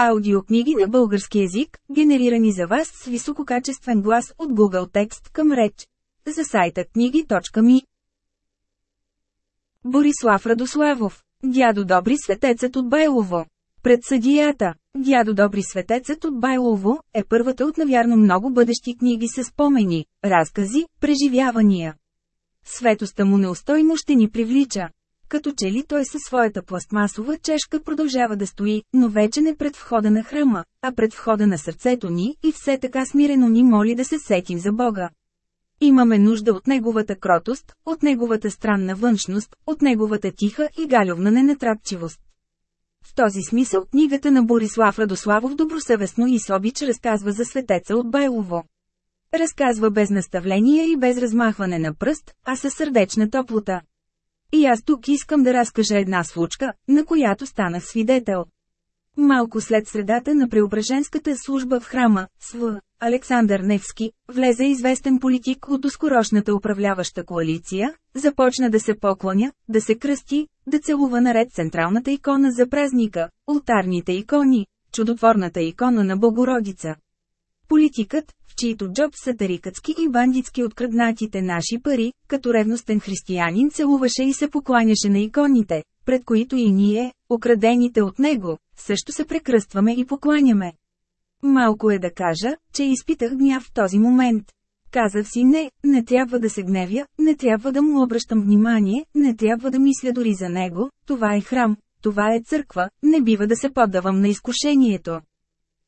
Аудиокниги на български язик, генерирани за вас с висококачествен глас от Google Текст към реч. За сайта книги.ми Борислав Радославов Дядо Добри светецът от Байлово Пред съдията Дядо Добри светецът от Байлово е първата от навярно много бъдещи книги с спомени, разкази, преживявания. Светостта му неустойно ще ни привлича. Като че ли той със своята пластмасова чешка продължава да стои, но вече не пред входа на храма, а пред входа на сърцето ни и все така смирено ни моли да се сетим за Бога. Имаме нужда от неговата кротост, от неговата странна външност, от неговата тиха и галювна ненатрапчивост. В този смисъл книгата на Борислав Радославов добросъвестно и с обич разказва за светеца от Байлово. Разказва без наставление и без размахване на пръст, а със сърдечна топлота. И аз тук искам да разкажа една случка, на която станах свидетел. Малко след средата на Преображенската служба в храма, СВ, Александър Невски, влезе известен политик от доскорошната управляваща коалиция, започна да се поклоня, да се кръсти, да целува наред централната икона за празника, ултарните икони, чудотворната икона на Богородица. Политикът, чието джоб са тарикатски и бандитски откраднатите наши пари, като ревностен християнин целуваше и се покланяше на иконите, пред които и ние, украдените от него, също се прекръстваме и покланяме. Малко е да кажа, че изпитах гняв в този момент. Казах си не, не трябва да се гневя, не трябва да му обръщам внимание, не трябва да мисля дори за него, това е храм, това е църква, не бива да се поддавам на изкушението.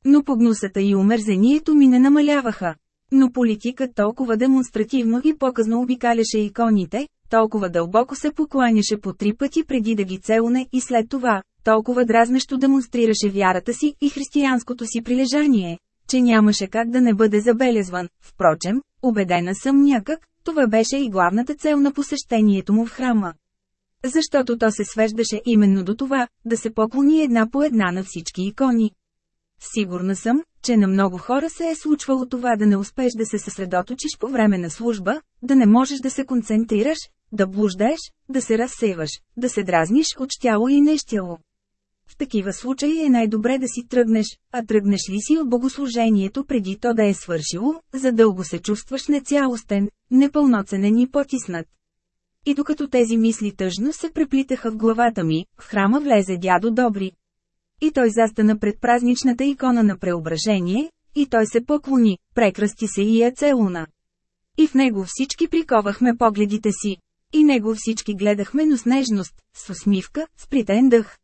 Но погнусата и умерзението ми не намаляваха. Но политикът толкова демонстративно и показно обикаляше иконите, толкова дълбоко се покланяше по три пъти преди да ги целуне и след това, толкова дразнещо демонстрираше вярата си и християнското си прилежание, че нямаше как да не бъде забелезван. Впрочем, убедена съм някак, това беше и главната цел на посещението му в храма. Защото то се свеждаше именно до това, да се поклони една по една на всички икони. Сигурна съм, че на много хора се е случвало това да не успеш да се съсредоточиш по време на служба, да не можеш да се концентрираш, да блуждаеш, да се разсейваш, да се дразниш от щяло и нещяло. В такива случаи е най-добре да си тръгнеш, а тръгнеш ли си от богослужението преди то да е свършило, за дълго се чувстваш нецялостен, непълноценен и потиснат. И докато тези мисли тъжно се преплитаха в главата ми, в храма влезе дядо Добри. И той застана пред празничната икона на преображение, и той се поклони, прекръсти се и я целуна. И в него всички приковахме погледите си. И него всички гледахме, но с нежност, с усмивка, с притен дъх.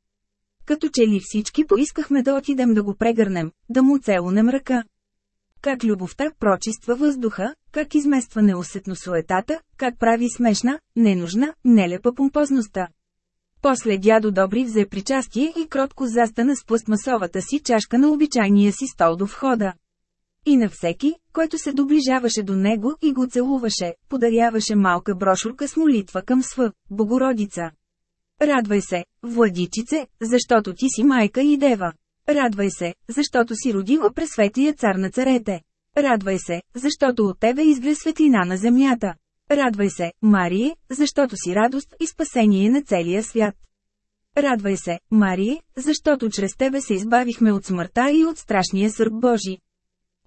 Като че ли всички поискахме да отидем да го прегърнем, да му целунем ръка. Как любовта прочиства въздуха, как измества неусетно суетата, как прави смешна, ненужна, нелепа помпозността. После дядо Добри взе причастие и кротко застана с пластмасовата си чашка на обичайния си стол до входа. И на всеки, който се доближаваше до него и го целуваше, подаряваше малка брошурка с молитва към Св. Богородица. Радвай се, владичице, защото ти си майка и дева. Радвай се, защото си родила през светлия цар на царете. Радвай се, защото от тебе изгре светлина на земята. Радвай се, Марие, защото си радост и спасение на целия свят. Радвай се, Марие, защото чрез тебе се избавихме от смъртта и от страшния сърб Божи.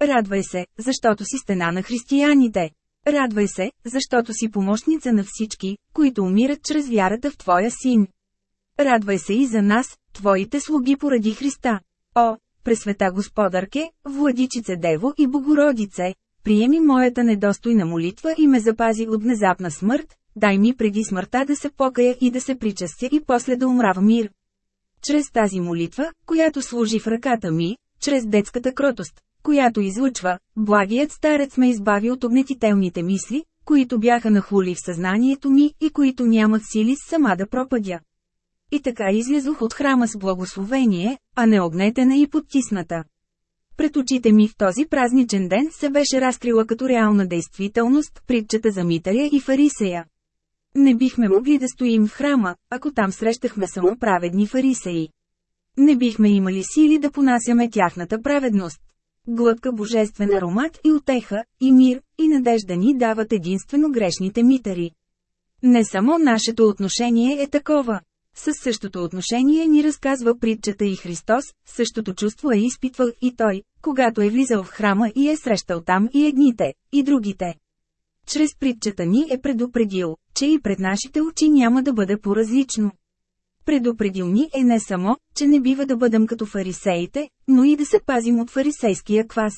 Радвай се, защото си стена на християните. Радвай се, защото си помощница на всички, които умират чрез вярата в Твоя син. Радвай се и за нас, Твоите слуги поради Христа. О, Пресвета Господарке, Владичице Дево и Богородице, приеми моята недостойна молитва и ме запази от внезапна смърт, дай ми преди смъртта да се покая и да се причастя и после да умра в мир. Чрез тази молитва, която служи в ръката ми, чрез детската кротост, която излъчва, благият старец ме избави от огнетителните мисли, които бяха нахули в съзнанието ми и които нямат сили сама да пропадя. И така излязох от храма с благословение, а не огнетена и подтисната. Пред очите ми в този празничен ден се беше разкрила като реална действителност притчата за Митаря и Фарисея. Не бихме могли да стоим в храма, ако там срещахме само праведни фарисеи. Не бихме имали сили да понасяме тяхната праведност. Глътка божествен аромат и отеха, и мир, и надежда ни дават единствено грешните митари. Не само нашето отношение е такова. Със същото отношение ни разказва притчата и Христос, същото чувство е изпитвал и той, когато е влизал в храма и е срещал там и едните, и другите. Чрез притчата ни е предупредил, че и пред нашите очи няма да бъде по-различно. Предупредил ни е не само, че не бива да бъдем като фарисеите, но и да се пазим от фарисейския квас.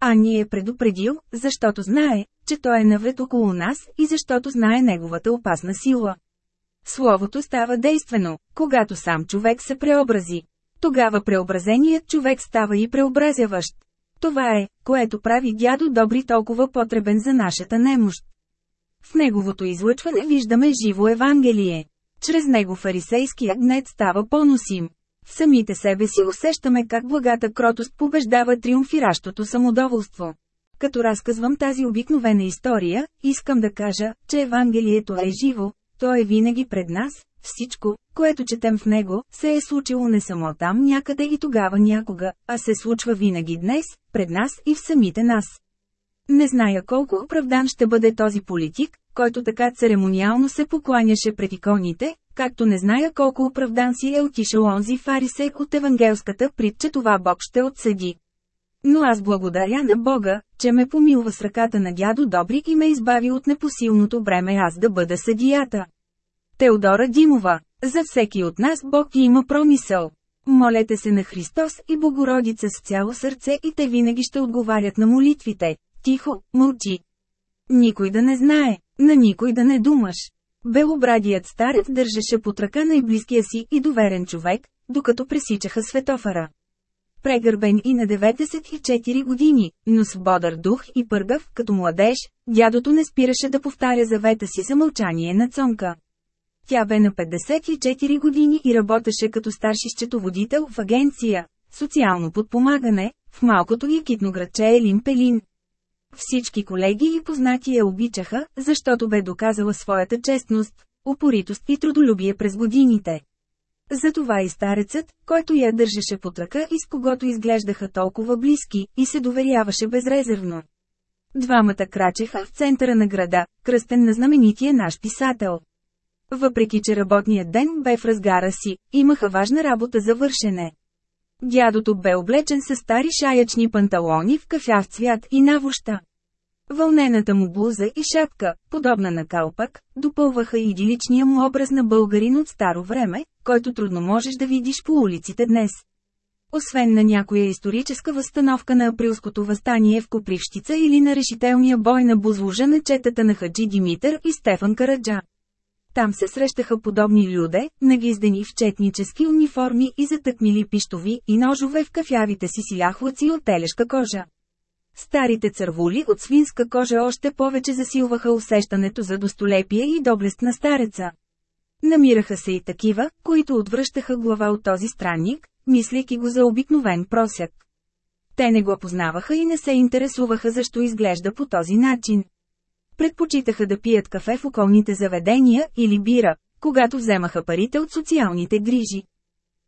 А ни е предупредил, защото знае, че той е навред около нас и защото знае неговата опасна сила. Словото става действено, когато сам човек се преобрази. Тогава преобразеният човек става и преобразяващ. Това е, което прави дядо Добри толкова потребен за нашата немощ. В неговото излъчване виждаме живо Евангелие. Чрез него фарисейският гнет става поносим. В самите себе си усещаме как благата кротост побеждава триумфиращото самодоволство. Като разказвам тази обикновена история, искам да кажа, че Евангелието е живо, то е винаги пред нас, всичко, което четем в него, се е случило не само там някъде и тогава някога, а се случва винаги днес, пред нас и в самите нас. Не зная колко оправдан ще бъде този политик, който така церемониално се покланяше пред иконите, както не зная колко оправдан си е отишъл онзи фарисек от евангелската притча това Бог ще отсъди. Но аз благодаря на Бога, че ме помилва с ръката на дядо Добри и ме избави от непосилното бреме аз да бъда съдията. Теодора Димова За всеки от нас Бог има промисъл. Молете се на Христос и Богородица с цяло сърце и те винаги ще отговарят на молитвите. Тихо, мълчи. Никой да не знае, на никой да не думаш. Белобрадият старец държеше под ръка най-близкия си и доверен човек, докато пресичаха светофара. Прегърбен и на 94 години, но с бодър дух и пъргав, като младеж, дядото не спираше да повтаря завета си за мълчание на цонка. Тя бе на 54 години и работеше като старши счетоводител в агенция «Социално подпомагане» в малкото якитно градче Елин Пелин. Всички колеги и познати я обичаха, защото бе доказала своята честност, упоритост и трудолюбие през годините. Затова и старецът, който я държеше под ръка и с когото изглеждаха толкова близки, и се доверяваше безрезервно. Двамата крачеха в центъра на града, кръстен на знаменития наш писател. Въпреки че работният ден бе в разгара си, имаха важна работа за вършене. Дядото бе облечен с стари шаячни панталони в кафяв цвят и навоща. Вълнената му блуза и шапка, подобна на калпак, допълваха идиличния му образ на българин от старо време, който трудно можеш да видиш по улиците днес. Освен на някоя историческа възстановка на априлското възстание в Копривщица или на решителния бой на Бузлужа на четата на Хаджи Димитър и Стефан Караджа. Там се срещаха подобни люде, нагиздени в четнически униформи и затъкнили пиштови и ножове в кафявите си силяхлаци от телешка кожа. Старите цървули от свинска кожа още повече засилваха усещането за достолепие и доблест на стареца. Намираха се и такива, които отвръщаха глава от този странник, мислейки го за обикновен просяк. Те не го познаваха и не се интересуваха защо изглежда по този начин. Предпочитаха да пият кафе в околните заведения или бира, когато вземаха парите от социалните грижи.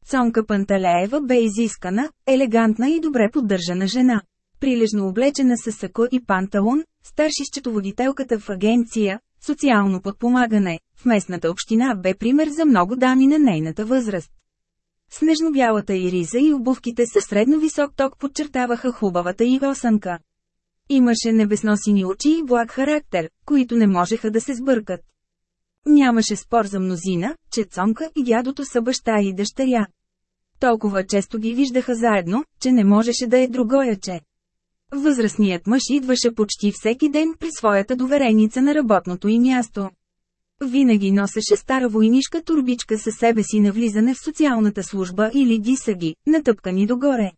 Цонка Панталеева бе изискана, елегантна и добре поддържана жена. Прилежно облечена с сако и панталон, старши счетоводителката в агенция, социално подпомагане, в местната община бе пример за много дами на нейната възраст. Снежно-бялата и риза и обувките със средно висок ток подчертаваха хубавата и осънка. Имаше небесносини очи и благ характер, които не можеха да се сбъркат. Нямаше спор за мнозина, че Цонка и дядото са баща и дъщеря. Толкова често ги виждаха заедно, че не можеше да е другояче. Възрастният мъж идваше почти всеки ден при своята довереница на работното им място. Винаги носеше стара войнишка турбичка със себе си на влизане в социалната служба или дисаги, натъпкани догоре.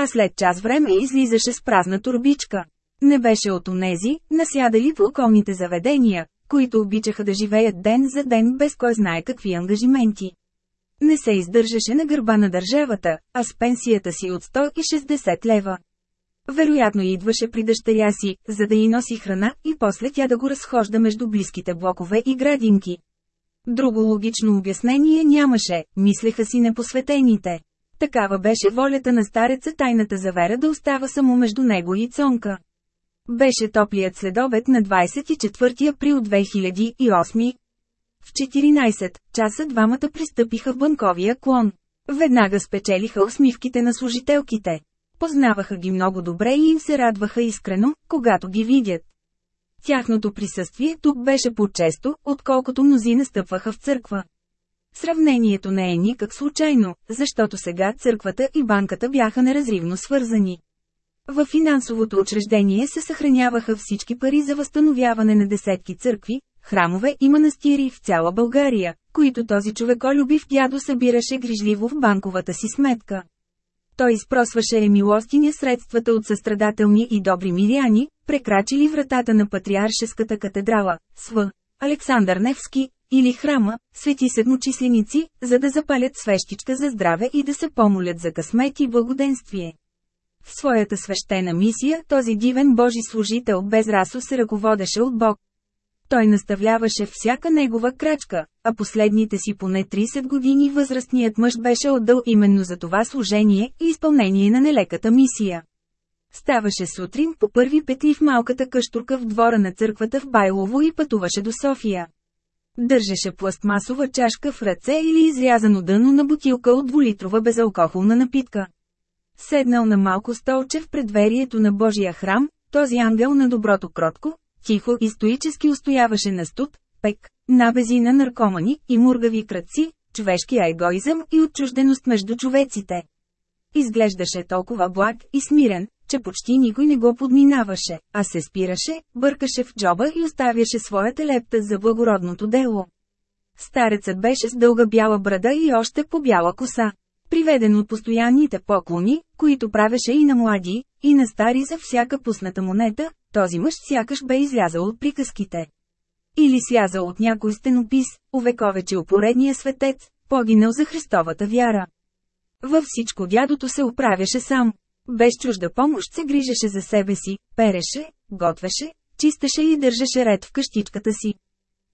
А след час време излизаше с празна турбичка. Не беше от онези, насядали в околните заведения, които обичаха да живеят ден за ден без кой знае какви ангажименти. Не се издържаше на гърба на държавата, а с пенсията си от 160 лева. Вероятно идваше при дъщеря си, за да й носи храна и после тя да го разхожда между близките блокове и градинки. Друго логично обяснение нямаше, мислеха си непосветените. Такава беше волята на стареца тайната завера да остава само между него и Цонка. Беше топлият следобед на 24 април 2008. В 14 часа двамата пристъпиха в банковия клон. Веднага спечелиха усмивките на служителките. Познаваха ги много добре и им се радваха искрено, когато ги видят. Тяхното присъствие тук беше по-често, отколкото мнози настъпваха в църква. Сравнението не е никак случайно, защото сега църквата и банката бяха неразривно свързани. В финансовото учреждение се съхраняваха всички пари за възстановяване на десетки църкви, храмове и манастири в цяла България, които този човеколюбив дядо събираше грижливо в банковата си сметка. Той изпросваше милостиня средствата от състрадателни и добри миряни, прекрачили вратата на Патриаршеската катедрала, СВ, Александър Невски, или храма, свети седмочисленици, за да запалят свещичка за здраве и да се помолят за късмет и благоденствие. В своята свещена мисия този дивен Божи служител без расо се ръководеше от Бог. Той наставляваше всяка негова крачка, а последните си поне 30 години възрастният мъж беше отдал именно за това служение и изпълнение на нелеката мисия. Ставаше сутрин по първи петли в малката къщурка в двора на църквата в Байлово и пътуваше до София. Държеше пластмасова чашка в ръце или изрязано дъно на бутилка от двулитрова безалкохолна напитка. Седнал на малко столче в предверието на Божия храм, този ангел на доброто кротко, тихо и стоически устояваше на студ, пек, набези на наркомани и мургави кръци, човешки егоизъм и отчужденост между човеците. Изглеждаше толкова благ и смирен, че почти никой не го подминаваше, а се спираше, бъркаше в джоба и оставяше своята лепта за благородното дело. Старецът беше с дълга бяла брада и още по бяла коса. Приведен от постоянните поклони, които правеше и на млади, и на стари за всяка пусната монета, този мъж сякаш бе излязал от приказките. Или слязал от някой стенопис, увековечил поредния светец, погинал за Христовата вяра. Във всичко дядото се оправяше сам. Без чужда помощ се грижеше за себе си, переше, готвеше, чистеше и държеше ред в къщичката си.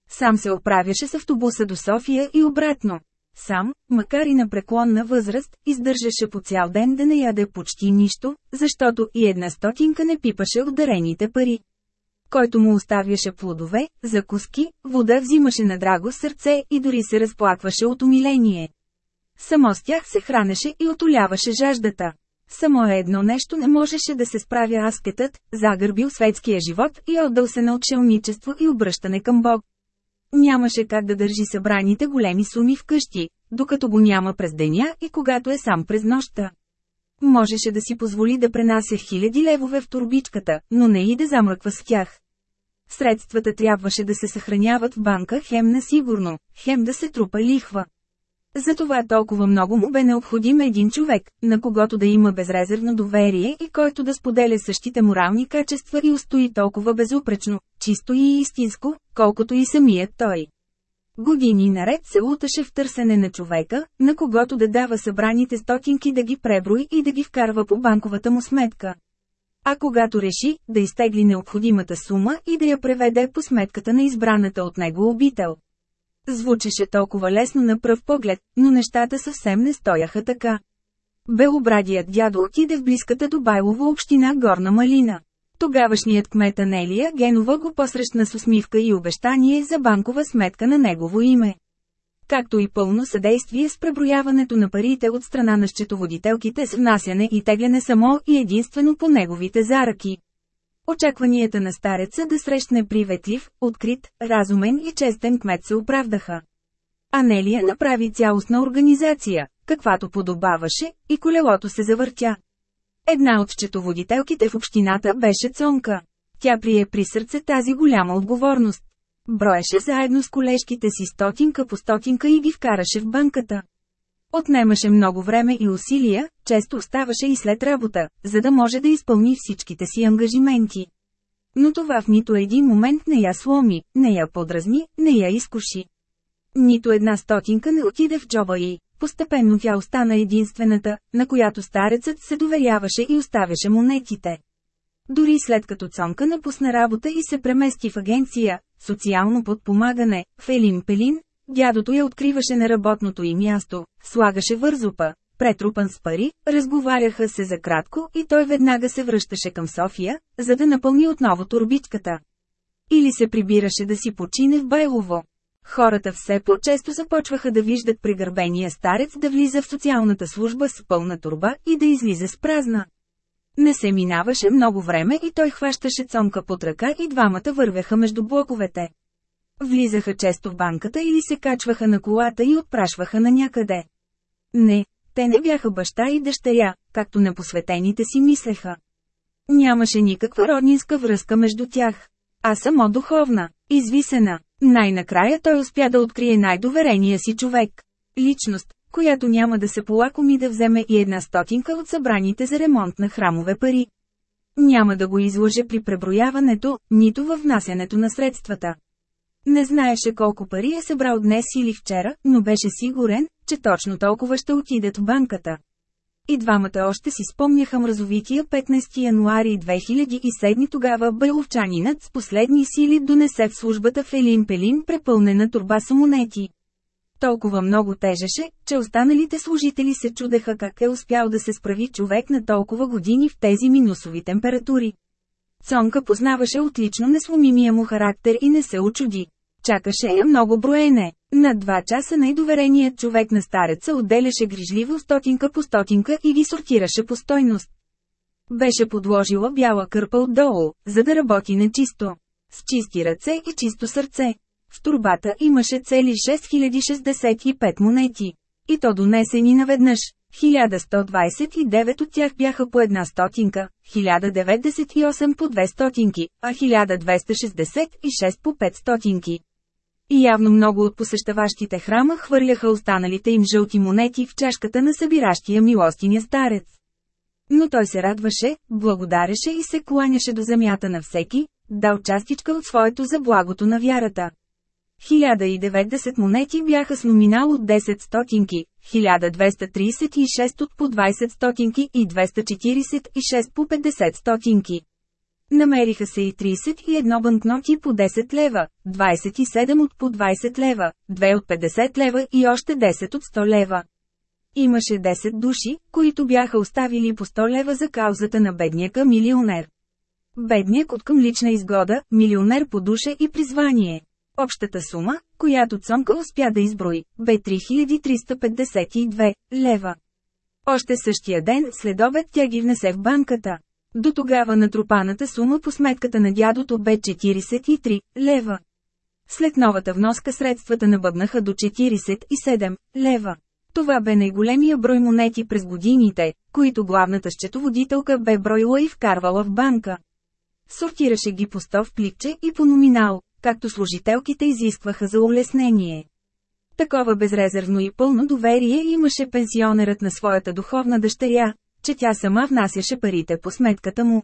Сам се оправяше с автобуса до София и обратно. Сам, макар и на преклонна възраст, издържаше по цял ден да не яде почти нищо, защото и една стотинка не пипаше от дарените пари. Който му оставяше плодове, закуски, вода взимаше на драго сърце и дори се разплакваше от умиление. Само с тях се хранеше и отоляваше жаждата. Само едно нещо не можеше да се справя аскетът, загърбил светския живот и отдал се на отшелничество и обръщане към Бог. Нямаше как да държи събраните големи суми вкъщи, докато го няма през деня и когато е сам през нощта. Можеше да си позволи да пренася хиляди левове в турбичката, но не и да замръква с тях. Средствата трябваше да се съхраняват в банка хем на сигурно, хем да се трупа лихва. Затова толкова много му бе необходим един човек, на когото да има безрезервно доверие и който да споделя същите морални качества и устои толкова безупречно, чисто и истинско, колкото и самият той. Години наред се луташе в търсене на човека, на когото да дава събраните стотинки да ги преброи и да ги вкарва по банковата му сметка. А когато реши, да изтегли необходимата сума и да я преведе по сметката на избраната от него обител. Звучеше толкова лесно на пръв поглед, но нещата съвсем не стояха така. Белобрадият дядо отиде в близката до Байлово община Горна Малина. Тогавашният кмет Анелия Генова го посрещна с усмивка и обещание за банкова сметка на негово име. Както и пълно съдействие с преброяването на парите от страна на счетоводителките с внасяне и тегляне само и единствено по неговите заръки. Очакванията на стареца да срещне приветлив, открит, разумен и честен кмет се оправдаха. Анелия направи цялостна организация, каквато подобаваше, и колелото се завъртя. Една от счетоводителките в общината беше Цонка. Тя прие при сърце тази голяма отговорност. Броеше заедно с колежките си стотинка по стотинка и ги вкараше в банката. Отнемаше много време и усилия, често оставаше и след работа, за да може да изпълни всичките си ангажименти. Но това в нито един момент не я сломи, не я подразни, не я изкуши. Нито една стотинка не отиде в джоба и, постепенно тя остана единствената, на която старецът се доверяваше и оставяше монетите. Дори след като Цонка напусна работа и се премести в агенция, социално подпомагане, в Елин Пелин, Дядото я откриваше на работното им място, слагаше вързопа, претрупан с пари, разговаряха се за кратко и той веднага се връщаше към София, за да напълни отново турбичката. Или се прибираше да си почине в Байлово. Хората все по-често започваха да виждат прегърбения старец да влиза в социалната служба с пълна турба и да излиза с празна. Не се минаваше много време и той хващаше цонка под ръка и двамата вървяха между блоковете. Влизаха често в банката или се качваха на колата и отпрашваха на някъде. Не, те не бяха баща и дъщеря, както непосветените си мислеха. Нямаше никаква роднинска връзка между тях. А само духовна, извисена. Най-накрая той успя да открие най-доверения си човек. Личност, която няма да се полакоми да вземе и една стотинка от събраните за ремонт на храмове пари. Няма да го излъже при преброяването, нито във внасянето на средствата. Не знаеше колко пари е събрал днес или вчера, но беше сигурен, че точно толкова ще отидат в банката. И двамата още си спомняха мразовития 15 януари 2007 тогава байловчанинът с последни сили донесе в службата в Елин Пелин препълнена турба с монети. Толкова много тежеше, че останалите служители се чудеха как е успял да се справи човек на толкова години в тези минусови температури. Цонка познаваше отлично несломимия му характер и не се очуди. Чакаше я много броене. На два часа най-довереният човек на стареца отделяше грижливо стотинка по стотинка и ги сортираше по стойност. Беше подложила бяла кърпа отдолу, за да работи нечисто. С чисти ръце и чисто сърце. В турбата имаше цели 6065 монети. И то донесени наведнъж. 1129 от тях бяха по една стотинка, 1098 по две стотинки, а 1266 по пет стотинки. И явно много от посещаващите храма хвърляха останалите им жълти монети в чашката на събиращия милостиня старец. Но той се радваше, благодареше и се кланяше до земята на всеки, дал частичка от своето за благото на вярата. 1090 монети бяха с номинал от 10 стотинки, 1236 от по 20 стотинки и 246 по 50 стотинки. Намериха се и 31 банкноти по 10 лева, 27 от по 20 лева, 2 от 50 лева и още 10 от 100 лева. Имаше 10 души, които бяха оставили по 100 лева за каузата на бедняка милионер. Бедняк от към лична изгода, милионер по душа и призвание. Общата сума, която Цонка успя да изброи, бе 3352 лева. Още същия ден след обед тя ги внесе в банката. До тогава натрупаната сума по сметката на дядото бе 43 лева. След новата вноска средствата набъбнаха до 47 лева. Това бе най-големия брой монети през годините, които главната счетоводителка бе броила и вкарвала в банка. Сортираше ги по 100 в пликче и по номинал, както служителките изискваха за улеснение. Такова безрезервно и пълно доверие имаше пенсионерът на своята духовна дъщеря, че тя сама внасяше парите по сметката му.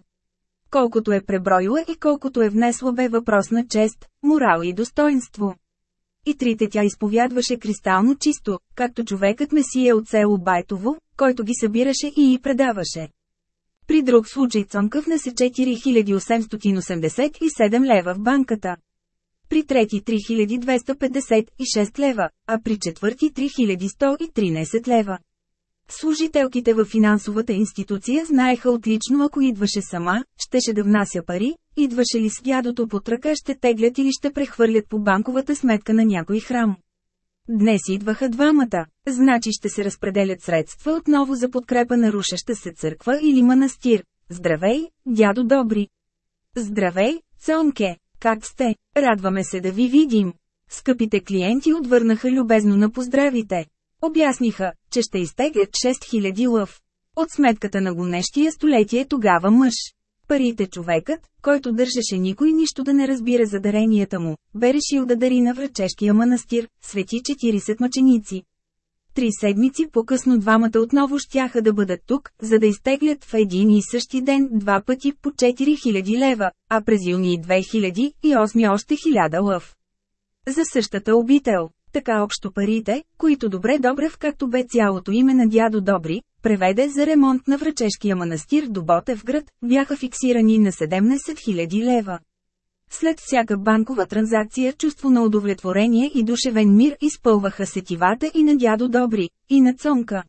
Колкото е преброила и колкото е внесла бе въпрос на чест, морал и достоинство. И трите тя изповядваше кристално чисто, както човекът Месия от село Байтово, който ги събираше и ги предаваше. При друг случай Цонкъв внесе 4887 лева в банката. При трети 3256 лева, а при четвърти 3113 лева. Служителките във финансовата институция знаеха отлично ако идваше сама, щеше да внася пари, идваше ли с дядото под ръка ще теглят или ще прехвърлят по банковата сметка на някой храм. Днес идваха двамата, значи ще се разпределят средства отново за подкрепа на рушаща се църква или манастир. Здравей, дядо Добри! Здравей, Цонке! Как сте? Радваме се да ви видим! Скъпите клиенти отвърнаха любезно на поздравите. Обясниха, че ще изтеглят 6000 лъв. От сметката на гонещия столетие тогава мъж. Парите човекът, който държеше никой нищо да не разбира за даренията му, бе решил да дари на врачешкия манастир, свети 40 мъченици. Три седмици по-късно двамата отново щяха да бъдат тук, за да изтеглят в един и същи ден два пъти по 4000 лева, а през юни 2008 още 1000 лъв. За същата обител. Така общо парите, които добре Добрев както бе цялото име на дядо Добри, преведе за ремонт на врачешкия манастир до Ботевград, бяха фиксирани на 17 000 лева. След всяка банкова транзакция чувство на удовлетворение и душевен мир изпълваха сетивата и на дядо Добри, и на Цонка.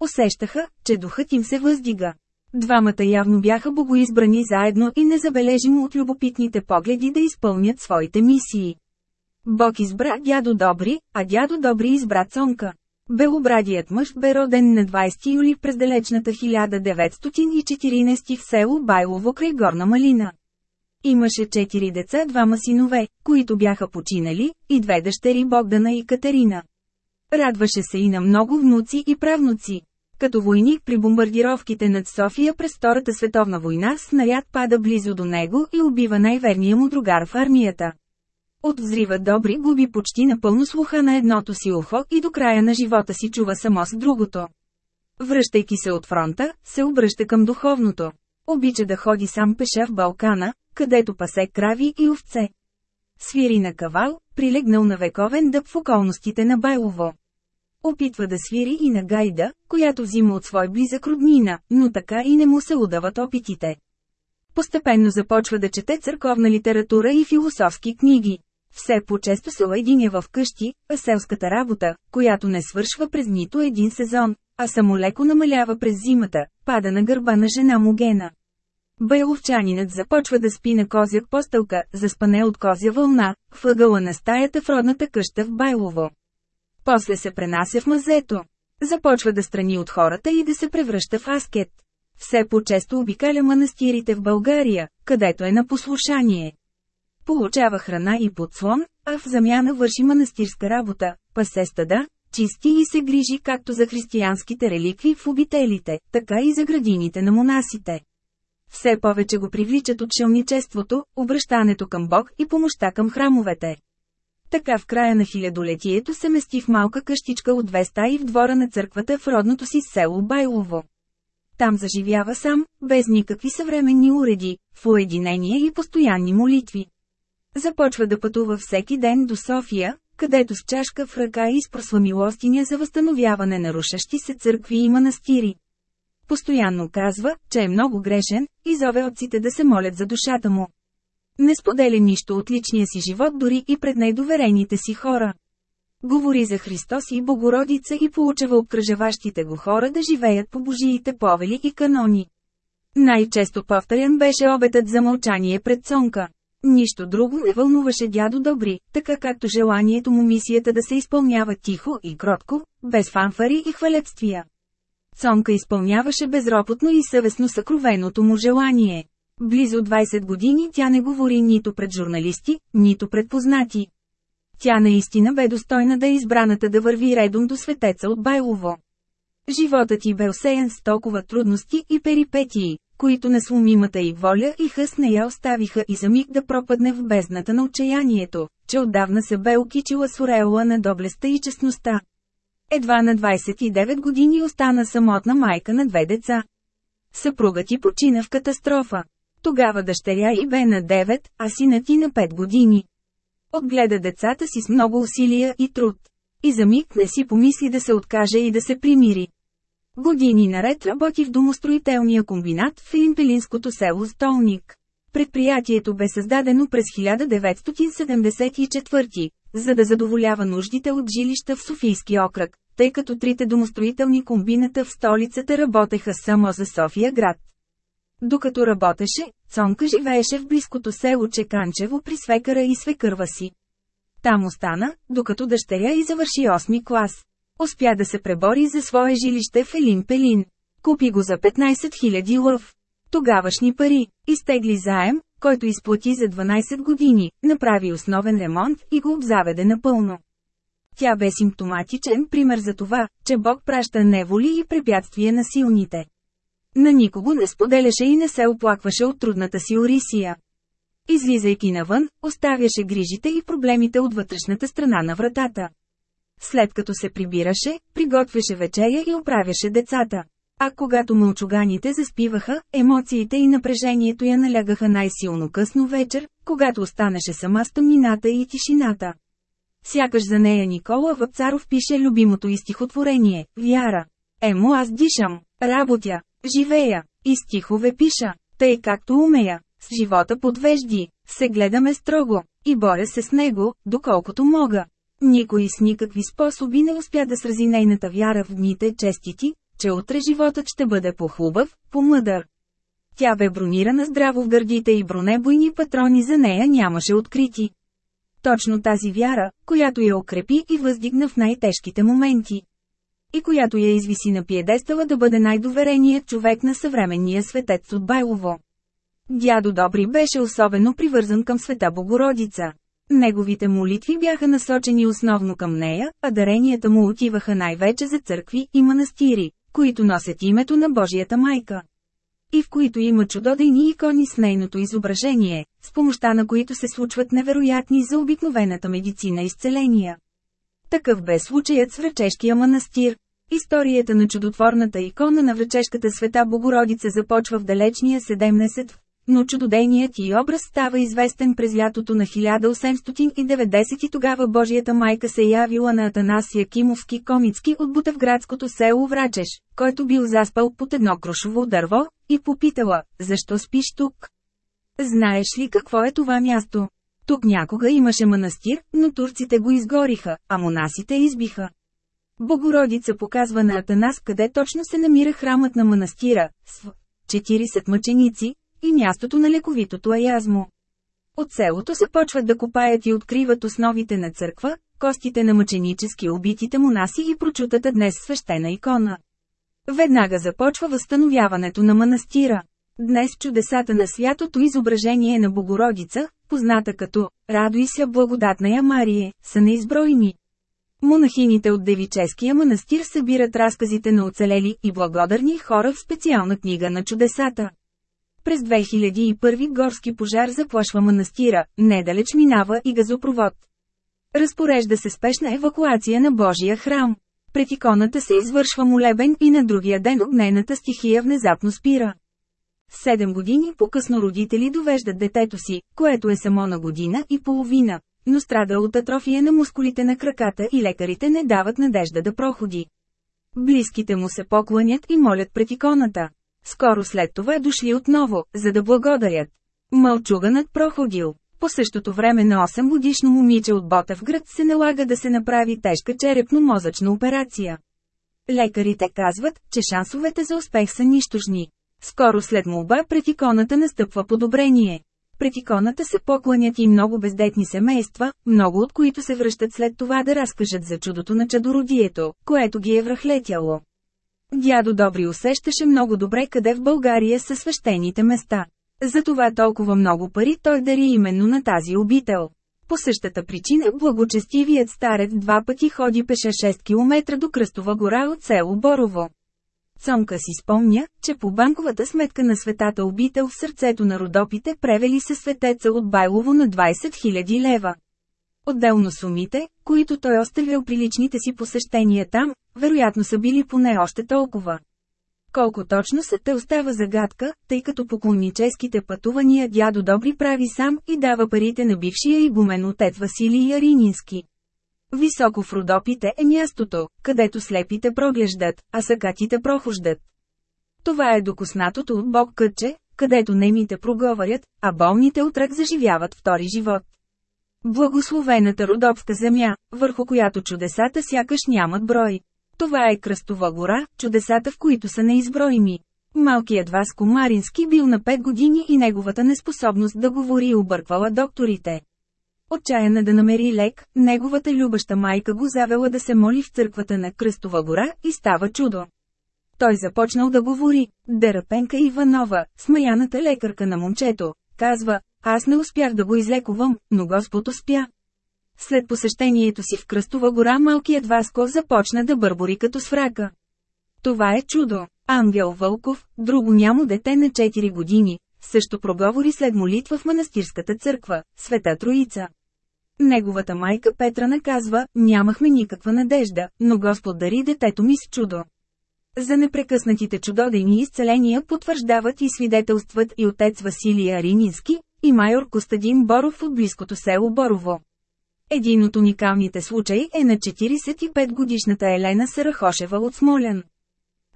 Усещаха, че духът им се въздига. Двамата явно бяха богоизбрани заедно и незабележимо от любопитните погледи да изпълнят своите мисии. Бог избра дядо Добри, а дядо Добри избра Цонка. Белобрадият мъж бе роден на 20 юли през далечната 1914 в село Байлово край Горна Малина. Имаше четири деца, двама синове, които бяха починали, и две дъщери Богдана и Катерина. Радваше се и на много внуци и правнуци. Като войник при бомбардировките над София през Втората световна война снаряд пада близо до него и убива най-верния му другар в армията. От взрива Добри губи почти напълно слуха на едното си ухо и до края на живота си чува само с другото. Връщайки се от фронта, се обръща към духовното. Обича да ходи сам пеша в Балкана, където пасе крави и овце. Свири на кавал, прилегнал на вековен дъб в околностите на Байлово. Опитва да свири и на гайда, която взима от свой близък роднина, но така и не му се удават опитите. Постепенно започва да чете църковна литература и философски книги. Все по-често се уединя в къщи, а селската работа, която не свършва през нито един сезон, а само леко намалява през зимата, пада на гърба на жена му Гена. Байловчанинът започва да спи на козяк постълка, заспане от козя вълна, въгъла на стаята в родната къща в Байлово. После се пренася в мазето. Започва да страни от хората и да се превръща в аскет. Все по-често обикаля манастирите в България, където е на послушание. Получава храна и подслон, а в замяна върши манастирска работа, пасе стада, чисти и се грижи както за християнските реликви в обителите, така и за градините на монасите. Все повече го привличат от шелничеството, обращането към Бог и помощта към храмовете. Така в края на хилядолетието се мести в малка къщичка от две стаи в двора на църквата в родното си село Байлово. Там заживява сам, без никакви съвременни уреди, в уединение и постоянни молитви. Започва да пътува всеки ден до София, където с чашка в ръка изпросва милостиня за възстановяване на рушащи се църкви и манастири. Постоянно казва, че е много грешен, и зове отците да се молят за душата му. Не споделя нищо от личния си живот дори и пред най-доверените си хора. Говори за Христос и Богородица и получава обкръжаващите го хора да живеят по Божиите повели и канони. Най-често повторян беше обетът за мълчание пред Цонка. Нищо друго не вълнуваше дядо Добри, така както желанието му мисията да се изпълнява тихо и кротко, без фанфари и хвалебствия. Цонка изпълняваше безропотно и съвестно съкровеното му желание. Близо 20 години тя не говори нито пред журналисти, нито пред познати. Тя наистина бе достойна да е избраната да върви редом до светеца от Байлово. Животът ти бе осеян с толкова трудности и перипетии, които несломимата й воля и хъс не я оставиха и за миг да пропадне в бездната на отчаянието, че отдавна се бе окичила с ореола на доблестта и честността. Едва на 29 години остана самотна майка на две деца. Съпругът ти почина в катастрофа. Тогава дъщеря и бе на 9, а синът ти на 5 години. Отгледа децата си с много усилия и труд. И за миг не си помисли да се откаже и да се примири. Години наред работи в домостроителния комбинат в Илимпелинското село Столник. Предприятието бе създадено през 1974, за да задоволява нуждите от жилища в Софийски окръг, тъй като трите домостроителни комбината в столицата работеха само за София град. Докато работеше, Цонка живееше в близкото село Чеканчево при свекара и свекърва си. Там остана, докато дъщеря и завърши 8 клас. Успя да се пребори за свое жилище в Елин Пелин. Купи го за 15 000 лъв. Тогавашни пари. Изтегли заем, който изплати за 12 години, направи основен ремонт и го обзаведе напълно. Тя бе симптоматичен пример за това, че Бог праща неволи и препятствия на силните. На никого не споделяше и не се оплакваше от трудната си Орисия. Излизайки навън, оставяше грижите и проблемите от вътрешната страна на вратата. След като се прибираше, приготвяше вечеря и оправяше децата. А когато мълчуганите заспиваха, емоциите и напрежението я налягаха най-силно късно вечер, когато останеше сама с тъмнината и тишината. Сякаш за нея Никола Въпцаров пише любимото и стихотворение – Вяра. Емо аз дишам, работя, живея, и стихове пиша, тъй както умея, с живота подвежди, се гледаме строго, и боря се с него, доколкото мога. Никой с никакви способи не успя да срази нейната вяра в дните честити, че утре животът ще бъде по-хубав, по-мъдър. Тя бе бронирана здраво в гърдите и бронебойни патрони за нея нямаше открити. Точно тази вяра, която я укрепи и въздигна в най-тежките моменти. И която я извиси на пиедестала да бъде най-довереният човек на съвременния светец от Байлово. Дядо Добри беше особено привързан към света Богородица. Неговите молитви бяха насочени основно към нея, а даренията му отиваха най-вече за църкви и манастири, които носят името на Божията майка. И в които има чудодейни икони с нейното изображение, с помощта на които се случват невероятни за обикновената медицина изцеления. Такъв бе случаят с Врачешкия манастир. Историята на чудотворната икона на Врачешката света Богородица започва в далечния 17 но чудодейният и образ става известен през лятото на 1890 и тогава Божията майка се явила на Атанасия Кимовски комицки от Бутевградското село Врачеш, който бил заспал под едно крошово дърво, и попитала, защо спиш тук? Знаеш ли какво е това място? Тук някога имаше манастир, но турците го изгориха, а монасите избиха. Богородица показва на Атанас къде точно се намира храмът на манастира, с 40 мъченици, и мястото на лековитото аязмо. От селото се почват да копаят и откриват основите на църква, костите на мъченически убитите монаси и прочутата днес свещена икона. Веднага започва възстановяването на манастира. Днес чудесата на святото изображение на Богородица, позната като «Радуй се благодатная Марие», са неизброими. Монахините от Девическия манастир събират разказите на оцелели и благодарни хора в специална книга на чудесата. През 2001 горски пожар заплашва манастира, недалеч минава и газопровод. Разпорежда се спешна евакуация на Божия храм. Пред иконата се извършва молебен и на другия ден огнената стихия внезапно спира. Седем години по-късно родители довеждат детето си, което е само на година и половина, но страда от атрофия на мускулите на краката и лекарите не дават надежда да проходи. Близките му се покланят и молят пред иконата. Скоро след това дошли отново, за да благодарят. Мълчуганът проходил. По същото време на 8 годишно момиче от Ботевград се налага да се направи тежка черепно-мозъчна операция. Лекарите казват, че шансовете за успех са нищожни. Скоро след молба пред иконата настъпва подобрение. Пред иконата се покланят и много бездетни семейства, много от които се връщат след това да разкажат за чудото на чадородието, което ги е връхлетяло. Дядо Добри усещаше много добре къде в България са свещените места. Затова толкова много пари той дари именно на тази обител. По същата причина благочестивият старец два пъти ходи пеша 6 км до Кръстова гора от село Борово. Цонка си спомня, че по банковата сметка на светата обител в сърцето на родопите превели се светеца от Байлово на 20 000 лева. Отделно сумите, които той оставил при личните си посещения там, вероятно са били поне още толкова. Колко точно се те остава загадка, тъй като поклонническите пътувания дядо Добри прави сам и дава парите на бившия игумен отец Василий Яринински. Високо в Родопите е мястото, където слепите проглеждат, а сакатите прохождат. Това е докоснатото от Бог кътче, където немите проговарят, а болните от рък заживяват втори живот. Благословената родопска земя, върху която чудесата сякаш нямат брой. Това е кръстова гора, чудесата в които са неизброими. Малкият Васко Марински бил на 5 години и неговата неспособност да говори обърквала докторите. Отчаяна да намери лек, неговата любаща майка го завела да се моли в църквата на Кръстова гора и става чудо. Той започнал да говори. Дерапенка Иванова, смаяната лекарка на момчето, казва, аз не успях да го излекувам, но Господ успя. След посещението си в Кръстова гора малкият Васко започна да бърбори като сврака. Това е чудо. Ангел Вълков, друго нямо дете на 4 години, също проговори след молитва в манастирската църква, Света Троица. Неговата майка Петра наказва, нямахме никаква надежда, но Господ дари детето ми с чудо. За непрекъснатите чудодейни изцеления потвърждават и свидетелстват и отец Василия Ринински, и майор Костадин Боров от близкото село Борово. Един от уникалните случаи е на 45-годишната Елена Сарахошева от Смолян.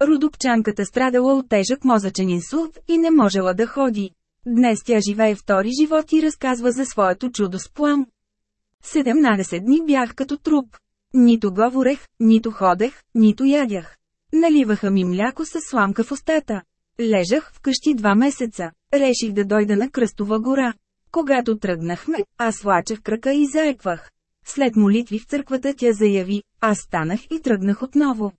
Родопчанката страдала от тежък мозъчен инсулт и не можела да ходи. Днес тя живее втори живот и разказва за своето чудо с плам. 17 дни бях като труп. Нито говорех, нито ходех, нито ядях. Наливаха ми мляко с сламка в устата. Лежах вкъщи два месеца. Реших да дойда на Кръстова гора. Когато тръгнахме, аз влачех крака и заеквах. След молитви в църквата тя заяви, аз станах и тръгнах отново.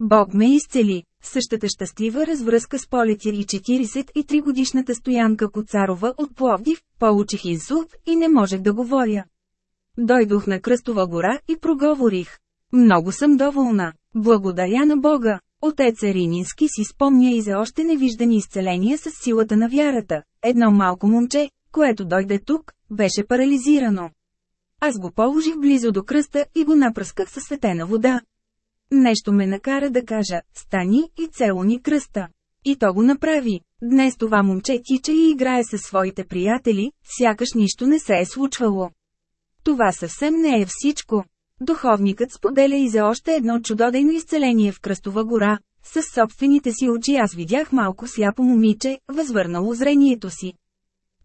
Бог ме изцели. Същата щастлива развръзка с полетя и 43 годишната стоянка Коцарова от Пловдив, получих инсулт и не можех да говоря. Дойдох на Кръстова гора и проговорих. Много съм доволна. Благодаря на Бога. Отец Еринински си спомня и за още невиждани изцеления с силата на вярата. Едно малко момче, което дойде тук, беше парализирано. Аз го положих близо до кръста и го напръсках със светена вода. Нещо ме накара да кажа, стани и цело ни кръста. И то го направи. Днес това момче тича и играе със своите приятели, сякаш нищо не се е случвало. Това съвсем не е всичко. Духовникът споделя и за още едно чудодейно изцеление в Кръстова гора. С собствените си очи аз видях малко сляпо момиче, възвърнало зрението си.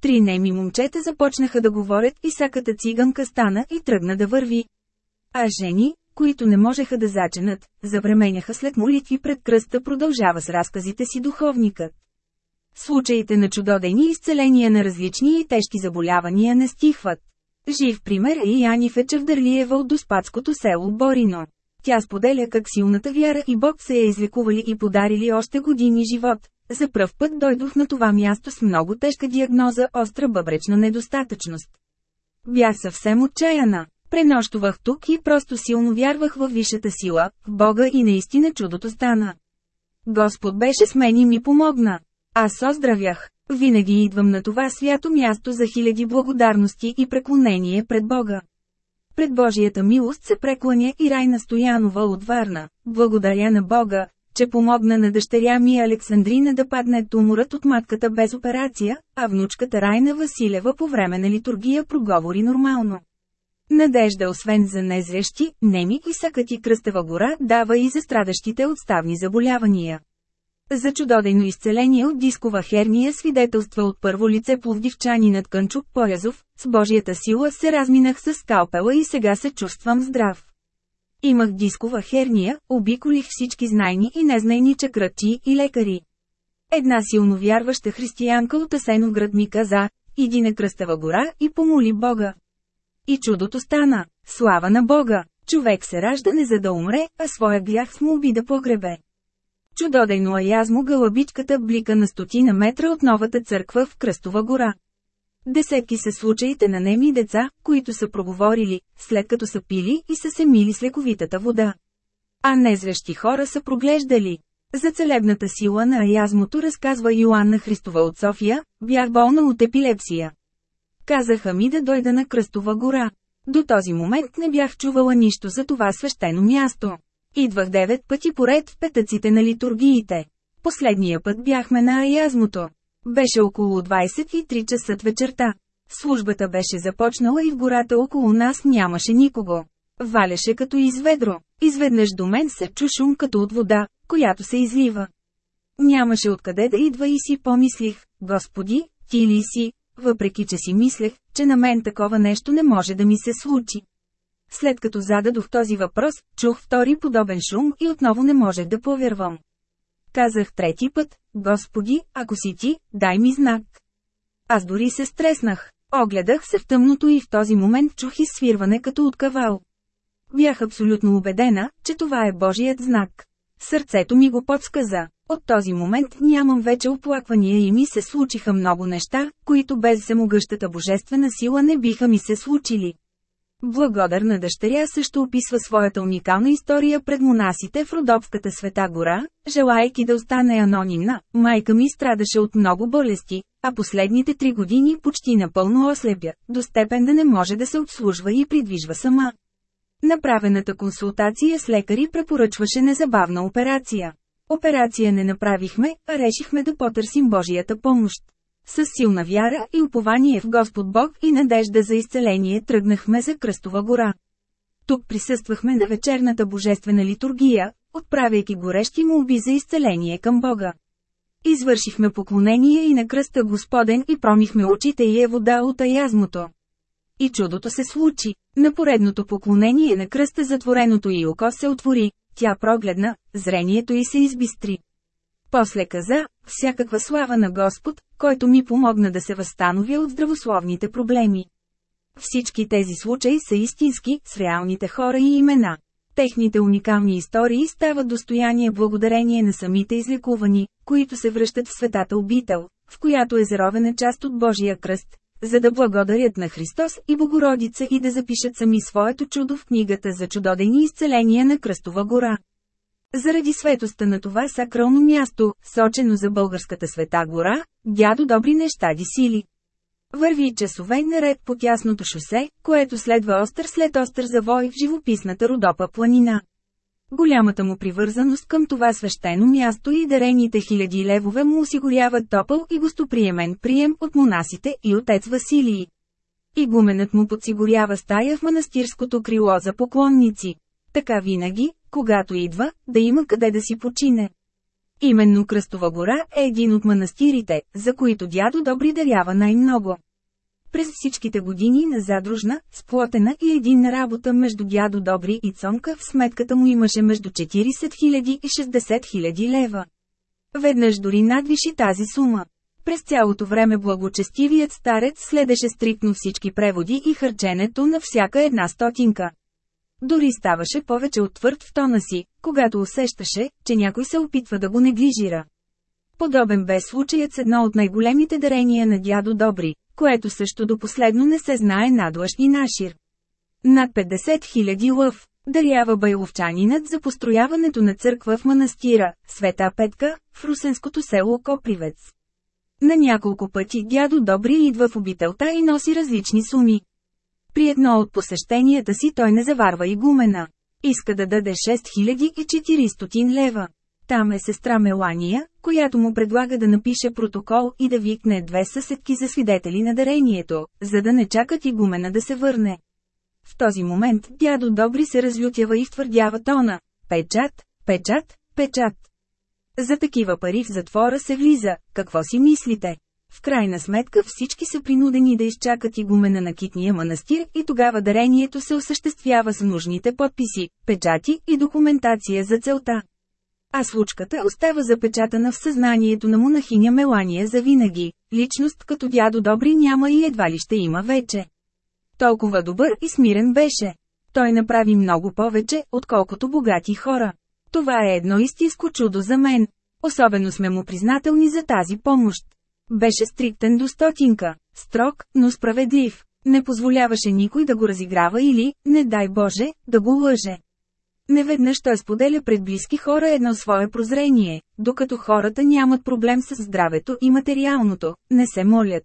Три неми момчета започнаха да говорят и саката циганка стана и тръгна да върви. А жени, които не можеха да заченат, забременяха след молитви пред кръста продължава с разказите си духовникът. Случаите на чудодени изцеления на различни и тежки заболявания не стихват. Жив пример е Яни Фечевдърлиева от Доспадското село Борино. Тя споделя как силната вяра и Бог се е излекували и подарили още години живот. За пръв път дойдох на това място с много тежка диагноза – остра бъбречна недостатъчност. Бях съвсем отчаяна. Пренощувах тук и просто силно вярвах във висшата сила, в Бога и наистина чудото стана. Господ беше с мен и ми помогна. Аз оздравях. Винаги идвам на това свято място за хиляди благодарности и преклонение пред Бога. Пред Божията милост се прекланя и Райна Стоянова от Варна. Благодаря на Бога, че помогна на дъщеря ми Александрина да падне туморът от матката без операция, а внучката Райна Василева по време на литургия проговори нормално. Надежда освен за незрещи, неми и сакати кръстева гора дава и за страдащите от ставни заболявания. За чудодейно изцеление от дискова херния свидетелства от първо лице пловдивчанинът Кънчук Поязов, с Божията сила се разминах с скалпела и сега се чувствам здрав. Имах дискова херния, обиколих всички знайни и незнайни чакрачи и лекари. Една силно вярваща християнка от Асеноград ми каза, иди на кръстава гора и помоли Бога. И чудото стана. Слава на Бога! Човек се ражда не за да умре, а своя грях с молби да погребе. Чудодейно аязмо гълъбичката блика на стотина метра от новата църква в Кръстова гора. Десетки са случаите на неми деца, които са проговорили, след като са пили и са се мили с лековитата вода. А незвещи хора са проглеждали. За целебната сила на аязмото разказва Йоанна Христова от София, бях болна от епилепсия. Казаха ми да дойда на Кръстова гора. До този момент не бях чувала нищо за това свещено място. Идвах девет пъти поред в петъците на литургиите. Последния път бяхме на Аязмото. Беше около 23 часа вечерта. Службата беше започнала и в гората около нас нямаше никого. Валеше като изведро. Изведнъж до мен се чу шум като от вода, която се излива. Нямаше откъде да идва и си помислих, Господи, ти ли си, въпреки че си мислех, че на мен такова нещо не може да ми се случи. След като зададох този въпрос, чух втори подобен шум и отново не можех да повярвам. Казах трети път, Господи, ако си ти, дай ми знак. Аз дори се стреснах. Огледах се в тъмното и в този момент чух изсвирване като от кавал. Бях абсолютно убедена, че това е Божият знак. Сърцето ми го подсказа. От този момент нямам вече оплаквания и ми се случиха много неща, които без всемогъщата божествена сила не биха ми се случили. Благодарна дъщеря също описва своята уникална история пред монасите в Родопската света гора, желайки да остане анонимна. Майка ми страдаше от много болести, а последните три години почти напълно ослепя, до степен да не може да се обслужва и придвижва сама. Направената консултация с лекари препоръчваше незабавна операция. Операция не направихме, а решихме да потърсим Божията помощ. С силна вяра и упование в Господ Бог и надежда за изцеление тръгнахме за Кръстова гора. Тук присъствахме на вечерната божествена литургия, отправяйки горещи молби за изцеление към Бога. Извършихме поклонение и на кръста Господен и промихме очите и е вода от аязмото. И чудото се случи. На поредното поклонение на кръста затвореното и око се отвори, тя прогледна, зрението й се избистри. После каза, всякаква слава на Господ, който ми помогна да се възстановя от здравословните проблеми. Всички тези случаи са истински, с реалните хора и имена. Техните уникални истории стават достояние благодарение на самите излекувани, които се връщат в светата обител, в която е заровена част от Божия кръст, за да благодарят на Христос и Богородица и да запишат сами своето чудо в книгата за чудодени изцеления на Кръстова гора. Заради светоста на това сакрално място, сочено за българската света гора, дядо добри неща ди сили. Върви часове наред по тясното шосе, което следва остър след остър завой в живописната Родопа планина. Голямата му привързаност към това свещено място и дарените хиляди левове му осигуряват топъл и гостоприемен прием от монасите и отец Василий. Игуменът му подсигурява стая в манастирското крило за поклонници. Така винаги, когато идва, да има къде да си почине. Именно Кръстова гора е един от манастирите, за които дядо Добри дарява най-много. През всичките години на задружна, сплотена и единна работа между дядо Добри и Цонка в сметката му имаше между 40 000 и 60 000 лева. Веднъж дори надвиши тази сума. През цялото време благочестивият старец следеше стриктно всички преводи и харченето на всяка една стотинка. Дори ставаше повече от твърд в тона си, когато усещаше, че някой се опитва да го неглижира. Подобен бе случаят с едно от най-големите дарения на дядо Добри, което също до последно не се знае надлъж и нашир. Над 50 000 лъв дарява байловчанинът за построяването на църква в манастира, Света Петка, в русенското село Копривец. На няколко пъти дядо Добри идва в обителта и носи различни суми. При едно от посещенията си той не заварва и гумена. Иска да даде 6400 лева. Там е сестра Мелания, която му предлага да напише протокол и да викне две съседки за свидетели на дарението, за да не чакат и гумена да се върне. В този момент дядо Добри се разлютява и втвърдява тона. Печат, печат, печат. За такива пари в затвора се влиза, какво си мислите? В крайна сметка всички са принудени да изчакат игумена на китния манастир и тогава дарението се осъществява с нужните подписи, печати и документация за целта. А случката остава запечатана в съзнанието на монахиня Мелания за винаги. Личност като дядо Добри няма и едва ли ще има вече. Толкова добър и смирен беше. Той направи много повече, отколкото богати хора. Това е едно истинско чудо за мен. Особено сме му признателни за тази помощ. Беше стриктен до стотинка, строг, но справедлив. Не позволяваше никой да го разиграва или, не дай Боже, да го лъже. Неведнъж той споделя пред близки хора едно свое прозрение, докато хората нямат проблем с здравето и материалното, не се молят.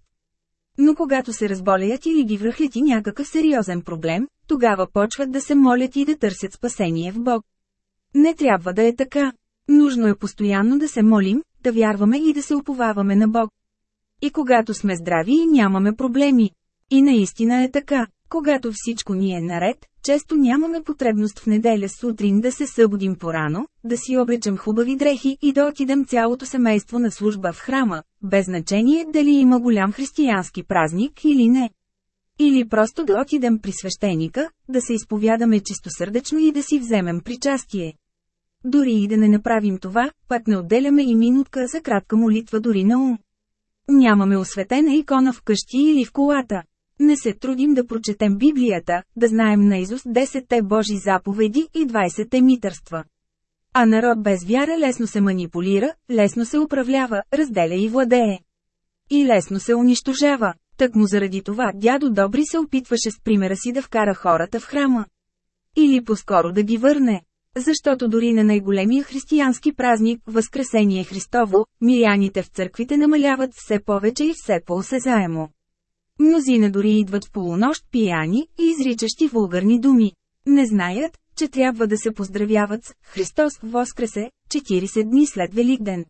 Но когато се разболеят или ги връхлети някакъв сериозен проблем, тогава почват да се молят и да търсят спасение в Бог. Не трябва да е така. Нужно е постоянно да се молим, да вярваме и да се уповаваме на Бог. И когато сме здрави и нямаме проблеми. И наистина е така. Когато всичко ни е наред, често нямаме потребност в неделя сутрин да се събудим порано, да си облечем хубави дрехи и да отидем цялото семейство на служба в храма, без значение дали има голям християнски празник или не. Или просто да отидем при свещеника, да се изповядаме чистосърдечно и да си вземем причастие. Дори и да не направим това, пак не отделяме и минутка за кратка молитва дори на ум. Нямаме осветена икона в къщи или в колата. Не се трудим да прочетем Библията, да знаем наизуст 10-те Божи заповеди и 20-те митърства. А народ без вяра лесно се манипулира, лесно се управлява, разделя и владее. И лесно се унищожава. Так му заради това дядо Добри се опитваше с примера си да вкара хората в храма. Или по-скоро да ги върне. Защото дори на най-големия християнски празник, Възкресение Христово, миряните в църквите намаляват все повече и все по-осезаемо. Мнозина дори идват в полунощ пияни и изричащи вулгарни думи. Не знаят, че трябва да се поздравяват с «Христос Воскресе» 40 дни след Великден.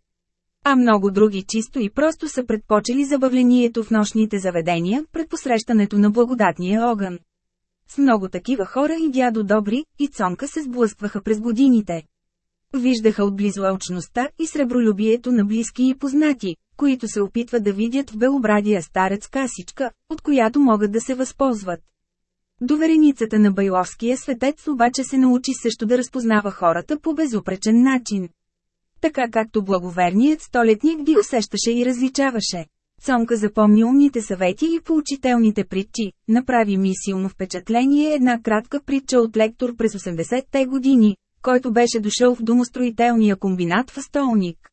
А много други чисто и просто са предпочели забавлението в нощните заведения пред посрещането на благодатния огън. С много такива хора и дядо Добри, и Цонка се сблъскваха през годините. Виждаха отблизо алчността и сребролюбието на близки и познати, които се опитват да видят в белобрадия старец касичка, от която могат да се възползват. Довереницата на Байловския светец обаче се научи също да разпознава хората по безупречен начин. Така както благоверният столетник ги усещаше и различаваше. Цонка запомни умните съвети и поучителните притчи. Направи ми силно впечатление една кратка притча от лектор през 80-те години, който беше дошъл в домостроителния комбинат в столник.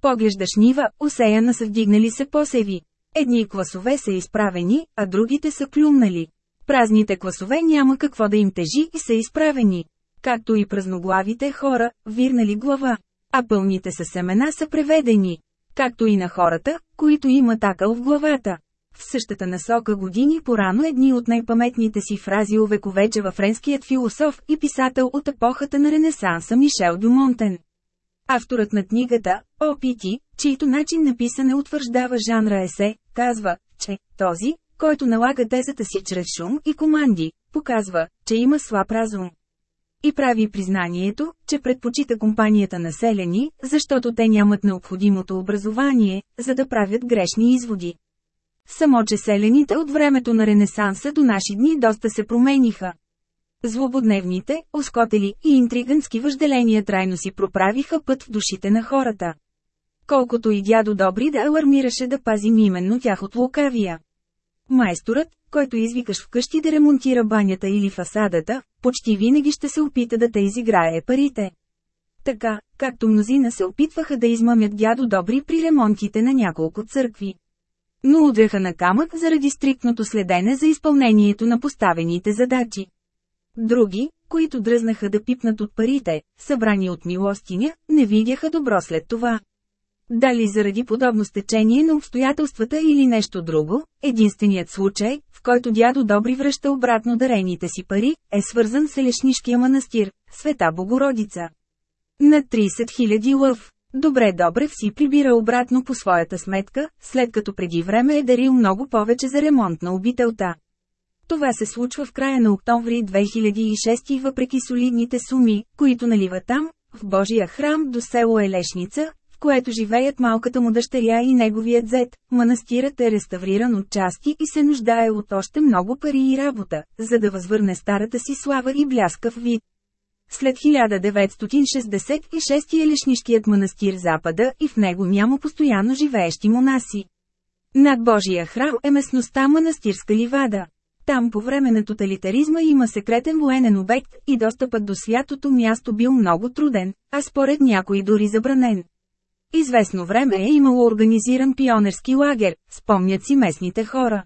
Поглеждаш нива, осеяна са вдигнали се посеви. Едни класове са изправени, а другите са клюмнали. Празните класове няма какво да им тежи и са изправени. Както и празноглавите хора, вирнали глава. А пълните са семена са преведени. Както и на хората, които има такъл в главата. В същата насока години порано едни от най-паметните си фрази увековече френският философ и писател от епохата на Ренесанса Мишел Дюмонтен. Авторът на книгата, Опити, чийто начин на писане утвърждава жанра есе, казва, че този, който налага тезата си чрез шум и команди, показва, че има слаб разум. И прави признанието, че предпочита компанията населени, защото те нямат необходимото образование, за да правят грешни изводи. Само че селените от времето на Ренесанса до наши дни доста се промениха. Злободневните, оскотели и интригански въжделения трайно си проправиха път в душите на хората. Колкото и дядо Добри да алармираше да пазим именно тях от лукавия. Майсторът, който извикаш вкъщи да ремонтира банята или фасадата, почти винаги ще се опита да те изиграе парите. Така, както мнозина се опитваха да измамят дядо Добри при ремонтите на няколко църкви. Но удряха на камък заради стриктното следене за изпълнението на поставените задачи. Други, които дръзнаха да пипнат от парите, събрани от милостиня, не видяха добро след това. Дали заради подобно стечение на обстоятелствата или нещо друго, единственият случай, в който дядо Добри връща обратно дарените си пари, е свързан с Елешнишкия манастир, Света Богородица. На 30 000 лъв. Добре Добрев си прибира обратно по своята сметка, след като преди време е дарил много повече за ремонт на обителта. Това се случва в края на октомври 2006 и въпреки солидните суми, които налива там, в Божия храм до село Елешница, което живеят малката му дъщеря и неговият зет, манастирът е реставриран от части и се нуждае от още много пари и работа, за да възвърне старата си слава и бляскав вид. След 1966 е Лешнишкият манастир Запада и в него няма постоянно живеещи монаси. Над Божия храм е местността манастирска ливада. Там по време на тоталитаризма има секретен военен обект и достъпът до святото място бил много труден, а според някои дори забранен. Известно време е имало организиран пионерски лагер, спомнят си местните хора.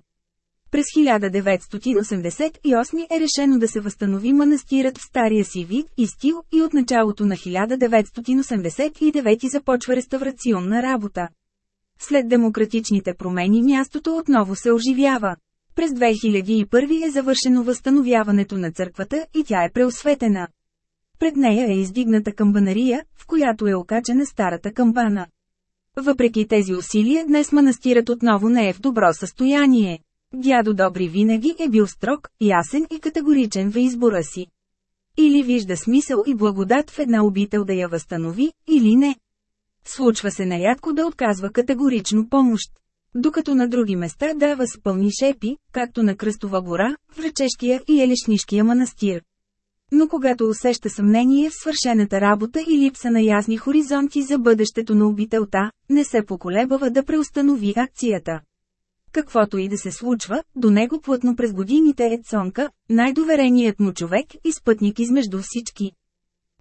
През 1988 е решено да се възстанови манастирът в стария си вид и стил и от началото на 1989 започва реставрационна работа. След демократичните промени мястото отново се оживява. През 2001 е завършено възстановяването на църквата и тя е преосветена. Пред нея е издигната камбанария, в която е окачена старата камбана. Въпреки тези усилия днес манастирът отново не е в добро състояние. Дядо Добри винаги е бил строг, ясен и категоричен в избора си. Или вижда смисъл и благодат в една обител да я възстанови, или не. Случва се нарядко да отказва категорично помощ. Докато на други места дава с пълни шепи, както на Кръстова гора, в и Елешнишкия манастир. Но когато усеща съмнение в свършената работа и липса на ясни хоризонти за бъдещето на обителта, не се поколебава да преустанови акцията. Каквото и да се случва, до него плътно през годините е Цонка, най-довереният му човек и спътник измежду всички.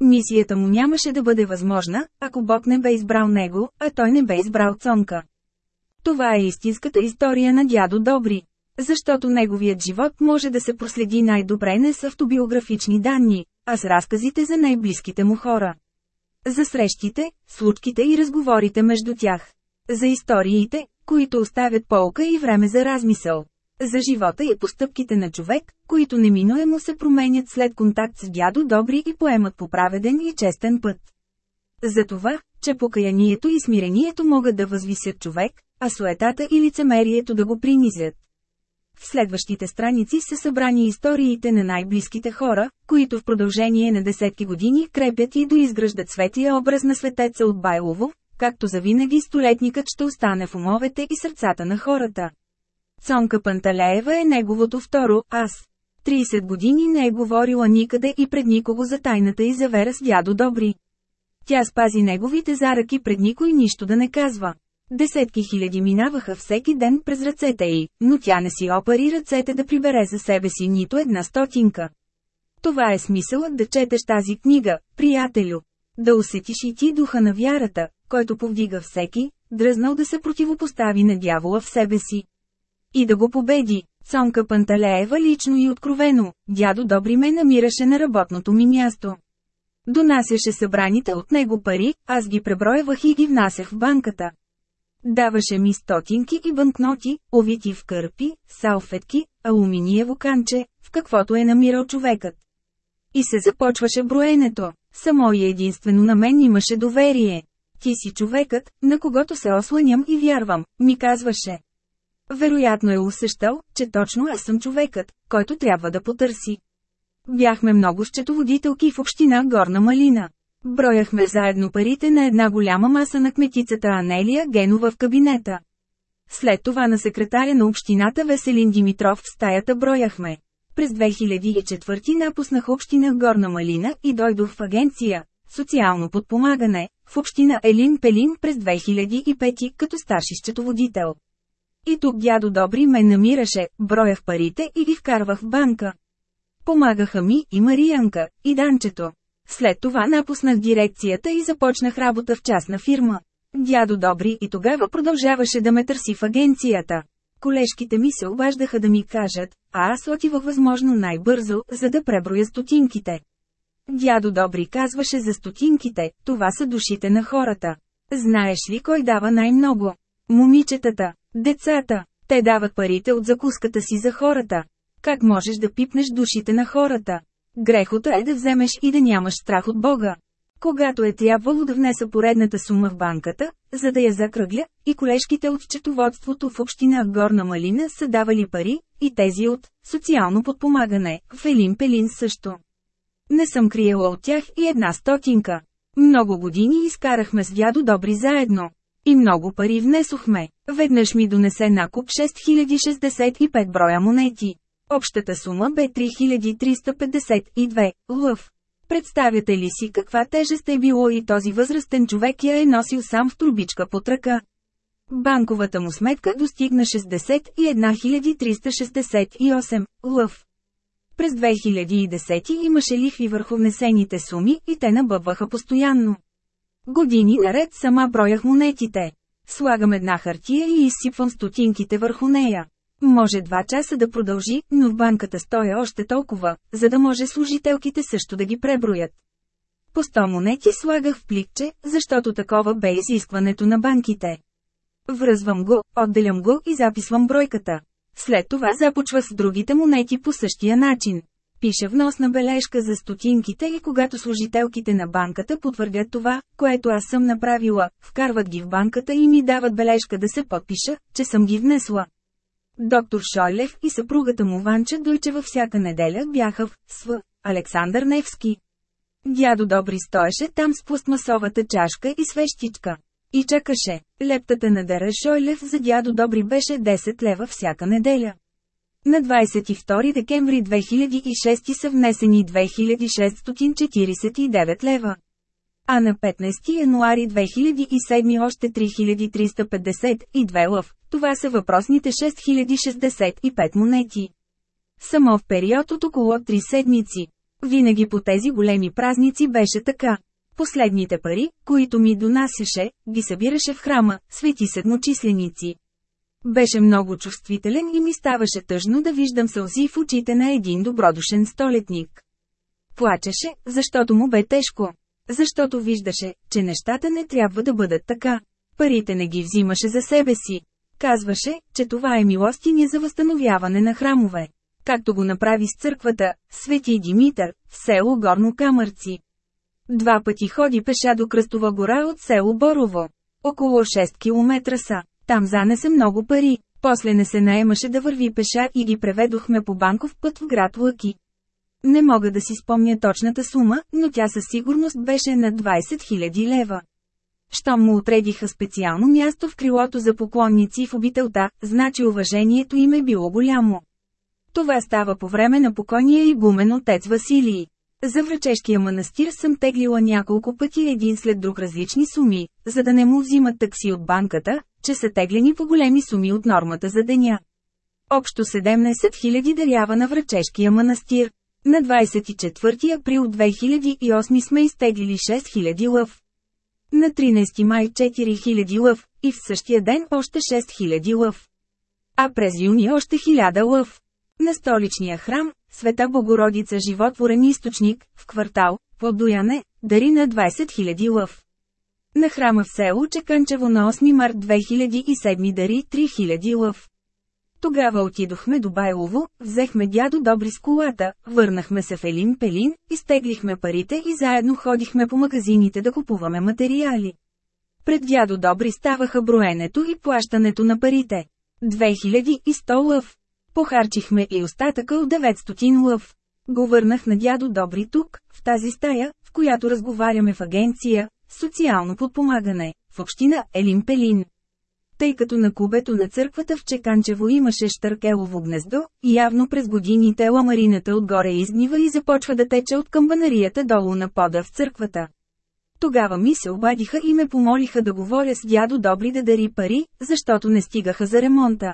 Мисията му нямаше да бъде възможна, ако Бог не бе избрал него, а той не бе избрал Цонка. Това е истинската история на дядо Добри. Защото неговият живот може да се проследи най-добре не с автобиографични данни, а с разказите за най-близките му хора. За срещите, случките и разговорите между тях. За историите, които оставят полка и време за размисъл. За живота и постъпките на човек, които неминуемо се променят след контакт с дядо Добри и поемат по праведен и честен път. За това, че покаянието и смирението могат да възвисят човек, а суетата и лицемерието да го принизят. В следващите страници са събрани историите на най-близките хора, които в продължение на десетки години крепят и доизграждат светия образ на светеца от Байлово, както завинаги столетникът ще остане в умовете и сърцата на хората. Цонка Панталеева е неговото второ «аз». 30 години не е говорила никъде и пред никого за тайната и завера с дядо Добри. Тя спази неговите заръки пред никой нищо да не казва. Десетки хиляди минаваха всеки ден през ръцете й, но тя не си опари ръцете да прибере за себе си нито една стотинка. Това е смисълът да четеш тази книга, приятелю. Да усетиш и ти духа на вярата, който повдига всеки, дръзнал да се противопостави на дявола в себе си. И да го победи. Цонка Панталеева лично и откровено, дядо Добри ме намираше на работното ми място. Донасяше събраните от него пари, аз ги преброявах и ги внасях в банката. Даваше ми стотинки и банкноти, овити в кърпи, салфетки, алуминиево канче, в каквото е намирал човекът. И се започваше броенето. Само и единствено на мен имаше доверие. Ти си човекът, на когото се осланям и вярвам, ми казваше. Вероятно е усещал, че точно аз съм човекът, който трябва да потърси. Бяхме много счетоводителки в община Горна Малина. Брояхме заедно парите на една голяма маса на кметицата Анелия Генова в кабинета. След това на секретаря на общината Веселин Димитров в стаята брояхме. През 2004 напуснах община Горна Малина и дойдох в агенция «Социално подпомагане» в община Елин Пелин през 2005 като старши счетоводител. И тук дядо Добри ме намираше, броях парите и ги вкарвах в банка. Помагаха ми и Мариянка, и Данчето. След това напуснах дирекцията и започнах работа в частна фирма. Дядо Добри и тогава продължаваше да ме търси в агенцията. Колежките ми се обаждаха да ми кажат, а аз отивах възможно най-бързо, за да преброя стотинките. Дядо Добри казваше за стотинките, това са душите на хората. Знаеш ли кой дава най-много? Момичетата, децата, те дават парите от закуската си за хората. Как можеш да пипнеш душите на хората? Грехота е да вземеш и да нямаш страх от Бога. Когато е трябвало да внеса поредната сума в банката, за да я закръгля, и колежките от счетоводството в община Горна Малина са давали пари, и тези от «социално подпомагане» в Елин Пелин също. Не съм криела от тях и една стотинка. Много години изкарахме с дядо добри заедно. И много пари внесохме. Веднъж ми донесе накуп 6065 броя монети. Общата сума бе 3352 лъв. Представяте ли си каква тежест е било и този възрастен човек я е носил сам в турбичка под ръка? Банковата му сметка достигна 61 368 лъв. През 2010 имаше лихви върху внесените суми и те набъбваха постоянно. Години наред сама броях монетите. Слагам една хартия и изсипвам стотинките върху нея. Може два часа да продължи, но в банката стоя още толкова, за да може служителките също да ги преброят. По 100 монети слагах в пликче, защото такова бе изискването на банките. Връзвам го, отделям го и записвам бройката. След това започва с другите монети по същия начин. Пиша вносна бележка за стотинките и когато служителките на банката потвърдят това, което аз съм направила, вкарват ги в банката и ми дават бележка да се подпиша, че съм ги внесла. Доктор Шойлев и съпругата му Ванча Дойчева всяка неделя бяха в СВ. Александър Невски. Дядо Добри стоеше там с пластмасовата чашка и свещичка. И чакаше. Лептата на Дера Шойлев за дядо Добри беше 10 лева всяка неделя. На 22 декември 2006 са внесени 2649 лева. А на 15 януари 2007 още 3352 лъв. Това са въпросните 6065 монети. Само в период от около 3 седмици. Винаги по тези големи празници беше така. Последните пари, които ми донасяше, ги събираше в храма, свети седмочисленици. Беше много чувствителен и ми ставаше тъжно да виждам сълзи в очите на един добродушен столетник. Плачеше, защото му бе тежко. Защото виждаше, че нещата не трябва да бъдат така. Парите не ги взимаше за себе си. Казваше, че това е милостиня за възстановяване на храмове. Както го направи с църквата, Свети Димитър, в село Горно Камърци. Два пъти ходи пеша до Кръстова гора от село Борово. Около 6 км са. Там занесе много пари. После не се наемаше да върви пеша и ги преведохме по банков път в град Лъки. Не мога да си спомня точната сума, но тя със сигурност беше на 20 000 лева. Щом му отредиха специално място в крилото за поклонници в обителта, значи уважението им е било голямо. Това става по време на покойния игумен отец Василий. За врачешкия манастир съм теглила няколко пъти един след друг различни суми, за да не му взимат такси от банката, че са теглени по големи суми от нормата за деня. Общо 17 000 дарява на Врачешкия манастир. На 24 април 2008 сме изтеглили 6000 лъв. На 13 май 4000 лъв, и в същия ден още 6000 лъв. А през юни още 1000 лъв. На столичния храм, Света Богородица Животворен източник, в квартал, Подояне, дари на 20 000 лъв. На храма в село Чеканчево на 8 март 2007 дари 3000 лъв. Тогава отидохме до Байлово, взехме дядо Добри с колата, върнахме се в Елин Пелин, изтеглихме парите и заедно ходихме по магазините да купуваме материали. Пред дядо Добри ставаха броенето и плащането на парите. 2100 лъв. Похарчихме и остатъка от 900 лъв. Го върнах на дядо Добри тук, в тази стая, в която разговаряме в агенция, социално подпомагане, в община Елин Пелин. Тъй като на кубето на църквата в Чеканчево имаше штъркелово гнездо, явно през годините ламарината отгоре изгнива и започва да тече от камбанарията долу на пода в църквата. Тогава ми се обадиха и ме помолиха да говоря с дядо Добри да дари пари, защото не стигаха за ремонта.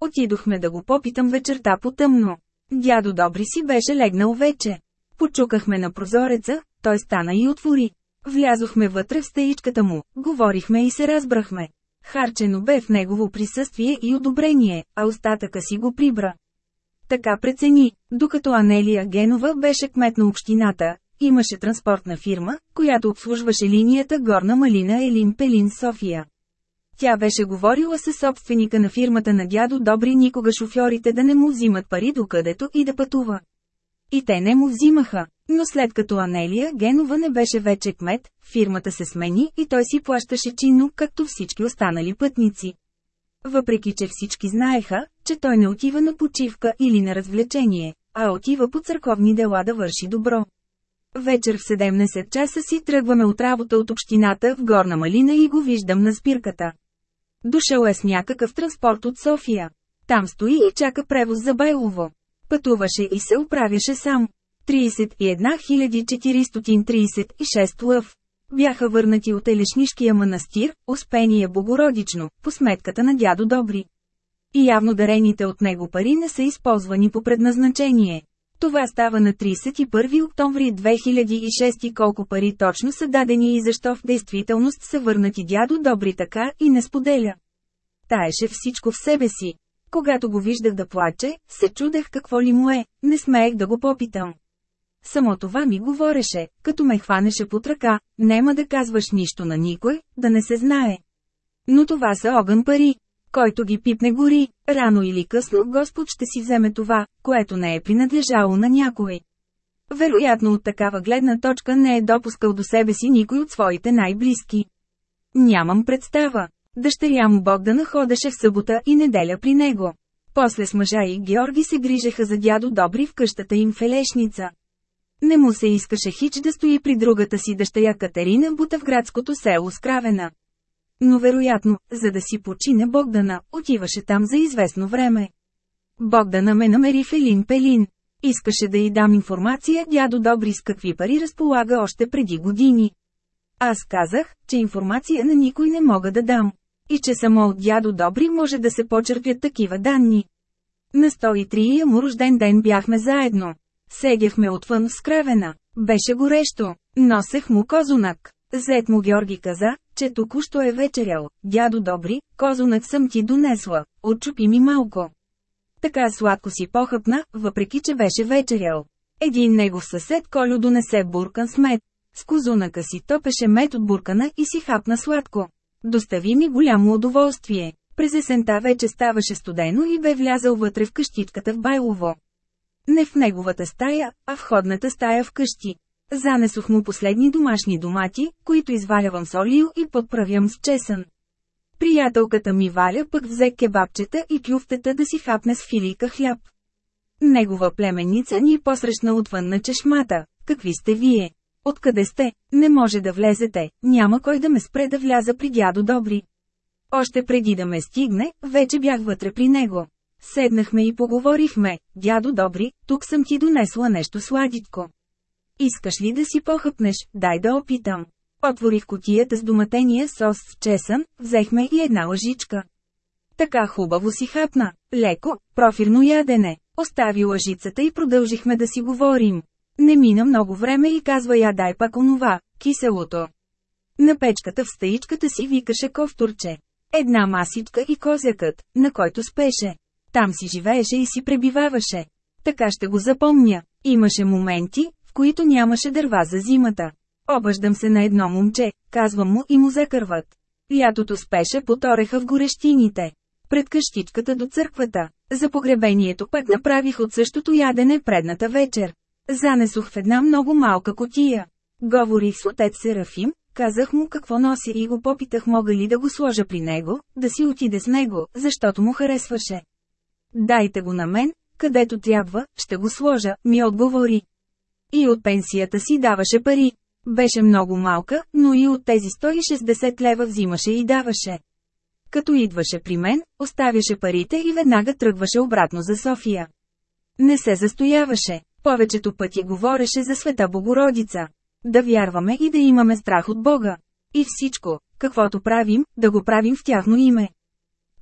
Отидохме да го попитам вечерта по тъмно. Дядо Добри си беше легнал вече. Почукахме на прозореца, той стана и отвори. Влязохме вътре в стаичката му, говорихме и се разбрахме. Харчено бе в негово присъствие и одобрение, а остатъка си го прибра. Така прецени, докато Анелия Генова беше кмет на общината, имаше транспортна фирма, която обслужваше линията Горна Малина Елин Пелин София. Тя беше говорила със собственика на фирмата на дядо Добри никога шофьорите да не му взимат пари докъдето и да пътува. И те не му взимаха. Но след като Анелия Генова не беше вече кмет, фирмата се смени и той си плащаше чинно, както всички останали пътници. Въпреки че всички знаеха, че той не отива на почивка или на развлечение, а отива по църковни дела да върши добро. Вечер в 17 часа си тръгваме от работа от общината в Горна Малина и го виждам на спирката. Дошъл е с някакъв транспорт от София. Там стои и чака превоз за Байлово. Пътуваше и се оправяше сам. 31 436 лъв. Бяха върнати от Елешнишкия манастир, Успение Богородично, по сметката на дядо Добри. И явно дарените от него пари не са използвани по предназначение. Това става на 31 октомври 2006 колко пари точно са дадени и защо в действителност са върнати дядо Добри така и не споделя. Таеше всичко в себе си. Когато го виждах да плаче, се чудех какво ли му е, не смеех да го попитам. Само това ми говореше, като ме хванеше под ръка, нема да казваш нищо на никой, да не се знае. Но това са огън пари. Който ги пипне гори, рано или късно Господ ще си вземе това, което не е принадлежало на някой. Вероятно от такава гледна точка не е допускал до себе си никой от своите най-близки. Нямам представа. Дъщеря му Богдана ходеше в събота и неделя при него. После с мъжа и Георги се грижеха за дядо Добри в къщата им в Елешница. Не му се искаше хич да стои при другата си дъщеря Катерина Бута в градското село Скравена. Но вероятно, за да си почине Богдана, отиваше там за известно време. Богдана ме намери в Елин Пелин. Искаше да й дам информация дядо Добри с какви пари разполага още преди години. Аз казах, че информация на никой не мога да дам. И че само от дядо Добри може да се почерпят такива данни. На 103-я му рожден ден бяхме заедно. Сегяхме отвън в скравена. Беше горещо. Носех му козунак. Зет му Георги каза, че току-що е вечерял. Дядо добри, козунак съм ти донесла. Отчупи ми малко. Така сладко си похъпна, въпреки че беше вечерял. Един негов съсед Колю донесе буркан с мед. С козунака си топеше мед от буркана и си хапна сладко. Достави ми голямо удоволствие. През есента вече ставаше студено и бе влязъл вътре в къщичката в Байлово. Не в неговата стая, а в ходната стая в къщи. Занесох му последни домашни домати, които извалявам с олио и подправям с чесън. Приятелката ми Валя пък взе кебабчета и кюфтета да си хапне с филийка хляб. Негова племенница ни посрещна отвън на чешмата. Какви сте вие? Откъде сте? Не може да влезете, няма кой да ме спре да вляза при дядо Добри. Още преди да ме стигне, вече бях вътре при него. Седнахме и поговорихме, дядо Добри, тук съм ти донесла нещо сладитко. Искаш ли да си похъпнеш, дай да опитам. Отворих котията с доматения сос с чесън, взехме и една лъжичка. Така хубаво си хапна, леко, профирно ядене. Остави лъжицата и продължихме да си говорим. Не мина много време и казва я дай пак онова, киселото. На печката в стаичката си викаше ковтурче. Една масичка и козякът, на който спеше. Там си живееше и си пребиваваше. Така ще го запомня. Имаше моменти, в които нямаше дърва за зимата. Обаждам се на едно момче, казвам му и му закърват. Лятото спеше под ореха в горещините. Пред къщичката до църквата. За погребението пък направих от същото ядене предната вечер. Занесох в една много малка котия. Говорих с отец Серафим, казах му какво носи и го попитах мога ли да го сложа при него, да си отиде с него, защото му харесваше. Дайте го на мен, където трябва, ще го сложа, ми отговори. И от пенсията си даваше пари. Беше много малка, но и от тези 160 лева взимаше и даваше. Като идваше при мен, оставяше парите и веднага тръгваше обратно за София. Не се застояваше, повечето пъти говореше за света Богородица. Да вярваме и да имаме страх от Бога. И всичко, каквото правим, да го правим в тяхно име.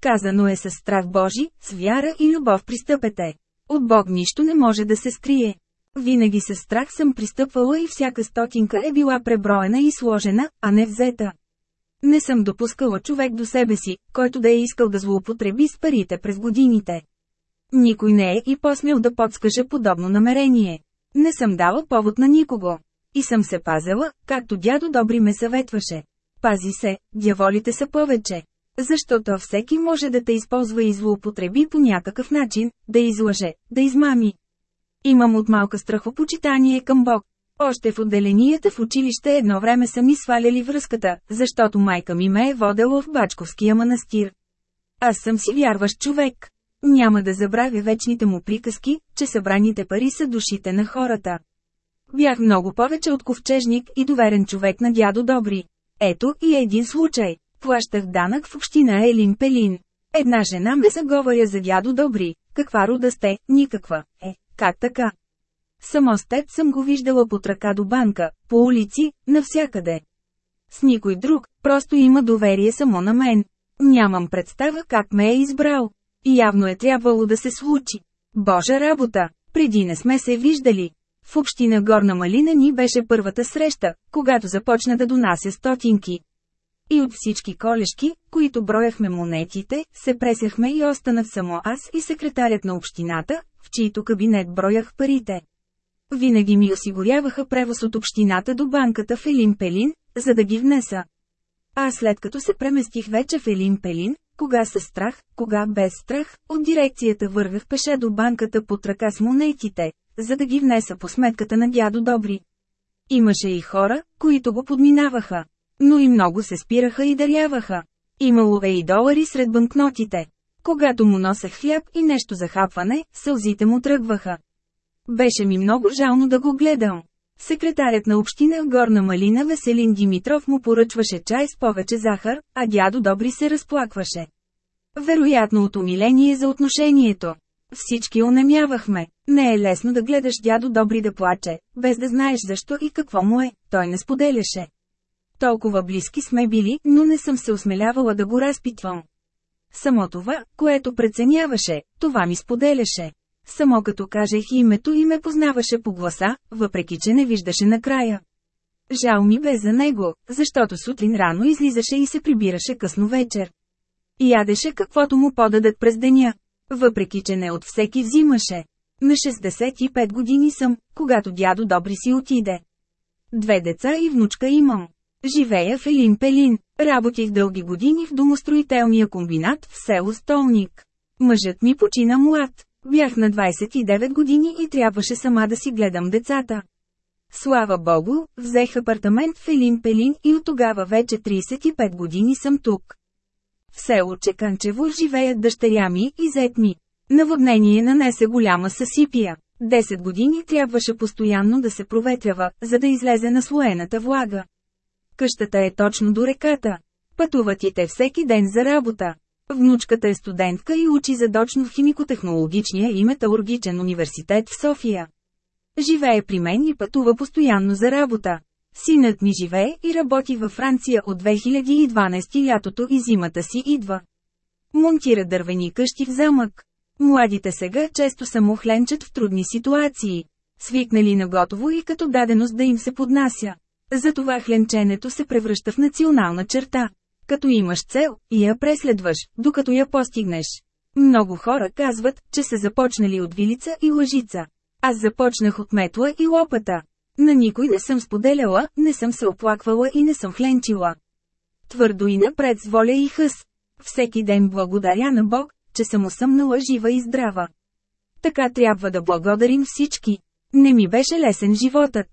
Казано е с страх Божи, с вяра и любов пристъпете. От Бог нищо не може да се скрие. Винаги с страх съм пристъпвала и всяка стотинка е била преброена и сложена, а не взета. Не съм допускала човек до себе си, който да е искал да злоупотреби с парите през годините. Никой не е и посмел да подскаже подобно намерение. Не съм дала повод на никого. И съм се пазела, както дядо Добри ме съветваше. Пази се, дяволите са повече. Защото всеки може да те използва и злоупотреби по някакъв начин, да излъже, да измами. Имам от малка страхопочитание към Бог. Още в отделенията в училище едно време са ми сваляли връзката, защото майка ми ме е водела в Бачковския манастир. Аз съм си вярващ човек. Няма да забравя вечните му приказки, че събраните пари са душите на хората. Бях много повече от ковчежник и доверен човек на дядо Добри. Ето и един случай. Плащах данък в община Елин Пелин. Една жена ме заговаря за дядо Добри. Каква рода сте? Никаква. Е, как така? Само с теб съм го виждала под ръка до банка, по улици, навсякъде. С никой друг, просто има доверие само на мен. Нямам представа как ме е избрал. И явно е трябвало да се случи. Божа работа! Преди не сме се виждали. В община Горна Малина ни беше първата среща, когато започна да донася стотинки. И от всички колешки, които брояхме монетите, се пресяхме и останах само аз и секретарят на общината, в чийто кабинет броях парите. Винаги ми осигуряваха превоз от общината до банката в Елин Пелин, за да ги внеса. А след като се преместих вече в Елин Пелин, кога със страх, кога без страх, от дирекцията вървях пеше до банката под ръка с монетите, за да ги внеса по сметката на дядо Добри. Имаше и хора, които го подминаваха. Но и много се спираха и даряваха. Имало е и долари сред банкнотите. Когато му носех хляб и нещо за хапване, сълзите му тръгваха. Беше ми много жално да го гледам. Секретарят на община Горна Малина Веселин Димитров му поръчваше чай с повече захар, а дядо Добри се разплакваше. Вероятно от умиление за отношението. Всички онемявахме. Не е лесно да гледаш дядо Добри да плаче, без да знаеш защо и какво му е, той не споделяше. Толкова близки сме били, но не съм се осмелявала да го разпитвам. Само това, което преценяваше, това ми споделяше. Само като кажех името и ме познаваше по гласа, въпреки че не виждаше накрая. Жал ми бе за него, защото сутрин рано излизаше и се прибираше късно вечер. Ядеше каквото му подадат през деня. Въпреки че не от всеки взимаше. На 65 години съм, когато дядо Добри си отиде. Две деца и внучка имам. Живея в Елин Пелин. Работих дълги години в домостроителния комбинат в село Столник. Мъжът ми почина млад. Бях на 29 години и трябваше сама да си гледам децата. Слава Богу, взех апартамент в Елин Пелин и от тогава вече 35 години съм тук. В село Чеканчево живеят дъщеря ми и зет ми. Наводнение нанесе голяма съсипия. 10 години трябваше постоянно да се проветрява, за да излезе на слоената влага. Къщата е точно до реката. Пътуват и те всеки ден за работа. Внучката е студентка и учи задочно в химико-технологичния и металургичен университет в София. Живее при мен и пътува постоянно за работа. Синът ми живее и работи във Франция от 2012 лятото и зимата си идва. Монтира дървени къщи в замък. Младите сега често самохленчат в трудни ситуации. Свикнали на готово и като даденост да им се поднася. Затова хленченето се превръща в национална черта. Като имаш цел, и я преследваш, докато я постигнеш. Много хора казват, че са започнали от вилица и лъжица. Аз започнах от метла и лопата. На никой не съм споделяла, не съм се оплаквала и не съм хленчила. Твърдо и напред с воля и хъс. Всеки ден благодаря на Бог, че съм усъмнала жива и здрава. Така трябва да благодарим всички. Не ми беше лесен животът.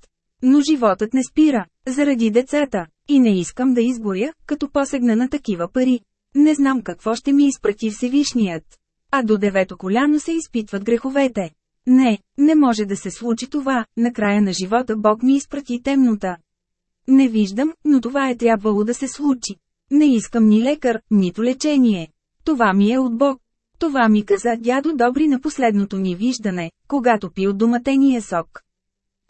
Но животът не спира, заради децата. И не искам да изгоря, като посегна на такива пари. Не знам какво ще ми изпрати Всевишният. А до девето коляно се изпитват греховете. Не, не може да се случи това, накрая на живота Бог ми изпрати темнота. Не виждам, но това е трябвало да се случи. Не искам ни лекар, нито лечение. Това ми е от Бог. Това ми каза дядо Добри на последното ни виждане, когато пи от доматения сок.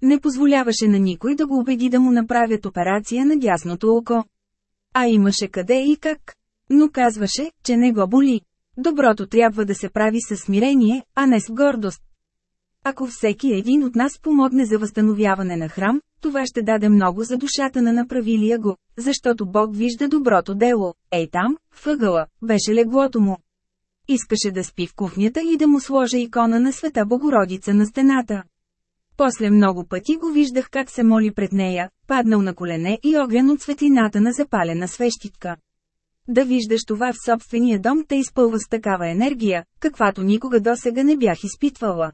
Не позволяваше на никой да го убеди да му направят операция на дясното око. А имаше къде и как. Но казваше, че не го боли. Доброто трябва да се прави със смирение, а не с гордост. Ако всеки един от нас помогне за възстановяване на храм, това ще даде много за душата на направилия го, защото Бог вижда доброто дело. Ей там, въгъла, беше леглото му. Искаше да спи в кухнята и да му сложа икона на света Богородица на стената. После много пъти го виждах как се моли пред нея, паднал на колене и огрян от светлината на запалена свещитка. Да виждаш това в собствения дом те изпълва с такава енергия, каквато никога досега не бях изпитвала.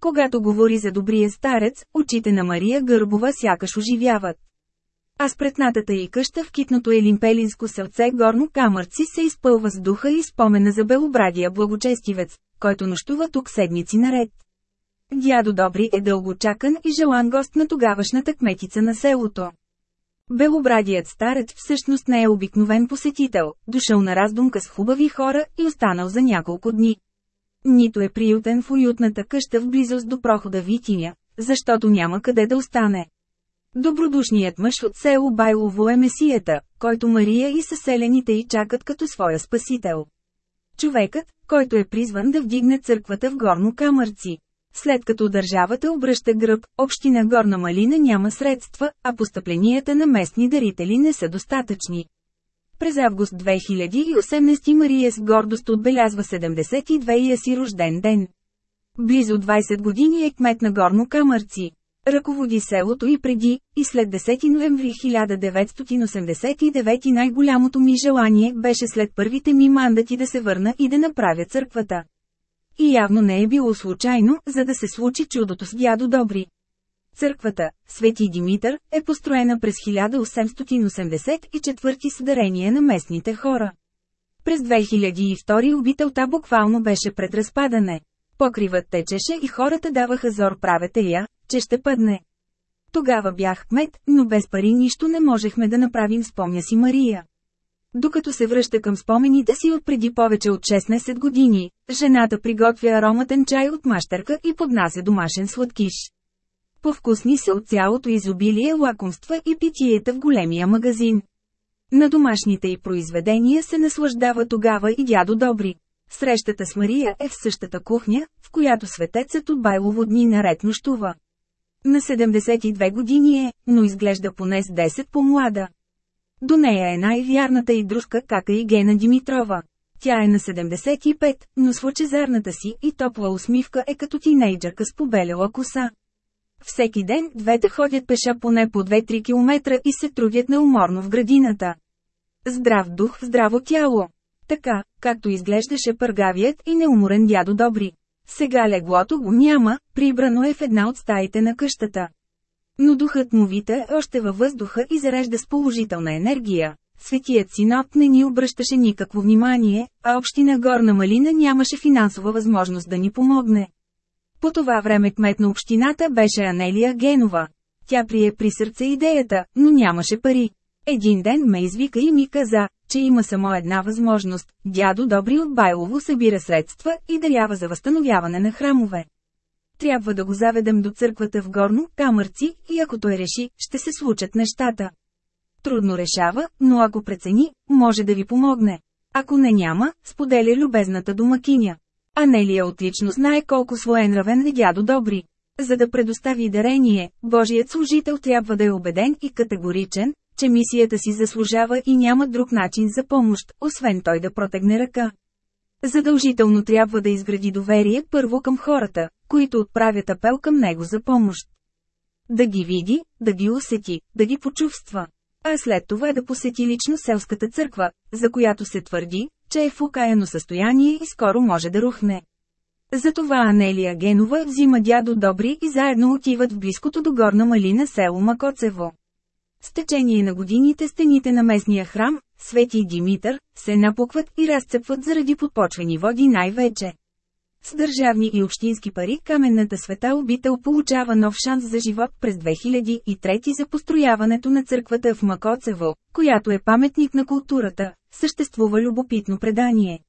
Когато говори за добрия старец, очите на Мария Гърбова сякаш оживяват. А спретнатата и къща в китното елимпелинско селце горно камърци се изпълва с духа и спомена за белобрадия благочестивец, който нощува тук седмици наред. Дядо Добри е дългочакан и желан гост на тогавашната кметица на селото. Белобрадият старец всъщност не е обикновен посетител, дошъл на раздумка с хубави хора и останал за няколко дни. Нито е приютен в уютната къща в близост до прохода Витиня, защото няма къде да остане. Добродушният мъж от село Байлово е месията, който Мария и съселените й чакат като своя спасител. Човекът, който е призван да вдигне църквата в горно камърци. След като държавата обръща гръб, община Горна Малина няма средства, а постъпленията на местни дарители не са достатъчни. През август 2018 Мария с гордост отбелязва 72-я си рожден ден. Близо 20 години е кмет на Горно Камърци. Ръководи селото и преди, и след 10 ноември 1989 най-голямото ми желание беше след първите ми мандати да се върна и да направя църквата. И явно не е било случайно, за да се случи чудото с дядо Добри. Църквата, Свети Димитър, е построена през 1884 с дарение на местните хора. През 2002 обителта буквално беше пред разпадане. Покривът течеше и хората даваха зор правете я, че ще пъдне. Тогава бях кмет, но без пари нищо не можехме да направим спомня си Мария. Докато се връща към спомените си от преди повече от 16 години, жената приготвя ароматен чай от мащерка и поднася домашен сладкиш. Повкусни са от цялото изобилие лакомства и питиета в големия магазин. На домашните й произведения се наслаждава тогава и дядо Добри. Срещата с Мария е в същата кухня, в която светецът от Байлово дни наред нощува. На 72 години е, но изглежда поне с 10 по-млада. До нея е най-вярната и дружка кака и Гена Димитрова. Тя е на 75, но с лъчезарната си и топла усмивка е като тинейджърка с побелела коса. Всеки ден двете ходят пеша поне по 2-3 км и се трудят неуморно в градината. Здрав дух, здраво тяло. Така, както изглеждаше пъргавият и неуморен дядо Добри. Сега леглото го няма, прибрано е в една от стаите на къщата. Но духът му вита още във въздуха и зарежда с положителна енергия. Светият синод не ни обръщаше никакво внимание, а община Горна Малина нямаше финансова възможност да ни помогне. По това време кмет на общината беше Анелия Генова. Тя прие при сърце идеята, но нямаше пари. Един ден ме извика и ми каза, че има само една възможност – дядо Добри от Байлово събира средства и дарява за възстановяване на храмове. Трябва да го заведем до църквата в горно, камърци, и ако той реши, ще се случат нещата. Трудно решава, но ако прецени, може да ви помогне. Ако не няма, споделя любезната домакиня. Анелия отлично знае колко своенравен е дядо Добри. За да предостави дарение, Божият служител трябва да е убеден и категоричен, че мисията си заслужава и няма друг начин за помощ, освен той да протегне ръка. Задължително трябва да изгради доверие първо към хората, които отправят апел към него за помощ. Да ги види, да ги усети, да ги почувства. А след това да посети лично селската църква, за която се твърди, че е в окаяно състояние и скоро може да рухне. Затова Анелия Генова взима дядо Добри и заедно отиват в близкото до Горна Малина село Макоцево. С течение на годините стените на местния храм, Свети Димитър, се напукват и разцепват заради подпочвени води най-вече. С държавни и общински пари каменната света обител получава нов шанс за живот през 2003 за построяването на църквата в Макоцево, която е паметник на културата, съществува любопитно предание.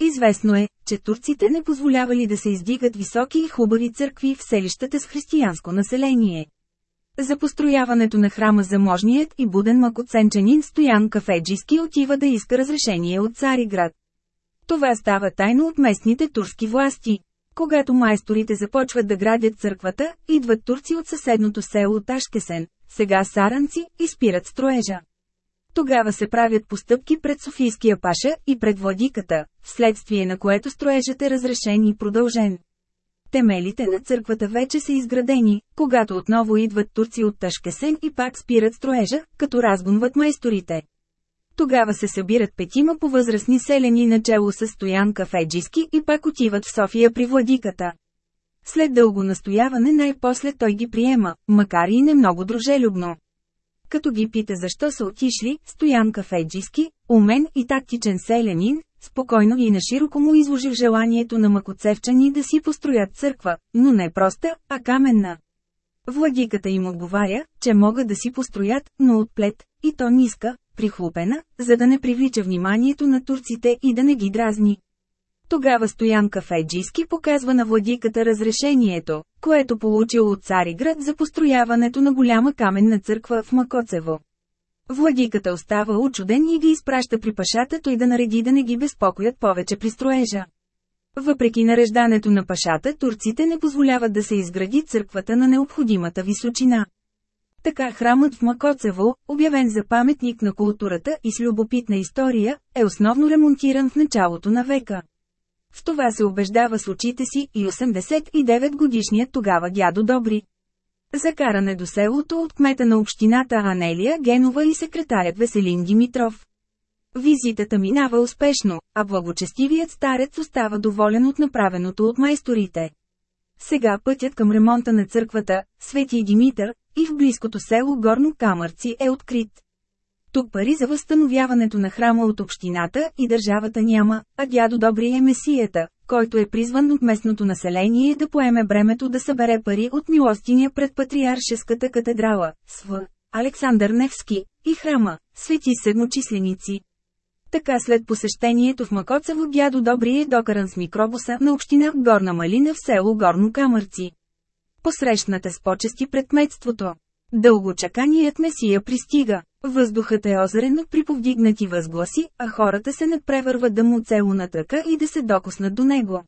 Известно е, че турците не позволявали да се издигат високи и хубави църкви в селищата с християнско население. За построяването на храма заможният и буден макоценчанин Стоян Кафеджиски отива да иска разрешение от Цариград. Това става тайно от местните турски власти. Когато майсторите започват да градят църквата, идват турци от съседното село Ташкесен, сега саранци, и спират строежа. Тогава се правят постъпки пред Софийския паша и пред владиката, вследствие на което строежът е разрешен и продължен. Темелите на църквата вече са изградени, когато отново идват турци от Ташкесен и пак спират строежа, като разгонват майсторите. Тогава се събират петима по възрастни селени начало с Стоян Кафеджиски и пак отиват в София при владиката. След дълго настояване най-после той ги приема, макар и не много дружелюбно. Като ги пита защо са отишли, Стоян Кафеджиски, умен и тактичен селянин, спокойно и нашироко му изложил желанието на макоцевчани да си построят църква, но не проста, а каменна. Владиката им отговаря, че могат да си построят, но от плет, и то ниска, прихлупена, за да не привлича вниманието на турците и да не ги дразни. Тогава Стоян Кафеджийски показва на владиката разрешението, което получил от Цариград за построяването на голяма каменна църква в Макоцево. Владиката остава учуден и ги изпраща при пашата той да нареди да не ги безпокоят повече при строежа. Въпреки нареждането на пашата, турците не позволяват да се изгради църквата на необходимата височина. Така храмът в Макоцево, обявен за паметник на културата и с любопитна история, е основно ремонтиран в началото на века. В това се убеждава с очите си и 89 годишният тогава дядо Добри. Закаране до селото от кмета на общината Анелия Генова и секретарят Веселин Димитров. Визитата минава успешно, а благочестивият старец остава доволен от направеното от майсторите. Сега пътят към ремонта на църквата, Свети Димитър, и в близкото село Горно Камърци е открит. Тук пари за възстановяването на храма от общината и държавата няма, а дядо Добри е месията, който е призван от местното население да поеме бремето да събере пари от милостиня пред Патриаршеската катедрала, СВ, Александър Невски, и храма, свети седмочисленици. Така след посещението в Макоцево дядо Добри е докаран с микробуса на община Горна Малина в село Горно Камърци. Посрещната с почести пред кметството. Дълго чаканият месия пристига. Въздухът е озрен от приповдигнати възгласи, а хората се надпревърват да му целунат натъка и да се докоснат до него.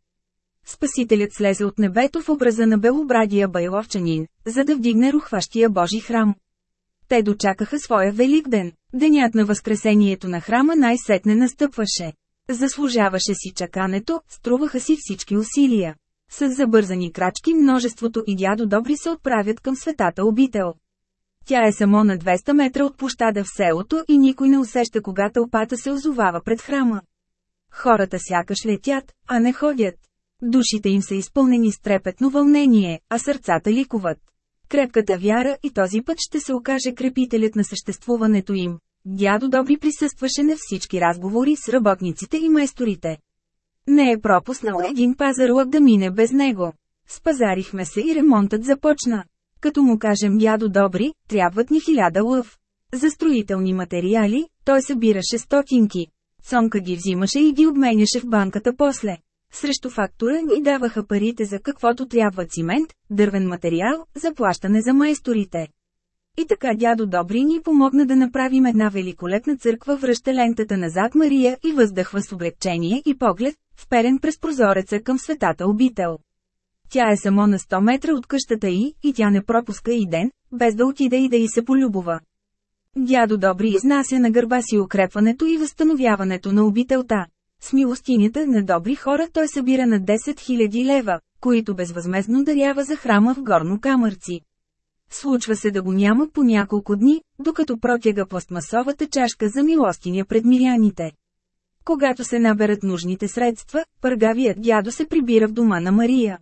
Спасителят слезе от небето в образа на белобрадия байловчанин, за да вдигне рухващия Божи храм. Те дочакаха своя велик ден. Денят на възкресението на храма най-сетне настъпваше. Заслужаваше си чакането, струваха си всички усилия. С забързани крачки множеството и дядо Добри се отправят към светата обител. Тя е само на 200 метра от площада в селото и никой не усеща кога тълпата се озовава пред храма. Хората сякаш летят, а не ходят. Душите им са изпълнени с трепетно вълнение, а сърцата ликуват. Крепката вяра и този път ще се окаже крепителят на съществуването им. Дядо Добри присъстваше на всички разговори с работниците и майсторите. Не е пропуснал един пазарлък да мине без него. Спазарихме се и ремонтът започна. Като му кажем дядо добри, трябват ни хиляда лъв. За строителни материали, той събираше стотинки. Сонка ги взимаше и ги обменяше в банката после. Срещу фактура ни даваха парите за каквото трябва цимент, дървен материал, заплащане за майсторите. И така дядо Добри ни помогна да направим една великолепна църква връща лентата назад Мария и въздъхва с облегчение и поглед, вперен през прозореца към светата обител. Тя е само на 100 метра от къщата й, и тя не пропуска и ден, без да отиде и да й се полюбова. Дядо Добри изнася на гърба си укрепването и възстановяването на обителта. С милостинята на добри хора той събира на 10 000 лева, които безвъзмезно дарява за храма в горно камърци. Случва се да го няма по няколко дни, докато протяга пластмасовата чашка за милостиня пред миряните. Когато се наберат нужните средства, пъргавият дядо се прибира в дома на Мария.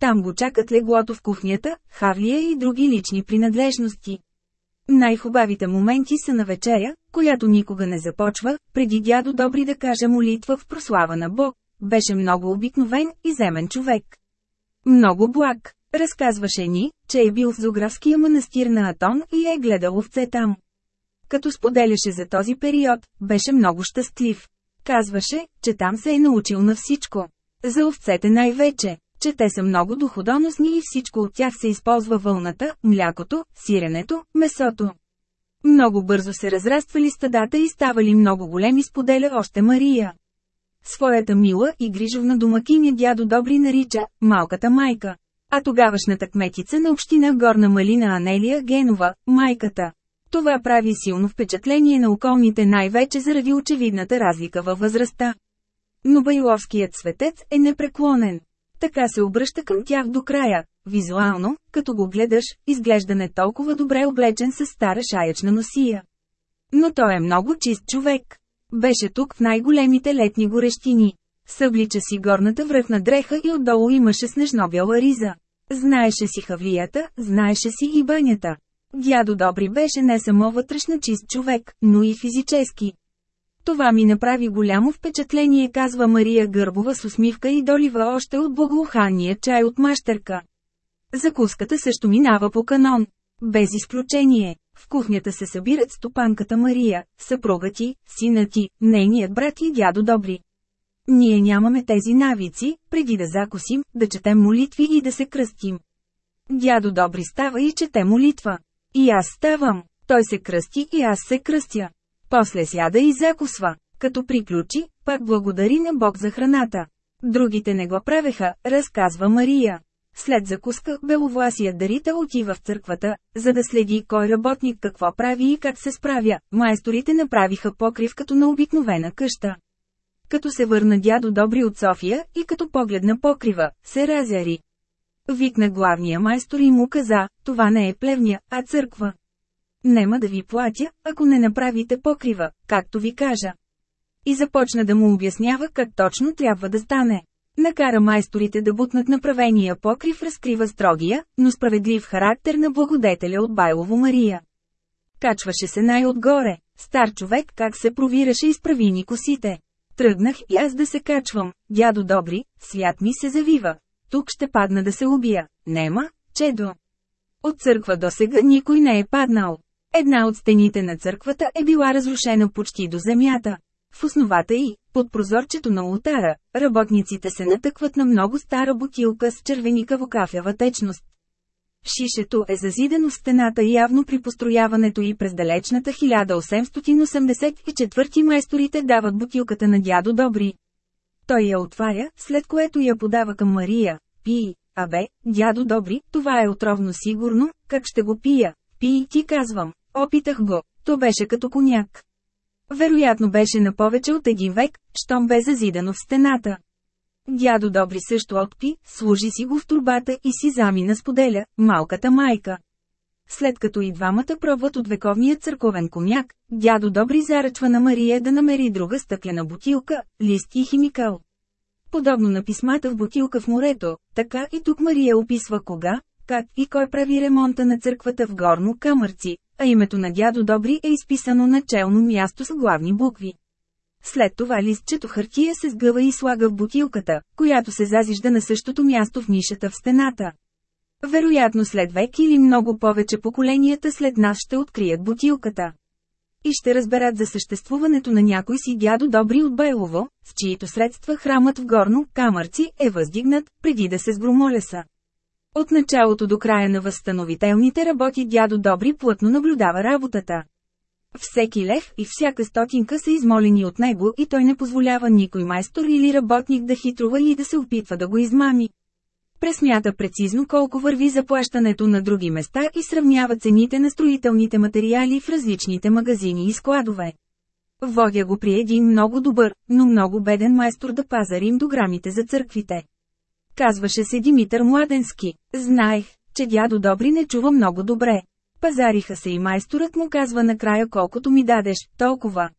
Там го чакат леглото в кухнята, хавлия и други лични принадлежности. Най-хубавите моменти са на вечеря, която никога не започва, преди дядо Добри да каже молитва в прослава на Бог. Беше много обикновен и земен човек. Много благ. Разказваше ни, че е бил в Зографския манастир на Атон и е гледал овце там. Като споделяше за този период, беше много щастлив. Казваше, че там се е научил на всичко. За овцете най-вече, че те са много доходоносни и всичко от тях се използва вълната, млякото, сиренето, месото. Много бързо се разраствали стадата и ставали много големи споделя още Мария. Своята мила и грижовна домакиня дядо Добри нарича «малката майка», а тогавашната кметица на община Горна Малина Анелия Генова – майката. Това прави силно впечатление на околните най-вече заради очевидната разлика във възрастта. Но Байловският светец е непреклонен. Така се обръща към тях до края. Визуално, като го гледаш, изглежда не толкова добре облечен с стара шаячна носия. Но той е много чист човек. Беше тук в най-големите летни горещини. Съблича си горната връхна дреха и отдолу имаше снежно-бяла риза. Знаеше си хавлията, знаеше си и банята. Дядо Добри беше не само вътрешна чист човек, но и физически. Това ми направи голямо впечатление, казва Мария Гърбова с усмивка и долива още от благоухания чай от мащерка. Закуската също минава по канон. Без изключение. В кухнята се събират стопанката Мария, съпруга ти, сина ти, нейният брат и дядо Добри. Ние нямаме тези навици, преди да закусим, да четем молитви и да се кръстим. Дядо Добри става и чете молитва. И аз ставам. Той се кръсти и аз се кръстя. После сяда и закусва. Като приключи, пак благодари на Бог за храната. Другите не го правеха, разказва Мария. След закуска, беловласият дарител отива в църквата, за да следи кой работник какво прави и как се справя. Майсторите направиха покрив като на обикновена къща. Като се върна дядо Добри от София и като погледна покрива, се разяри. Викна главния майстор и му каза, това не е плевня, а църква. Нема да ви платя, ако не направите покрива, както ви кажа. И започна да му обяснява как точно трябва да стане. Накара майсторите да бутнат направения покрив разкрива строгия, но справедлив характер на благодетеля от Байлово Мария. Качваше се най-отгоре, стар човек как се провираше и ни косите. Тръгнах и аз да се качвам, дядо добри, свят ми се завива. Тук ще падна да се убия, нема, чедо. От църква до сега никой не е паднал. Една от стените на църквата е била разрушена почти до земята. В основата й, под прозорчето на ултара, работниците се натъкват на много стара бутилка с червеникаво кафява течност. Шишето е зазидено в стената явно при построяването и през далечната 1884 майсторите дават бутилката на дядо Добри. Той я отваря, след което я подава към Мария. Пи, абе, дядо Добри, това е отровно сигурно, как ще го пия? Пи, ти казвам. Опитах го, то беше като коняк. Вероятно беше на повече от един век, щом бе зазидано в стената. Дядо Добри също отпи, служи си го в турбата и си замина споделя, малката майка. След като и двамата пробват от вековния църковен коняк, дядо Добри заръчва на Мария да намери друга стъклена бутилка, лист и химикал. Подобно на писмата в бутилка в морето, така и тук Мария описва кога, как и кой прави ремонта на църквата в горно камърци, а името на дядо Добри е изписано на челно място с главни букви. След това листчето хартия се сгъва и слага в бутилката, която се зазижда на същото място в нишата в стената. Вероятно след век или много повече поколенията след нас ще открият бутилката. И ще разберат за съществуването на някой си дядо Добри от Байлово, с чието средства храмът в Горно, Камърци, е въздигнат, преди да се сгромолеса. От началото до края на възстановителните работи дядо Добри плътно наблюдава работата. Всеки лев и всяка стотинка са измолени от него и той не позволява никой майстор или работник да хитрува или да се опитва да го измами. Пресмята прецизно колко върви заплащането на други места и сравнява цените на строителните материали в различните магазини и складове. Водя го при един много добър, но много беден майстор да пазарим до грамите за църквите. Казваше се Димитър Младенски. Знаех, че дядо Добри не чува много добре. Пазариха се и майсторът му казва накрая колкото ми дадеш, толкова.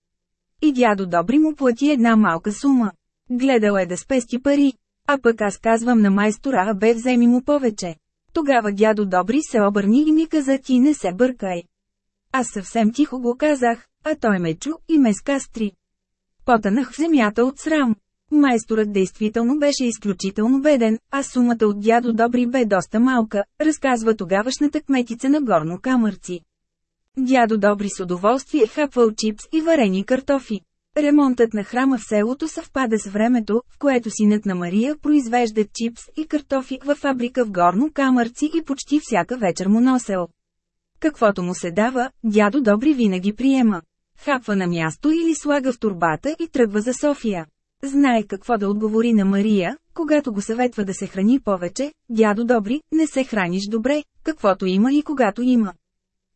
И дядо Добри му плати една малка сума. Гледал е да спести пари. А пък аз казвам на майстора, а бе вземи му повече. Тогава дядо Добри се обърни и ми каза ти не се бъркай. Аз съвсем тихо го казах, а той ме чу и ме скастри. Потънах в земята от срам. Майсторът действително беше изключително беден, а сумата от дядо Добри бе доста малка, разказва тогавашната кметица на Горно Камърци. Дядо Добри с удоволствие хапвал чипс и варени картофи. Ремонтът на храма в селото съвпада с времето, в което синът на Мария произвежда чипс и картофи във фабрика в Горно Камърци и почти всяка вечер му носел. Каквото му се дава, дядо Добри винаги приема. Хапва на място или слага в турбата и тръгва за София. Знае какво да отговори на Мария, когато го съветва да се храни повече, дядо Добри, не се храниш добре, каквото има и когато има.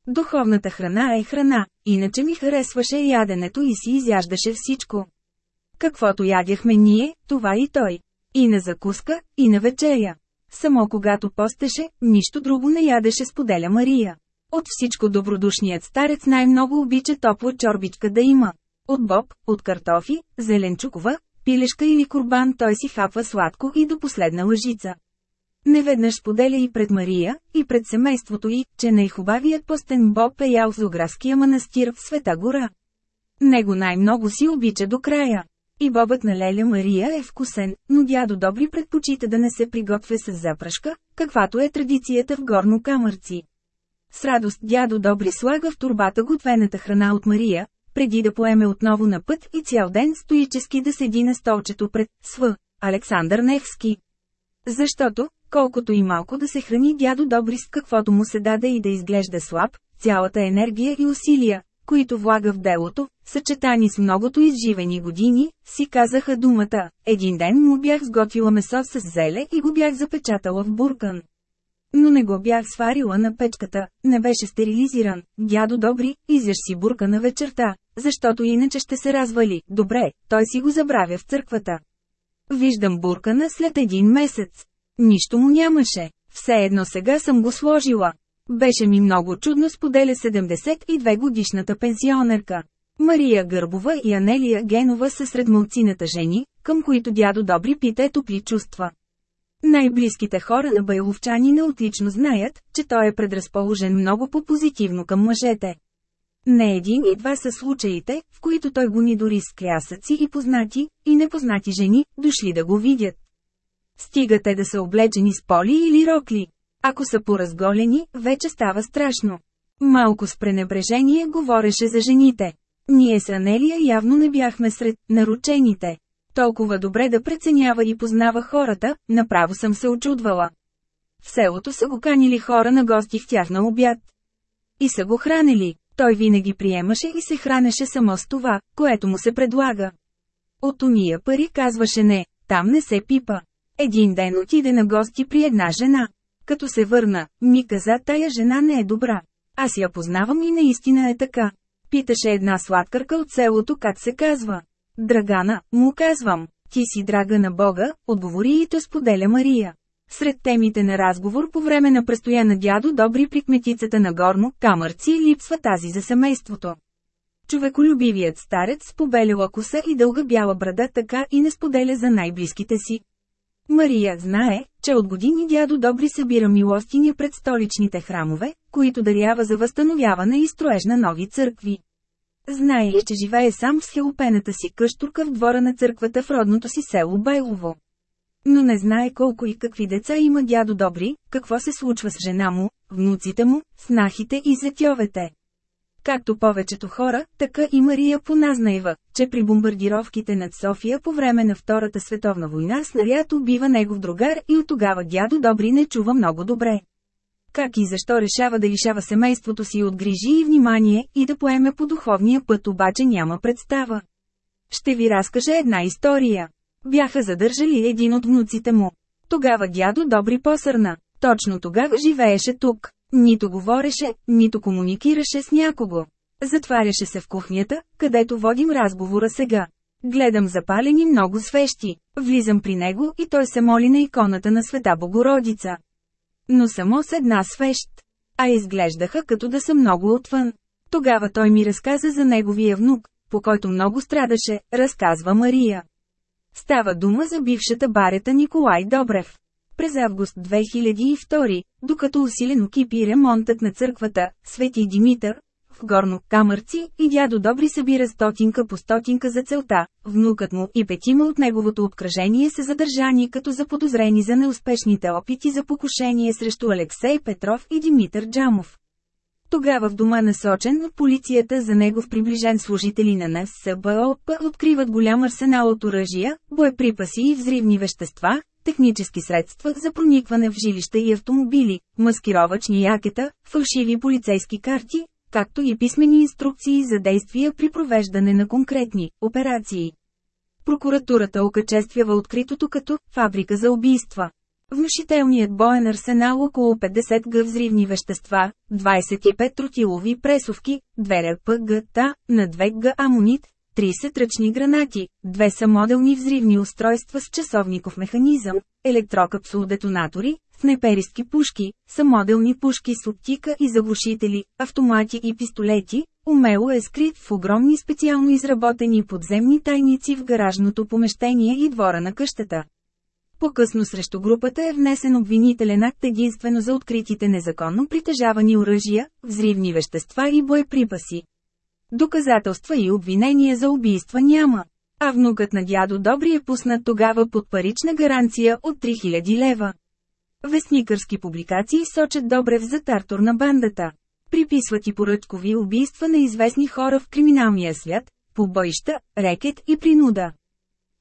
Духовната храна е храна, иначе ми харесваше яденето и си изяждаше всичко. Каквото ядяхме ние, това и той. И на закуска, и на вечеря. Само когато постеше, нищо друго не ядеше споделя Мария. От всичко добродушният старец най-много обича топла чорбичка да има. От боб, от картофи, зеленчукова, пилешка или курбан той си хапва сладко и до последна лъжица. Неведнъж поделя и пред Мария, и пред семейството й, че най-хубавият постен Боб е ял Зографския манастир в Света гора. Него най-много си обича до края. И бобът на Леля Мария е вкусен, но дядо Добри предпочита да не се приготвя с запрашка, каквато е традицията в горно камърци. С радост дядо Добри слага в турбата готвената храна от Мария, преди да поеме отново на път и цял ден стоически да седи на столчето пред СВ. Александър Невски. Защото, колкото и малко да се храни дядо Добри с каквото му се даде и да изглежда слаб, цялата енергия и усилия, които влага в делото, съчетани с многото изживени години, си казаха думата. Един ден му бях сготвила месо с зеле и го бях запечатала в буркан. Но не го бях сварила на печката, не беше стерилизиран. Дядо Добри, изяж си бурка на вечерта, защото иначе ще се развали. Добре, той си го забравя в църквата. Виждам буркана след един месец. Нищо му нямаше. Все едно сега съм го сложила. Беше ми много чудно споделя 72 годишната пенсионерка. Мария Гърбова и Анелия Генова са сред мълцината жени, към които дядо Добри пита топли чувства. Най-близките хора на байловчанина отлично знаят, че той е предразположен много по-позитивно към мъжете. Не един и два са случаите, в които той гони дори с клясъци и познати, и непознати жени, дошли да го видят. Стига те да са облечени с поли или рокли. Ако са поразголени, вече става страшно. Малко с пренебрежение говореше за жените. Ние с Анелия явно не бяхме сред наручените. Толкова добре да преценява и познава хората, направо съм се очудвала. В селото са го канили хора на гости в тях на обяд. И са го хранили. Той винаги приемаше и се хранеше само с това, което му се предлага. От уния пари казваше не, там не се пипа. Един ден отиде на гости при една жена. Като се върна, ми каза тая жена не е добра. Аз я познавам и наистина е така. Питаше една сладкарка от селото как се казва. Драгана, му казвам. Ти си драга на Бога, отговори и то споделя Мария. Сред темите на разговор по време на престоя на дядо Добри при кметицата на Горно, Камърци липсва тази за семейството. Човеколюбивият старец с побелела коса и дълга бяла брада така и не споделя за най-близките си. Мария знае, че от години дядо Добри събира милостиня пред столичните храмове, които дарява за възстановяване и строеж на нови църкви. Знае че живее сам в схелопената си къщурка в двора на църквата в родното си село Байлово. Но не знае колко и какви деца има дядо Добри, какво се случва с жена му, внуците му, снахите и зетьовете. Както повечето хора, така и Мария поназнаева, че при бомбардировките над София по време на Втората световна война снаряд убива негов другар и от тогава дядо Добри не чува много добре. Как и защо решава да лишава семейството си от грижи и внимание и да поеме по духовния път обаче няма представа. Ще ви разкажа една история. Бяха задържали един от внуците му. Тогава дядо Добри посърна. Точно тогава живееше тук. Нито говореше, нито комуникираше с някого. Затваряше се в кухнята, където водим разговора сега. Гледам запалени много свещи. Влизам при него и той се моли на иконата на Света Богородица. Но само с една свещ. А изглеждаха като да са много отвън. Тогава той ми разказа за неговия внук, по който много страдаше, разказва Мария. Става дума за бившата барета Николай Добрев. През август 2002, докато усилено кипи ремонтът на църквата, Свети Димитър, в горно камърци и дядо Добри събира стотинка по стотинка за целта, внукът му и петима от неговото обкръжение са задържани като заподозрени за неуспешните опити за покушение срещу Алексей Петров и Димитър Джамов. Тогава в дома насочен от полицията за негов приближен служители на НСБОП откриват голям арсенал от оръжия, боеприпаси и взривни вещества, технически средства за проникване в жилища и автомобили, маскировачни якета, фалшиви полицейски карти, както и писмени инструкции за действия при провеждане на конкретни операции. Прокуратурата окачествява откритото като «фабрика за убийства». Внушителният боен арсенал около 50 г взривни вещества, 25 тротилови пресовки, 2 РПГ-та, на 2 г амонит, 30 ръчни гранати, две самоделни взривни устройства с часовников механизъм, електрокапсул-детонатори, снайперистки пушки, самоделни пушки с оптика и заглушители, автомати и пистолети, умело е скрит в огромни специално изработени подземни тайници в гаражното помещение и двора на къщата. По-късно срещу групата е внесен обвинителен акт единствено за откритите незаконно притежавани оръжия, взривни вещества и боеприпаси. Доказателства и обвинения за убийства няма. А внукът на дядо Добри е пуснат тогава под парична гаранция от 3000 лева. Вестникърски публикации сочат Добрев за тартор на бандата. Приписват и поръчкови убийства на известни хора в криминалния свят, побоища, рекет и принуда.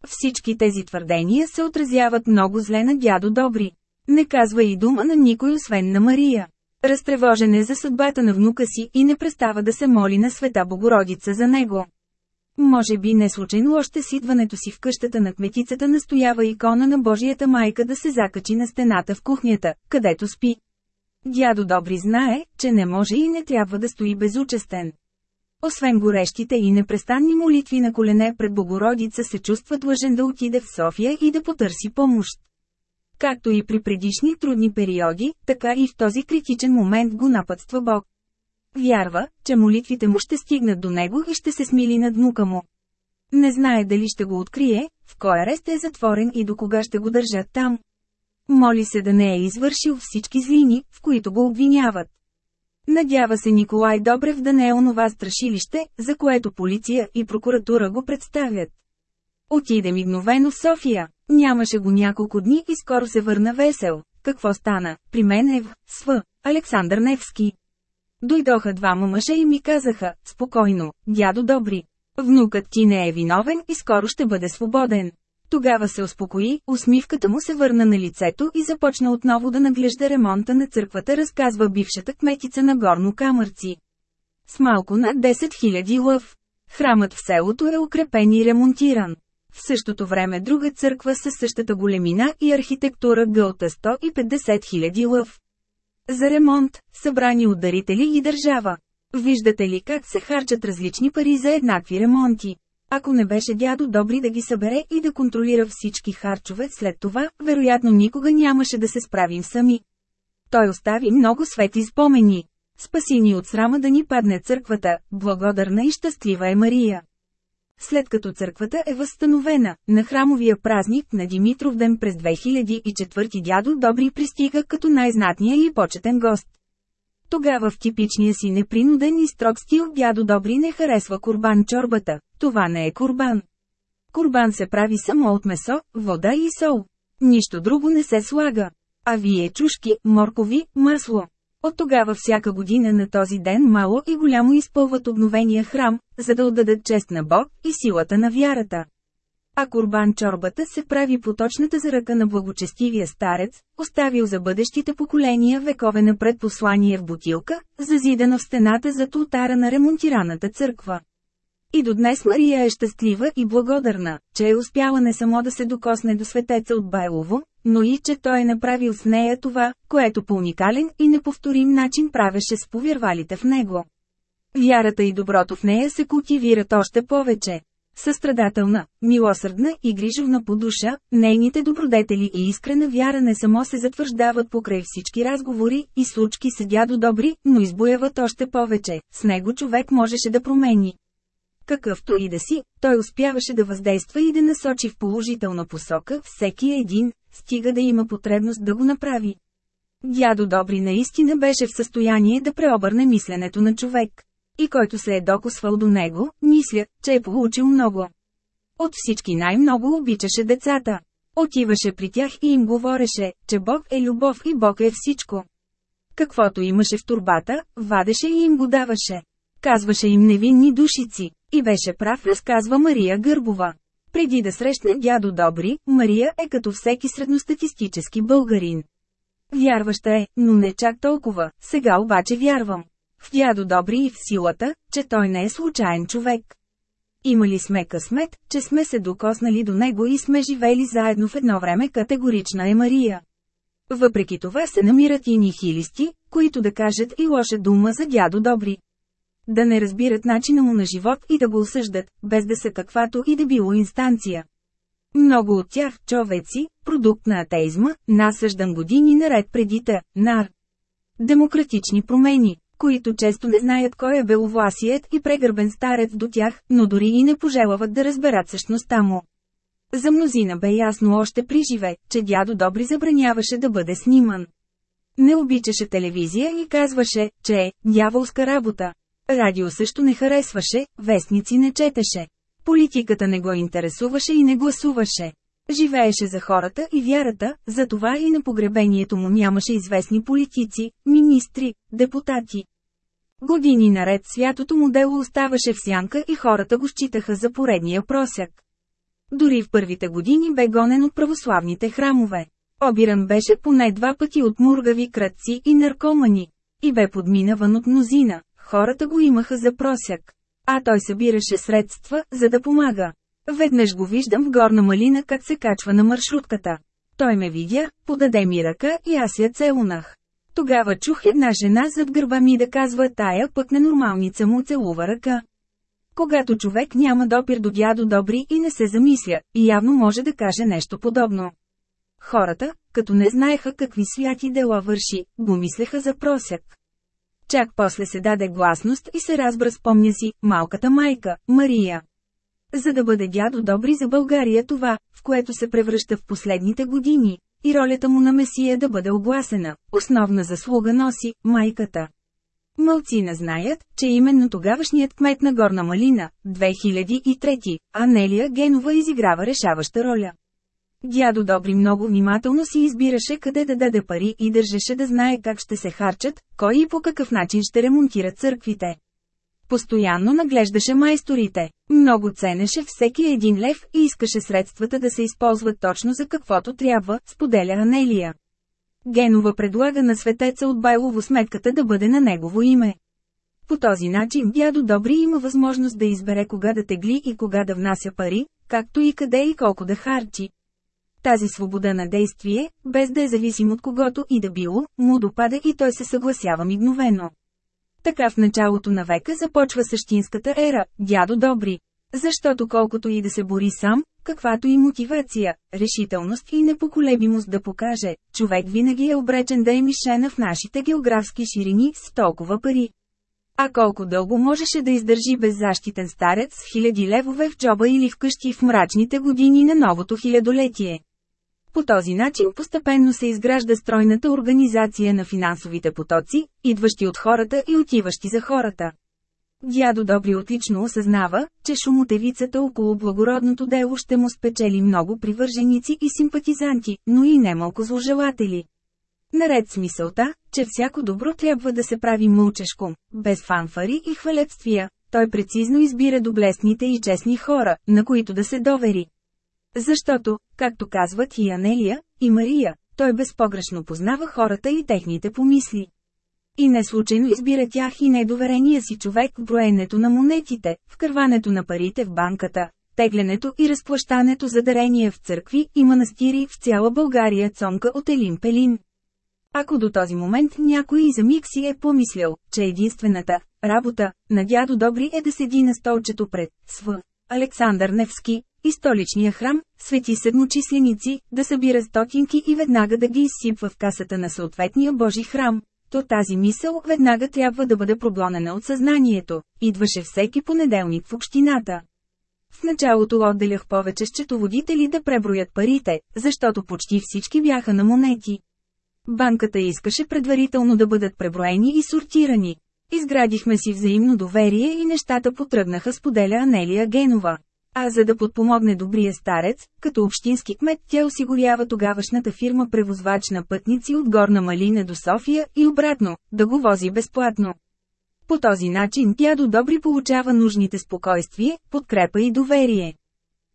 Всички тези твърдения се отразяват много зле на дядо Добри. Не казва и дума на никой освен на Мария. Разтревожен е за съдбата на внука си и не престава да се моли на света Богородица за него. Може би не случайно още с идването си в къщата на кметицата настоява икона на Божията майка да се закачи на стената в кухнята, където спи. Дядо Добри знае, че не може и не трябва да стои безучестен. Освен горещите и непрестанни молитви на колене пред Богородица се чувства длъжен да отиде в София и да потърси помощ. Както и при предишни трудни периоди, така и в този критичен момент го напътства Бог. Вярва, че молитвите му ще стигнат до него и ще се смили над внука му. Не знае дали ще го открие, в кой арест е затворен и до кога ще го държат там. Моли се да не е извършил всички злини, в които го обвиняват. Надява се Николай Добрев да не е онова страшилище, за което полиция и прокуратура го представят. Отиде мигновено в София. Нямаше го няколко дни и скоро се върна весел. Какво стана? При мен е в СВ. Александър Невски. Дойдоха двама мъже и ми казаха, спокойно, дядо добри. Внукът ти не е виновен и скоро ще бъде свободен. Тогава се успокои, усмивката му се върна на лицето и започна отново да наглежда ремонта на църквата, разказва бившата кметица на Горно Камърци. С малко над 10 000 лъв. Храмът в селото е укрепен и ремонтиран. В същото време друга църква със същата големина и архитектура гълта 150 000 лъв. За ремонт, събрани от дарители и държава. Виждате ли как се харчат различни пари за еднакви ремонти? Ако не беше дядо добри да ги събере и да контролира всички харчове след това, вероятно никога нямаше да се справим сами. Той остави много свети спомени. Спаси ни от срама да ни падне църквата, благодарна и щастлива е Мария. След като църквата е възстановена, на храмовия празник на Димитров ден през 2004 дядо Добри пристига като най-знатния и почетен гост. Тогава в типичния си непринуден и строг стил дядо Добри не харесва курбан чорбата. Това не е курбан. Курбан се прави само от месо, вода и сол. Нищо друго не се слага. А вие чушки, моркови, масло. От тогава всяка година на този ден мало и голямо изпълват обновения храм, за да отдадат чест на Бог и силата на вярата. А курбан чорбата се прави по точната заръка на благочестивия старец, оставил за бъдещите поколения векове на предпослание в бутилка, зазидана в стената за ултара на ремонтираната църква. И до днес Мария е щастлива и благодарна, че е успяла не само да се докосне до светеца от Байлово, но и че той е направил с нея това, което по уникален и неповторим начин правеше с повярвалите в него. Вярата и доброто в нея се култивират още повече. Състрадателна, милосърдна и грижовна по душа, нейните добродетели и искрена вяра не само се затвърждават покрай всички разговори и случки с дядо добри, но избояват още повече, с него човек можеше да промени. Какъвто и да си, той успяваше да въздейства и да насочи в положителна посока всеки един, стига да има потребност да го направи. Дядо Добри наистина беше в състояние да преобърне мисленето на човек. И който се е докосвал до него, мисля, че е получил много. От всички най-много обичаше децата. Отиваше при тях и им говореше, че Бог е любов и Бог е всичко. Каквото имаше в турбата, вадеше и им го даваше. Казваше им невинни душици. И беше прав, разказва Мария Гърбова. Преди да срещне дядо Добри, Мария е като всеки средностатистически българин. Вярваща е, но не чак толкова, сега обаче вярвам. В дядо Добри и в силата, че той не е случайен човек. Имали сме късмет, че сме се докоснали до него и сме живели заедно в едно време категорична е Мария. Въпреки това се намират и нихилисти, които да кажат и лоша дума за дядо Добри. Да не разбират начина му на живот и да го осъждат, без да са каквато и да било инстанция. Много от тях, човеци, продукт на атеизма, насъждан години наред преди та, нар. Демократични промени, които често не знаят кой е беловласият и прегърбен старец до тях, но дори и не пожелават да разберат същността му. За мнозина бе ясно още при живе, че дядо Добри забраняваше да бъде сниман. Не обичаше телевизия и казваше, че е дяволска работа. Радио също не харесваше, вестници не четеше. Политиката не го интересуваше и не гласуваше. Живееше за хората и вярата, затова и на погребението му нямаше известни политици, министри, депутати. Години наред святото му дело оставаше в сянка и хората го считаха за поредния просяк. Дори в първите години бе гонен от православните храмове. Обиран беше поне два пъти от мургави кръци и наркомани. И бе подминаван от мнозина, хората го имаха за просяк. А той събираше средства, за да помага. Веднъж го виждам в горна малина как се качва на маршрутката. Той ме видя, подаде ми ръка и аз я целунах. Тогава чух една жена зад гърба ми да казва тая пък ненормалница му целува ръка. Когато човек няма допир до дядо добри и не се замисля, и явно може да каже нещо подобно. Хората, като не знаеха какви святи дела върши, го мислеха за просяк. Чак после се даде гласност и се разбра спомня си, малката майка, Мария. За да бъде дядо добри за България това, в което се превръща в последните години, и ролята му на Месия да бъде огласена, основна заслуга носи майката. Мълци не знаят, че именно тогавашният кмет на Горна Малина, 2003, Анелия Генова изиграва решаваща роля. Дядо Добри много внимателно си избираше къде да даде пари и държеше да знае как ще се харчат, кой и по какъв начин ще ремонтира църквите. Постоянно наглеждаше майсторите. Много ценеше всеки един лев и искаше средствата да се използват точно за каквото трябва, споделя Анелия. Генова предлага на светеца от Байлово сметката да бъде на негово име. По този начин дядо Добри има възможност да избере кога да тегли и кога да внася пари, както и къде и колко да харчи. Тази свобода на действие, без да е зависим от когото и да било, му допада и той се съгласява мигновено. Така в началото на века започва същинската ера, дядо Добри. Защото колкото и да се бори сам, каквато и мотивация, решителност и непоколебимост да покаже, човек винаги е обречен да е мишена в нашите географски ширини с толкова пари. А колко дълго можеше да издържи беззащитен старец с хиляди левове в джоба или вкъщи в мрачните години на новото хилядолетие? По този начин постепенно се изгражда стройната организация на финансовите потоци, идващи от хората и отиващи за хората. Дядо Добри отлично осъзнава, че шумотевицата около благородното дело ще му спечели много привърженици и симпатизанти, но и немалко зложелатели. Наред с мисълта, че всяко добро трябва да се прави мълчешком, без фанфари и хвалетствия, той прецизно избира доблестните и честни хора, на които да се довери. Защото, както казват и Анелия, и Мария, той безпогрешно познава хората и техните помисли. И не случайно избира тях и недоверения си човек в броенето на монетите, в кърването на парите в банката, теглянето и разплащането за дарения в църкви и манастири в цяла България цонка от Елин Пелин. Ако до този момент някой и за миг си е помислял, че единствената работа на дядо Добри е да седи на столчето пред СВ. Александър Невски, и столичния храм, свети седмочисленици, да събира стотинки и веднага да ги изсипва в касата на съответния Божи храм, то тази мисъл веднага трябва да бъде проблонена от съзнанието. Идваше всеки понеделник в общината. В началото отделях повече счетоводители да преброят парите, защото почти всички бяха на монети. Банката искаше предварително да бъдат преброени и сортирани. Изградихме си взаимно доверие и нещата потръгнаха споделя Анелия Генова. А за да подпомогне добрия старец, като общински кмет тя осигурява тогавашната фирма превозвач на пътници от Горна Малина до София и обратно, да го вози безплатно. По този начин тя до добри получава нужните спокойствие, подкрепа и доверие.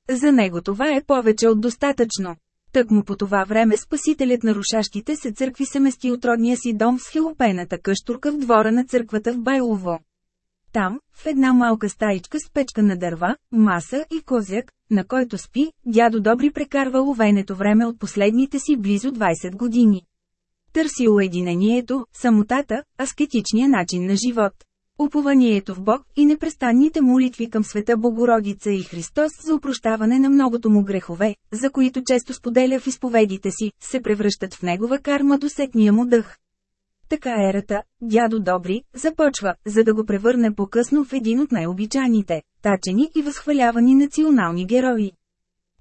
За него това е повече от достатъчно. Тъкмо по това време спасителят на рушащите се църкви се мести от родния си дом с хилопената къщурка в двора на църквата в Байлово. Там, в една малка стаичка с печка на дърва, маса и козяк, на който спи, дядо Добри прекарва ловенето време от последните си близо 20 години. Търси уединението, самотата, аскетичния начин на живот. Упованието в Бог и непрестанните молитви към света Богородица и Христос за упрощаване на многото му грехове, за които често споделя в изповедите си, се превръщат в негова карма до сетния му дъх. Така ерата, дядо Добри, започва, за да го превърне по-късно в един от най-обичаните, тачени и възхвалявани национални герои.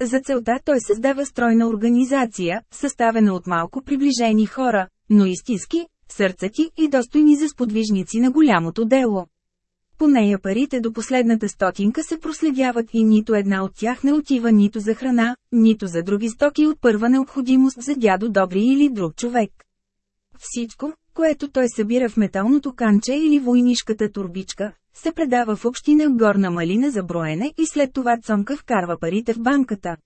За целта той създава стройна организация, съставена от малко приближени хора, но истински, сърцати и достойни за сподвижници на голямото дело. По нея парите до последната стотинка се проследяват и нито една от тях не отива нито за храна, нито за други стоки от първа необходимост за дядо Добри или друг човек. Всичко, което той събира в металното канче или войнишката турбичка, се предава в община Горна Малина за броене и след това Цонка вкарва парите в банката.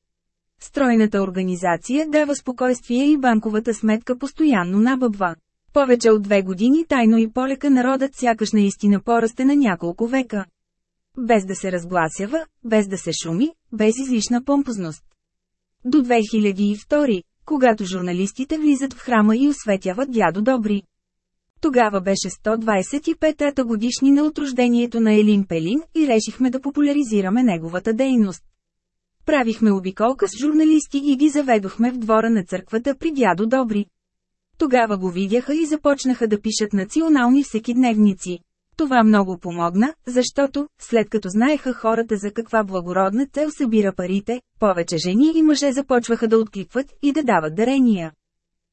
Стройната организация дава спокойствие и банковата сметка постоянно набъбва. Повече от две години тайно и полека народът сякаш наистина порасте на няколко века. Без да се разгласява, без да се шуми, без излишна помпозност. До 2002, когато журналистите влизат в храма и осветяват дядо Добри. Тогава беше 125-та годишнина от рождението на Елин Пелин и решихме да популяризираме неговата дейност. Правихме обиколка с журналисти и ги заведохме в двора на църквата при дядо Добри. Тогава го видяха и започнаха да пишат национални всекидневници. Това много помогна, защото, след като знаеха хората за каква благородна цел събира парите, повече жени и мъже започваха да откликват и да дават дарения.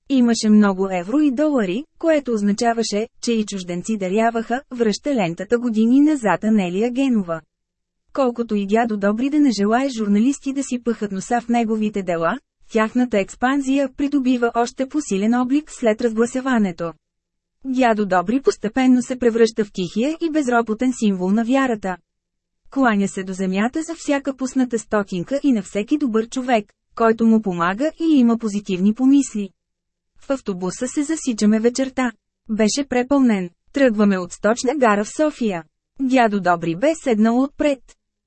Имаше много евро и долари, което означаваше, че и чужденци даряваха, връща лентата години назад Анелия Генова. Колкото и дядо Добри да не желая журналисти да си пъхат носа в неговите дела, тяхната експанзия придобива още посилен облик след разгласяването. Дядо Добри постепенно се превръща в тихия и безропотен символ на вярата. Кланя се до земята за всяка пусната стотинка и на всеки добър човек, който му помага и има позитивни помисли. В автобуса се засичаме вечерта. Беше препълнен. Тръгваме от сточна гара в София. Дядо Добри бе седнал отпред.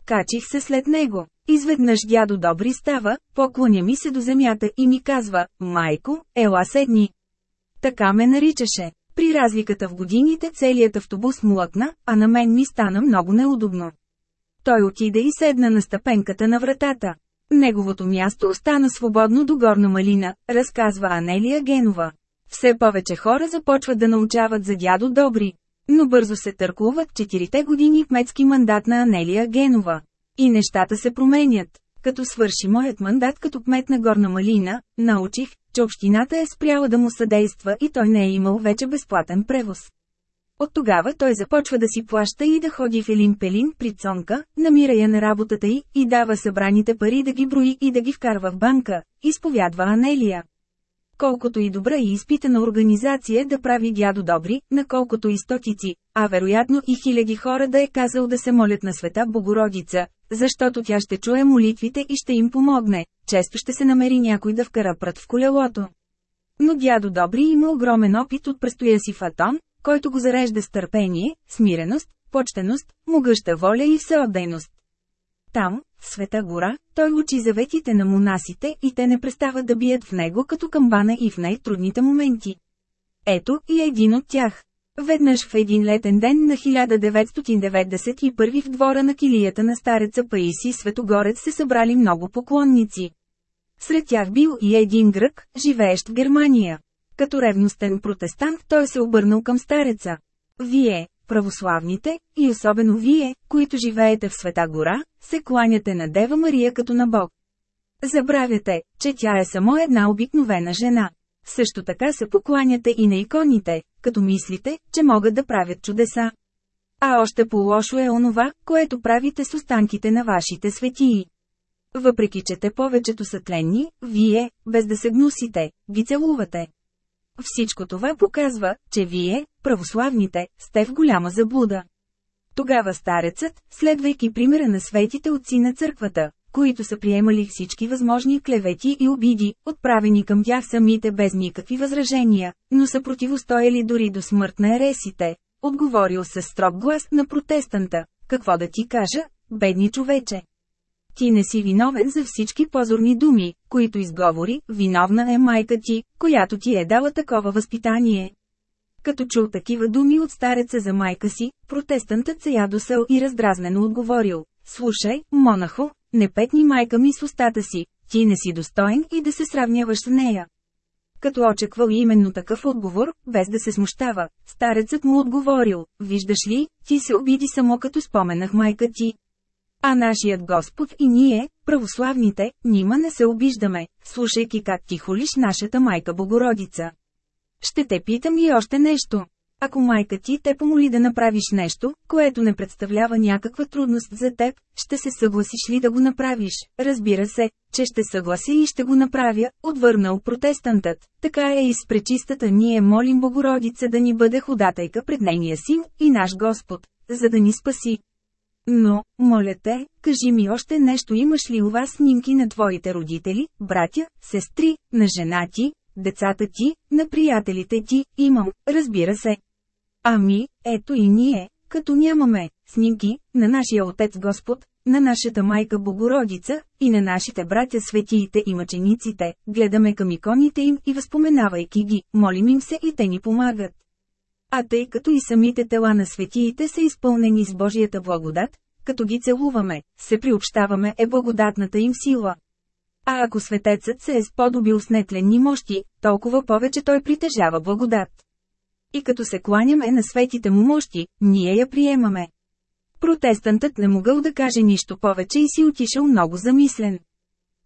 Качих се след него. Изведнъж дядо Добри става, поклоня ми се до земята и ми казва, майко, ела седни. Така ме наричаше. При разликата в годините целият автобус млъкна, а на мен ми стана много неудобно. Той отиде и седна на стъпенката на вратата. Неговото място остана свободно до горна малина, разказва Анелия Генова. Все повече хора започват да научават за дядо Добри. Но бързо се търкуват четирите години кметски мандат на Анелия Генова. И нещата се променят. Като свърши моят мандат като кмет на Горна Малина, научих, че общината е спряла да му съдейства и той не е имал вече безплатен превоз. От тогава той започва да си плаща и да ходи в Елин Пелин при Цонка, намира я на работата й и дава събраните пари да ги брои и да ги вкарва в банка, изповядва Анелия. Колкото и добра и изпитана организация да прави дядо добри, наколкото и стотици, а вероятно и хиляди хора да е казал да се молят на света Богородица, защото тя ще чуе молитвите и ще им помогне, често ще се намери някой да вкара прът в колелото. Но дядо Добри има огромен опит от престоя си фатон, който го зарежда с търпение, смиреност, почтеност, могъща воля и всеотдайност. Там, Света гора, той учи заветите на монасите и те не престават да бият в него като камбана и в най-трудните моменти. Ето и един от тях. Веднъж в един летен ден на 1991 в двора на килията на стареца Паиси Светогорец се събрали много поклонници. Сред тях бил и един грък, живеещ в Германия. Като ревностен протестант той се обърнал към стареца. Вие, православните, и особено вие, които живеете в Света гора, се кланяте на Дева Мария като на Бог. Забравяте, че тя е само една обикновена жена. Също така се покланяте и на иконите, като мислите, че могат да правят чудеса. А още по-лошо е онова, което правите с останките на вашите светии. Въпреки че те повечето са тленни, вие, без да се гнусите, ги целувате. Всичко това показва, че вие, православните, сте в голяма заблуда. Тогава старецът, следвайки примера на светите отци на църквата, които са приемали всички възможни клевети и обиди, отправени към тях самите без никакви възражения, но са противостояли дори до смърт на ересите, отговорил със строг глас на протестанта, какво да ти кажа, бедни човече. Ти не си виновен за всички позорни думи, които изговори, виновна е майка ти, която ти е дала такова възпитание. Като чул такива думи от стареца за майка си, протестантът се ядосал и раздразнено отговорил. Слушай, монахо, не петни майка ми с устата си, ти не си достоен и да се сравняваш с нея. Като очаквал именно такъв отговор, без да се смущава, старецът му отговорил, виждаш ли, ти се обиди само като споменах майка ти. А нашият Господ и ние, православните, нима не се обиждаме, слушайки как ти холиш нашата майка Богородица. Ще те питам и още нещо. Ако майка ти те помоли да направиш нещо, което не представлява някаква трудност за теб, ще се съгласиш ли да го направиш? Разбира се, че ще съгласи и ще го направя, отвърнал протестантът. Така е и с пречистата ние молим Богородица да ни бъде ходатайка пред нейния син и наш Господ, за да ни спаси. Но, моля те, кажи ми още нещо имаш ли у вас снимки на твоите родители, братя, сестри, на жена ти, децата ти, на приятелите ти, имам, разбира се. Ами, ето и ние, като нямаме снимки на нашия Отец Господ, на нашата майка Богородица и на нашите братя светиите и мъчениците, гледаме към иконите им и възпоменавайки ги, молим им се и те ни помагат. А тъй като и самите тела на светиите са изпълнени с Божията благодат, като ги целуваме, се приобщаваме е благодатната им сила. А ако светецът се е сподобил с нетленни мощи, толкова повече той притежава благодат. И като се кланяме на светите му мощи, ние я приемаме. Протестантът не могъл да каже нищо повече и си отишъл много замислен.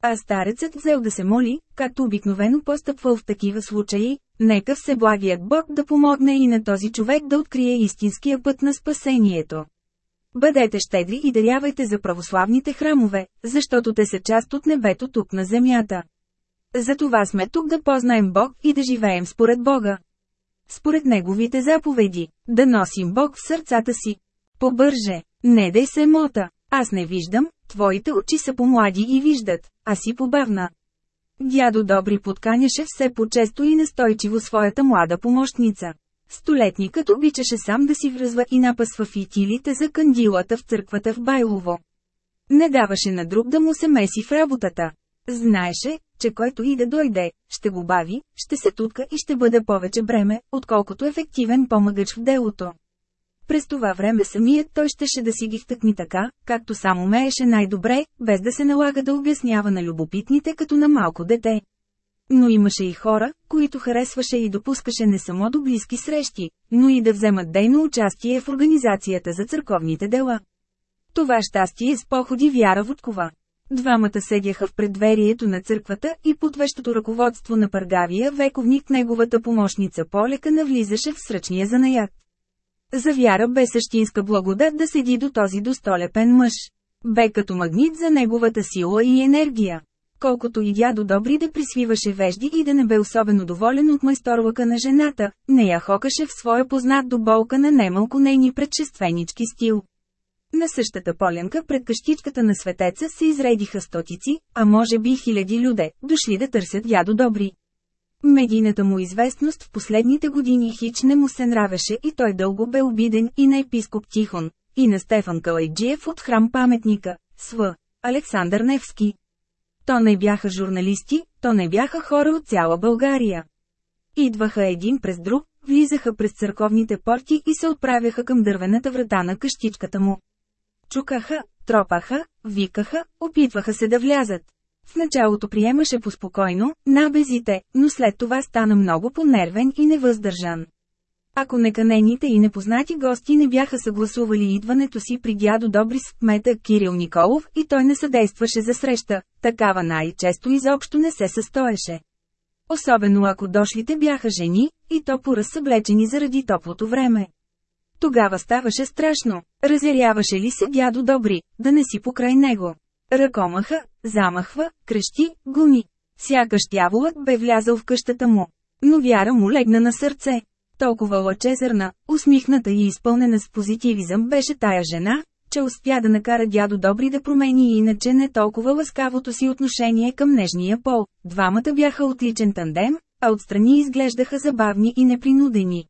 А старецът взел да се моли, както обикновено постъпвал в такива случаи, нека всеблагият Бог да помогне и на този човек да открие истинския път на спасението. Бъдете щедри и дарявайте за православните храмове, защото те са част от небето тук на земята. Затова сме тук да познаем Бог и да живеем според Бога. Според Неговите заповеди, да носим Бог в сърцата си. Побърже, не дай се мота, аз не виждам, твоите очи са по-млади и виждат, а си побавна. Дядо Добри подканяше все по-често и настойчиво своята млада помощница. Столетникът обичаше сам да си връзва и напъсва фитилите за кандилата в църквата в Байлово. Не даваше на друг да му се меси в работата. Знаеше, че който и да дойде, ще го бави, ще се тутка и ще бъде повече бреме, отколкото ефективен помагач в делото. През това време самият той щеше да си ги втъкни така, както само умееше най-добре, без да се налага да обяснява на любопитните като на малко дете. Но имаше и хора, които харесваше и допускаше не само до близки срещи, но и да вземат дейно участие в организацията за църковните дела. Това щастие с походи Вяра Водкова. Двамата седяха в предверието на църквата и под вещото ръководство на пъргавия вековник неговата помощница Полека навлизаше в сръчния занаят. За вяра бе същинска благодат да седи до този достолепен мъж. Бе като магнит за неговата сила и енергия. Колкото и дядо Добри да присвиваше вежди и да не бе особено доволен от майсторлъка на жената, не я хокаше в своя познат до болка на немалко нейни предшественички стил. На същата полянка пред къщичката на светеца се изредиха стотици, а може би хиляди люде, дошли да търсят дядо Добри. Медийната му известност в последните години хич не му се нравеше и той дълго бе обиден и на епископ Тихон, и на Стефан Калайджиев от храм паметника, св. Александър Невски. То не бяха журналисти, то не бяха хора от цяла България. Идваха един през друг, влизаха през църковните порти и се отправяха към дървената врата на къщичката му. Чукаха, тропаха, викаха, опитваха се да влязат. В началото приемаше поспокойно, набезите, но след това стана много понервен и невъздържан. Ако неканените и непознати гости не бяха съгласували идването си при дядо Добри с кмета Кирил Николов и той не съдействаше за среща, такава най-често изобщо не се състоеше. Особено ако дошлите бяха жени, и то поразсъблечени заради топлото време. Тогава ставаше страшно. Разяряваше ли се дядо Добри, да не си покрай него? Ръкомаха, замахва, крещи, гуни. Сякаш дяволът бе влязъл в къщата му. Но вяра му легна на сърце. Толкова лъчезърна, усмихната и изпълнена с позитивизъм беше тая жена, че успя да накара дядо Добри да промени и иначе не толкова ласкавото си отношение към нежния пол. Двамата бяха отличен тандем, а отстрани изглеждаха забавни и непринудени.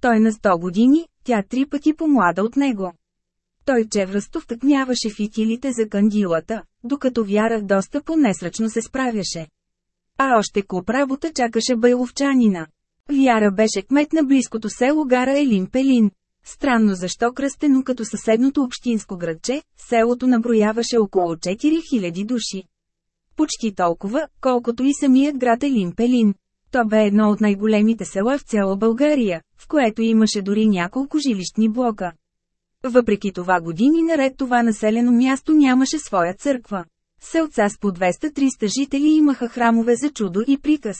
Той на 100 години, тя три пъти по-млада от него. Той чевръсто втъкняваше фитилите за кандилата, докато Вяра доста по-несръчно се справяше. А още куп работа чакаше байловчанина. Вяра беше кмет на близкото село Гара Елин Пелин. Странно защо кръстено като съседното общинско градче, селото наброяваше около 4000 души. Почти толкова, колкото и самият град Елин Пелин. То бе едно от най-големите села в цяла България, в което имаше дори няколко жилищни блока. Въпреки това години наред това населено място нямаше своя църква. Селца с по 200-300 жители имаха храмове за чудо и приказ.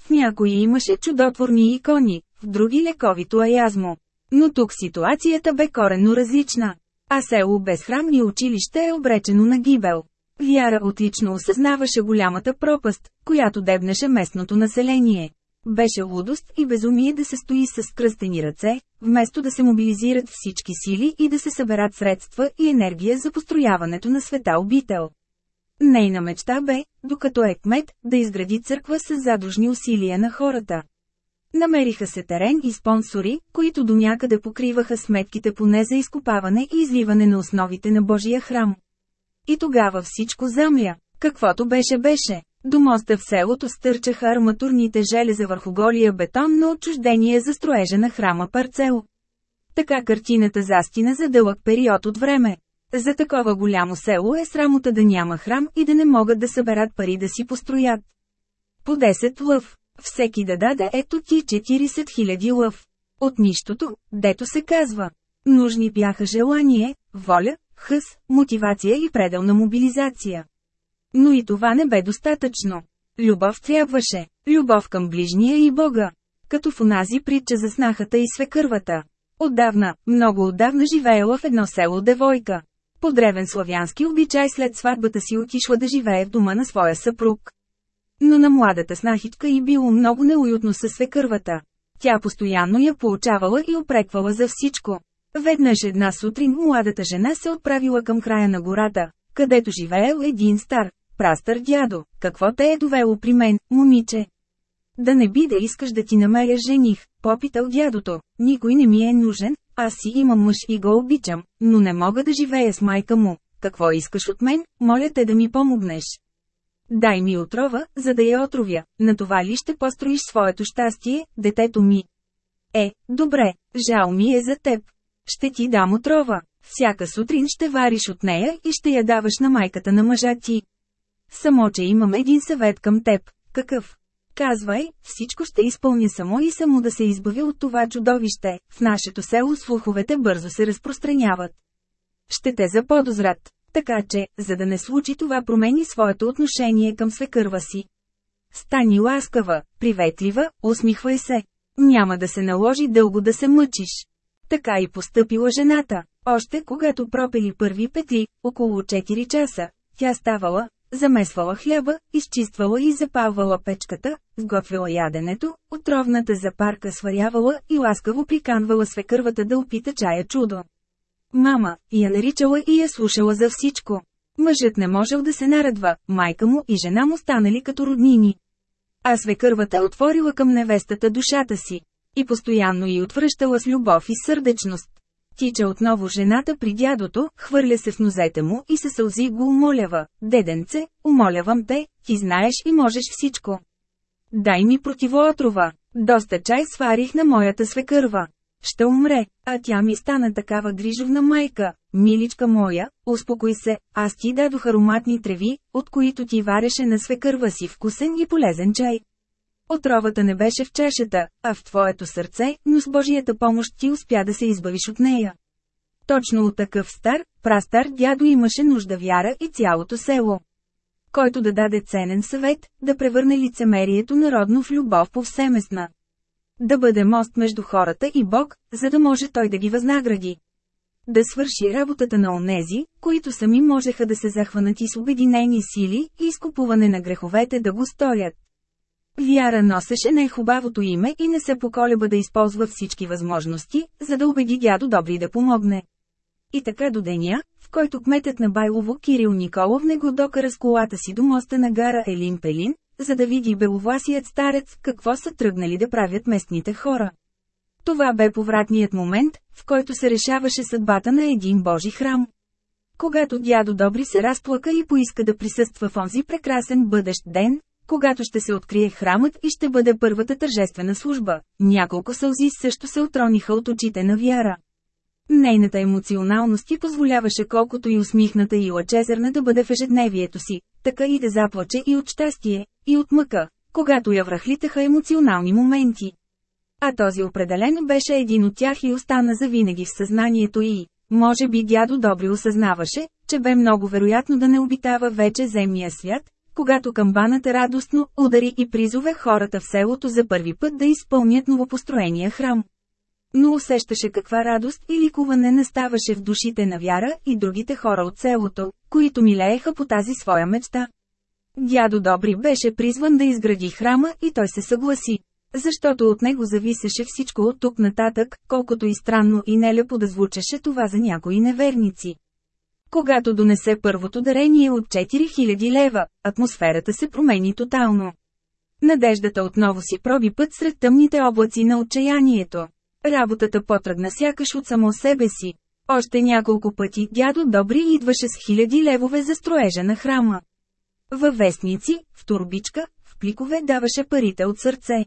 В някои имаше чудотворни икони, в други лековито аязмо. Но тук ситуацията бе коренно различна. А село без храм училище е обречено на гибел. Вяра отлично осъзнаваше голямата пропаст, която дебнеше местното население. Беше лудост и безумие да се стои с кръстени ръце, вместо да се мобилизират всички сили и да се съберат средства и енергия за построяването на света обител. Нейна мечта бе, докато е кмет, да изгради църква с задружни усилия на хората. Намериха се терен и спонсори, които до някъде покриваха сметките поне за изкопаване и изливане на основите на Божия храм. И тогава всичко замля, каквото беше беше. До моста в селото стърчаха арматурните железа върху голия бетон на отчуждение за строежа на храма парцел. Така картината застина за дълъг период от време. За такова голямо село е срамота да няма храм и да не могат да съберат пари да си построят. По 10 лъв. Всеки да даде ето ти 40 000 лъв. От нищото, дето се казва. Нужни бяха желание, воля, хъс, мотивация и пределна мобилизация. Но и това не бе достатъчно. Любов трябваше. Любов към ближния и Бога. Като в онази притча за снахата и свекървата. Отдавна, много отдавна живеела в едно село девойка. По древен славянски обичай след сватбата си отишла да живее в дома на своя съпруг. Но на младата снахичка и било много неуютно със свекървата. Тя постоянно я получавала и опреквала за всичко. Веднъж една сутрин младата жена се отправила към края на гората, където живеел един стар, прастър дядо. Какво те е довело при мен, момиче? Да не би да искаш да ти намеря жених, попитал дядото. Никой не ми е нужен, аз си имам мъж и го обичам, но не мога да живея с майка му. Какво искаш от мен, моля те да ми помогнеш. Дай ми отрова, за да я отровя, на това ли ще построиш своето щастие, детето ми? Е, добре, жал ми е за теб. Ще ти дам отрова. Всяка сутрин ще вариш от нея и ще я даваш на майката на мъжа ти. Само, че имам един съвет към теб. Какъв? Казвай, всичко ще изпълня само и само да се избави от това чудовище. В нашето село слуховете бързо се разпространяват. Ще те заподозрат. Така че, за да не случи това промени своето отношение към свекърва си. Стани ласкава, приветлива, усмихвай се. Няма да се наложи дълго да се мъчиш. Така и постъпила жената. Още когато пропели първи петли, около 4 часа, тя ставала, замесвала хляба, изчиствала и запалвала печката, сготвила яденето, отровната запарка сварявала и ласкаво приканвала свекървата да опита чая чудо. Мама, я наричала и я слушала за всичко. Мъжът не можел да се нарадва, майка му и жена му станали като роднини. А свекървата отворила към невестата душата си. И постоянно й отвръщала с любов и сърдечност. Тича отново жената при дядото, хвърля се в нозете му и със сълзи го умолява. Деденце, умолявам те, ти знаеш и можеш всичко. Дай ми противоотрова. Доста чай сварих на моята свекърва. Ще умре, а тя ми стана такава грижовна майка. Миличка моя, успокой се, аз ти дадох ароматни треви, от които ти вареше на свекърва си вкусен и полезен чай. Отровата не беше в чешата, а в твоето сърце, но с Божията помощ ти успя да се избавиш от нея. Точно от такъв стар, прастар дядо имаше нужда вяра и цялото село. Който да даде ценен съвет, да превърне лицемерието народно в любов повсеместна. Да бъде мост между хората и Бог, за да може той да ги възнагради. Да свърши работата на онези, които сами можеха да се захванат и с обединени сили и изкупуване на греховете да го сторят. Вяра носеше най-хубавото име и не се поколеба да използва всички възможности, за да убеди дядо Добри да помогне. И така до деня, в който кметът на Байлово Кирил Николов не го докара с колата си до моста на гара Елин Пелин, за да види беловласият старец какво са тръгнали да правят местните хора. Това бе повратният момент, в който се решаваше съдбата на един Божи храм. Когато дядо Добри се разплака и поиска да присъства в онзи прекрасен бъдещ ден, когато ще се открие храмът и ще бъде първата тържествена служба. Няколко сълзи също се отрониха от очите на Вяра. Нейната емоционалност ти позволяваше колкото и усмихната и лъчезерна да бъде в ежедневието си, така и да заплаче и от щастие, и от мъка, когато я връхлитаха емоционални моменти. А този определено беше един от тях и остана завинаги в съзнанието и, може би дядо Добри осъзнаваше, че бе много вероятно да не обитава вече земния свят, когато камбаната радостно удари и призове хората в селото за първи път да изпълнят новопостроения храм. Но усещаше каква радост и ликуване наставаше в душите на Вяра и другите хора от селото, които милееха по тази своя мечта. Дядо Добри беше призван да изгради храма и той се съгласи. Защото от него зависеше всичко от тук нататък, колкото и странно и нелепо да звучеше това за някои неверници. Когато донесе първото дарение от 4000 лева, атмосферата се промени тотално. Надеждата отново си проби път сред тъмните облаци на отчаянието. Работата потръгна сякаш от само себе си. Още няколко пъти дядо Добри идваше с хиляди левове за строежа на храма. Във вестници, в турбичка, в пликове даваше парите от сърце.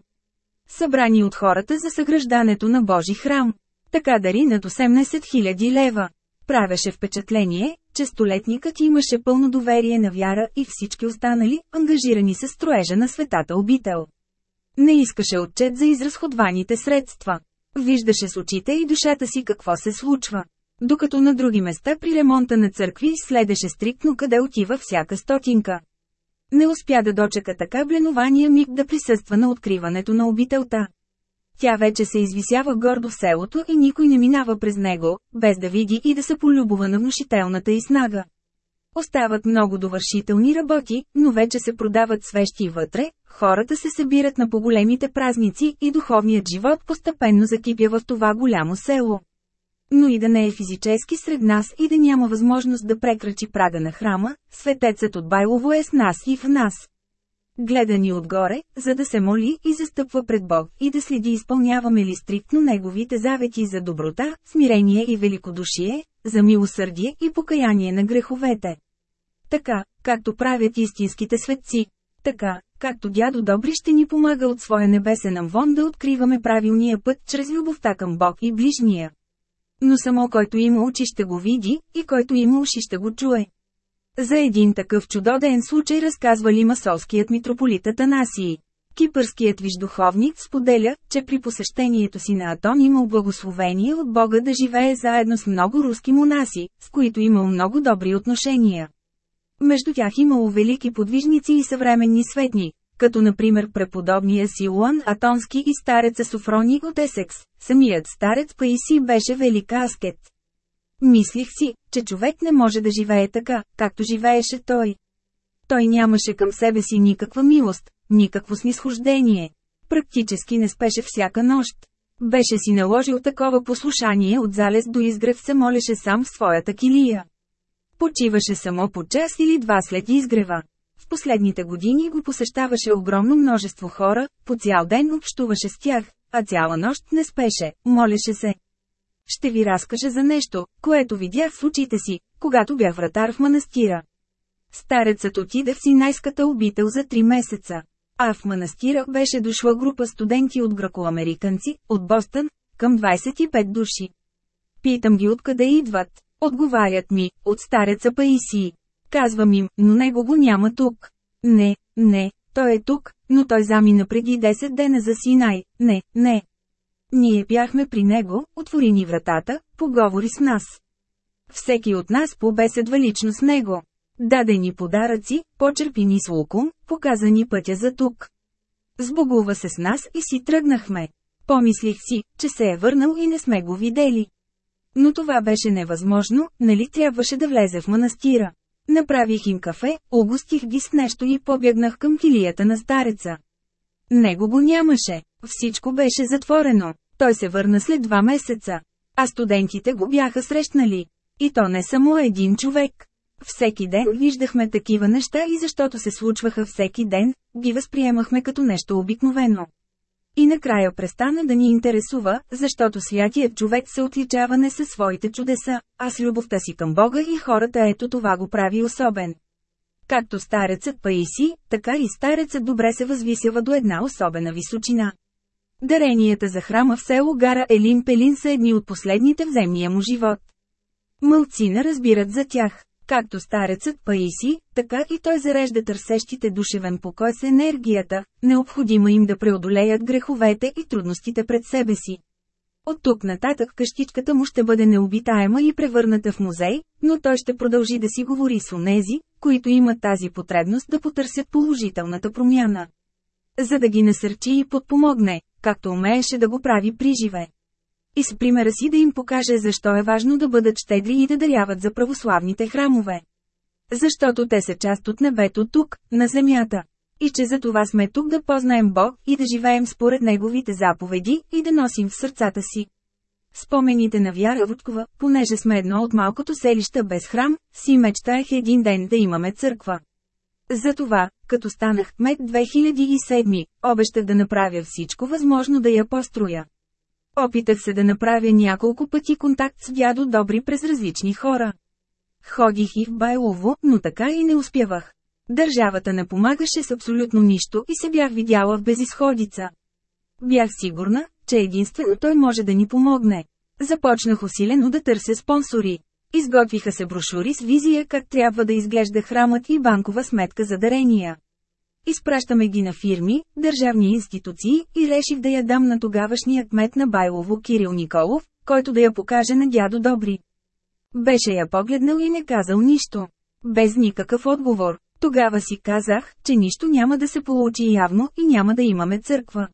Събрани от хората за съграждането на Божи храм. Така дари над 18 000 лева. Правеше впечатление, че столетникът имаше пълно доверие на вяра и всички останали, ангажирани с строежа на светата обител. Не искаше отчет за изразходваните средства. Виждаше с очите и душата си какво се случва. Докато на други места при ремонта на църкви следеше стриктно къде отива всяка стотинка. Не успя да дочека така бленования миг да присъства на откриването на обителта. Тя вече се извисява гордо в селото и никой не минава през него, без да види и да се полюбува на внушителната и снага. Остават много довършителни работи, но вече се продават свещи вътре, хората се събират на по-големите празници и духовният живот постепенно закипя в това голямо село. Но и да не е физически сред нас и да няма възможност да прекрачи прага на храма, светецът от Байлово е с нас и в нас. Гледа ни отгоре, за да се моли и застъпва пред Бог и да следи изпълняваме ли стриктно Неговите завети за доброта, смирение и великодушие, за милосърдие и покаяние на греховете. Така, както правят истинските светци. Така, както дядо Добри ще ни помага от своя небесен амвон да откриваме правилния път чрез любовта към Бог и ближния. Но само който има очи ще го види, и който има уши ще го чуе. За един такъв чудоден случай разказва лимасолският митрополит Атанасий. Кипърският виждуховник споделя, че при посещението си на Атон имал благословение от Бога да живее заедно с много руски монаси, с които имал много добри отношения. Между тях имало велики подвижници и съвременни светни, като например преподобния Силуан Атонски и стареца Софрони от Есекс. Самият старец Паиси беше велика аскет. Мислих си, че човек не може да живее така, както живееше той. Той нямаше към себе си никаква милост, никакво снисхождение. Практически не спеше всяка нощ. Беше си наложил такова послушание от залез до изгрев се молеше сам в своята килия. Почиваше само по час или два след изгрева. В последните години го посещаваше огромно множество хора, по цял ден общуваше с тях, а цяла нощ не спеше, молеше се. Ще ви разкажа за нещо, което видях в очите си, когато бях вратар в манастира. Старецът отиде в Синайската обител за три месеца. А в манастира беше дошла група студенти от гракоамериканци, от Бостън, към 25 души. Питам ги откъде идват. Отговарят ми, от стареца Паисии. Казвам им, но него го няма тук. Не, не, той е тук, но той замина преди 10 дена за Синай. Не, не. Ние бяхме при него, отвори ни вратата, поговори с нас. Всеки от нас побеседва лично с него. Даде ни подаръци, почерпи ни с лукум, показа ни пътя за тук. Сбогува се с нас и си тръгнахме. Помислих си, че се е върнал и не сме го видели. Но това беше невъзможно, нали трябваше да влезе в манастира. Направих им кафе, огустих ги с нещо и побягнах към килията на стареца. Него го нямаше, всичко беше затворено. Той се върна след два месеца. А студентите го бяха срещнали. И то не само един човек. Всеки ден виждахме такива неща и защото се случваха всеки ден, ги възприемахме като нещо обикновено. И накрая престана да ни интересува, защото святият човек се отличава не със своите чудеса, а с любовта си към Бога и хората ето това го прави особен. Както старецът Паиси, така и старецът добре се възвисява до една особена височина. Даренията за храма в село Гара Елин Пелин са едни от последните в земния му живот. Мълцина разбират за тях. Както старецът Паиси, така и той зарежда търсещите душевен покой с енергията, необходима им да преодолеят греховете и трудностите пред себе си. От тук нататък къщичката му ще бъде необитаема и превърната в музей, но той ще продължи да си говори с онези, които имат тази потребност да потърсят положителната промяна. За да ги насърчи и подпомогне, както умееше да го прави при живе. И с примера си да им покаже защо е важно да бъдат щедри и да даряват за православните храмове. Защото те са част от небето тук, на земята. И че за това сме тук да познаем Бог и да живеем според Неговите заповеди и да носим в сърцата си. Спомените на Вяра Вудкова, понеже сме едно от малкото селища без храм, си мечтаех един ден да имаме църква. Затова, като станах кмет 2007, обещах да направя всичко възможно да я построя. Опитах се да направя няколко пъти контакт с дядо Добри през различни хора. Ходих и в Байлово, но така и не успявах. Държавата не помагаше с абсолютно нищо и се бях видяла в безисходица. Бях сигурна, че единствено той може да ни помогне. Започнах усилено да търся спонсори. Изготвиха се брошури с визия как трябва да изглежда храмът и банкова сметка за дарения. Изпращаме ги на фирми, държавни институции и реших да я дам на тогавашния кмет на Байлово Кирил Николов, който да я покаже на дядо Добри. Беше я погледнал и не казал нищо. Без никакъв отговор. Тогава си казах, че нищо няма да се получи явно и няма да имаме църква.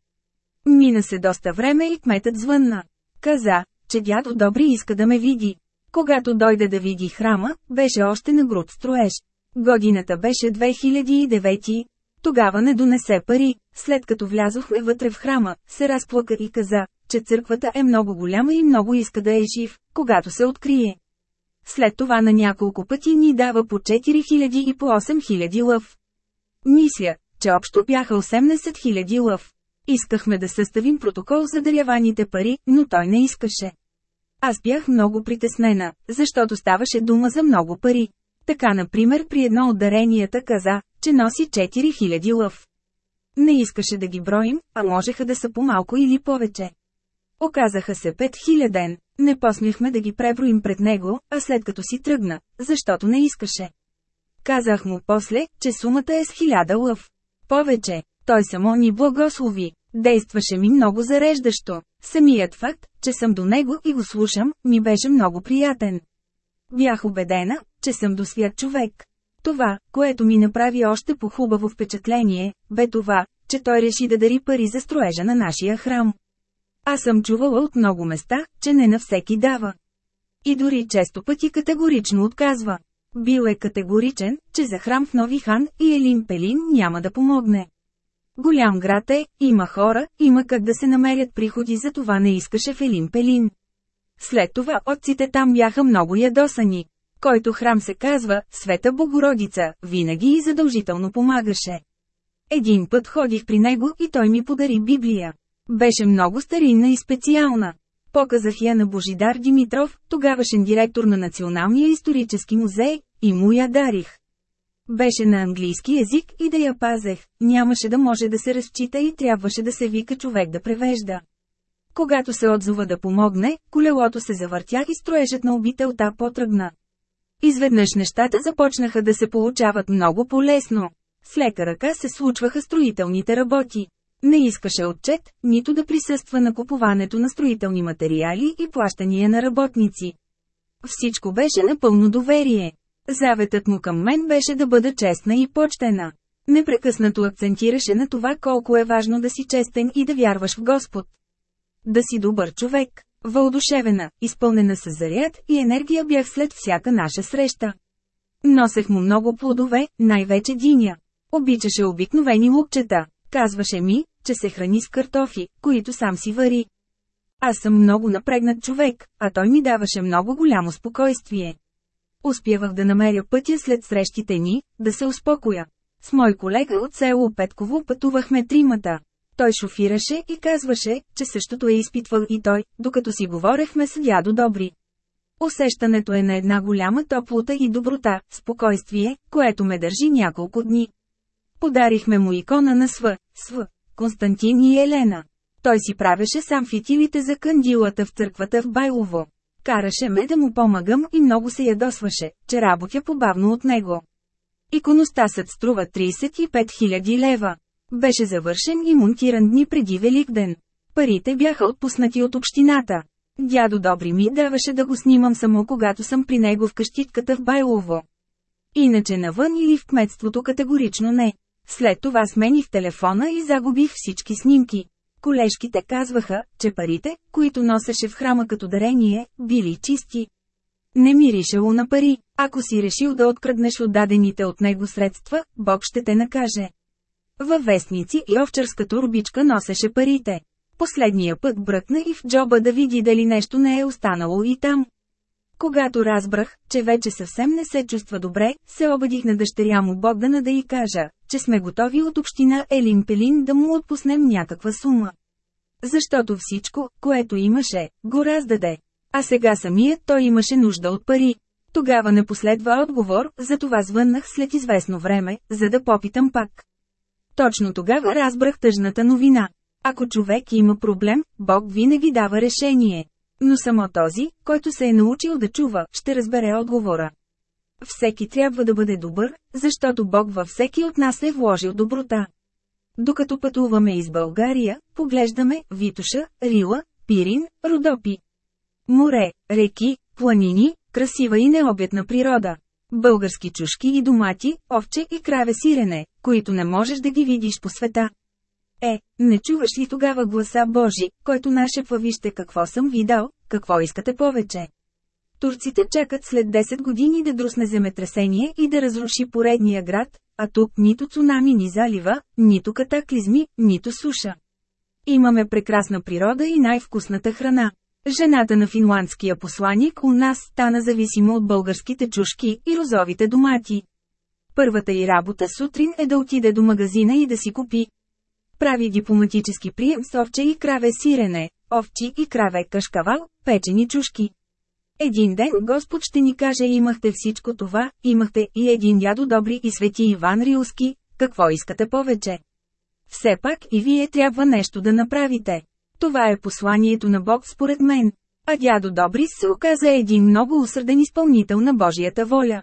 Мина се доста време и кметът звънна. Каза, че дядо Добри иска да ме види. Когато дойде да види храма, беше още на груд строеж. Годината беше 2009, тогава не донесе пари. След като влязохме вътре в храма, се разплака и каза, че църквата е много голяма и много иска да е жив, когато се открие. След това на няколко пъти ни дава по 4000 и по 8000 лъв. Мисля, че общо бяха 18 000 лъв. Искахме да съставим протокол за даряваните пари, но той не искаше. Аз бях много притеснена, защото ставаше дума за много пари. Така например при едно от даренията каза, че носи 4000 лъв. Не искаше да ги броим, а можеха да са по-малко или повече. Оказаха се 5000. Не посмяхме да ги преброим пред него, а след като си тръгна, защото не искаше. Казах му после, че сумата е с 1000 лъв. Повече, той само ни благослови. Действаше ми много зареждащо. Самият факт, че съм до него и го слушам, ми беше много приятен. Бях убедена, че съм до свят човек. Това, което ми направи още по-хубаво впечатление, бе това, че той реши да дари пари за строежа на нашия храм. Аз съм чувала от много места, че не на всеки дава. И дори често пъти категорично отказва. Бил е категоричен, че за храм в Нови хан и Елин Пелин няма да помогне. Голям град е, има хора, има как да се намерят приходи за това не искаше в Елин Пелин. След това отците там бяха много ядосани. Който храм се казва Света Богородица, винаги и задължително помагаше. Един път ходих при него и той ми подари Библия. Беше много старинна и специална. Показах я на Божидар Димитров, тогавашен директор на Националния исторически музей, и му я дарих. Беше на английски език и да я пазех, нямаше да може да се разчита и трябваше да се вика човек да превежда. Когато се отзова да помогне, колелото се завъртя и строежът на обителта потръгна. Изведнъж нещата започнаха да се получават много по-лесно. С лека ръка се случваха строителните работи. Не искаше отчет, нито да присъства на купуването на строителни материали и плащания на работници. Всичко беше на пълно доверие. Заветът му към мен беше да бъда честна и почтена. Непрекъснато акцентираше на това колко е важно да си честен и да вярваш в Господ. Да си добър човек. Въодушевена, изпълнена с заряд и енергия бях след всяка наша среща. Носех му много плодове, най-вече диня. Обичаше обикновени лукчета. Казваше ми, че се храни с картофи, които сам си вари. Аз съм много напрегнат човек, а той ми даваше много голямо спокойствие. Успявах да намеря пътя след срещите ни, да се успокоя. С мой колега от село Петково пътувахме тримата. Той шофираше и казваше, че същото е изпитвал и той, докато си говорехме с дядо Добри. Усещането е на една голяма топлота и доброта, спокойствие, което ме държи няколко дни. Подарихме му икона на Св, Св, Константин и Елена. Той си правеше сам фитилите за кандилата в църквата в Байлово. Караше ме да му помагам и много се ядосваше, че работя побавно от него. Иконостасът струва 35 000 лева. Беше завършен и монтиран дни преди Великден. Парите бяха отпуснати от общината. Дядо Добри ми даваше да го снимам само когато съм при него в къщитката в Байлово. Иначе навън или в кметството категорично не. След това смених телефона и загубих всички снимки. Колежките казваха, че парите, които носеше в храма като дарение, били чисти. Не миришело на пари. Ако си решил да откраднеш отдадените от него средства, Бог ще те накаже. Във вестници и овчарска турбичка носеше парите. Последния път бръкна и в джоба да види дали нещо не е останало и там. Когато разбрах, че вече съвсем не се чувства добре, се обадих на дъщеря му Богдана да й кажа, че сме готови от община Елин Пелин да му отпуснем някаква сума. Защото всичко, което имаше, го раздаде. А сега самият той имаше нужда от пари. Тогава не последва отговор, затова звъннах след известно време, за да попитам пак. Точно тогава разбрах тъжната новина. Ако човек има проблем, Бог винаги дава решение. Но само този, който се е научил да чува, ще разбере отговора. Всеки трябва да бъде добър, защото Бог във всеки от нас е вложил доброта. Докато пътуваме из България, поглеждаме Витуша, Рила, Пирин, Родопи. Море, реки, планини, красива и необятна природа. Български чушки и домати, овче и краве сирене, които не можеш да ги видиш по света. Е, не чуваш ли тогава гласа Божи, който нашепва вижте какво съм видал, какво искате повече? Турците чакат след 10 години да друсне земетресение и да разруши поредния град, а тук нито цунами ни залива, нито катаклизми, нито суша. Имаме прекрасна природа и най-вкусната храна. Жената на финландския посланик у нас стана зависима от българските чушки и розовите домати. Първата й работа сутрин е да отиде до магазина и да си купи. Прави дипломатически прием с овче и краве сирене, овчи и краве кашкавал, печени чушки. Един ден Господ ще ни каже имахте всичко това, имахте и един дядо добри и свети Иван Рилски, какво искате повече? Все пак и вие трябва нещо да направите. Това е посланието на Бог според мен. А дядо Добрис се оказа един много усърден изпълнител на Божията воля.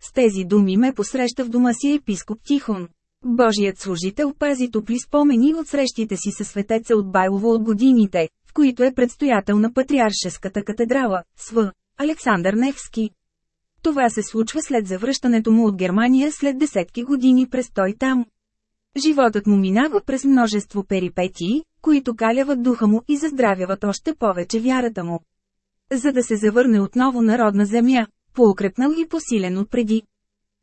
С тези думи ме посреща в дома си епископ Тихон. Божият служител пази топли спомени от срещите си със светеца от Байлово от годините, в които е предстоятел на Патриаршеската катедрала, СВ, Александър Невски. Това се случва след завръщането му от Германия след десетки години престой там. Животът му минава през множество перипетии, които каляват духа му и заздравяват още повече вярата му. За да се завърне отново на родна земя, поукрепнал и посилен от преди.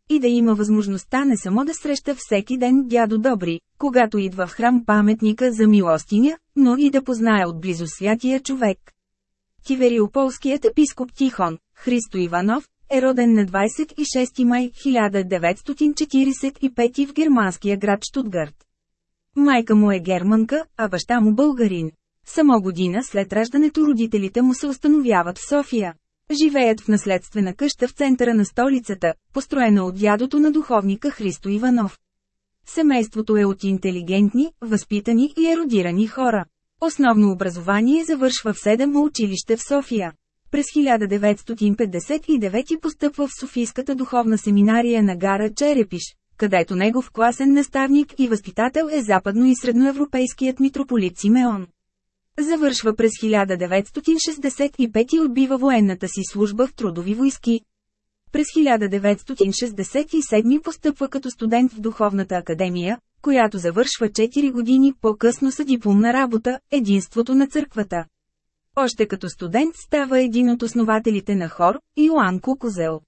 И да има възможността не само да среща всеки ден дядо Добри, когато идва в храм паметника за милостиня, но и да познае отблизо святия човек. Тивериополският епископ Тихон, Христо Иванов, е роден на 26 май 1945 в германския град Штутгарт. Майка му е германка, а баща му българин. Само година след раждането родителите му се установяват в София. Живеят в наследствена къща в центъра на столицата, построена от дядото на духовника Христо Иванов. Семейството е от интелигентни, възпитани и еродирани хора. Основно образование завършва в седем училище в София. През 1959 постъпва в Софийската духовна семинария на гара Черепиш, където негов класен наставник и възпитател е западно и средноевропейският митрополит Симеон. Завършва през 1965 и отбива военната си служба в трудови войски. През 1967 постъпва като студент в Духовната академия, която завършва 4 години по-късно с дипломна работа – Единството на църквата. Още като студент става един от основателите на хор – Йоан Кукозел.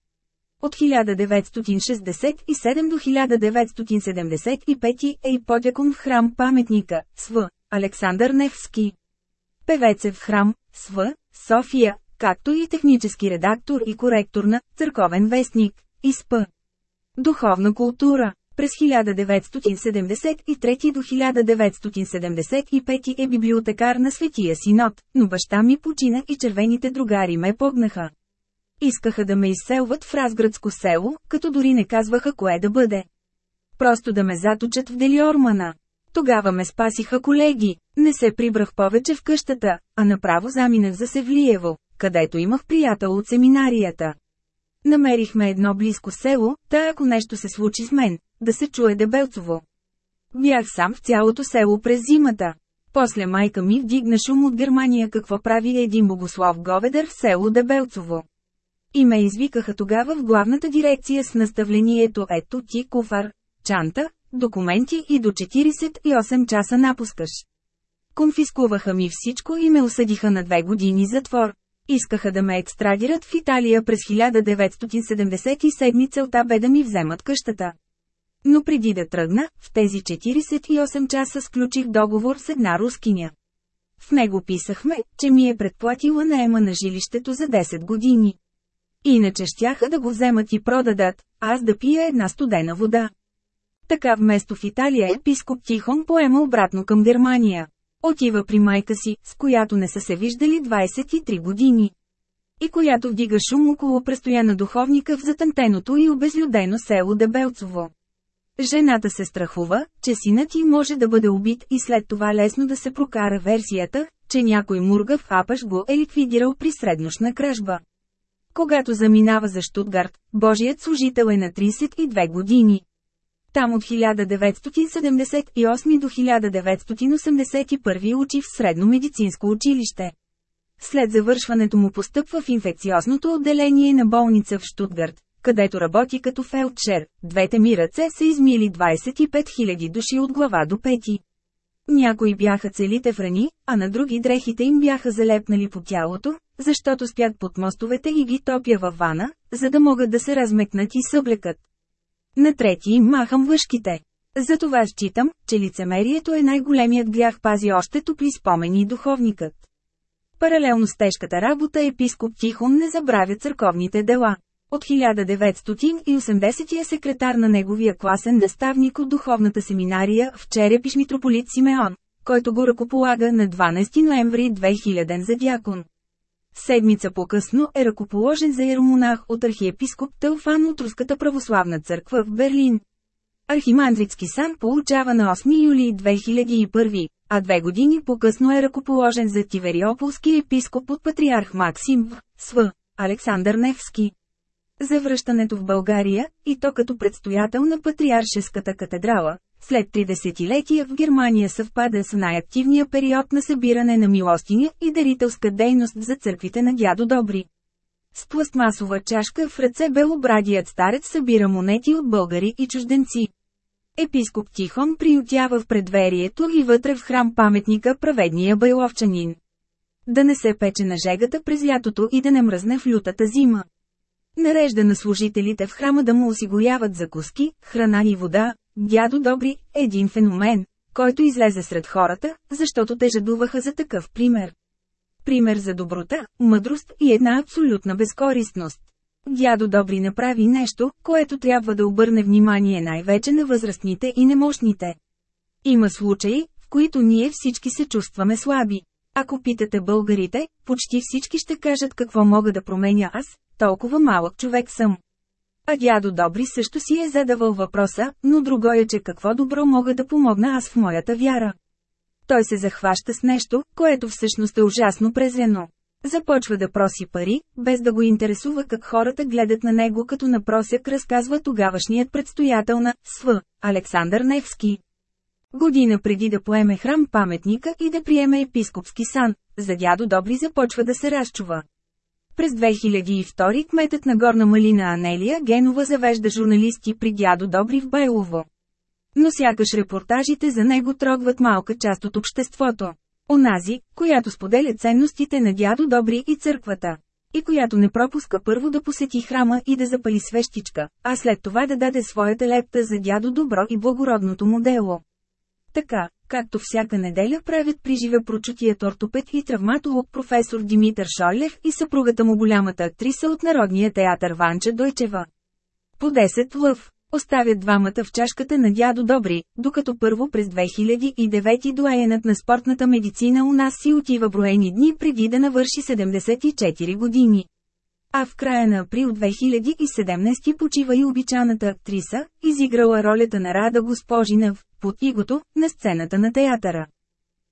От 1967 до 1975 е и подякон в храм паметника, СВ, Александър Невски. Певец е в храм, СВ, София, както и технически редактор и коректор на «Църковен вестник», ИСП. Духовна култура през 1973 до 1975 е библиотекар на Светия Синод, но баща ми почина и червените другари ме погнаха. Искаха да ме изселват в разградско село, като дори не казваха кое да бъде. Просто да ме заточат в Делиормана. Тогава ме спасиха колеги. Не се прибрах повече в къщата, а направо заминах за Севлиево, където имах приятел от семинарията. Намерихме едно близко село, та ако нещо се случи с мен, да се чуе дебелцово. Бях сам в цялото село през зимата. После майка ми вдигна шум от Германия какво прави един богослов Говедър в село Дебелцово. И ме извикаха тогава в главната дирекция с наставлението «Ето ти куфар, чанта, документи и до 48 часа напускаш». Конфискуваха ми всичко и ме осъдиха на две години затвор. Искаха да ме екстрадират в Италия през 1977 целта бе да ми вземат къщата. Но преди да тръгна, в тези 48 часа сключих договор с една рускиня. В него писахме, че ми е предплатила наема на жилището за 10 години. Иначе щяха да го вземат и продадат, аз да пия една студена вода. Така вместо в Италия епископ Тихон поема обратно към Германия. Отива при майка си, с която не са се виждали 23 години. И която вдига шум около престоя на духовника в затънтеното и обезлюдено село Дебелцово. Жената се страхува, че синът ти може да бъде убит и след това лесно да се прокара версията, че някой мургав хапаш го е ликвидирал при среднощна кръжба. Когато заминава за Штутгарт, Божият служител е на 32 години. Там от 1978 до 1981 учи в средно медицинско училище. След завършването му постъпва в инфекциозното отделение на болница в Штутгарт, където работи като фелдшер. Двете ми ръце са измили 25 000 души от глава до пети. Някои бяха целите в рани, а на други дрехите им бяха залепнали по тялото, защото спят под мостовете и ги топя във вана, за да могат да се размекнат и съблекат. На трети им махам въшките. Затова считам, че лицемерието е най-големият грях пази още топли спомени духовникът. Паралелно с тежката работа епископ Тихон не забравя църковните дела. От 1980 е секретар на неговия класен наставник от духовната семинария в Черепиш митрополит Симеон, който го ръкополага на 12 ноември 2000 за дякон. Седмица по-късно е ръкоположен за еромонах от архиепископ Телфан от Руската православна църква в Берлин. Архимандритски сан получава на 8 юли 2001, а две години по-късно е ръкоположен за Тивериополски епископ от патриарх Максим в СВ. Александър Невски. За връщането в България, и то като предстоятел на Патриаршеската катедрала, след три десетилетия в Германия съвпада с най-активния период на събиране на милостиня и дарителска дейност за църквите на дядо Добри. С пластмасова чашка в ръце белобрадият старец събира монети от българи и чужденци. Епископ Тихон приютява в предверието и вътре в храм паметника праведния байловчанин. Да не се пече на жегата през лятото и да не мръзне в лютата зима. Нарежда на служителите в храма да му осигуряват закуски, храна и вода. Дядо Добри – един феномен, който излезе сред хората, защото те жадуваха за такъв пример. Пример за доброта, мъдрост и една абсолютна безкористност. Дядо Добри направи нещо, което трябва да обърне внимание най-вече на възрастните и немощните. Има случаи, в които ние всички се чувстваме слаби. Ако питате българите, почти всички ще кажат какво мога да променя аз, толкова малък човек съм. А дядо Добри също си е задавал въпроса, но друго е, че какво добро мога да помогна аз в моята вяра. Той се захваща с нещо, което всъщност е ужасно презрено. Започва да проси пари, без да го интересува как хората гледат на него като на просяк разказва тогавашният предстоятел на СВ, Александър Невски. Година преди да поеме храм паметника и да приеме епископски сан, за дядо Добри започва да се разчува. През 2002 кметът на Горна Малина Анелия Генова завежда журналисти при дядо Добри в Байлово. Но сякаш репортажите за него трогват малка част от обществото. Онази, която споделя ценностите на дядо Добри и църквата. И която не пропуска първо да посети храма и да запали свещичка, а след това да даде своята лепта за дядо Добро и благородното му дело. Така, както всяка неделя правят при живе прочутият ортопед и травматолог професор Димитър Шойлев и съпругата му голямата актриса от Народния театър Ванча Дойчева. По 10 лъв. Оставят двамата в чашката на дядо Добри, докато първо през 2009 доаенът на спортната медицина у нас си отива броени дни преди да навърши 74 години. А в края на април 2017 почива и обичаната актриса, изиграла ролята на Рада Госпожина в «Под игото» на сцената на театъра.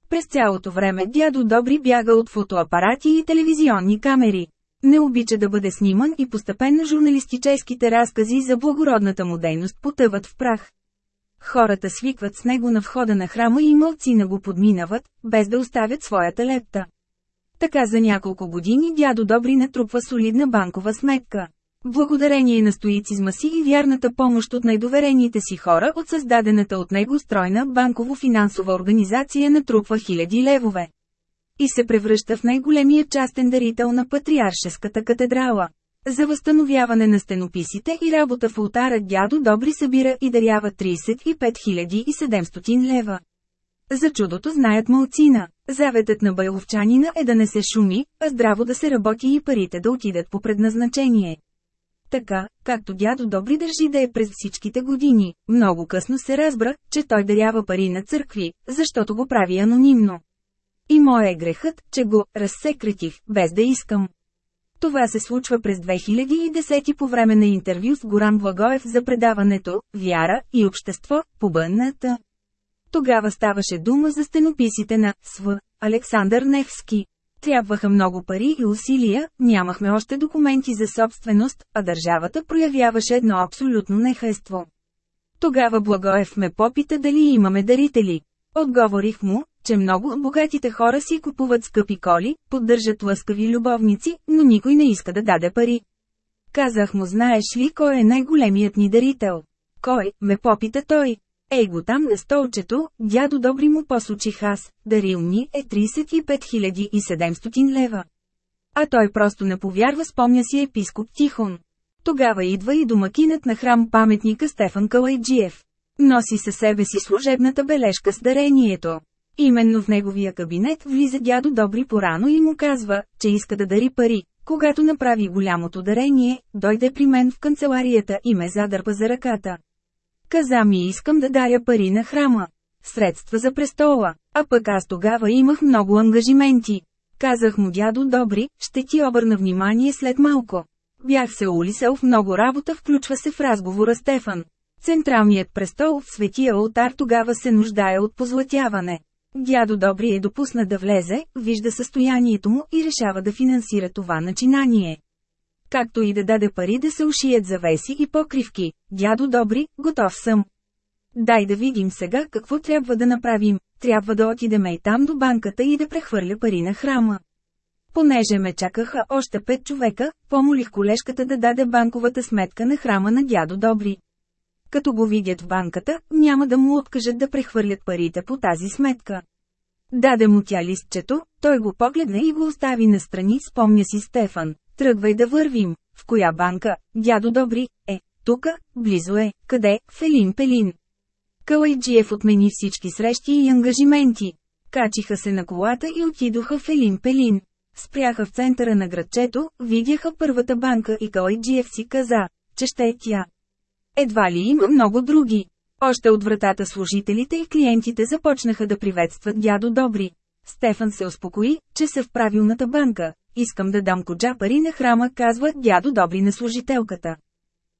През цялото време дядо Добри бяга от фотоапарати и телевизионни камери. Не обича да бъде сниман и постепенно журналистическите разкази за благородната му дейност потъват в прах. Хората свикват с него на входа на храма и мълцина го подминават, без да оставят своята лепта. Така за няколко години дядо Добри натрупва солидна банкова сметка. Благодарение на стоицизма си и вярната помощ от най-доверените си хора от създадената от него стройна банково-финансова организация натрупва хиляди левове. И се превръща в най-големия частен дарител на Патриаршеската катедрала. За възстановяване на стенописите и работа в ултара дядо Добри събира и дарява 35 700 лева. За чудото знаят малцина. Заветът на байловчанина е да не се шуми, а здраво да се работи и парите да отидат по предназначение. Така, както дядо Добри държи да е през всичките години, много късно се разбра, че той дарява пари на църкви, защото го прави анонимно. И моя е грехът, че го разсекретих, без да искам. Това се случва през 2010 по време на интервю с Горан Благоев за предаването «Вяра и общество» по БНТ. Тогава ставаше дума за стенописите на СВ. Александър Невски. Трябваха много пари и усилия, нямахме още документи за собственост, а държавата проявяваше едно абсолютно нехайство. Тогава Благоев ме попита дали имаме дарители. Отговорих му, че много богатите хора си купуват скъпи коли, поддържат лъскави любовници, но никой не иска да даде пари. Казах му знаеш ли кой е най-големият ни дарител? Кой, ме попита той. Ей го там на столчето, дядо Добри му посочих аз, дарил ми е 35 700 лева. А той просто не повярва спомня си епископ Тихон. Тогава идва и домакинът на храм паметника Стефан Калайджиев. Носи със себе си служебната бележка с дарението. Именно в неговия кабинет влиза дядо Добри порано и му казва, че иска да дари пари. Когато направи голямото дарение, дойде при мен в канцеларията и ме задърпа за ръката. Каза ми искам да даря пари на храма. Средства за престола. А пък аз тогава имах много ангажименти. Казах му дядо Добри, ще ти обърна внимание след малко. Бях се улисал в много работа, включва се в разговора Стефан. Централният престол в светия алтар тогава се нуждае от позлатяване. Дядо Добри е допуснат да влезе, вижда състоянието му и решава да финансира това начинание както и да даде пари да се ушият завеси и покривки. Дядо Добри, готов съм. Дай да видим сега какво трябва да направим. Трябва да отидем и там до банката и да прехвърля пари на храма. Понеже ме чакаха още пет човека, помолих колежката да даде банковата сметка на храма на дядо Добри. Като го видят в банката, няма да му откажат да прехвърлят парите по тази сметка. Даде му тя листчето, той го погледна и го остави настрани, спомня си Стефан. Тръгвай да вървим. В коя банка, дядо Добри? Е, тука, близо е, къде, в Елин Пелин. Калайджиев отмени всички срещи и ангажименти. Качиха се на колата и отидоха в Елин Пелин. Спряха в центъра на градчето, видяха първата банка и Калайджиев си каза, че ще е тя. Едва ли има много други. Още от вратата служителите и клиентите започнаха да приветстват дядо Добри. Стефан се успокои, че са в правилната банка. Искам да дам коджа пари на храма, казва дядо Добри на служителката.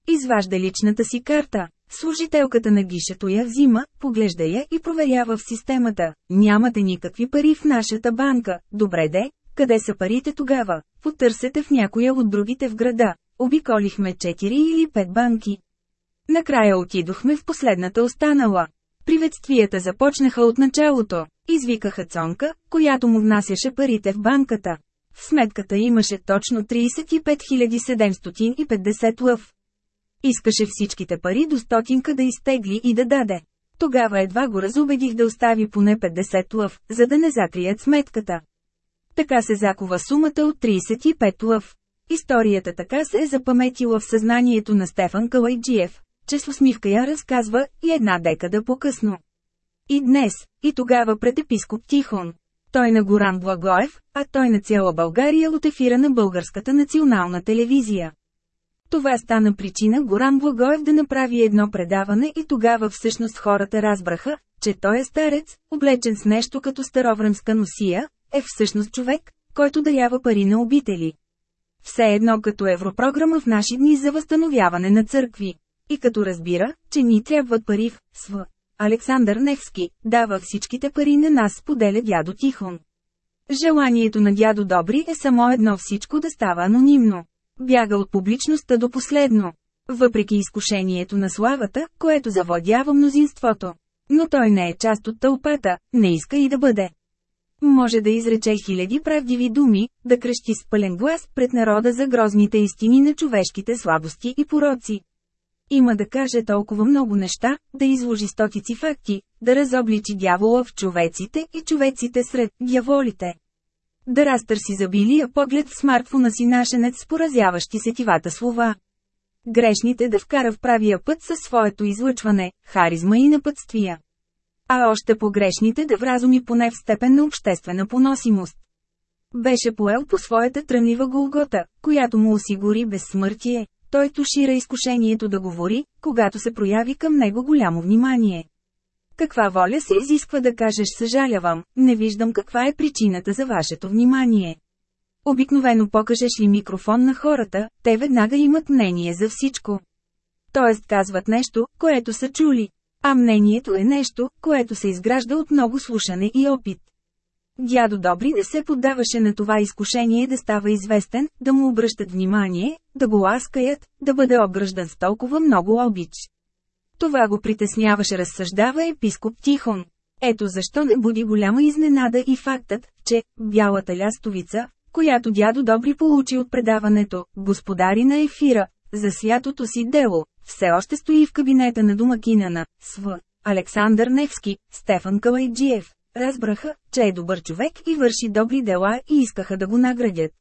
Изважда личната си карта. Служителката на гишето я взима, поглежда я и проверява в системата. Нямате никакви пари в нашата банка. Добре де, къде са парите тогава? Потърсете в някоя от другите в града. Обиколихме 4 или 5 банки. Накрая отидохме в последната останала. Приветствията започнаха от началото. Извикаха Цонка, която му внасяше парите в банката. В сметката имаше точно 35 750 лъв. Искаше всичките пари до стотинка да изтегли и да даде. Тогава едва го разубедих да остави поне 50 лъв, за да не закрият сметката. Така се закова сумата от 35 лъв. Историята така се е запаметила в съзнанието на Стефан Калайджиев, че с усмивка я разказва и една декада по-късно. И днес, и тогава пред епископ Тихон. Той на Горан Благоев, а той на цяла България от ефира на Българската национална телевизия. Това стана причина Горан Благоев да направи едно предаване и тогава всъщност хората разбраха, че той е старец, облечен с нещо като старовремска носия, е всъщност човек, който дарява пари на обители. Все едно като европрограма в наши дни за възстановяване на църкви. И като разбира, че ни трябват пари в СВ. Александър Невски дава всичките пари на нас, споделя дядо Тихон. Желанието на дядо Добри е само едно всичко да става анонимно. Бяга от публичността до последно. Въпреки изкушението на славата, което завладява мнозинството. Но той не е част от тълпата, не иска и да бъде. Може да изрече хиляди правдиви думи, да крещи с пълен глас пред народа за грозните истини на човешките слабости и пороци. Има да каже толкова много неща, да изложи стотици факти, да разобличи дявола в човеците и човеците сред дяволите. Да разтърси за билия поглед в смартфона си нашенец с поразяващи сетивата слова. Грешните да вкара в правия път със своето излъчване, харизма и напътствия. А още погрешните да вразуми поне в степен на обществена поносимост. Беше поел по своята тръмлива голгота, която му осигури безсмъртие, той тушира изкушението да говори, когато се прояви към него голямо внимание. Каква воля се изисква да кажеш съжалявам, не виждам каква е причината за вашето внимание. Обикновено покажеш ли микрофон на хората, те веднага имат мнение за всичко. Тоест казват нещо, което са чули. А мнението е нещо, което се изгражда от много слушане и опит. Дядо Добри не се поддаваше на това изкушение да става известен, да му обръщат внимание, да го ласкаят, да бъде обграждан с толкова много обич. Това го притесняваше разсъждава епископ Тихон. Ето защо не буди голяма изненада и фактът, че бялата лястовица, която дядо Добри получи от предаването «Господари на ефира», за святото си дело, все още стои в кабинета на домакина на СВ. Александър Невски, Стефан Калайджиев. Разбраха, че е добър човек и върши добри дела и искаха да го наградят.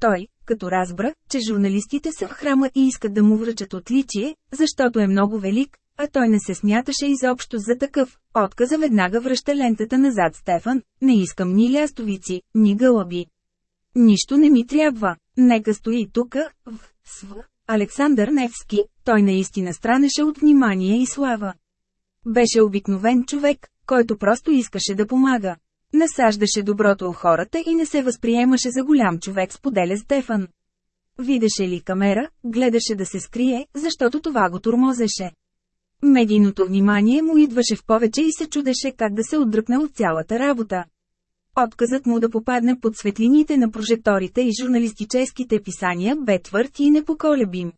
Той, като разбра, че журналистите са в храма и искат да му връчат отличие, защото е много велик, а той не се смяташе изобщо за такъв, отказа веднага връща лентата назад Стефан, не искам ни лястовици, ни гълъби. Нищо не ми трябва, нека стои тука, в СВ. Александър Невски, той наистина странеше от внимание и слава. Беше обикновен човек, който просто искаше да помага. Насаждаше доброто у хората и не се възприемаше за голям човек, споделя Стефан. Видеше ли камера, гледаше да се скрие, защото това го турмозеше. Медийното внимание му идваше в повече и се чудеше как да се отдръпне от цялата работа. Отказът му да попадне под светлините на прожекторите и журналистическите писания бе твърд и непоколебим.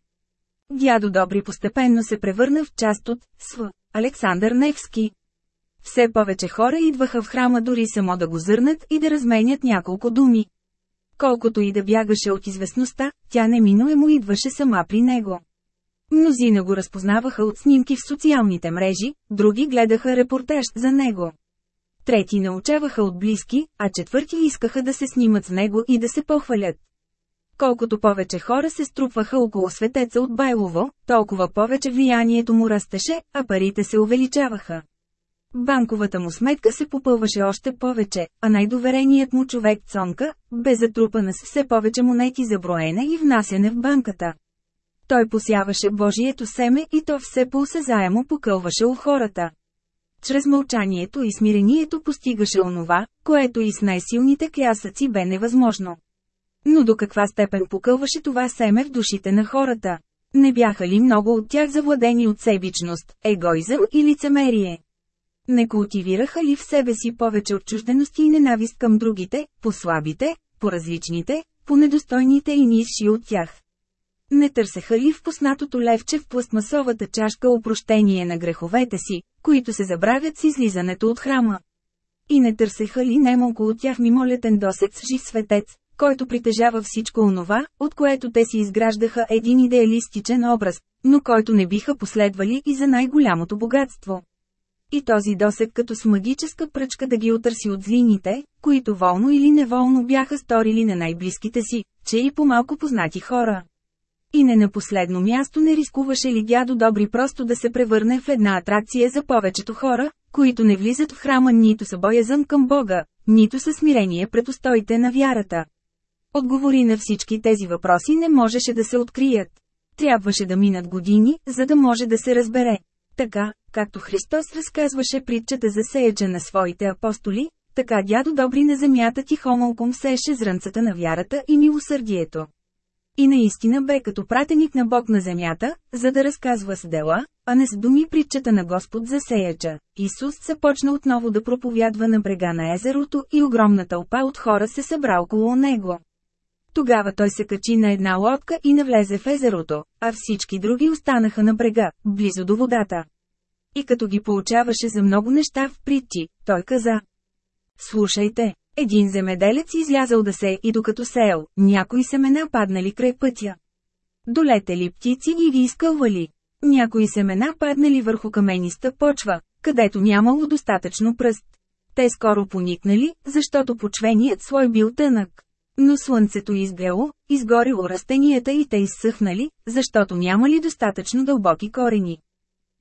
Дядо Добри постепенно се превърна в част от СВ. Александър Невски. Все повече хора идваха в храма дори само да го зърнат и да разменят няколко думи. Колкото и да бягаше от известността, тя неминуемо идваше сама при него. Мнозина го разпознаваха от снимки в социалните мрежи, други гледаха репортаж за него. Трети научаваха от близки, а четвърти искаха да се снимат с него и да се похвалят. Колкото повече хора се струпваха около светеца от Байлово, толкова повече влиянието му растеше, а парите се увеличаваха. Банковата му сметка се попълваше още повече, а най-довереният му човек Цонка, бе затрупана с все повече монети за броене и внасяне в банката. Той посяваше Божието семе и то все по-осезаемо покълваше у хората. Чрез мълчанието и смирението постигаше онова, което и с най-силните клясъци бе невъзможно. Но до каква степен покълваше това семе в душите на хората? Не бяха ли много от тях завладени от себичност, егоизъм и лицемерие? Не култивираха ли в себе си повече отчужденост и ненавист към другите, по-слабите, по-различните, по-недостойните и низши от тях? Не търсеха ли в поснатото левче в пластмасовата чашка опрощение на греховете си, които се забравят с излизането от храма? И не търсеха ли немалко от тях мимолетен досек с жив светец, който притежава всичко онова, от което те си изграждаха един идеалистичен образ, но който не биха последвали и за най-голямото богатство? И този досек като с магическа пръчка да ги отърси от злините, които волно или неволно бяха сторили на най-близките си, че и по-малко познати хора. И не на последно място не рискуваше ли дядо Добри просто да се превърне в една атракция за повечето хора, които не влизат в храма нито са боязън към Бога, нито са смирение пред устоите на вярата. Отговори на всички тези въпроси не можеше да се открият. Трябваше да минат години, за да може да се разбере. Така, както Христос разказваше притчата за сеяча на своите апостоли, така дядо Добри на земята тихомълком сееше зрънцата на вярата и милосърдието. И наистина бе като пратеник на Бог на земята, за да разказва с дела, а не с думи притчата на Господ за сеяча. Исус започна отново да проповядва на брега на езерото и огромна тълпа от хора се събра около него. Тогава той се качи на една лодка и навлезе в езерото, а всички други останаха на брега, близо до водата. И като ги получаваше за много неща в притчи, той каза. Слушайте, един земеделец излязал да се и докато сеял, някои семена паднали край пътя. Долетели птици и ги изкълвали. Някои семена паднали върху камениста почва, където нямало достатъчно пръст. Те скоро поникнали, защото почвеният слой бил тънък. Но слънцето изгрело, изгорило растенията и те изсъхнали, защото нямали достатъчно дълбоки корени.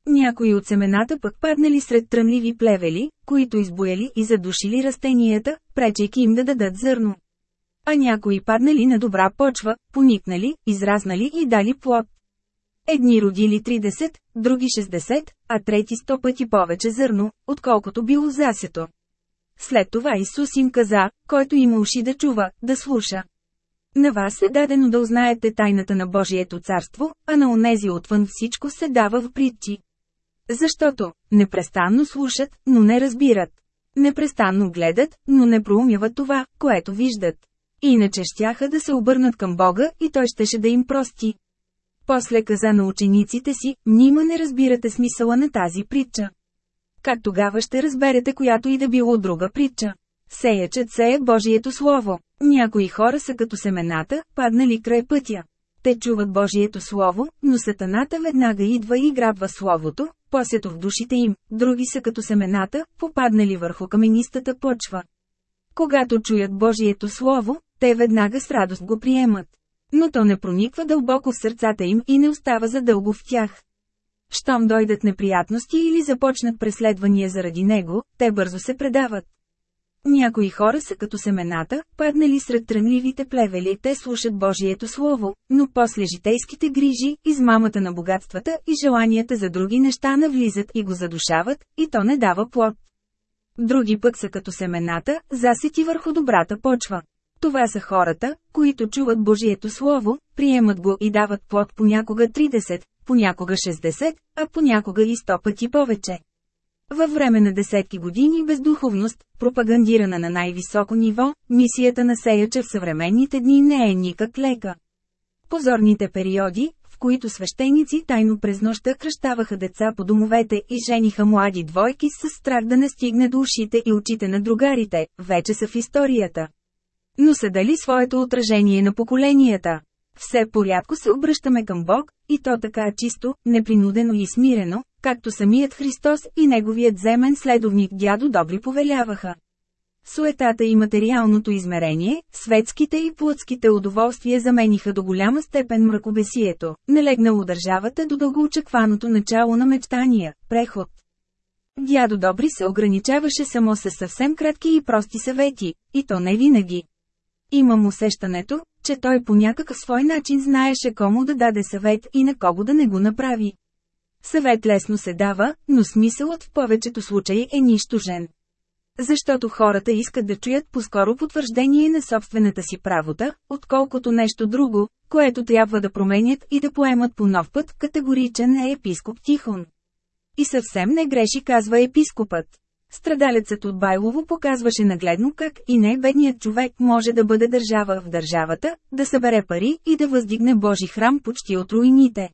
Някои от семената пък паднали сред тръмливи плевели, които избояли и задушили растенията, пречейки им да дадат зърно. А някои паднали на добра почва, поникнали, изразнали и дали плод. Едни родили 30, други 60, а трети 100 пъти повече зърно, отколкото било засето. След това Исус им каза, който има уши да чува, да слуша. На вас е дадено да узнаете тайната на Божието царство, а на онези отвън всичко се дава в притчи. Защото, непрестанно слушат, но не разбират. Непрестанно гледат, но не проумяват това, което виждат. Иначе щяха да се обърнат към Бога и Той щеше да им прости. После каза на учениците си, нима не разбирате смисъла на тази притча. Как тогава ще разберете която и да било друга притча? Сеячът сее Божието Слово. Някои хора са като семената, паднали край пътя. Те чуват Божието Слово, но сатаната веднага идва и грабва Словото, посето в душите им, други са като семената, попаднали върху каменистата почва. Когато чуят Божието Слово, те веднага с радост го приемат. Но то не прониква дълбоко в сърцата им и не остава задълго в тях. Щом дойдат неприятности или започнат преследвания заради него, те бързо се предават. Някои хора са като семената, паднали сред тръмливите плевели, те слушат Божието Слово, но после житейските грижи, измамата на богатствата и желанията за други неща навлизат и го задушават, и то не дава плод. Други пък са като семената, засети върху добрата почва. Това са хората, които чуват Божието Слово, приемат го и дават плод понякога 30, понякога 60, а понякога и 100 пъти повече. Във време на десетки години бездуховност, пропагандирана на най-високо ниво, мисията на сеяча в съвременните дни не е никак лека. Позорните периоди, в които свещеници тайно през нощта кръщаваха деца по домовете и жениха млади двойки с страх да не стигне до ушите и очите на другарите, вече са в историята. Но са дали своето отражение на поколенията? Все порядко се обръщаме към Бог, и то така чисто, непринудено и смирено, както самият Христос и неговият земен следовник дядо Добри повеляваха. Суетата и материалното измерение, светските и плътските удоволствия замениха до голяма степен мракобесието, налегнало държавата до дългоочакваното начало на мечтания – преход. Дядо Добри се ограничаваше само с съвсем кратки и прости съвети, и то не винаги. Имам усещането, че той по някакъв свой начин знаеше кому да даде съвет и на кого да не го направи. Съвет лесно се дава, но смисълът в повечето случаи е нищожен. Защото хората искат да чуят по-скоро потвърждение на собствената си правота, отколкото нещо друго, което трябва да променят и да поемат по нов път, категоричен е епископ Тихон. И съвсем не греши, казва епископът. Страдалецът от Байлово показваше нагледно как и най-бедният човек може да бъде държава в държавата, да събере пари и да въздигне Божи храм почти от руините.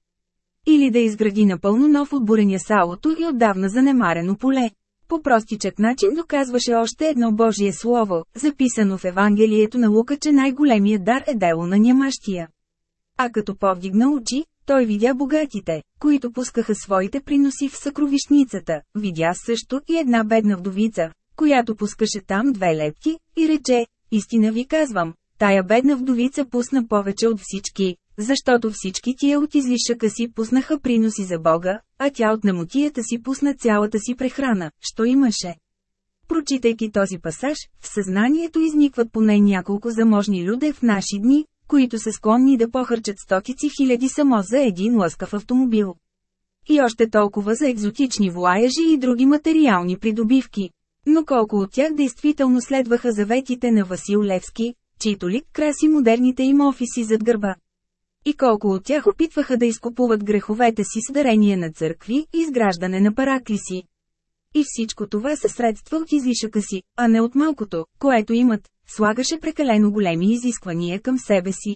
Или да изгради напълно нов отборения салото и отдавна занемарено поле. По простичък начин доказваше още едно Божие слово, записано в Евангелието на Лука, че най-големият дар е дело на нямащия. А като повдигна очи, той видя богатите, които пускаха своите приноси в съкровишницата, видя също и една бедна вдовица, която пускаше там две лепки, и рече, истина ви казвам, тая бедна вдовица пусна повече от всички, защото всички тия от излишъка си пуснаха приноси за Бога, а тя от намотията си пусна цялата си прехрана, що имаше. Прочитайки този пасаж, в съзнанието изникват поне няколко заможни люде в наши дни, които са склонни да похарчат стотици хиляди само за един лъскав автомобил. И още толкова за екзотични влаяжи и други материални придобивки. Но колко от тях действително следваха заветите на Васил Левски, чийто лик краси модерните им офиси зад гърба. И колко от тях опитваха да изкупуват греховете си с дарение на църкви и изграждане на параклиси. И всичко това са средства от излишъка си, а не от малкото, което имат, слагаше прекалено големи изисквания към себе си.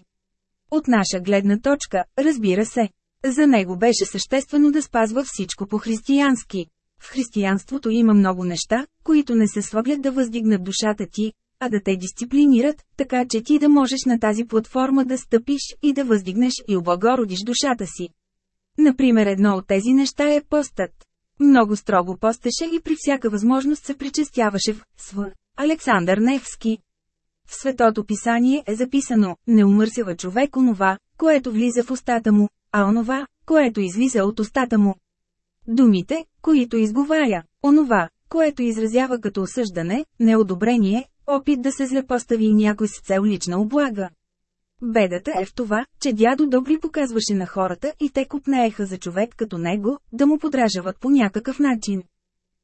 От наша гледна точка, разбира се. За него беше съществено да спазва всичко по-християнски. В християнството има много неща, които не се слагат да въздигнат душата ти, а да те дисциплинират, така че ти да можеш на тази платформа да стъпиш и да въздигнеш и облагородиш душата си. Например едно от тези неща е постът. Много строго постеше и при всяка възможност се причастяваше в СВ. Александър Невски. В Светото писание е записано, не умърсива човек онова, което влиза в устата му, а онова, което излиза от устата му. Думите, които изговаря, онова, което изразява като осъждане, неодобрение, опит да се злепостави някой с цел лична облага. Бедата е в това, че дядо Добри показваше на хората и те купнееха за човек като него, да му подражават по някакъв начин.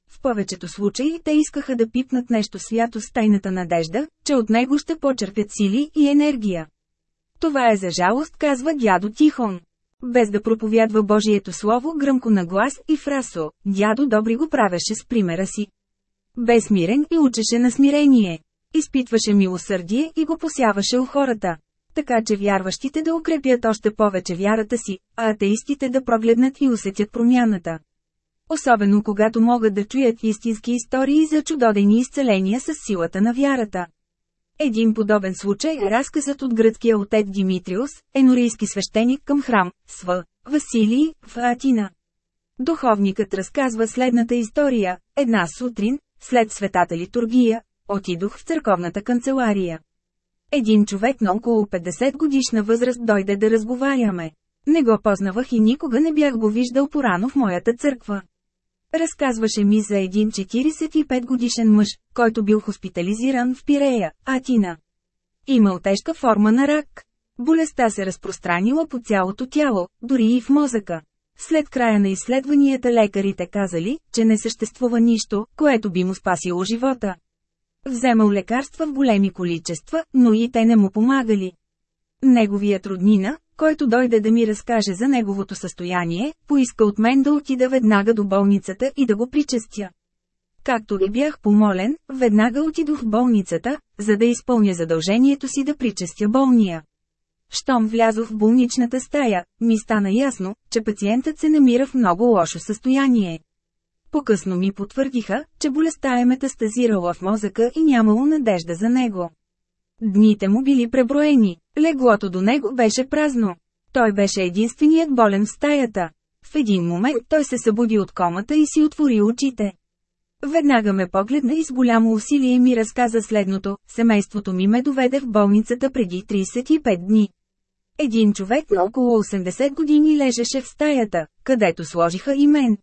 В повечето случаи те искаха да пипнат нещо свято с тайната надежда, че от него ще почерпят сили и енергия. Това е за жалост, казва дядо Тихон. Без да проповядва Божието Слово гръмко на глас и фрасо, дядо Добри го правеше с примера си. Безмирен и учеше на смирение. Изпитваше милосърдие и го посяваше у хората. Така че вярващите да укрепят още повече вярата си, а атеистите да прогледнат и усетят промяната. Особено когато могат да чуят истински истории за чудодени изцеления с силата на вярата. Един подобен случай е разказът от гръцкия отец Димитриус, енорийски свещеник към храм, Св. Василий, в Атина. Духовникът разказва следната история. Една сутрин, след светата литургия, отидох в църковната канцелария. Един човек на около 50 годишна възраст дойде да разговаряме. Не го познавах и никога не бях го виждал порано в моята църква. Разказваше ми за един 45 годишен мъж, който бил хоспитализиран в Пирея, Атина. Имал тежка форма на рак. Болестта се разпространила по цялото тяло, дори и в мозъка. След края на изследванията лекарите казали, че не съществува нищо, което би му спасило живота. Вземал лекарства в големи количества, но и те не му помагали. Неговият роднина, който дойде да ми разкаже за неговото състояние, поиска от мен да отида веднага до болницата и да го причастя. Както и бях помолен, веднага отидох в болницата, за да изпълня задължението си да причастя болния. Щом влязох в болничната стая, ми стана ясно, че пациентът се намира в много лошо състояние. По-късно ми потвърдиха, че болестта е метастазирала в мозъка и нямало надежда за него. Дните му били преброени, леглото до него беше празно. Той беше единственият болен в стаята. В един момент той се събуди от комата и си отвори очите. Веднага ме погледна и с голямо усилие ми разказа следното, семейството ми ме доведе в болницата преди 35 дни. Един човек на около 80 години лежеше в стаята, където сложиха и мен.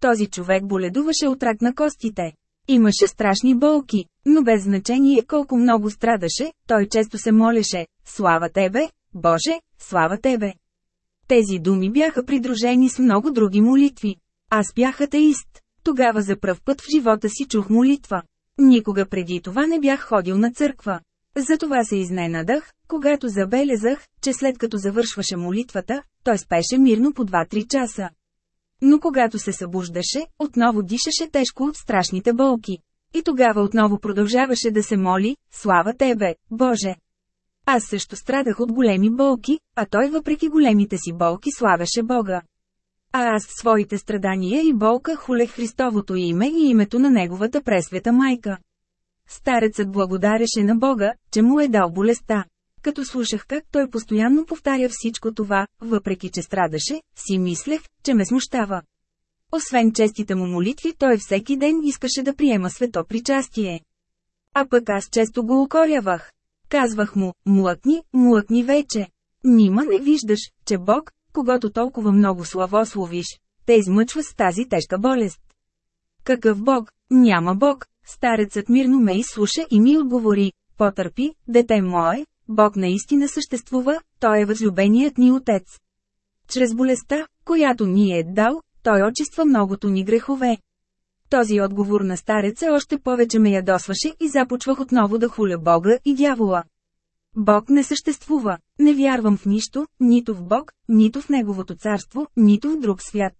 Този човек боледуваше от рак на костите. Имаше страшни болки, но без значение колко много страдаше, той често се молеше «Слава Тебе, Боже, слава Тебе!» Тези думи бяха придружени с много други молитви. Аз бях атеист. Тогава за пръв път в живота си чух молитва. Никога преди това не бях ходил на църква. Затова се изненадах, когато забелязах, че след като завършваше молитвата, той спеше мирно по 2-3 часа. Но когато се събуждаше, отново дишаше тежко от страшните болки. И тогава отново продължаваше да се моли, слава Тебе, Боже! Аз също страдах от големи болки, а той въпреки големите си болки славеше Бога. А аз в своите страдания и болка хулех Христовото име и името на Неговата пресвета майка. Старецът благодареше на Бога, че му е дал болестта. Като слушах как той постоянно повтаря всичко това, въпреки че страдаше, си мислех, че ме смущава. Освен честите му молитви, той всеки ден искаше да приема свето причастие. А пък аз често го укорявах. Казвах му, млъкни, млъкни вече. Нима не виждаш, че Бог, когато толкова много славословиш, те измъчва с тази тежка болест. Какъв Бог? Няма Бог. Старецът мирно ме изслуша и ми отговори, потърпи, дете мое, Бог наистина съществува, Той е възлюбеният ни Отец. Чрез болестта, която ни е дал, Той очиства многото ни грехове. Този отговор на стареца още повече ме ядосваше и започвах отново да хуля Бога и дявола. Бог не съществува, не вярвам в нищо, нито в Бог, нито в Неговото царство, нито в друг свят.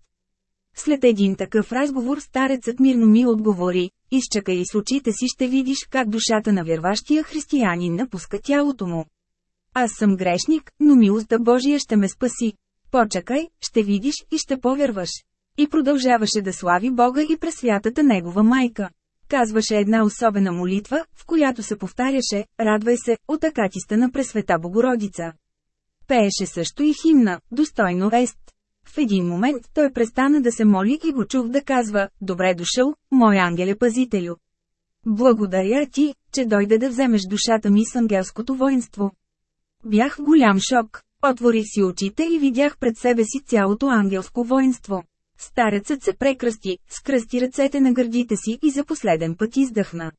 След един такъв разговор старецът мирно ми отговори, изчакай с очите си ще видиш как душата на вярващия християнин напуска тялото му. Аз съм грешник, но милостта Божия ще ме спаси. Почакай, ще видиш и ще повярваш. И продължаваше да слави Бога и пресвятата Негова майка. Казваше една особена молитва, в която се повтаряше, радвай се, от акатиста на Пресвета Богородица. Пееше също и химна, достойно ест. В един момент той престана да се моли и го чух да казва, добре дошъл, мой ангеле пазителю. Благодаря ти, че дойде да вземеш душата ми с ангелското воинство. Бях в голям шок. Отворих си очите и видях пред себе си цялото ангелско воинство. Старецът се прекръсти, скръсти ръцете на гърдите си и за последен път издъхна.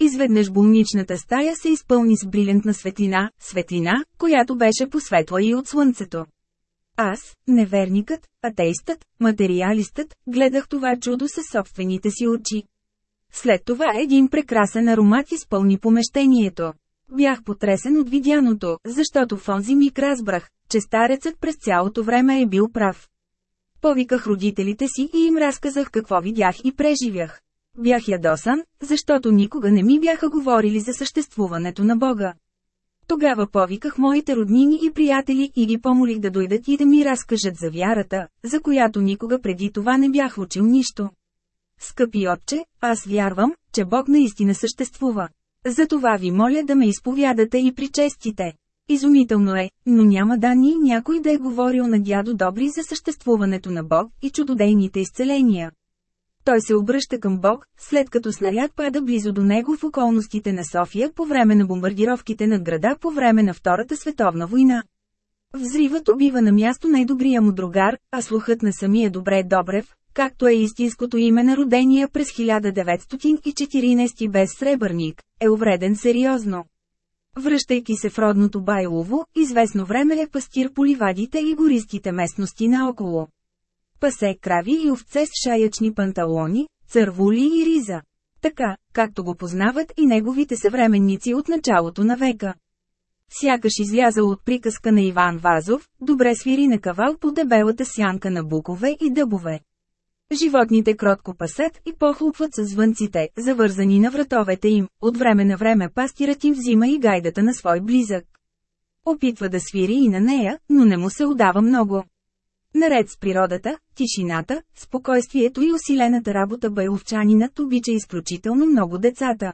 Изведнъж болничната стая се изпълни с брилянтна светлина, светлина, която беше посветла и от слънцето. Аз, неверникът, атеистът, материалистът, гледах това чудо със собствените си очи. След това един прекрасен аромат изпълни помещението. Бях потресен от видяното, защото в онзи миг разбрах, че старецът през цялото време е бил прав. Повиках родителите си и им разказах какво видях и преживях. Бях ядосан, защото никога не ми бяха говорили за съществуването на Бога. Тогава повиках моите роднини и приятели и ги помолих да дойдат и да ми разкажат за вярата, за която никога преди това не бях учил нищо. Скъпи отче, аз вярвам, че Бог наистина съществува. Затова ви моля да ме изповядате и причестите. Изумително е, но няма данни някой да е говорил на дядо Добри за съществуването на Бог и чудодейните изцеления. Той се обръща към Бог, след като снаряд пада близо до него в околностите на София по време на бомбардировките над града по време на Втората световна война. Взривът убива на място най-добрия му другар, а слухът на самия Добре Добрев, както е истинското име на родения през 1914 без сребърник, е увреден сериозно. Връщайки се в родното Байлово, известно време е пастир по ливадите и гористите местности наоколо. Пасе крави и овце с шаячни панталони, цървули и риза. Така, както го познават и неговите съвременници от началото на века. Сякаш излязал от приказка на Иван Вазов, добре свири на кавал по дебелата сянка на букове и дъбове. Животните кротко пасат и похлупват с звънците, завързани на вратовете им, от време на време пастират им взима и гайдата на свой близък. Опитва да свири и на нея, но не му се удава много. Наред с природата, тишината, спокойствието и усилената работа байловчанинът обича изключително много децата.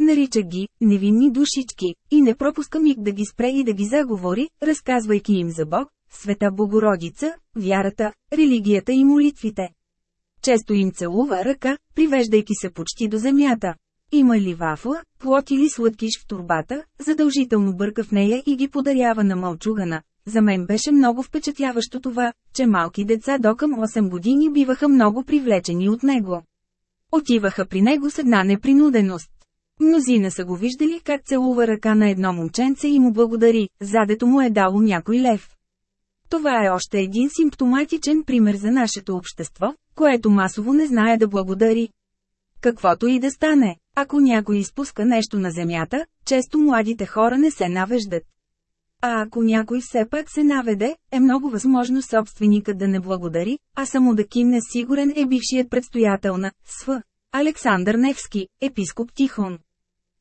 Нарича ги «невинни душички» и не пропуска миг да ги спре и да ги заговори, разказвайки им за Бог, Света Богородица, вярата, религията и молитвите. Често им целува ръка, привеждайки се почти до земята. Има ли вафла, плод или сладкиш в турбата, задължително бърка в нея и ги подарява на мълчугана. За мен беше много впечатляващо това, че малки деца до към 8 години биваха много привлечени от него. Отиваха при него с една непринуденост. Мнозина са го виждали как целува ръка на едно момченце и му благодари, задето му е дало някой лев. Това е още един симптоматичен пример за нашето общество, което масово не знае да благодари. Каквото и да стане, ако някой изпуска нещо на земята, често младите хора не се навеждат. А ако някой все пак се наведе, е много възможно собственикът да не благодари, а само да кимне сигурен е бившият предстоятел на СВ. Александър Невски, епископ Тихон.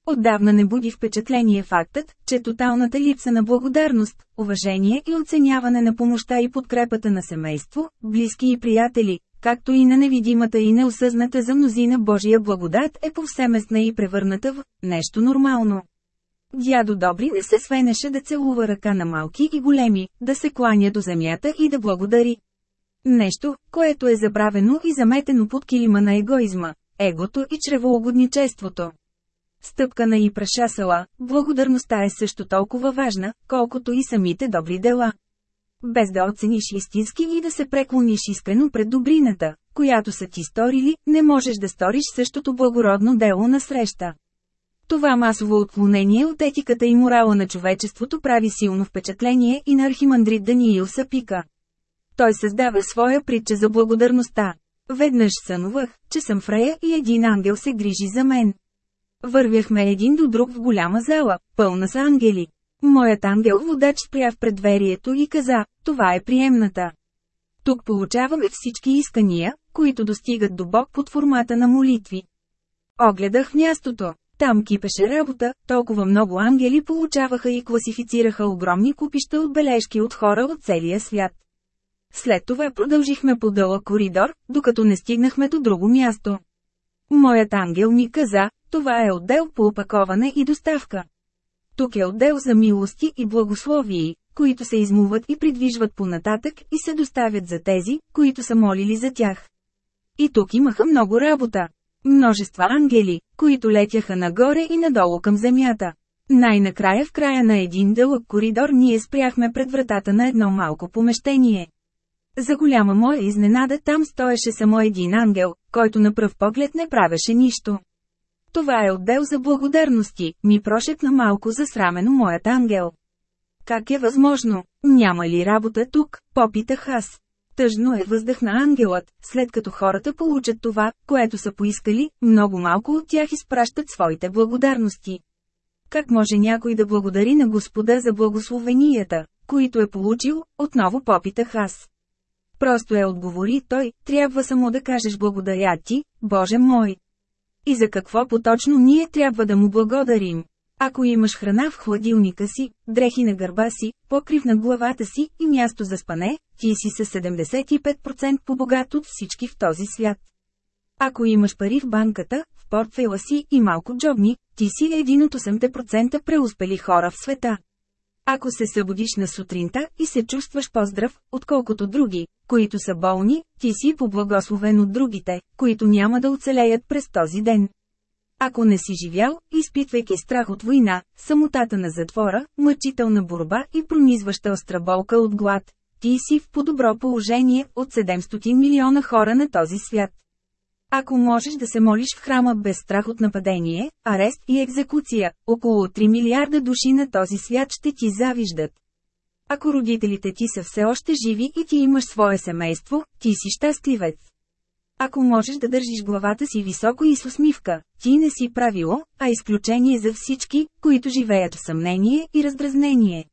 Отдавна не буди впечатление фактът, че тоталната липса на благодарност, уважение и оценяване на помощта и подкрепата на семейство, близки и приятели, както и на невидимата и неосъзната за мнозина Божия благодат е повсеместна и превърната в нещо нормално. Дядо Добри не се свенеше да целува ръка на малки и големи, да се кланя до земята и да благодари. Нещо, което е забравено и заметено под килима на егоизма, егото и чревоугодничеството. Стъпка на и прашасала, благодарността е също толкова важна, колкото и самите добри дела. Без да оцениш истински и да се преклониш искрено пред добрината, която са ти сторили, не можеш да сториш същото благородно дело на среща. Това масово отклонение от етиката и морала на човечеството прави силно впечатление и на архимандрит Даниил Сапика. Той създава своя притча за благодарността. Веднъж сънувах, че съм Фрея и един ангел се грижи за мен. Вървяхме един до друг в голяма зала, пълна с ангели. Моят ангел-водач спря в предверието и каза, това е приемната. Тук получаваме всички искания, които достигат до Бог под формата на молитви. Огледах мястото. Там кипеше работа, толкова много ангели получаваха и класифицираха огромни купища от бележки от хора от целия свят. След това продължихме по дълъг коридор, докато не стигнахме до друго място. Моят ангел ми каза, това е отдел по опаковане и доставка. Тук е отдел за милости и благословии, които се измуват и придвижват понататък и се доставят за тези, които са молили за тях. И тук имаха много работа. Множества ангели, които летяха нагоре и надолу към земята. Най-накрая в края на един дълъг коридор ние спряхме пред вратата на едно малко помещение. За голяма моя изненада там стоеше само един ангел, който на пръв поглед не правеше нищо. Това е отдел за благодарности, ми прошепна малко засрамено моят ангел. Как е възможно? Няма ли работа тук? Попитах аз. Тъжно е въздъхна ангелът, след като хората получат това, което са поискали, много малко от тях изпращат своите благодарности. Как може някой да благодари на Господа за благословенията, които е получил, отново попитах аз. Просто е отговори той, трябва само да кажеш благодаря ти, Боже мой. И за какво поточно ние трябва да му благодарим? Ако имаш храна в хладилника си, дрехи на гърба си, покрив на главата си и място за спане, ти си с 75% по-богат от всички в този свят. Ако имаш пари в банката, в портфела си и малко джобни, ти си един от 8% преуспели хора в света. Ако се събудиш на сутринта и се чувстваш по-здрав, отколкото други, които са болни, ти си поблагословен от другите, които няма да оцелеят през този ден. Ако не си живял, изпитвайки страх от война, самотата на затвора, мъчителна борба и пронизваща остра болка от глад, ти си в по-добро положение от 700 милиона хора на този свят. Ако можеш да се молиш в храма без страх от нападение, арест и екзекуция, около 3 милиарда души на този свят ще ти завиждат. Ако родителите ти са все още живи и ти имаш свое семейство, ти си щастливец. Ако можеш да държиш главата си високо и с усмивка, ти не си правило, а изключение за всички, които живеят в съмнение и раздразнение.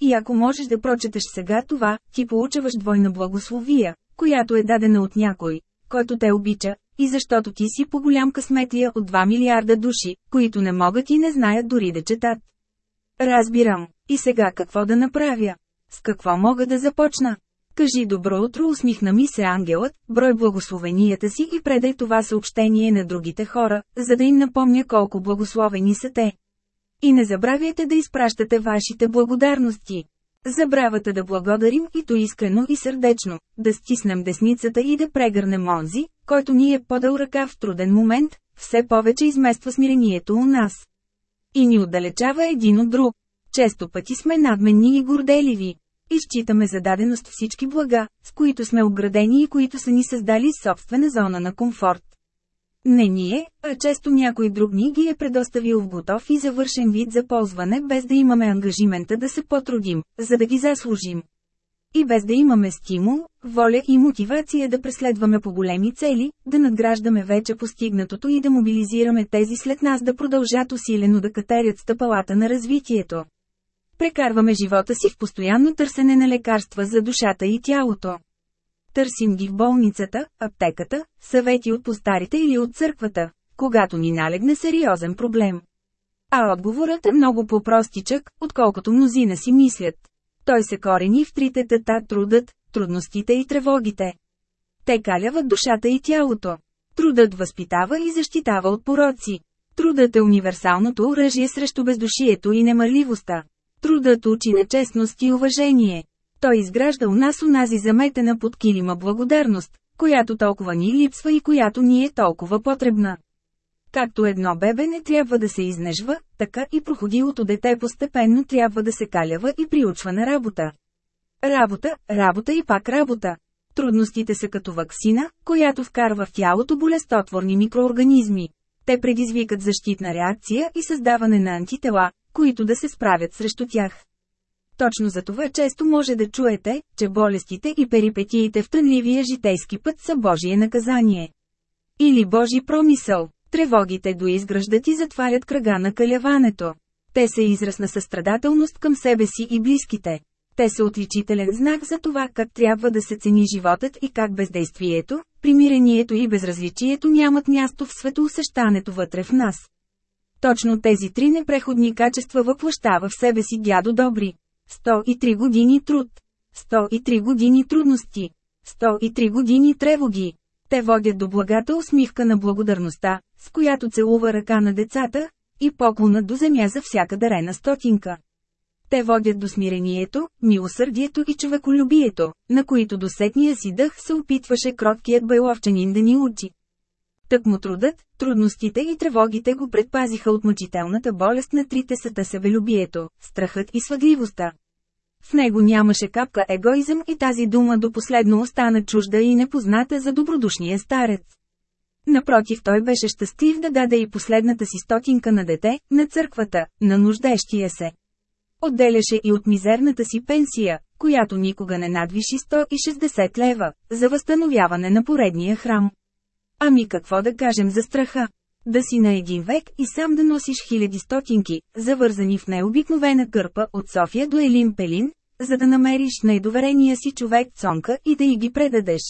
И ако можеш да прочетеш сега това, ти получаваш двойна благословия, която е дадена от някой, който те обича, и защото ти си по-голям късметлия от 2 милиарда души, които не могат и не знаят дори да четат. Разбирам. И сега какво да направя? С какво мога да започна? Кажи добро утро, усмихна ми се ангелът, брой благословенията си и предай това съобщение на другите хора, за да им напомня колко благословени са те. И не забравяйте да изпращате вашите благодарности. Забравата да благодарим и то искрено и сърдечно, да стиснем десницата и да прегърнем онзи, който ни е подал ръка в труден момент, все повече измества смирението у нас. И ни отдалечава един от друг. Често пъти сме надменни и горделиви. Изчитаме за даденост всички блага, с които сме обградени и които са ни създали собствена зона на комфорт. Не ние, а често някой друг ни ги е предоставил в готов и завършен вид за ползване без да имаме ангажимента да се потрудим, за да ги заслужим. И без да имаме стимул, воля и мотивация да преследваме по големи цели, да надграждаме вече постигнатото и да мобилизираме тези след нас да продължат усилено да катерят стъпалата на развитието. Прекарваме живота си в постоянно търсене на лекарства за душата и тялото. Търсим ги в болницата, аптеката, съвети от постарите или от църквата, когато ни налегне сериозен проблем. А отговорът е много по-простичък, отколкото мнозина си мислят. Той се корени в трите тата трудът, трудностите и тревогите. Те каляват душата и тялото. Трудът възпитава и защитава от пороци. Трудът е универсалното оръжие срещу бездушието и немърливостта. Трудът учи на честност и уважение. Той изгражда у нас унази заметена под килима благодарност, която толкова ни липсва и която ни е толкова потребна. Както едно бебе не трябва да се изнежва, така и проходилото дете постепенно трябва да се калява и приучва на работа. Работа, работа и пак работа. Трудностите са като ваксина, която вкарва в тялото болестотворни микроорганизми. Те предизвикат защитна реакция и създаване на антитела, които да се справят срещу тях. Точно за това често може да чуете, че болестите и перипетиите в тънливия житейски път са Божие наказание. Или Божи промисъл. Тревогите доизграждат и затварят кръга на каляването. Те са израз на състрадателност към себе си и близките. Те са отличителен знак за това как трябва да се цени животът и как бездействието, примирението и безразличието нямат място в светоусещането вътре в нас. Точно тези три непреходни качества въплащава в себе си дядо Добри. 103 години труд. 103 години трудности. 103 години тревоги. Те водят до благата усмивка на благодарността, с която целува ръка на децата, и поклона до земя за всяка дарена стотинка. Те водят до смирението, милосърдието и човеколюбието, на които до сетния си дъх се опитваше кроткият байловчанин да ни учи. Тък му трудът, трудностите и тревогите го предпазиха от мъчителната болест на трите сата себелюбието, страхът и свъдливостта. В него нямаше капка егоизъм и тази дума до последно остана чужда и непозната за добродушния старец. Напротив той беше щастлив да даде и последната си стотинка на дете, на църквата, на нуждещия се. Отделяше и от мизерната си пенсия, която никога не надвиши 160 лева, за възстановяване на поредния храм. Ами какво да кажем за страха? Да си на един век и сам да носиш хиляди стотинки, завързани в необикновена кърпа от София до Елин Пелин, за да намериш най-доверения си човек Цонка и да й ги предадеш.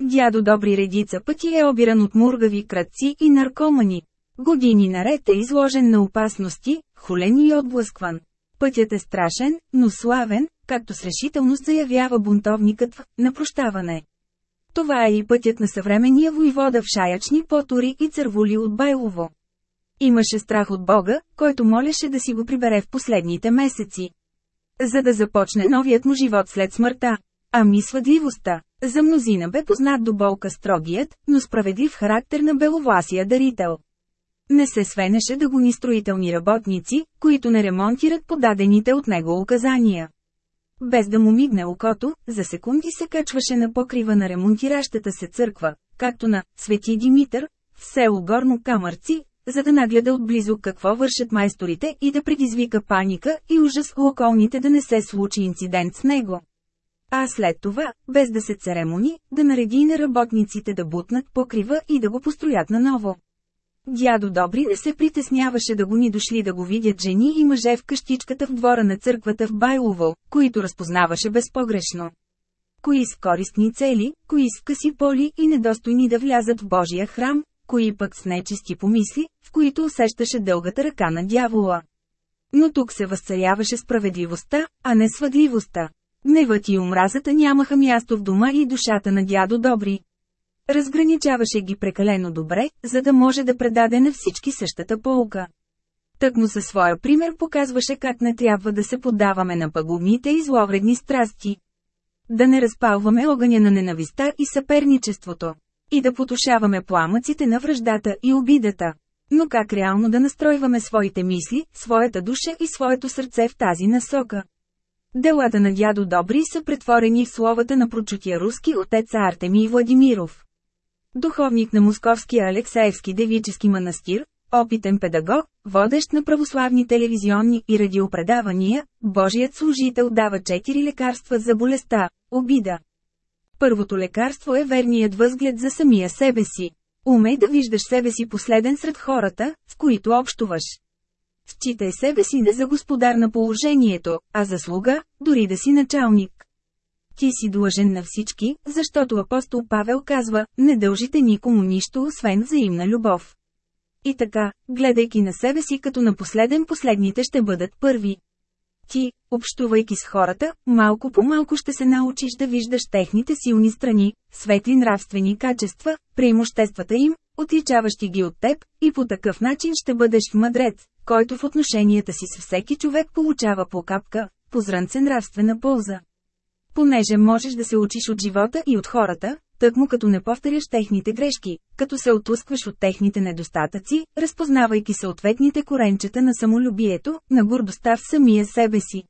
Дядо Добри редица пъти е обиран от мургави кръци и наркомани. Години наред е изложен на опасности, хулен и отблъскван. Пътят е страшен, но славен, както с решителност заявява бунтовникът в «Напрощаване». Това е и пътят на съвременния войвода в шаячни потори и цървули от Байлово. Имаше страх от Бога, който молеше да си го прибере в последните месеци. За да започне новият му живот след смъртта. Ами свъдливостта. За мнозина бе познат до болка строгият, но справедлив характер на беловласия дарител. Не се свенеше да гони строителни работници, които не ремонтират подадените от него указания. Без да му мигне окото, за секунди се качваше на покрива на ремонтиращата се църква, както на Свети Димитър, в село Горно Камърци, за да нагледа отблизо какво вършат майсторите и да предизвика паника и ужас у околните да не се случи инцидент с него. А след това, без да се церемони, да нареди на работниците да бутнат покрива и да го построят наново. Дядо Добри не се притесняваше да го ни дошли да го видят жени и мъже в къщичката в двора на църквата в Байлово, които разпознаваше безпогрешно. Кои с користни цели, кои с къси поли и недостойни да влязат в Божия храм, кои пък с нечисти помисли, в които усещаше дългата ръка на дявола. Но тук се възцаряваше справедливостта, а не свъдливостта. Гневът и омразата нямаха място в дома и душата на дядо Добри. Разграничаваше ги прекалено добре, за да може да предаде на всички същата полка. Тъкмо със своя пример показваше как не трябва да се поддаваме на пагубните и зловредни страсти. Да не разпалваме огъня на ненависта и съперничеството. И да потушаваме пламъците на връждата и обидата. Но как реално да настройваме своите мисли, своята душа и своето сърце в тази насока? Делата на дядо Добри са претворени в словата на прочутия руски отец Артемий Владимиров. Духовник на Московския Алексеевски девически манастир, опитен педагог, водещ на православни телевизионни и радиопредавания, Божият служител дава четири лекарства за болестта – обида. Първото лекарство е верният възглед за самия себе си. Умей да виждаш себе си последен сред хората, с които общуваш. Считай себе си не за господар на положението, а за слуга, дори да си началник. Ти си длъжен на всички, защото апостол Павел казва, не дължите никому нищо освен взаимна любов. И така, гледайки на себе си като на последен последните ще бъдат първи. Ти, общувайки с хората, малко по малко ще се научиш да виждаш техните силни страни, светли нравствени качества, преимуществата им, отличаващи ги от теб, и по такъв начин ще бъдеш мъдрец, който в отношенията си с всеки човек получава по капка, по зрънце нравствена полза. Понеже можеш да се учиш от живота и от хората, тъкмо като не повторяш техните грешки, като се отускваш от техните недостатъци, разпознавайки съответните коренчета на самолюбието, на гордостта в самия себе си.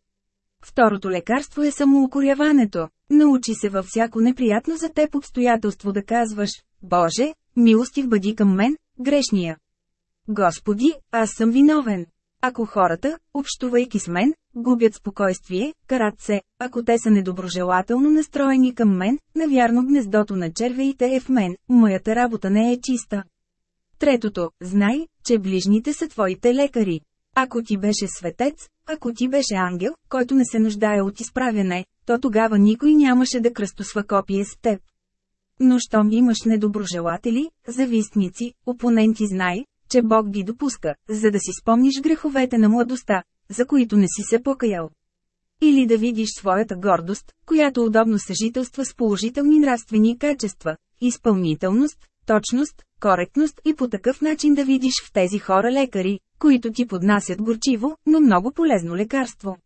Второто лекарство е самоукоряването. Научи се във всяко неприятно за теб обстоятелство да казваш, Боже, милостив бъди към мен, грешния. Господи, аз съм виновен. Ако хората, общувайки с мен, губят спокойствие, карат се, ако те са недоброжелателно настроени към мен, навярно гнездото на червеите е в мен, моята работа не е чиста. Третото, знай, че ближните са твоите лекари. Ако ти беше светец, ако ти беше ангел, който не се нуждае от изправяне, то тогава никой нямаше да кръстосва копие с теб. Но щом имаш недоброжелатели, завистници, опоненти знай, че Бог ги допуска, за да си спомниш греховете на младостта, за които не си се покаял. Или да видиш своята гордост, която удобно съжителства с положителни нравствени качества, изпълнителност, точност, коректност и по такъв начин да видиш в тези хора лекари, които ти поднасят горчиво, но много полезно лекарство.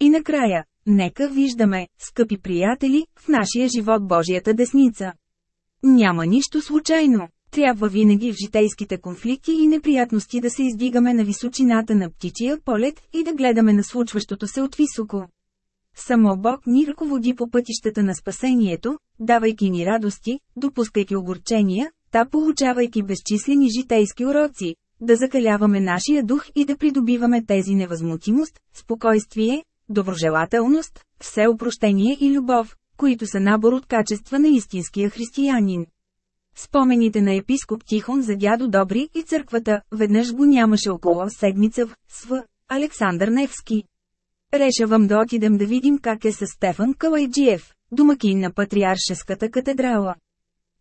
И накрая, нека виждаме, скъпи приятели, в нашия живот Божията десница. Няма нищо случайно. Трябва винаги в житейските конфликти и неприятности да се издигаме на височината на птичия полет и да гледаме на случващото се от високо. Само Бог ни ръководи по пътищата на спасението, давайки ни радости, допускайки огорчения, та получавайки безчислени житейски уроци, да закаляваме нашия дух и да придобиваме тези невъзмутимост, спокойствие, доброжелателност, всеопрощение и любов, които са набор от качества на истинския християнин. Спомените на епископ Тихон за дядо Добри и църквата, веднъж го нямаше около седмица в СВ, Александър Невски. Решавам да отидем да видим как е с Стефан Калайджиев, домакин на Патриаршеската катедрала.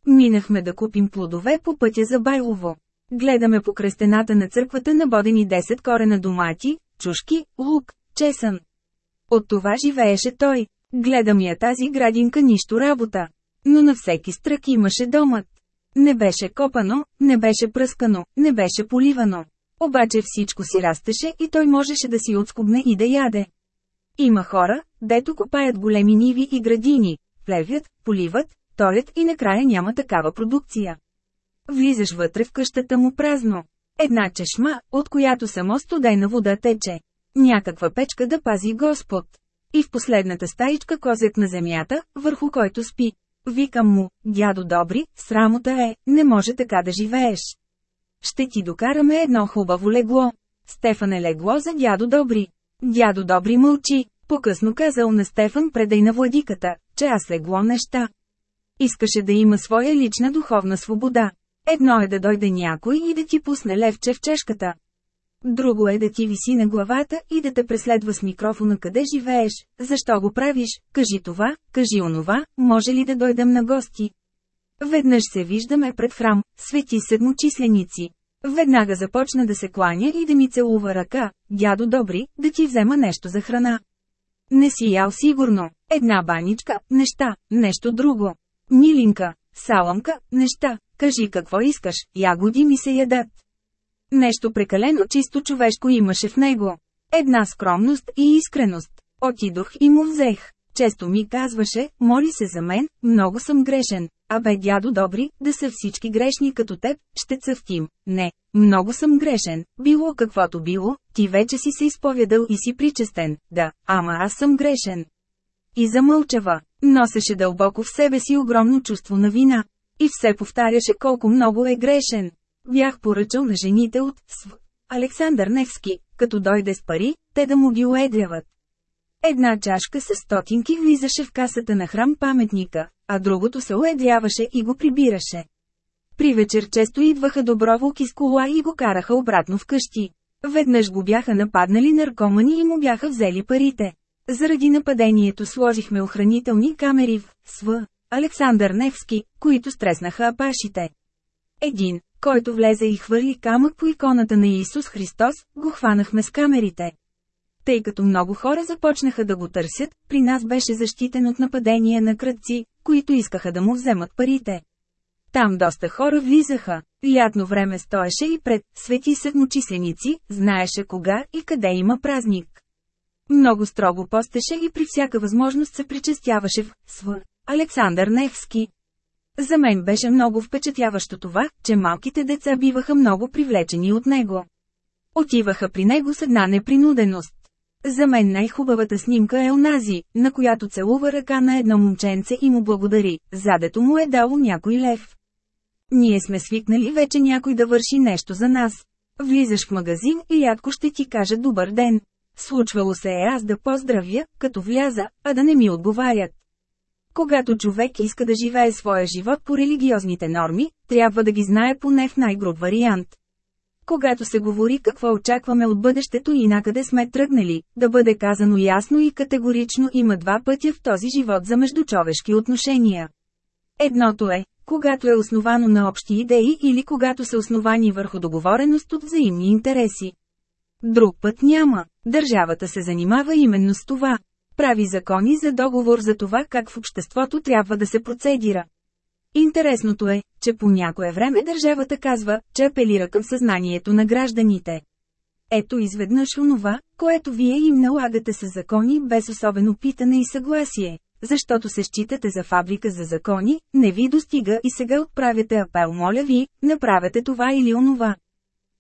Минахме да купим плодове по пътя за Байлово. Гледаме по кръстената на църквата набодени 10 корена домати, чушки, лук, чесън. От това живееше той. Гледам я тази градинка нищо работа. Но на всеки стрък имаше домът. Не беше копано, не беше пръскано, не беше поливано. Обаче всичко си растеше и той можеше да си отскубне и да яде. Има хора, дето копаят големи ниви и градини, плевят, поливат, торят и накрая няма такава продукция. Влизаш вътре в къщата му празно. Една чешма, от която само студена вода тече. Някаква печка да пази Господ. И в последната стаичка козет на земята, върху който спи. Викам му, дядо добри, срамота е, не може така да живееш. Ще ти докараме едно хубаво легло. Стефан е легло за дядо добри. Дядо добри мълчи. По-късно казал на Стефан предай на владиката, че аз легло неща. Искаше да има своя лична духовна свобода. Едно е да дойде някой и да ти пусне левче в чешката. Друго е да ти виси на главата и да те преследва с микрофона къде живееш, защо го правиш, кажи това, кажи онова, може ли да дойдем на гости. Веднъж се виждаме пред храм, свети седмочисленици. Веднага започна да се кланя и да ми целува ръка, дядо добри, да ти взема нещо за храна. Не си ял сигурно, една баничка, неща, нещо друго. Милинка, саламка, неща, кажи какво искаш, ягоди ми се ядат. Нещо прекалено чисто човешко имаше в него. Една скромност и искреност. Отидох и му взех. Често ми казваше, моли се за мен, много съм грешен. Абе дядо добри, да са всички грешни като теб, ще цъфтим. Не, много съм грешен, било каквото било, ти вече си се изповядал и си причестен. Да, ама аз съм грешен. И замълчава. Носеше дълбоко в себе си огромно чувство на вина. И все повтаряше колко много е грешен. Бях поръчал на жените от СВ. Александър Невски, като дойде с пари, те да му ги уедряват. Една чашка с стотинки влизаше в касата на храм паметника, а другото се уедряваше и го прибираше. При вечер често идваха доброволки с кола и го караха обратно в къщи. Веднъж го бяха нападнали наркомани и му бяха взели парите. Заради нападението сложихме охранителни камери в СВ. Александър Невски, които стреснаха апашите. Един, който влезе и хвърли камък по иконата на Исус Христос, го хванахме с камерите. Тъй като много хора започнаха да го търсят, при нас беше защитен от нападения на кръци, които искаха да му вземат парите. Там доста хора влизаха. Лятно време стоеше и пред свети седмочисленици, знаеше кога и къде има празник. Много строго постеше и при всяка възможност се причастяваше в СВ. Александър Невски. За мен беше много впечатляващо това, че малките деца биваха много привлечени от него. Отиваха при него с една непринуденост. За мен най-хубавата снимка е онази, на която целува ръка на едно момченце и му благодари, задето му е дало някой лев. Ние сме свикнали вече някой да върши нещо за нас. Влизаш в магазин и рядко ще ти каже добър ден. Случвало се е аз да поздравя, като вляза, а да не ми отговарят. Когато човек иска да живее своя живот по религиозните норми, трябва да ги знае поне в най-груб вариант. Когато се говори какво очакваме от бъдещето и накъде сме тръгнали, да бъде казано ясно и категорично има два пътя в този живот за междучовешки отношения. Едното е, когато е основано на общи идеи или когато са основани върху договореност от взаимни интереси. Друг път няма. Държавата се занимава именно с това. Прави закони за договор за това как в обществото трябва да се процедира. Интересното е, че по някое време държавата казва, че апелира към съзнанието на гражданите. Ето изведнъж онова, което вие им налагате с закони без особено питане и съгласие, защото се считате за фабрика за закони, не ви достига и сега отправяте апел моля ви, направете това или онова.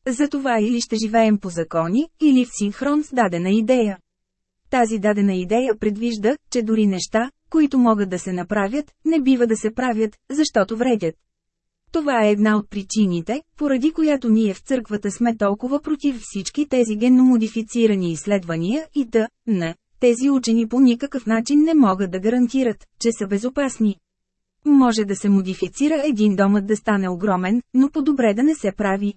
За това или ще живеем по закони, или в синхрон с дадена идея. Тази дадена идея предвижда, че дори неща, които могат да се направят, не бива да се правят, защото вредят. Това е една от причините, поради която ние в църквата сме толкова против всички тези генномодифицирани изследвания и да, не, тези учени по никакъв начин не могат да гарантират, че са безопасни. Може да се модифицира един домът да стане огромен, но по-добре да не се прави.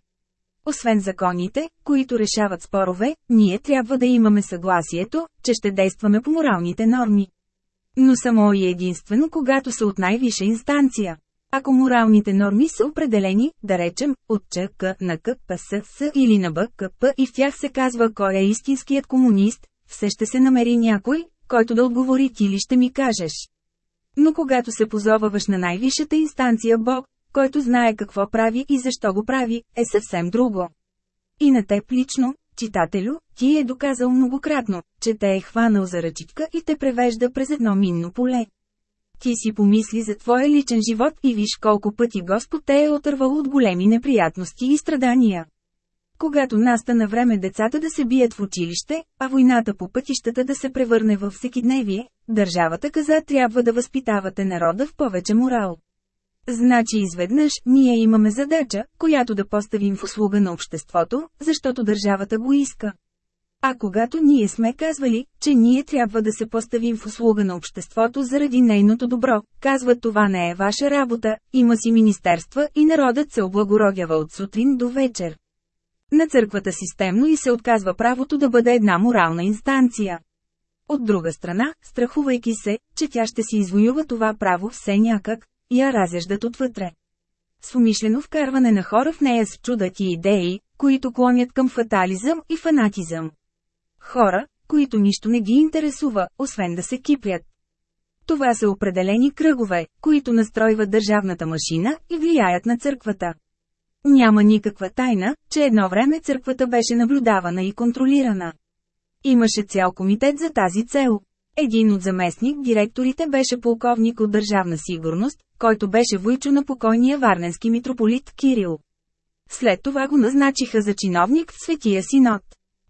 Освен законите, които решават спорове, ние трябва да имаме съгласието, че ще действаме по моралните норми. Но само и единствено когато са от най-висша инстанция. Ако моралните норми са определени, да речем, от ЧК на КПСС или на БКП и в тях се казва кой е истинският комунист, все ще се намери някой, който да отговори ти ли ще ми кажеш. Но когато се позоваваш на най-висшата инстанция Бог, който знае какво прави и защо го прави, е съвсем друго. И на теб лично, читателю, ти е доказал многократно, че те е хванал за ръчичка и те превежда през едно минно поле. Ти си помисли за твоя личен живот и виж колко пъти Господ те е отървал от големи неприятности и страдания. Когато настана време децата да се бият в училище, а войната по пътищата да се превърне във всекидневие, държавата каза трябва да възпитавате народа в повече морал. Значи изведнъж, ние имаме задача, която да поставим в услуга на обществото, защото държавата го иска. А когато ние сме казвали, че ние трябва да се поставим в услуга на обществото заради нейното добро, казват това не е ваша работа, има си министерства и народът се облагородява от сутрин до вечер. На църквата системно и се отказва правото да бъде една морална инстанция. От друга страна, страхувайки се, че тя ще си извоюва това право все някак, я разяждат отвътре. С умишлено вкарване на хора в нея с чудати идеи, които клонят към фатализъм и фанатизъм. Хора, които нищо не ги интересува, освен да се кипят. Това са определени кръгове, които настройват държавната машина и влияят на църквата. Няма никаква тайна, че едно време църквата беше наблюдавана и контролирана. Имаше цял комитет за тази цел. Един от заместник директорите беше полковник от държавна сигурност, който беше войчо на покойния варненски митрополит Кирил. След това го назначиха за чиновник в Светия Синод.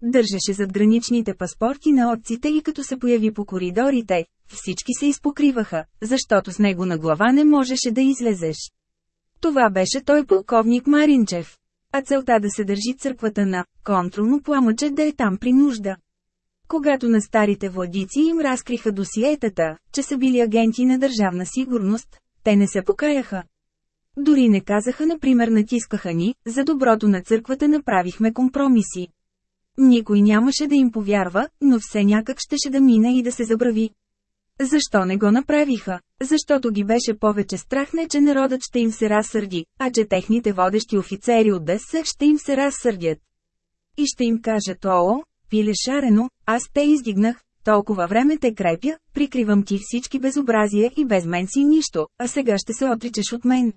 Държеше зад граничните паспорти на отците и като се появи по коридорите, всички се изпокриваха, защото с него на глава не можеше да излезеш. Това беше той полковник Маринчев. А целта да се държи църквата на контролно пламъче да е там при нужда. Когато на старите владици им разкриха досиетата, че са били агенти на държавна сигурност, те не се покаяха. Дори не казаха, например, натискаха ни, за доброто на църквата направихме компромиси. Никой нямаше да им повярва, но все някак щеше да мине и да се забрави. Защо не го направиха? Защото ги беше повече страх не, че народът ще им се разсърди, а че техните водещи офицери от ДС ще им се разсърдят. И ще им кажат ОО, пиле шарено, аз те издигнах, толкова време те крепя, прикривам ти всички безобразия и без мен си нищо, а сега ще се отричаш от мен.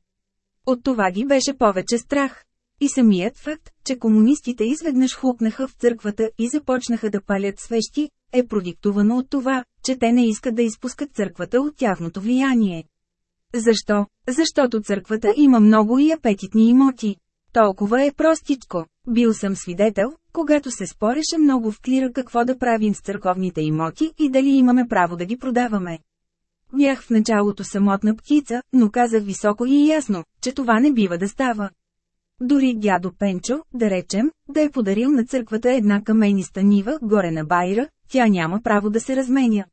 От това ги беше повече страх. И самият факт, че комунистите изведнъж хлопнаха в църквата и започнаха да палят свещи, е продиктувано от това, че те не искат да изпускат църквата от тяхното влияние. Защо? Защото църквата има много и апетитни имоти. Толкова е простичко. Бил съм свидетел, когато се спореше много в клира какво да правим с църковните имоти и дали имаме право да ги продаваме. Бях в началото самотна птица, но казах високо и ясно, че това не бива да става. Дори дядо Пенчо, да речем, да е подарил на църквата една камениста нива горе на Байра, тя няма право да се разменя.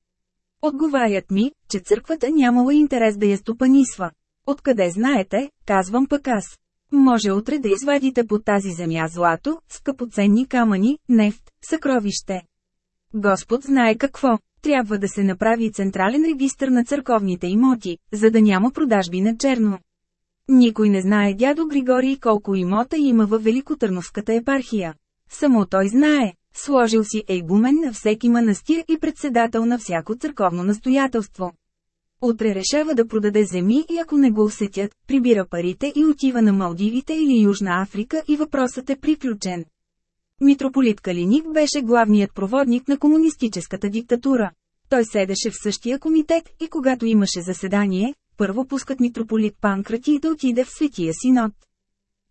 Отговарят ми, че църквата нямала интерес да я стопанисва. Откъде знаете, казвам пък аз. Може утре да извадите под тази земя злато, скъпоценни камъни, нефт, съкровище. Господ знае какво. Трябва да се направи централен регистр на църковните имоти, за да няма продажби на черно. Никой не знае дядо Григорий колко имота има във Великотърновската епархия. Само той знае. Сложил си ейгумен на всеки манастир и председател на всяко църковно настоятелство. Утре решава да продаде земи и ако не го усетят, прибира парите и отива на Малдивите или Южна Африка и въпросът е приключен. Митрополит Калиник беше главният проводник на комунистическата диктатура. Той седеше в същия комитет и когато имаше заседание, първо пускат митрополит Панкрати да отиде в Светия Синод.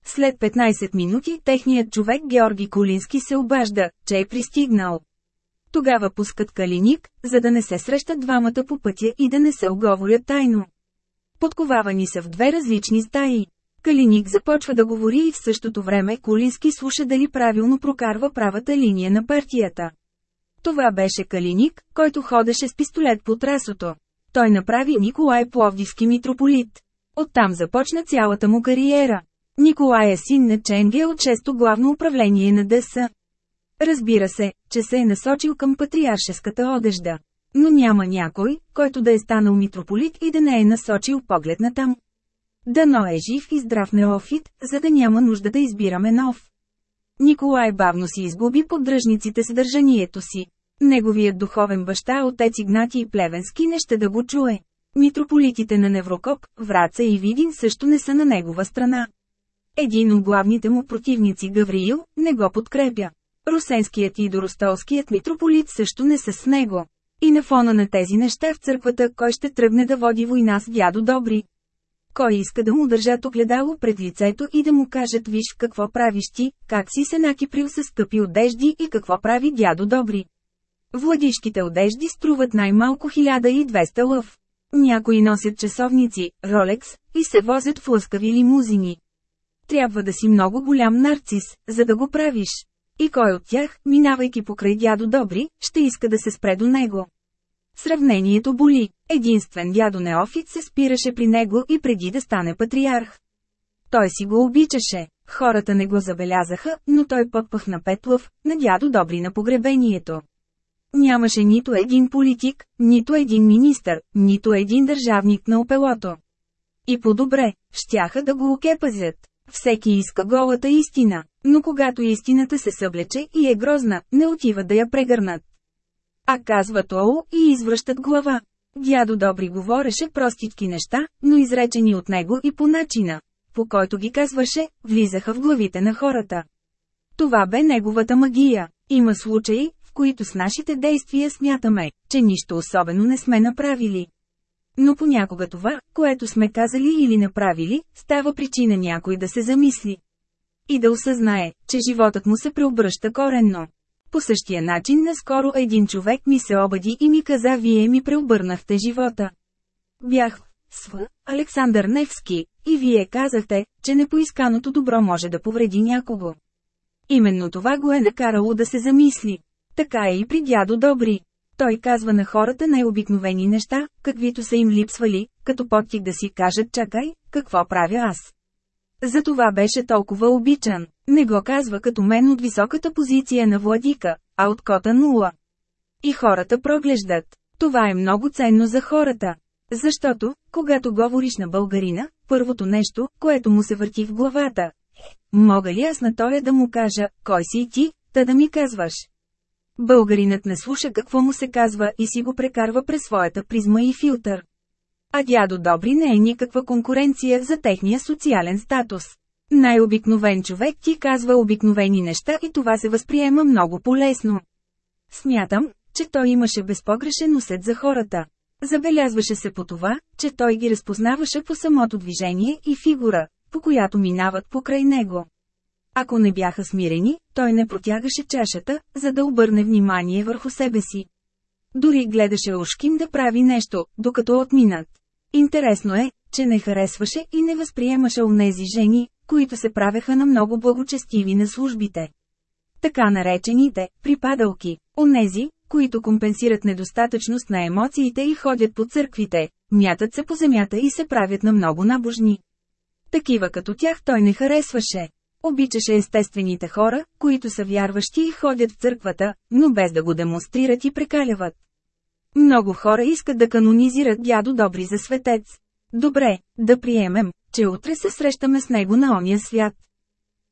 След 15 минути техният човек Георги Колински се обажда, че е пристигнал. Тогава пускат калиник, за да не се срещат двамата по пътя и да не се оговорят тайно. Подковавани са в две различни стаи. Калиник започва да говори и в същото време Колински слуша дали правилно прокарва правата линия на партията. Това беше Калиник, който ходеше с пистолет по трасото. Той направи Николай Пловдивски митрополит. Оттам започна цялата му кариера. Николай е син на Ченге от 6-то главно управление на ДС. Разбира се, че се е насочил към патриаршеската одежда. Но няма някой, който да е станал митрополит и да не е насочил поглед на там. Дано е жив и здрав неофит, за да няма нужда да избираме нов. Николай бавно си изгуби поддръжниците съдържанието си. Неговият духовен баща отец Игнатий Плевенски не ще да го чуе. Митрополитите на Неврокоп, Враца и Видин също не са на негова страна. Един от главните му противници Гавриил, не го подкрепя. Русенският и Доростолският митрополит също не са с него. И на фона на тези неща в църквата кой ще тръгне да води война с дядо Добри? Кой иска да му държат огледало пред лицето и да му кажат виж какво правиш ти, как си се накиприл с скъпи одежди и какво прави дядо Добри? Владишките одежди струват най-малко 1200 лъв. Някои носят часовници, ролекс, и се возят в лъскави лимузини. Трябва да си много голям нарцис, за да го правиш. И кой от тях, минавайки покрай дядо Добри, ще иска да се спре до него? Сравнението боли. Единствен дядо Неофит се спираше при него и преди да стане патриарх. Той си го обичаше. Хората не го забелязаха, но той пък пъхна Петлов, на дядо Добри на погребението. Нямаше нито един политик, нито един министър, нито един държавник на опелото. И по-добре, щяха да го окепазят. Всеки иска голата истина, но когато истината се съблече и е грозна, не отива да я прегърнат. А казват ОО и извръщат глава. Дядо Добри говореше простички неща, но изречени от него и по начина, по който ги казваше, влизаха в главите на хората. Това бе неговата магия. Има случаи, в които с нашите действия смятаме, че нищо особено не сме направили. Но понякога това, което сме казали или направили, става причина някой да се замисли. И да осъзнае, че животът му се преобръща коренно. По същия начин наскоро един човек ми се обади и ми каза вие ми преобърнахте живота. Бях Св. Александър Невски, и вие казахте, че непоисканото добро може да повреди някого. Именно това го е накарало да се замисли. Така е и при дядо Добри. Той казва на хората най-обикновени неща, каквито са им липсвали, като подтик да си кажат чакай, какво правя аз. Затова беше толкова обичан. Не го казва като мен от високата позиция на владика, а от кота нула. И хората проглеждат. Това е много ценно за хората. Защото, когато говориш на българина, първото нещо, което му се върти в главата, е, мога ли аз на тоя да му кажа, кой си ти, та да ми казваш. Българинът не слуша какво му се казва и си го прекарва през своята призма и филтър. А дядо Добри не е никаква конкуренция за техния социален статус. Най-обикновен човек ти казва обикновени неща и това се възприема много полезно. Смятам, че той имаше безпогрешен усет за хората. Забелязваше се по това, че той ги разпознаваше по самото движение и фигура, по която минават покрай него. Ако не бяха смирени, той не протягаше чашата, за да обърне внимание върху себе си. Дори гледаше ушким да прави нещо, докато отминат. Интересно е, че не харесваше и не възприемаше онези жени, които се правеха на много благочестиви на службите. Така наречените «припадалки», онези, които компенсират недостатъчност на емоциите и ходят по църквите, мятат се по земята и се правят на много набожни. Такива като тях той не харесваше. Обичаше естествените хора, които са вярващи и ходят в църквата, но без да го демонстрират и прекаляват. Много хора искат да канонизират дядо Добри за светец. Добре, да приемем, че утре се срещаме с него на ония свят.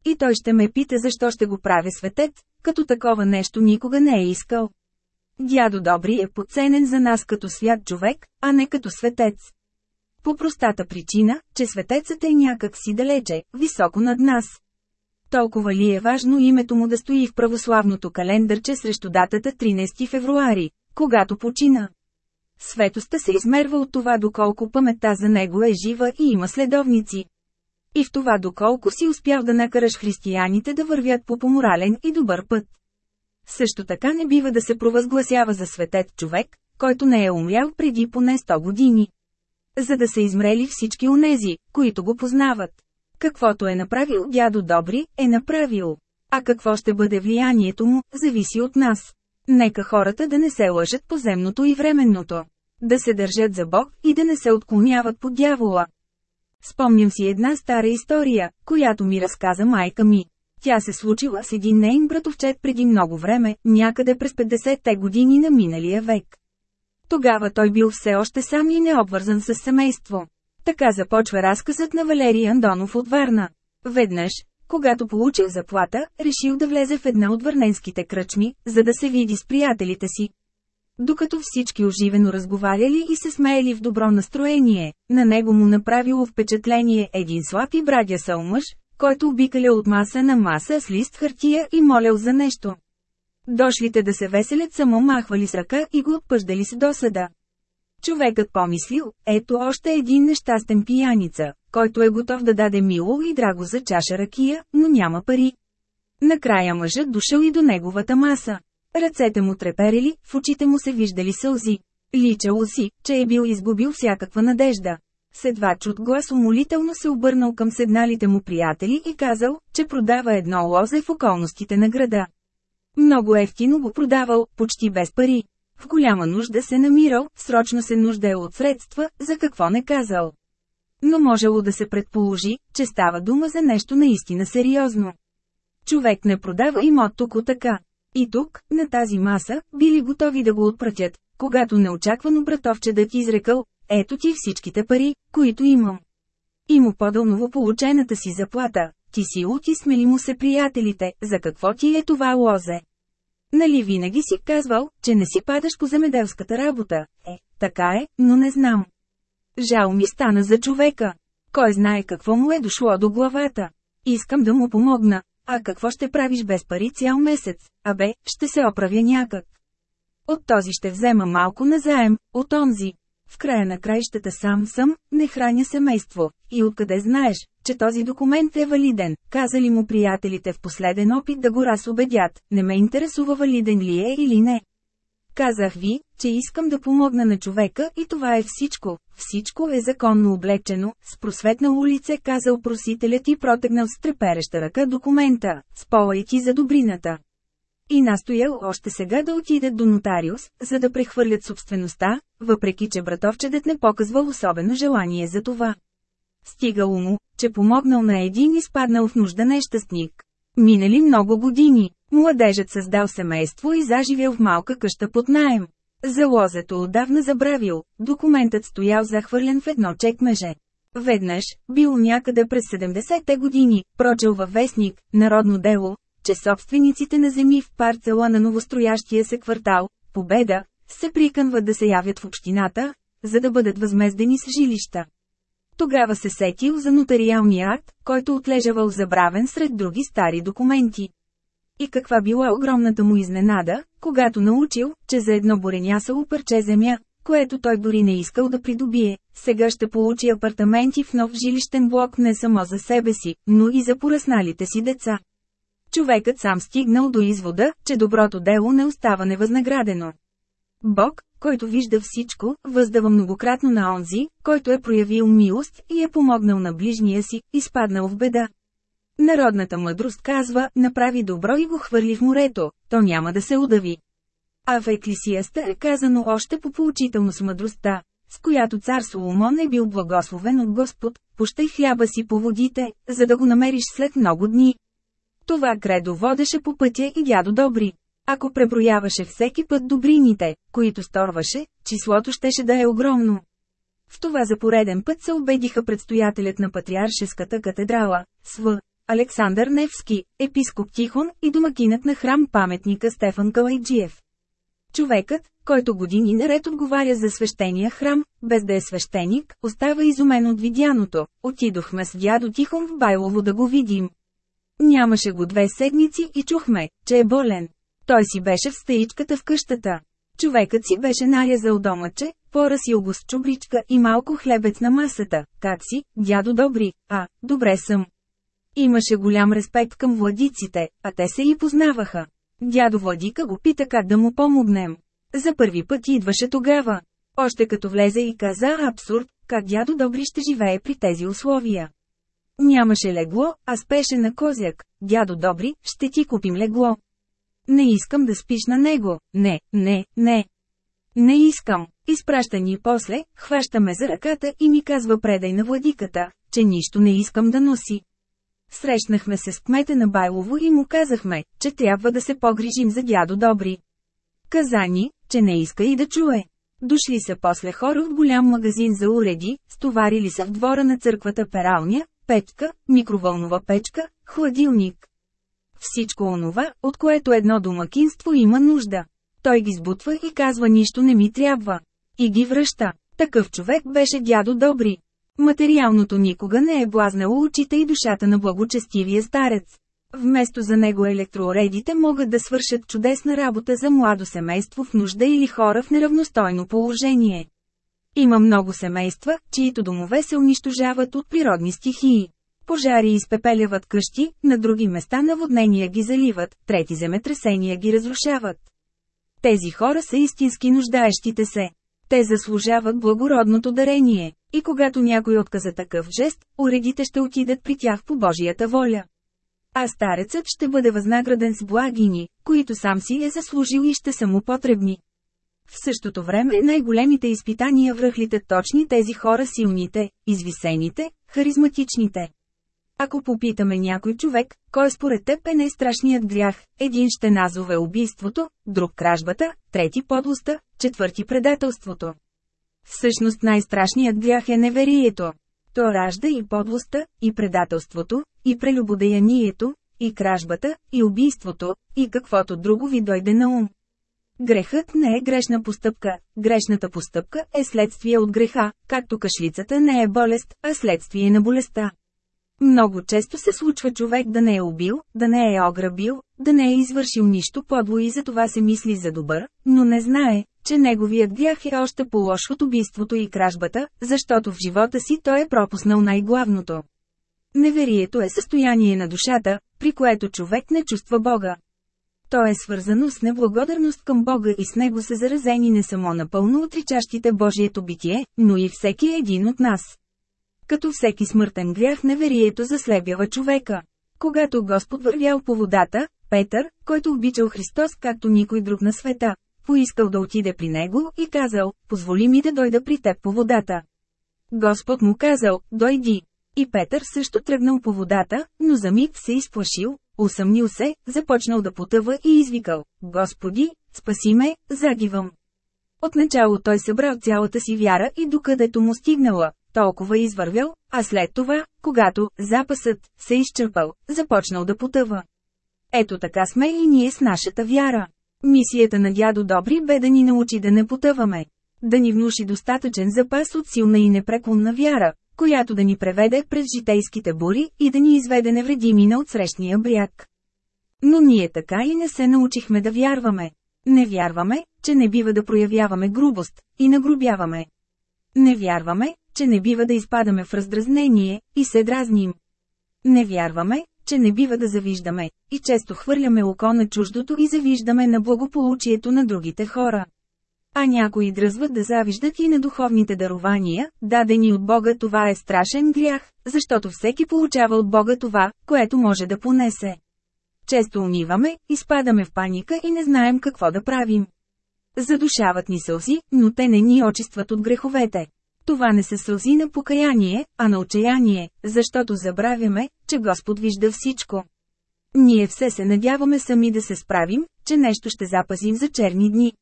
И той ще ме пита защо ще го правя светец, като такова нещо никога не е искал. Дядо Добри е подценен за нас като свят човек, а не като светец. По простата причина, че светецът е някак си далече, високо над нас. Толкова ли е важно името му да стои в православното календарче срещу датата 13 февруари, когато почина? Светостта се измерва от това доколко паметта за него е жива и има следовници. И в това доколко си успял да накараш християните да вървят по поморален и добър път. Също така не бива да се провъзгласява за светет човек, който не е умрял преди поне 100 години. За да са измрели всички онези, които го познават. Каквото е направил дядо Добри, е направил. А какво ще бъде влиянието му, зависи от нас. Нека хората да не се лъжат по земното и временното. Да се държат за Бог и да не се отклоняват по дявола. Спомням си една стара история, която ми разказа майка ми. Тя се случила с един нейн братовчет преди много време, някъде през 50-те години на миналия век. Тогава той бил все още сам и необвързан с семейство. Така започва разказът на Валерий Андонов от Варна. Веднъж, когато получил заплата, решил да влезе в една от върненските кръчми, за да се види с приятелите си. Докато всички оживено разговаряли и се смеяли в добро настроение, на него му направило впечатление един слаб и брадя сълмъж, който обикаля от маса на маса с лист хартия и молял за нещо. Дошлите да се веселят само махвали с ръка и го отпъждали с досада. Човекът помислил, ето още един нещастен пияница, който е готов да даде мило и драго за чаша ракия, но няма пари. Накрая мъжът дошъл и до неговата маса. Ръцете му треперили, в очите му се виждали сълзи. Личало си, че е бил изгубил всякаква надежда. Седва чут глас умолително се обърнал към седналите му приятели и казал, че продава едно лозе в околностите на града. Много ефтино го продавал, почти без пари. В голяма нужда се намирал, срочно се нуждае от средства, за какво не казал. Но можело да се предположи, че става дума за нещо наистина сериозно. Човек не продава имот тук така. И тук, на тази маса, били готови да го отпратят, когато неочаквано братовчедът изрекал, ето ти всичките пари, които имам. И му подал новополучената си заплата, ти си лут и смели му се приятелите, за какво ти е това лозе? Нали винаги си казвал, че не си падаш по земеделската работа? Е, така е, но не знам. Жал ми стана за човека. Кой знае какво му е дошло до главата. Искам да му помогна. А какво ще правиш без пари цял месец? Абе, ще се оправя някак. От този ще взема малко назаем, от онзи. В края на краищата сам съм, не храня семейство. И откъде знаеш, че този документ е валиден, казали му приятелите в последен опит да го разобедят, не ме интересува валиден ли е или не. Казах ви, че искам да помогна на човека и това е всичко. Всичко е законно облечено, с просветнало лице казал просителят и протегнал с трепереща ръка документа, сполайки за добрината. И настоял още сега да отидат до нотариус, за да прехвърлят собствеността, въпреки че братовчедът не показвал особено желание за това. Стигало му, че помогнал на един изпаднал в нужда нещастник. Минали много години, младежът създал семейство и заживял в малка къща под наем. Залозето отдавна забравил, документът стоял захвърлен в едно чекмеже. Веднъж, бил някъде през 70-те години, прочел във вестник, Народно дело, че собствениците на земи в парцела на новостроящия се квартал, Победа, се приканват да се явят в общината, за да бъдат възмездени с жилища. Тогава се сетил за нотариалния акт, който отлежавал забравен сред други стари документи. И каква била огромната му изненада, когато научил, че за едно буренясало парче земя, което той дори не искал да придобие, сега ще получи апартаменти в нов жилищен блок не само за себе си, но и за поръсналите си деца. Човекът сам стигнал до извода, че доброто дело не остава невъзнаградено. Бог, който вижда всичко, въздава многократно на онзи, който е проявил милост и е помогнал на ближния си, изпаднал в беда. Народната мъдрост казва, направи добро и го хвърли в морето, то няма да се удави. А в Еклисияста е казано още по поучително с мъдростта, с която цар Соломон е бил благословен от Господ, пущай хляба си по водите, за да го намериш след много дни. Това кредо водеше по пътя и дядо Добри. Ако преброяваше всеки път добрините, които сторваше, числото щеше да е огромно. В това за пореден път се убедиха предстоятелят на Патриаршеската катедрала, СВ, Александър Невски, епископ Тихон и домакинът на храм паметника Стефан Калайджиев. Човекът, който години наред отговаря за свещения храм, без да е свещеник, остава изумен от видяното. Отидохме с дядо Тихон в Байлово да го видим. Нямаше го две седмици и чухме, че е болен. Той си беше в стаичката в къщата. Човекът си беше нарязал домаче, поръсил го с чубричка и малко хлебец на масата. Как си, дядо добри? А, добре съм. Имаше голям респект към владиците, а те се и познаваха. Дядо Владика го пита как да му помогнем. За първи път идваше тогава. Още като влезе и каза абсурд, как дядо Добри ще живее при тези условия. Нямаше легло, а спеше на козяк. Дядо Добри, ще ти купим легло. Не искам да спиш на него. Не, не, не. Не искам. Изпраща ни после, хваща ме за ръката и ми казва предай на владиката, че нищо не искам да носи. Срещнахме се с кмета на Байлово и му казахме, че трябва да се погрижим за дядо Добри. Каза ни, че не иска и да чуе. Дошли са после хора от голям магазин за уреди, стоварили са в двора на църквата пералня, печка, микровълнова печка, хладилник. Всичко онова, от което едно домакинство има нужда. Той ги сбутва и казва нищо не ми трябва. И ги връща. Такъв човек беше дядо Добри. Материалното никога не е блазнало очите и душата на благочестивия старец. Вместо за него електроуредите могат да свършат чудесна работа за младо семейство в нужда или хора в неравностойно положение. Има много семейства, чието домове се унищожават от природни стихии. Пожари изпепеляват къщи, на други места наводнения ги заливат, трети земетресения ги разрушават. Тези хора са истински нуждаещите се. Те заслужават благородното дарение. И когато някой отказа такъв жест, уредите ще отидат при тях по Божията воля. А старецът ще бъде възнаграден с благини, които сам си е заслужил и ще са му потребни. В същото време най-големите изпитания връхлите точни тези хора силните, извисените, харизматичните. Ако попитаме някой човек, кой според теб е най-страшният грях, един ще назове убийството, друг кражбата, трети подлостта, четвърти предателството. Всъщност най-страшният грях е неверието. То ражда и подлостта, и предателството, и прелюбодеянието, и кражбата, и убийството, и каквото друго ви дойде на ум. Грехът не е грешна постъпка, грешната постъпка е следствие от греха, както кашлицата не е болест, а следствие на болестта. Много често се случва човек да не е убил, да не е ограбил, да не е извършил нищо подло и за това се мисли за добър, но не знае, че неговият грях е още по-лош от убийството и кражбата, защото в живота си той е пропуснал най-главното. Неверието е състояние на душата, при което човек не чувства Бога. То е свързано с неблагодарност към Бога и с него са заразени не само напълно отричащите Божието битие, но и всеки един от нас. Като всеки смъртен грях неверието заслебява човека. Когато Господ вървял по водата, Петър, който обичал Христос както никой друг на света, поискал да отиде при него и казал, позволи ми да дойда при теб по водата. Господ му казал, дойди. И Петър също тръгнал по водата, но за миг се изплашил, усъмнил се, започнал да потъва и извикал, Господи, спаси ме, загивам. Отначало той събрал цялата си вяра и докъдето му стигнала, толкова извървял, а след това, когато запасът се изчерпал, започнал да потъва. Ето така сме и ние с нашата вяра. Мисията на дядо Добри бе да ни научи да не потъваме. Да ни внуши достатъчен запас от силна и непреклонна вяра, която да ни преведе през житейските бури и да ни изведе невредими на отсрещния бряг. Но ние така и не се научихме да вярваме. Не вярваме, че не бива да проявяваме грубост, и нагрубяваме. Не вярваме, че не бива да изпадаме в раздразнение, и се дразним. Не вярваме, че не бива да завиждаме, и често хвърляме око на чуждото и завиждаме на благополучието на другите хора. А някои дръзват да завиждат и на духовните дарования, дадени от Бога това е страшен грях, защото всеки получава от Бога това, което може да понесе. Често униваме, изпадаме в паника и не знаем какво да правим. Задушават ни сълзи, но те не ни очистват от греховете. Това не са сълзи на покаяние, а на отчаяние, защото забравяме, че Господ вижда всичко. Ние все се надяваме сами да се справим, че нещо ще запазим за черни дни.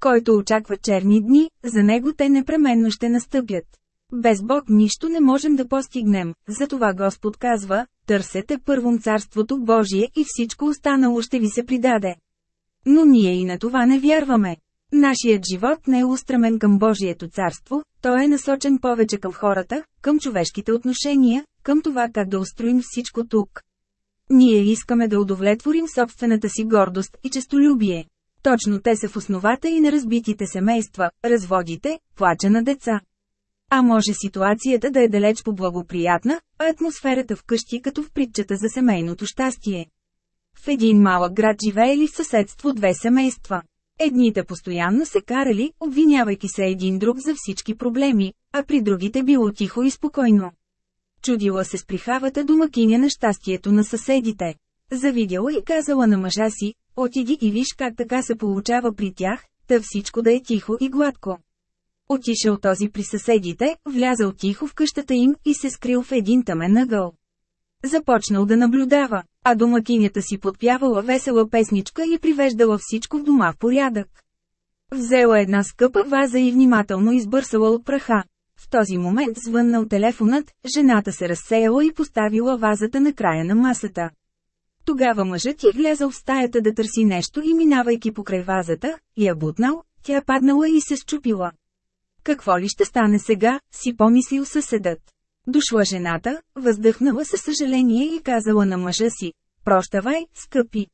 Който очаква черни дни, за него те непременно ще настъпят. Без Бог нищо не можем да постигнем, затова Господ казва, търсете първом Царството Божие и всичко останало ще ви се придаде. Но ние и на това не вярваме. Нашият живот не е устремен към Божието царство, той е насочен повече към хората, към човешките отношения, към това как да устроим всичко тук. Ние искаме да удовлетворим собствената си гордост и честолюбие. Точно те са в основата и на разбитите семейства, разводите, плача на деца. А може ситуацията да е далеч по-благоприятна, а атмосферата вкъщи като в притчата за семейното щастие. В един малък град живеели в съседство две семейства. Едните постоянно се карали, обвинявайки се един друг за всички проблеми, а при другите било тихо и спокойно. Чудила се с прихавата домакиня на щастието на съседите. Завидяла и казала на мъжа си, отиди и виж как така се получава при тях, да всичко да е тихо и гладко. Отишъл този при съседите, влязал тихо в къщата им и се скрил в един тъмен ъгъл. Започнал да наблюдава, а домакинята си подпявала весела песничка и привеждала всичко в дома в порядък. Взела една скъпа ваза и внимателно избърсала от праха. В този момент звъннал телефонът, жената се разсеяла и поставила вазата на края на масата. Тогава мъжът е влязал в стаята да търси нещо и минавайки покрай вазата, я бутнал, тя паднала и се счупила. Какво ли ще стане сега, си помислил съседът. Дошла жената, въздъхнала със съжаление и казала на мъжа си, прощавай, скъпи.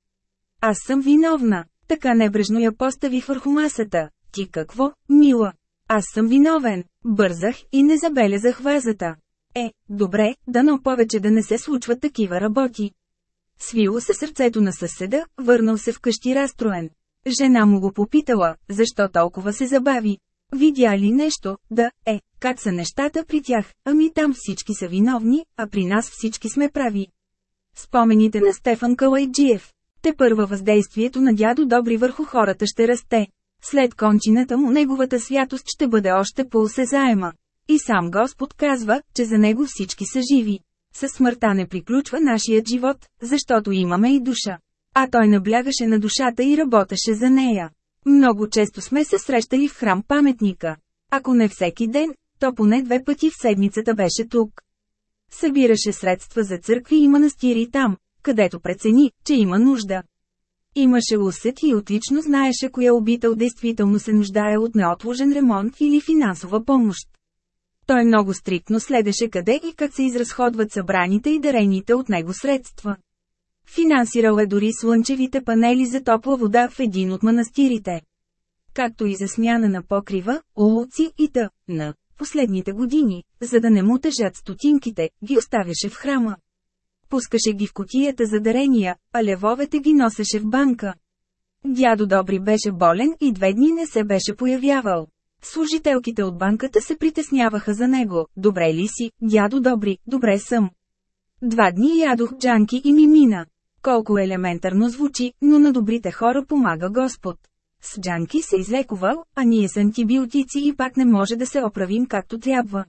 Аз съм виновна, така небрежно я поставих върху масата. Ти какво, мила? Аз съм виновен, бързах и не забелязах вазата. Е, добре, дано повече да не се случват такива работи. Свило се сърцето на съседа, върнал се вкъщи разстроен. Жена му го попитала, защо толкова се забави. Видя ли нещо, да, е, как са нещата при тях, ами там всички са виновни, а при нас всички сме прави. Спомените на Стефан Калайджиев. Те първа въздействието на дядо Добри върху хората ще расте. След кончината му неговата святост ще бъде още по-осезаема. И сам Господ казва, че за него всички са живи. Със смъртта не приключва нашият живот, защото имаме и душа. А той наблягаше на душата и работеше за нея. Много често сме се срещали в храм паметника. Ако не всеки ден, то поне две пъти в седмицата беше тук. Събираше средства за църкви и манастири там, където прецени, че има нужда. Имаше усет и отлично знаеше коя обител действително се нуждае от неотложен ремонт или финансова помощ. Той много стриктно следеше къде и как се изразходват събраните и дарените от него средства. Финансирал е дори слънчевите панели за топла вода в един от манастирите. Както и за смяна на покрива, улуци и т.н. Последните години, за да не му тежат стотинките, ги оставяше в храма. Пускаше ги в котията за дарения, а левовете ги носеше в банка. Дядо Добри беше болен и две дни не се беше появявал. Служителките от банката се притесняваха за него. Добре ли си, дядо Добри, добре съм. Два дни ядох джанки и ми мина. Колко елементарно звучи, но на добрите хора помага Господ. С джанки се излекувал, а ние с антибиотици и пак не може да се оправим както трябва.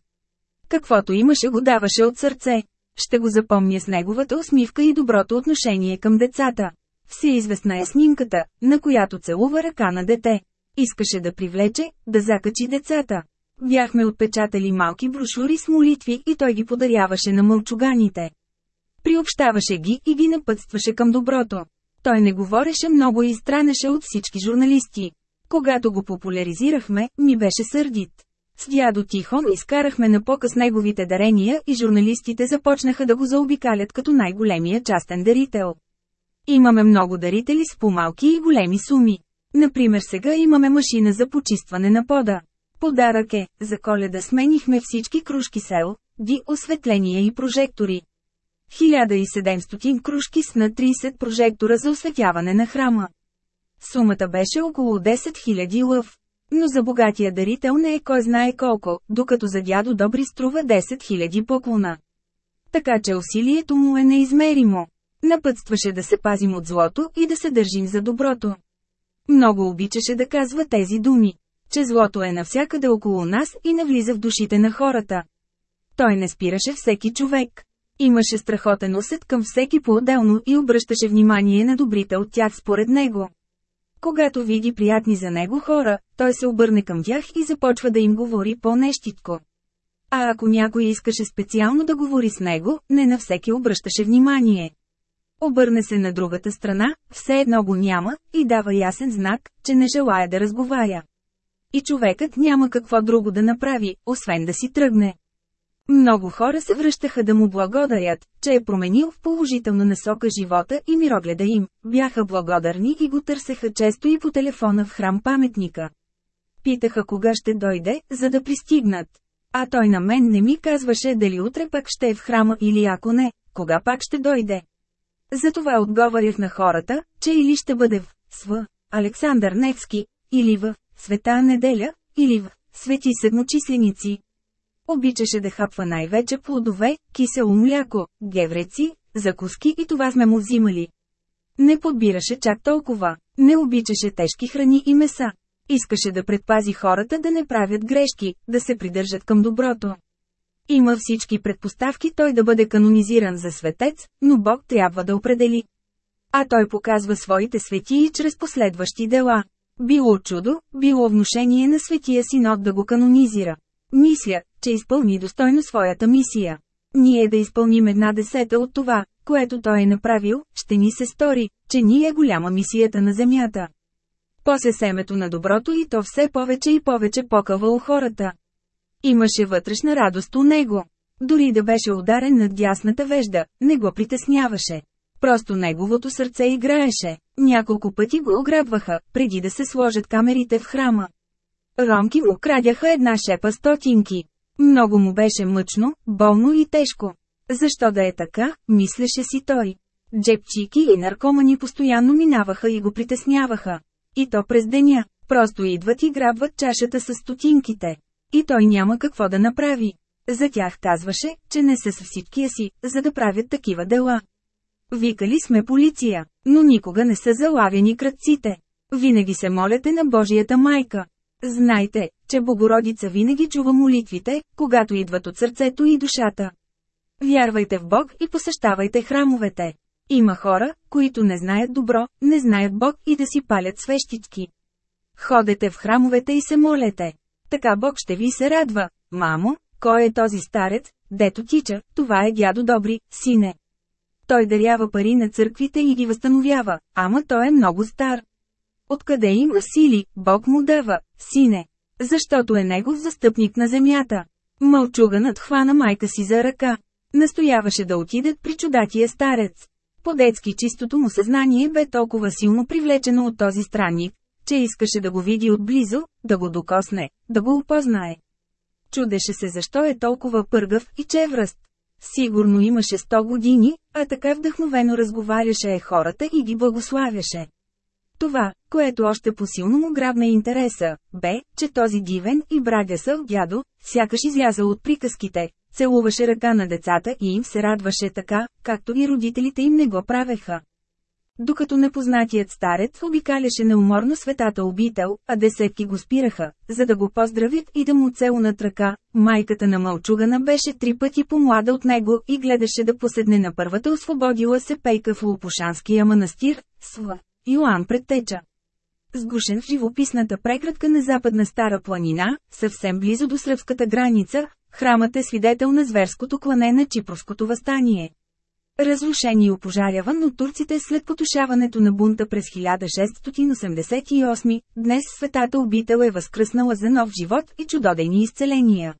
Каквото имаше го даваше от сърце. Ще го запомня с неговата усмивка и доброто отношение към децата. Всеизвестна е снимката, на която целува ръка на дете. Искаше да привлече, да закачи децата. Бяхме отпечатали малки брошури с молитви и той ги подаряваше на мълчуганите. Приобщаваше ги и ги напътстваше към доброто. Той не говореше много и странеше от всички журналисти. Когато го популяризирахме, ми беше сърдит. С дядо Тихон изкарахме на показ неговите дарения и журналистите започнаха да го заобикалят като най-големия частен дарител. Имаме много дарители с по-малки и големи суми. Например сега имаме машина за почистване на пода. Подарък е, за коледа сменихме всички кружки сел, ди осветления и прожектори. 1700 кружки с на 30 прожектора за осветяване на храма. Сумата беше около 10 000 лъв. Но за богатия дарител не е кой знае колко, докато за дядо Добри струва 10 000 поклона. Така че усилието му е неизмеримо. Напътстваше да се пазим от злото и да се държим за доброто. Много обичаше да казва тези думи, че злото е навсякъде около нас и навлиза в душите на хората. Той не спираше всеки човек. Имаше страхотен усет към всеки по-отделно и обръщаше внимание на добрите от тях според него. Когато види приятни за него хора, той се обърне към тях и започва да им говори по-нещитко. А ако някой искаше специално да говори с него, не на всеки обръщаше внимание. Обърне се на другата страна, все едно го няма, и дава ясен знак, че не желая да разговаря. И човекът няма какво друго да направи, освен да си тръгне. Много хора се връщаха да му благодарят, че е променил в положителна насока живота и мирогледа им, бяха благодарни и го търсеха често и по телефона в храм паметника. Питаха кога ще дойде, за да пристигнат. А той на мен не ми казваше дали утре пък ще е в храма или ако не, кога пак ще дойде. Затова отговарях на хората, че или ще бъде в СВ. Александър Невски, или в Света неделя, или в Свети седмочисленици. Обичаше да хапва най-вече плодове, кисело мляко, гевреци, закуски и това сме му взимали. Не подбираше чак толкова, не обичаше тежки храни и меса. Искаше да предпази хората да не правят грешки, да се придържат към доброто. Има всички предпоставки той да бъде канонизиран за светец, но Бог трябва да определи. А той показва своите светии чрез последващи дела. Било чудо, било внушение на светия синод да го канонизира. Мисля, че изпълни достойно своята мисия. Ние да изпълним една десета от това, което той е направил, ще ни се стори, че ни е голяма мисията на земята. После семето на доброто и то все повече и повече покава у хората. Имаше вътрешна радост у него. Дори да беше ударен над дясната вежда, не го притесняваше. Просто неговото сърце играеше. Няколко пъти го ограбваха, преди да се сложат камерите в храма. Ромки му крадяха една шепа стотинки. Много му беше мъчно, болно и тежко. Защо да е така, мислеше си той. Джепчики и наркомани постоянно минаваха и го притесняваха. И то през деня. Просто идват и грабват чашата с стотинките. И той няма какво да направи. За тях казваше, че не са с всичкия си, за да правят такива дела. Викали сме полиция, но никога не са залавяни кръците. Винаги се молете на Божията майка. Знайте, че Богородица винаги чува молитвите, когато идват от сърцето и душата. Вярвайте в Бог и посещавайте храмовете. Има хора, които не знаят добро, не знаят Бог и да си палят свещички. Ходете в храмовете и се молете. Така Бог ще ви се радва. Мамо, кой е този старец, дето тича, това е дядо Добри, сине. Той дарява пари на църквите и ги възстановява, ама той е много стар. Откъде има сили, Бог му дава, сине. Защото е негов застъпник на земята. Мълчуганът хвана майка си за ръка. Настояваше да отидат при чудатия старец. По-детски чистото му съзнание бе толкова силно привлечено от този странник, че искаше да го види отблизо, да го докосне, да го опознае. Чудеше се защо е толкова пъргав и чевръст. Сигурно имаше 100 години, а така вдъхновено разговаряше е хората и ги благославяше. Това, което още посилно му грабна интереса, бе, че този дивен и брагасъл дядо, сякаш излязъл от приказките, целуваше ръка на децата и им се радваше така, както и родителите им не го правеха. Докато непознатият старец обикаляше неуморно светата обител, а десетки го спираха, за да го поздравят и да му целунат ръка, майката на мълчугана беше три пъти по-млада от него и гледаше да поседне на първата освободила се пейка в Лопушанския манастир, Сва, Йоан предтеча. Сгушен в живописната прекратка на западна Стара планина, съвсем близо до сръбската граница, храмът е свидетел на зверското клане на Чипровското възстание. Разрушен и опожаряван от турците след потушаването на бунта през 1688, днес светата обител е възкръснала за нов живот и чудодени изцеления.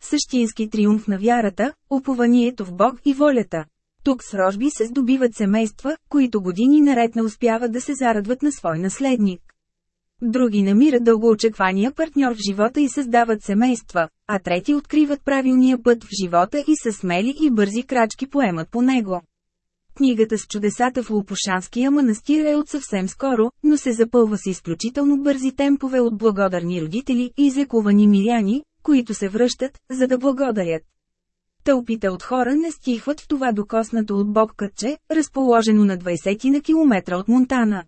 Същински триумф на вярата, упованието в Бог и волята. Тук с рожби се здобиват семейства, които години наред не успяват да се зарадват на свой наследник. Други намират дългоочеквания партньор в живота и създават семейства, а трети откриват правилния път в живота и със смели и бързи крачки поемат по него. Книгата с чудесата в Лопушанския манастир е от съвсем скоро, но се запълва с изключително бързи темпове от благодарни родители и излекувани миряни, които се връщат, за да благодарят. Тълпите от хора не стихват в това докоснато от Бог кътче, разположено на 20 на километра от Монтана.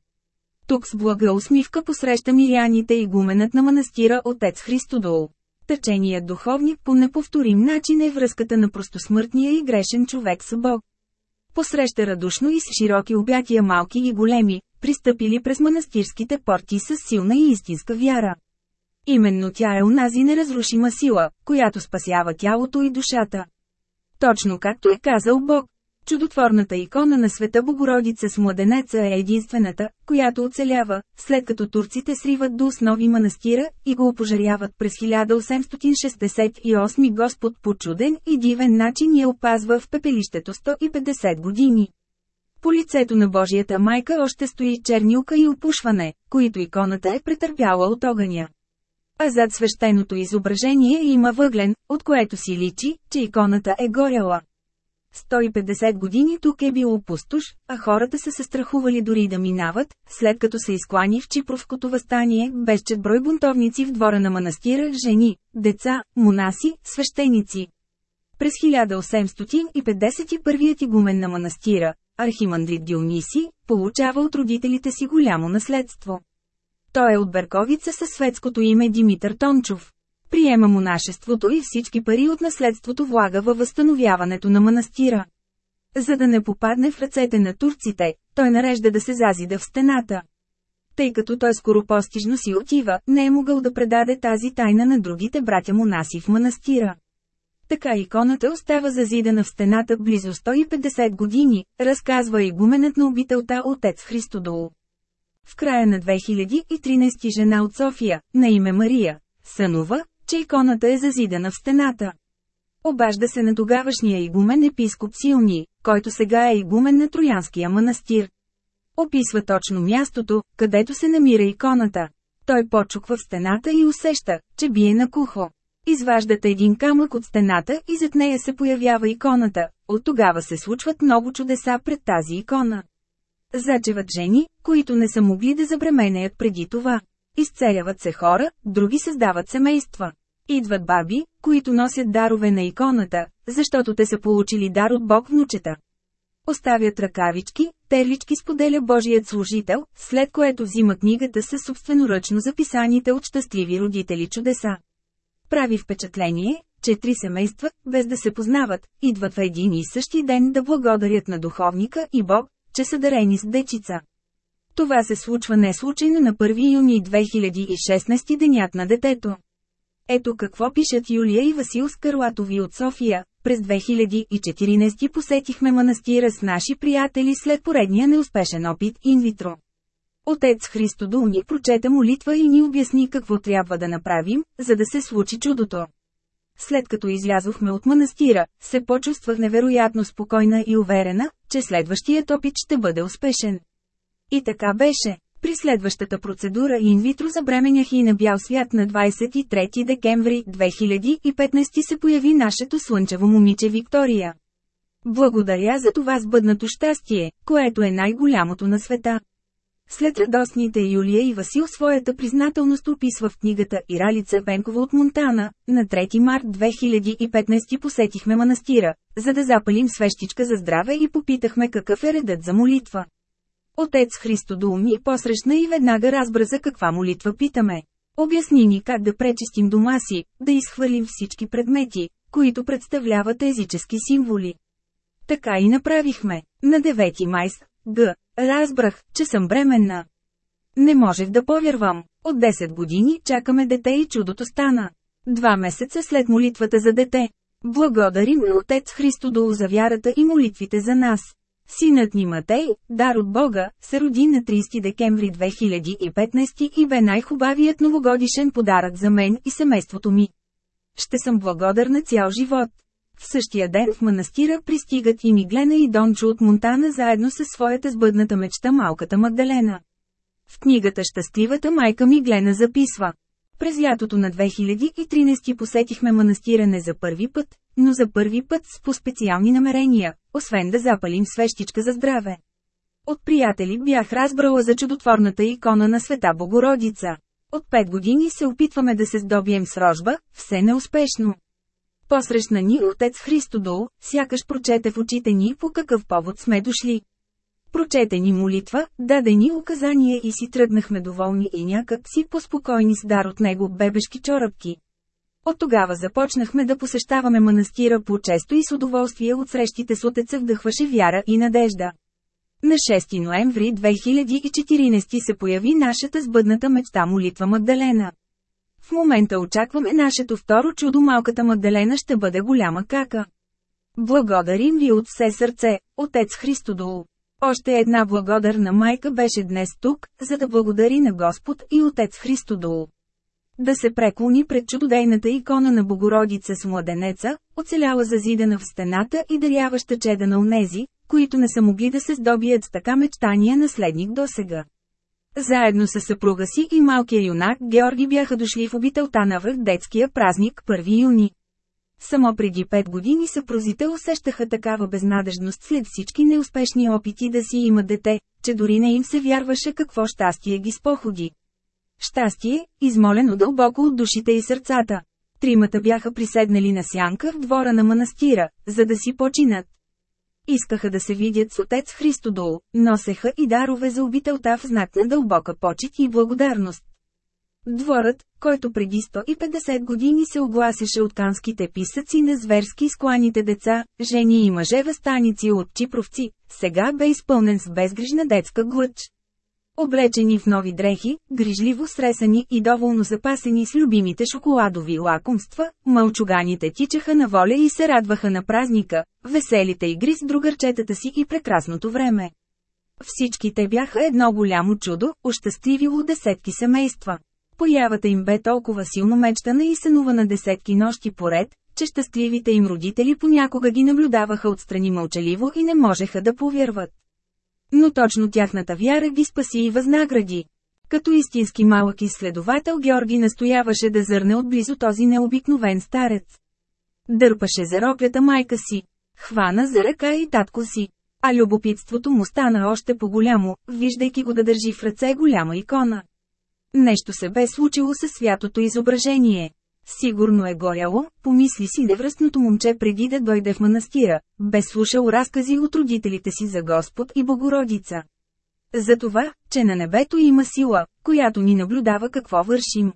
Тук с блага усмивка посреща миряните и гуменът на манастира отец Христодол. Тъченият духовник по неповторим начин е връзката на простосмъртния и грешен човек с Бог. Посреща радушно и с широки обятия малки и големи, пристъпили през манастирските порти с силна и истинска вяра. Именно тя е унази неразрушима сила, която спасява тялото и душата. Точно както е казал Бог, Чудотворната икона на света Богородица с младенеца е единствената, която оцелява, след като турците сриват до основи манастира и го опожаряват през 1868 Господ по чуден и дивен начин я опазва в пепелището 150 години. По лицето на Божията майка още стои чернилка и опушване, които иконата е претърпяла от огъня. А зад свещеното изображение има въглен, от което си личи, че иконата е горяла. 150 години тук е било пустош, а хората са се страхували дори да минават, след като се изклани в Чипровското възстание, безчет брой бунтовници в двора на манастира, жени, деца, монаси, свещеници. През 1851 игумен на манастира, Архимандрит Диониси, получава от родителите си голямо наследство. Той е от Берковица със светското име Димитър Тончов. Приема монашеството и всички пари от наследството влага във възстановяването на манастира. За да не попадне в ръцете на турците, той нарежда да се зазида в стената. Тъй като той скоро постижно си отива, не е могъл да предаде тази тайна на другите братя монаси в манастира. Така иконата остава зазидана в стената близо 150 години, разказва и гуменът на обителта отец Христодол. В края на 2013 жена от София, на име Мария, Сънова, че иконата е зазидана в стената. Обажда се на тогавашния игумен епископ Силни, който сега е игумен на Троянския манастир. Описва точно мястото, където се намира иконата. Той почуква в стената и усеща, че бие на кухо. Изваждат един камък от стената и зад нея се появява иконата. От тогава се случват много чудеса пред тази икона. Зачеват жени, които не са могли да забременеят преди това. Изцеляват се хора, други създават семейства. Идват баби, които носят дарове на иконата, защото те са получили дар от Бог внучета. Оставят ръкавички, терлички споделя Божият служител, след което взима книгата със собственоръчно записаните от щастливи родители чудеса. Прави впечатление, че три семейства, без да се познават, идват в един и същи ден да благодарят на духовника и Бог, че са дарени с дечица. Това се случва не случайно на 1 юни 2016 денят на детето. Ето какво пишат Юлия и Васил Скарлатови от София, през 2014 посетихме манастира с наши приятели след поредния неуспешен опит инвитро. Отец Христодул ни прочета молитва и ни обясни какво трябва да направим, за да се случи чудото. След като излязохме от манастира, се почувствах невероятно спокойна и уверена, че следващият опит ще бъде успешен. И така беше. При следващата процедура инвитро забременях и на бял свят на 23 декември 2015 се появи нашето слънчево момиче Виктория. Благодаря за това сбъднато щастие, което е най-голямото на света. След радостните Юлия и Васил своята признателност описва в книгата Иралица Венкова от Монтана, на 3 март 2015 посетихме манастира, за да запалим свещичка за здраве и попитахме какъв е редът за молитва. Отец Христодул ми посрещна и веднага разбра за каква молитва питаме. Обясни ни как да пречистим дома си, да изхвърлим всички предмети, които представляват езически символи. Така и направихме. На 9 май Г. Разбрах, че съм бременна. Не можех да повярвам. От 10 години чакаме дете и чудото стана. Два месеца след молитвата за дете. Благодарим на Отец Христодол за вярата и молитвите за нас. Синът ни Матей, дар от Бога, се роди на 30 декември 2015 и бе най-хубавият новогодишен подарък за мен и семейството ми. Ще съм благодарна цял живот. В същия ден в манастира пристигат и Миглена и Дончо от Монтана заедно със своята сбъдната мечта малката Магдалена. В книгата «Щастливата майка Миглена» записва. През лятото на 2013 посетихме манастира не за първи път, но за първи път с по специални намерения, освен да запалим свещичка за здраве. От приятели бях разбрала за чудотворната икона на Света Богородица. От пет години се опитваме да се здобием с рожба, все неуспешно. Посрещна ни отец Христодол, сякаш прочете в очите ни по какъв повод сме дошли. Прочете ни молитва, даде ни указание и си тръгнахме доволни и някак си поспокойни с дар от него бебешки чорапки. От тогава започнахме да посещаваме манастира по-често и с удоволствие от срещите с отеца вдъхваше вяра и надежда. На 6 ноември 2014 се появи нашата сбъдната мечта молитва Магдалена. В момента очакваме нашето второ чудо малката Магдалена ще бъде голяма кака. Благодарим ви от все сърце, Отец Христодол. Още една благодарна майка беше днес тук, за да благодари на Господ и Отец Христодол. Да се преклони пред чудодейната икона на Богородица с младенеца, оцеляла зазидана в стената и даряваща чеда на унези, които не са могли да се здобият с така мечтания наследник досега. Заедно с съпруга си и малкия юнак Георги бяха дошли в обителта на връх детския празник 1 юни. Само преди пет години съпрузите усещаха такава безнадежност след всички неуспешни опити да си има дете, че дори не им се вярваше какво щастие ги споходи. Щастие, измолено дълбоко от душите и сърцата. Тримата бяха приседнали на сянка в двора на манастира, за да си починат. Искаха да се видят с отец Христодол, носеха и дарове за обителта в знак на дълбока почет и благодарност. Дворът, който преди 150 години се огласяше от канските писъци на зверски скланите деца, жени и мъже възстаници от чипровци, сега бе изпълнен с безгрижна детска глъч. Облечени в нови дрехи, грижливо сресани и доволно запасени с любимите шоколадови лакомства, мълчуганите тичаха на воля и се радваха на празника, веселите игри с другарчетата си и прекрасното време. Всички те бяха едно голямо чудо, ощастливило десетки семейства. Появата им бе толкова силно мечтана и сънувана десетки нощи поред, че щастливите им родители понякога ги наблюдаваха отстрани мълчаливо и не можеха да повярват. Но точно тяхната вяра ги спаси и възнагради. Като истински малък изследовател Георги настояваше да зърне отблизо този необикновен старец. Дърпаше за роклята майка си. Хвана за ръка и татко си. А любопитството му стана още по-голямо, виждайки го да държи в ръце голяма икона. Нещо се бе случило със святото изображение. Сигурно е горяло, помисли си невръстното момче преди да дойде в манастира, бе слушал разкази от родителите си за Господ и Богородица. За това, че на небето има сила, която ни наблюдава какво вършим.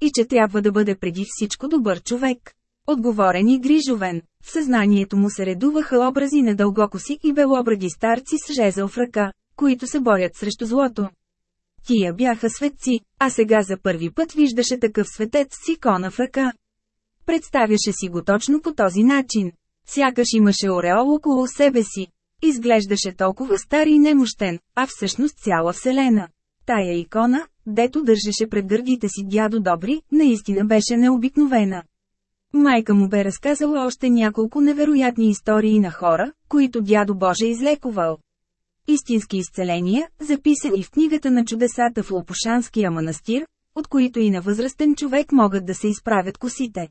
И че трябва да бъде преди всичко добър човек. Отговорен и грижовен, в съзнанието му се редуваха образи на дългокоси и белобради старци с жезъл в ръка, които се борят срещу злото. Тия бяха светци, а сега за първи път виждаше такъв светец с икона в ръка. Представяше си го точно по този начин. Сякаш имаше ореол около себе си. Изглеждаше толкова стар и немощен, а всъщност цяла вселена. Тая икона, дето държеше пред гърдите си дядо Добри, наистина беше необикновена. Майка му бе разказала още няколко невероятни истории на хора, които дядо Боже излекувал. Истински изцеления, записани в книгата на чудесата в Лопушанския манастир, от които и на възрастен човек могат да се изправят косите.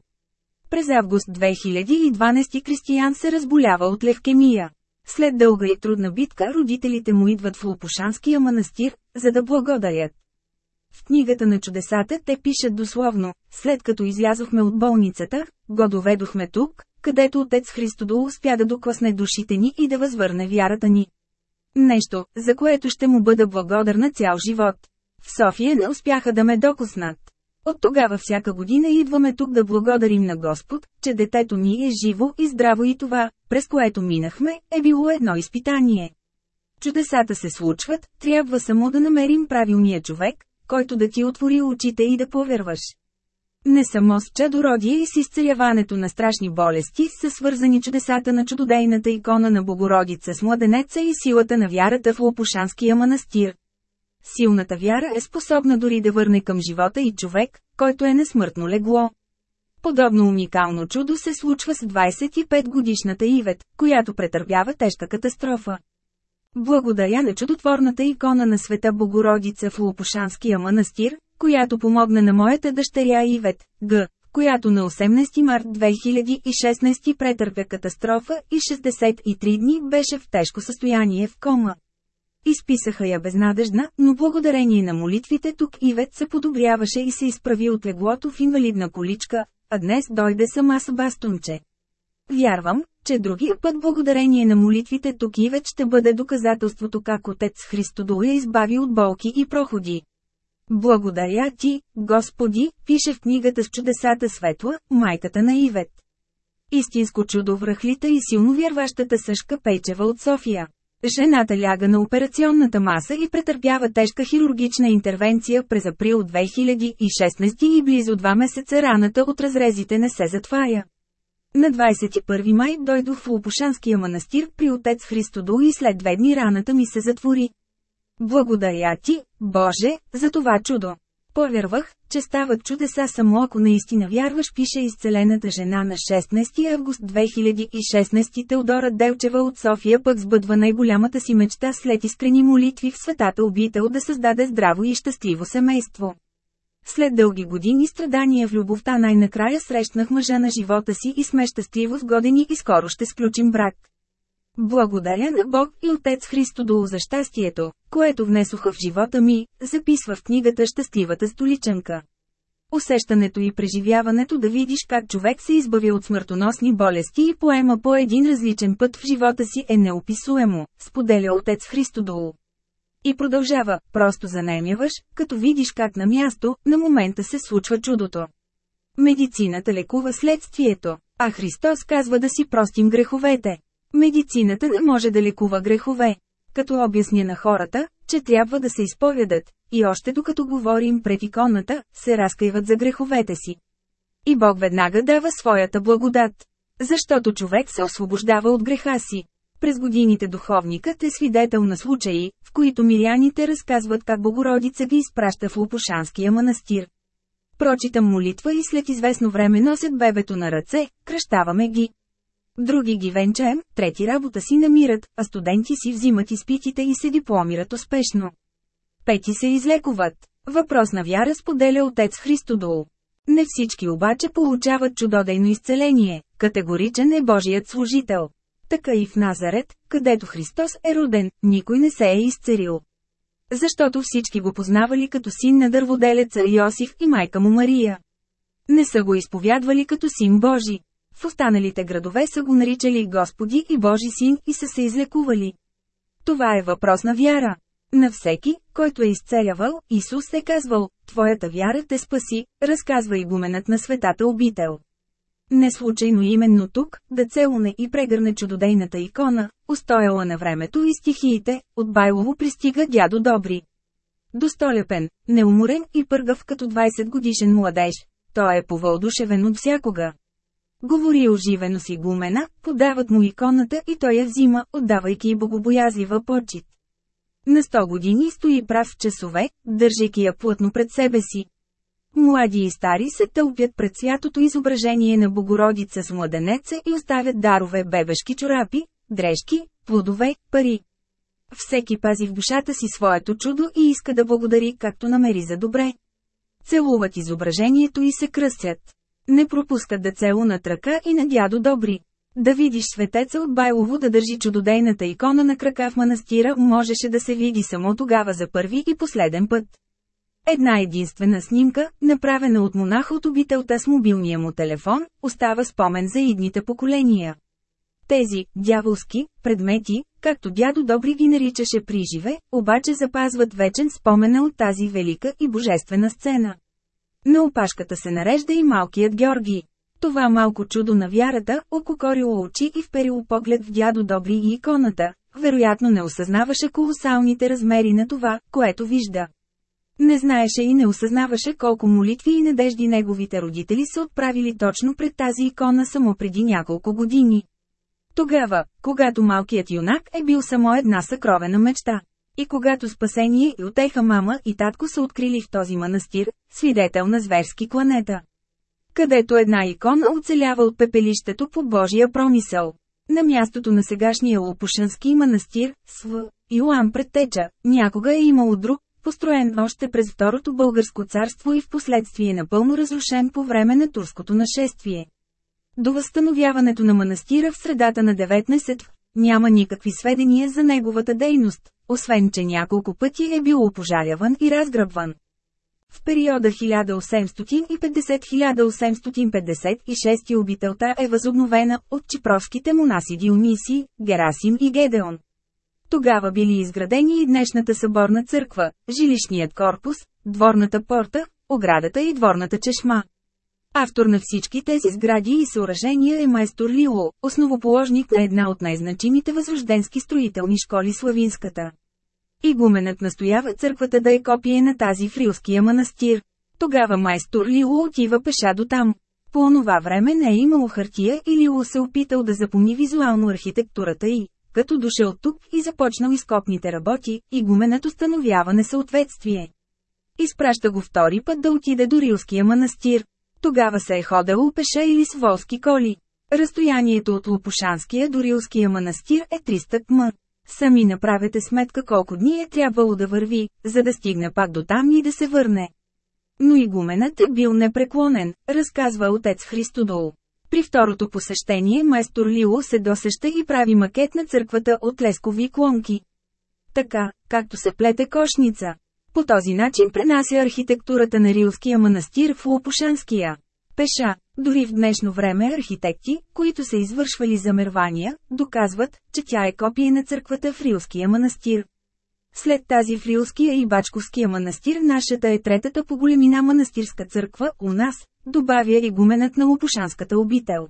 През август 2012 Кристиян се разболява от левкемия. След дълга и трудна битка родителите му идват в Лопушанския манастир, за да благодарят. В книгата на чудесата те пишат дословно, след като излязохме от болницата, го доведохме тук, където отец Христодол успя да докласне душите ни и да възвърне вярата ни. Нещо, за което ще му бъда благодарна цял живот. В София не успяха да ме докоснат. От тогава всяка година идваме тук да благодарим на Господ, че детето ни е живо и здраво и това, през което минахме, е било едно изпитание. Чудесата се случват, трябва само да намерим правилния човек, който да ти отвори очите и да повярваш. Не само с чадородие и с изцеляването на страшни болести са свързани чудесата на чудодейната икона на Богородица с младенеца и силата на вярата в Лопушанския манастир. Силната вяра е способна дори да върне към живота и човек, който е несмъртно легло. Подобно уникално чудо се случва с 25-годишната Ивет, която претърпява тежка катастрофа. Благодаря на чудотворната икона на света Богородица в Лопушанския манастир, която помогна на моята дъщеря Ивет, Г, която на 18 март 2016 претърпя катастрофа и 63 дни беше в тежко състояние в кома. Изписаха я безнадежна, но благодарение на молитвите тук Ивет се подобряваше и се изправи от леглото в инвалидна количка, а днес дойде сама с бастунче. Вярвам, че другия път благодарение на молитвите тук Ивет ще бъде доказателството как Отец Христодол я избави от болки и проходи. Благодаря ти, Господи, пише в книгата с чудесата Светла, майката на Ивет. Истинско чудо връхлита и силно вярващата Съшка Пейчева от София. Жената ляга на операционната маса и претърпява тежка хирургична интервенция през април 2016 и близо два месеца раната от разрезите не се затваря. На 21 май дойдох в Лопушанския манастир при отец Христодул и след две дни раната ми се затвори. Благодаря ти, Боже, за това чудо. Повярвах, че стават чудеса само ако наистина вярваш, пише изцелената жена на 16 август 2016 Теодора Делчева от София пък сбъдва най-голямата си мечта след искрени молитви в светата обител да създаде здраво и щастливо семейство. След дълги години страдания в любовта най-накрая срещнах мъжа на живота си и сме щастливо сгодени и скоро ще сключим брак. Благодаря на Бог и Отец Христодол за щастието, което внесоха в живота ми, записва в книгата Щастливата столичанка. Усещането и преживяването да видиш как човек се избави от смъртоносни болести и поема по един различен път в живота си е неописуемо, споделя Отец Христодол. И продължава, просто занемяваш, като видиш как на място, на момента се случва чудото. Медицината лекува следствието, а Христос казва да си простим греховете. Медицината не може да лекува грехове. Като обясня на хората, че трябва да се изповядат, и още докато говорим пред иконата, се разкаиват за греховете си. И Бог веднага дава своята благодат. Защото човек се освобождава от греха си. През годините духовникът е свидетел на случаи, в които миряните разказват как Богородица ги изпраща в Лопушанския манастир. Прочитам молитва и след известно време носят бебето на ръце, кръщаваме ги. Други ги венчаем, трети работа си намират, а студенти си взимат изпитите и се дипломират успешно. Пети се излекуват. Въпрос на вяра споделя отец Христодол. Не всички обаче получават чудодейно изцеление, категоричен е Божият служител. Така и в Назарет, където Христос е роден, никой не се е изцерил. Защото всички го познавали като син на дърводелеца Йосиф и майка му Мария. Не са го изповядвали като син Божи. В останалите градове са го наричали Господи и Божи син и са се излекували. Това е въпрос на вяра. На всеки, който е изцелявал, Исус е казвал, Твоята вяра те спаси, разказва игуменът на светата обител. Не случайно именно тук, да целуне и прегърне чудодейната икона, устояла на времето и стихиите, от Байлово пристига дядо Добри. Достолепен, неуморен и пъргав като 20 годишен младеж, той е повълдушевен от всякога. Говори оживено си гумена, подават му иконата и той я взима, отдавайки богобоязлива почет. На 100 години стои прав в часове, държайки я плътно пред себе си. Млади и стари се тълпят пред святото изображение на Богородица с младенеца и оставят дарове бебешки чорапи, дрежки, плодове, пари. Всеки пази в душата си своето чудо и иска да благодари както намери за добре. Целуват изображението и се кръстят. Не пропускат да целунат ръка и на дядо Добри. Да видиш светеца от Байлово да държи чудодейната икона на крака в манастира можеше да се види само тогава за първи и последен път. Една единствена снимка, направена от монах от обителта с мобилния му телефон, остава спомен за идните поколения. Тези, дяволски, предмети, както дядо Добри ги наричаше при живе, обаче запазват вечен спомена от тази велика и божествена сцена. На опашката се нарежда и малкият Георги. Това малко чудо на вярата, ококорило очи и вперило поглед в дядо Добри и иконата, вероятно не осъзнаваше колосалните размери на това, което вижда. Не знаеше и не осъзнаваше колко молитви и надежди неговите родители са отправили точно пред тази икона само преди няколко години. Тогава, когато малкият юнак е бил само една съкровена мечта. И когато спасение и отеха мама и татко са открили в този манастир, свидетел на зверски кланета. Където една икона оцелява от пепелището по Божия промисъл. На мястото на сегашния Лопушански манастир, Св. Йоан Предтеча, някога е имало друг, построен още през Второто българско царство и в последствие напълно разрушен по време на турското нашествие. До възстановяването на манастира в средата на 19 няма никакви сведения за неговата дейност, освен че няколко пъти е бил опожаряван и разграбван. В периода 1850-1856 обителта е възобновена от чипровските монаси Диониси, Герасим и Гедеон. Тогава били изградени и днешната съборна църква, жилищният корпус, дворната порта, оградата и дворната чешма. Автор на всички тези сгради и съоръжения е майстор Лило, основоположник на една от най-значимите възрожденски строителни школи Славинската. Игуменът настоява църквата да е копие на тази в Рилския манастир. Тогава майстор Лило отива пеша до там. По онова време не е имало хартия и Лило се опитал да запомни визуално архитектурата и, като дошъл тук и започнал изкопните работи, игуменът установява несъответствие. Изпраща го втори път да отиде до Рилския манастир. Тогава се е ходело пеша или с волски коли. Разстоянието от Лопушанския до Рилския манастир е 300 км. Сами направете сметка колко дни е трябвало да върви, за да стигне пак до там и да се върне. Но игуменът е бил непреклонен, разказва отец Христодол. При второто посещение майстор Лило се досеща и прави макет на църквата от лескови клонки. Така, както се плете кошница. По този начин пренася архитектурата на Рилския манастир в Лопушанския. Пеша, дори в днешно време архитекти, които са извършвали замервания, доказват, че тя е копия на църквата в Рилския манастир. След тази в Рилския и Бачковския манастир нашата е третата по големина манастирска църква у нас, добавя игуменът на Лопушанската обител.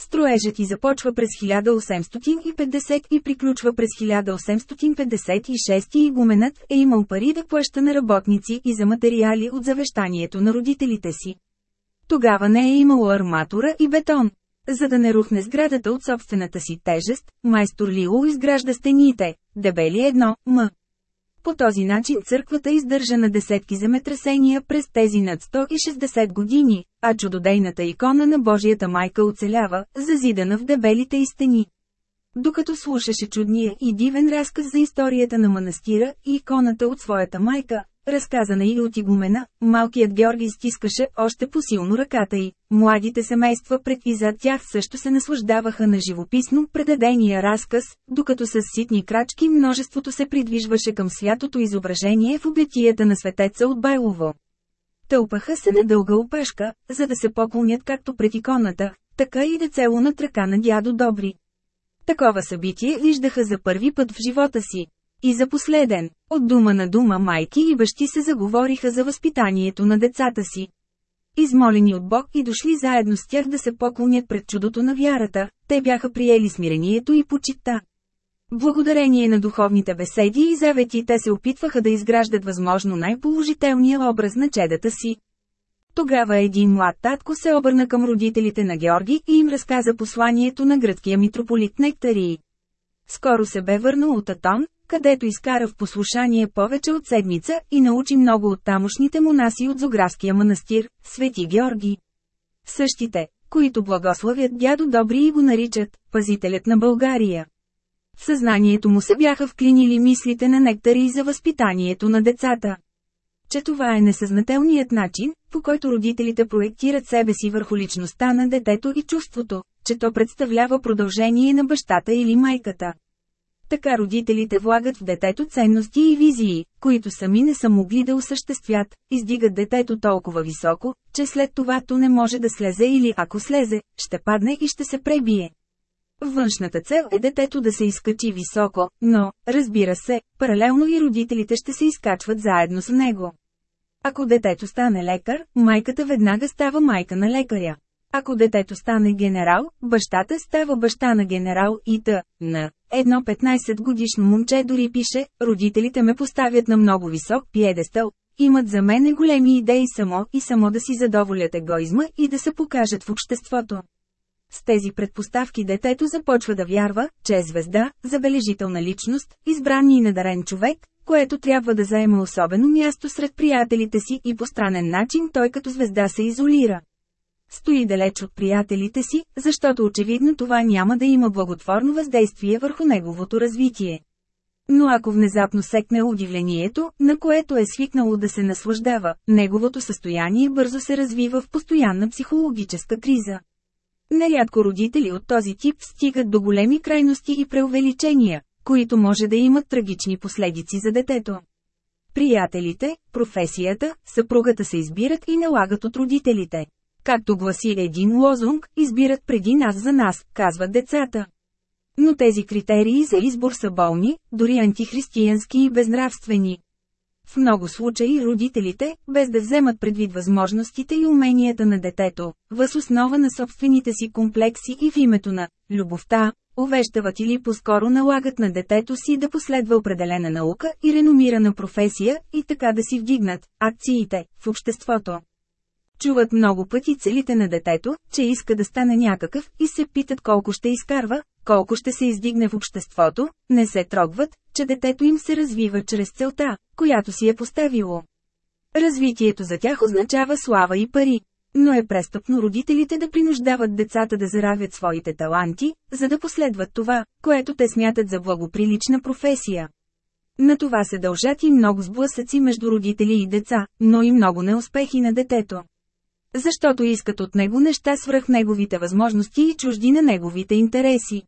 Строежът и започва през 1850 и приключва през 1856 и игуменът е имал пари да плаща на работници и за материали от завещанието на родителите си. Тогава не е имало арматура и бетон. За да не рухне сградата от собствената си тежест, майстор Лило изгражда стените, дебели едно, м. По този начин църквата издържа на десетки земетресения през тези над 160 години, а чудодейната икона на Божията майка оцелява, зазидана в дебелите и стени. Докато слушаше чудния и дивен разказ за историята на манастира и иконата от своята майка, разказана и от игумена, малкият Георги стискаше още по-силно ръката й. Младите семейства пред и зад тях също се наслаждаваха на живописно предадения разказ, докато с ситни крачки множеството се придвижваше към святото изображение в обетията на светеца от Байлово. Тълпаха се на дълга опашка, за да се поклонят както пред иконата, така и да целунат ръка на дядо Добри. Такова събитие виждаха за първи път в живота си. И за последен, от дума на дума майки и бащи се заговориха за възпитанието на децата си. Измолени от Бог и дошли заедно с тях да се поклонят пред чудото на вярата, те бяха приели смирението и почита. Благодарение на духовните беседи и завети те се опитваха да изграждат възможно най-положителния образ на чедата си. Тогава един млад татко се обърна към родителите на Георги и им разказа посланието на гръцкия митрополит Нектарии. Скоро се бе върнал от Атон, където изкара в послушание повече от седмица и научи много от тамошните монаси от Зографския манастир, Свети Георги. Същите, които благословят дядо Добри и го наричат «пазителят на България». Съзнанието му се бяха вклинили мислите на нектари за възпитанието на децата. Че това е несъзнателният начин, по който родителите проектират себе си върху личността на детето и чувството, че то представлява продължение на бащата или майката. Така родителите влагат в детето ценности и визии, които сами не са могли да осъществят, издигат детето толкова високо, че след това то не може да слезе или ако слезе, ще падне и ще се пребие. Външната цел е детето да се изкачи високо, но, разбира се, паралелно и родителите ще се изкачват заедно с него. Ако детето стане лекар, майката веднага става майка на лекаря. Ако детето стане генерал, бащата става баща на генерал и т. на едно 15 годишно момче дори пише, родителите ме поставят на много висок пиедестъл, имат за мене големи идеи само и само да си задоволят егоизма и да се покажат в обществото. С тези предпоставки детето започва да вярва, че е звезда, забележителна личност, избран и надарен човек, което трябва да заема особено място сред приятелите си и по странен начин той като звезда се изолира. Стои далеч от приятелите си, защото очевидно това няма да има благотворно въздействие върху неговото развитие. Но ако внезапно секне удивлението, на което е свикнало да се наслаждава, неговото състояние бързо се развива в постоянна психологическа криза. Нерядко родители от този тип стигат до големи крайности и преувеличения, които може да имат трагични последици за детето. Приятелите, професията, съпругата се избират и налагат от родителите. Както гласи един лозунг, избират преди нас за нас, казват децата. Но тези критерии за избор са болни, дори антихристиянски и безнравствени. В много случаи родителите, без да вземат предвид възможностите и уменията на детето, въз основа на собствените си комплекси и в името на любовта, увещават или по-скоро налагат на детето си да последва определена наука и реномирана професия и така да си вдигнат акциите в обществото. Чуват много пъти целите на детето, че иска да стане някакъв и се питат колко ще изкарва, колко ще се издигне в обществото, не се трогват, че детето им се развива чрез целта, която си е поставило. Развитието за тях означава слава и пари. Но е престъпно родителите да принуждават децата да заравят своите таланти, за да последват това, което те смятат за благоприлична професия. На това се дължат и много сблъсъци между родители и деца, но и много неуспехи на детето. Защото искат от него неща свръх неговите възможности и чужди на неговите интереси.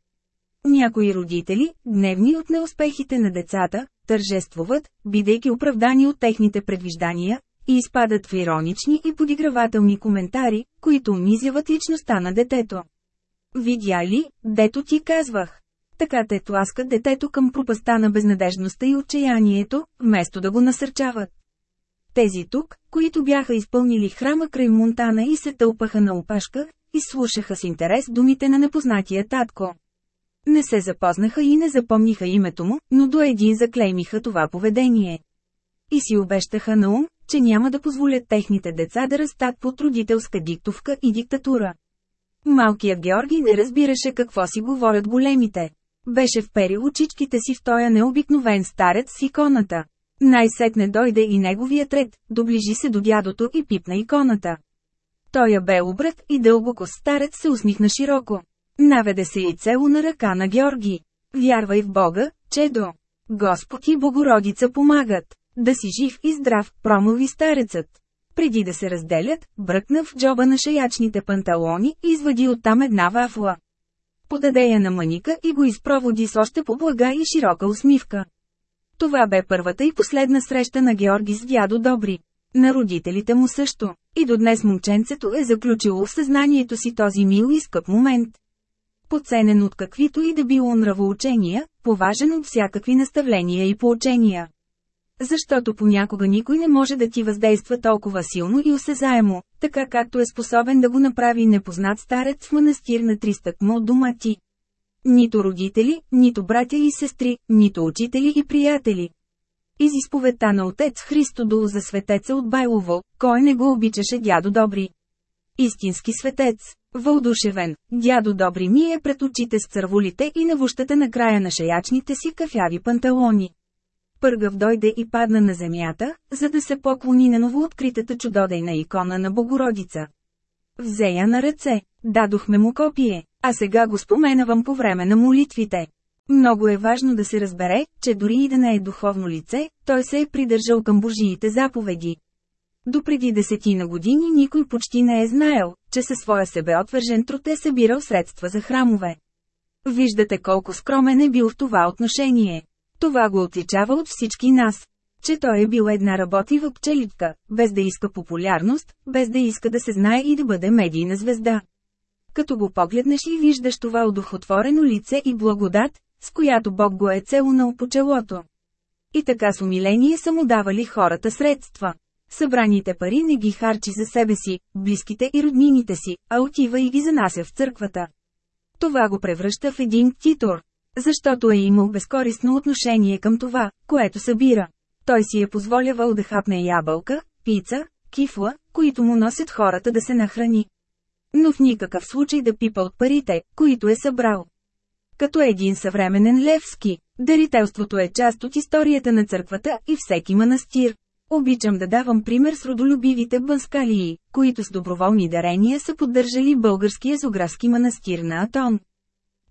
Някои родители, гневни от неуспехите на децата, тържествуват, бидейки оправдани от техните предвиждания, и изпадат в иронични и подигравателни коментари, които унизяват личността на детето. Видя ли, дето ти казвах? Така те тласкат детето към пропаста на безнадежността и отчаянието, вместо да го насърчават. Тези тук, които бяха изпълнили храма край Монтана и се тълпаха на опашка, изслушаха с интерес думите на непознатия татко. Не се запознаха и не запомниха името му, но до един заклеймиха това поведение. И си обещаха на ум, че няма да позволят техните деца да растат под родителска диктовка и диктатура. Малкият Георги не разбираше какво си говорят големите. Беше вперил очичките си в тоя необикновен старец с иконата. Най-сетне дойде и неговият ред, доближи се до дядото и пипна иконата. Той я бе обрат и дълбоко старец се усмихна широко. Наведе се и цело на ръка на Георги. Вярвай в Бога, чедо. Господ и Богородица помагат. Да си жив и здрав, промови старецът. Преди да се разделят, бръкна в джоба на шаячните панталони и извади оттам една вафла. Подаде я на маника и го изпроводи с още по блага и широка усмивка. Това бе първата и последна среща на Георги с дядо Добри. На родителите му също. И до днес момченцето е заключило в съзнанието си този мил и скъп момент. Поценен от каквито и да било нравоучения, поважен от всякакви наставления и поучения. Защото понякога никой не може да ти въздейства толкова силно и осезаемо, така както е способен да го направи непознат старец в манастир на 300 кмо дома ти. Нито родители, нито братя и сестри, нито учители и приятели. Из изповедта на отец Христодол за светеца от Байлово, кой не го обичаше дядо Добри. Истински светец, вълдушевен, дядо Добри ми е пред очите с църволите и навущата на края на шаячните си кафяви панталони. Пъргав дойде и падна на земята, за да се поклони на новооткритата чудодейна икона на Богородица. Взе я на ръце, дадохме му копие, а сега го споменавам по време на молитвите. Много е важно да се разбере, че дори и да не е духовно лице, той се е придържал към Божиите заповеди. Допреди десетина години никой почти не е знаел, че със своя себеотвържен труд е събирал средства за храмове. Виждате колко скромен е бил в това отношение. Това го отличава от всички нас. Че той е бил една работива пчелитка, без да иска популярност, без да иска да се знае и да бъде медийна звезда. Като го погледнеш и виждаш това удохотворено лице и благодат, с която Бог го е целунал по челото. И така с умиление са му давали хората средства. Събраните пари не ги харчи за себе си, близките и роднините си, а отива и ги занася в църквата. Това го превръща в един титор. Защото е имал безкористно отношение към това, което събира. Той си е позволявал да хапне ябълка, пица, кифла, които му носят хората да се нахрани. Но в никакъв случай да пипа от парите, които е събрал. Като един съвременен Левски, дарителството е част от историята на църквата и всеки манастир. Обичам да давам пример с родолюбивите банскалии, които с доброволни дарения са поддържали българския зографски манастир на Атон.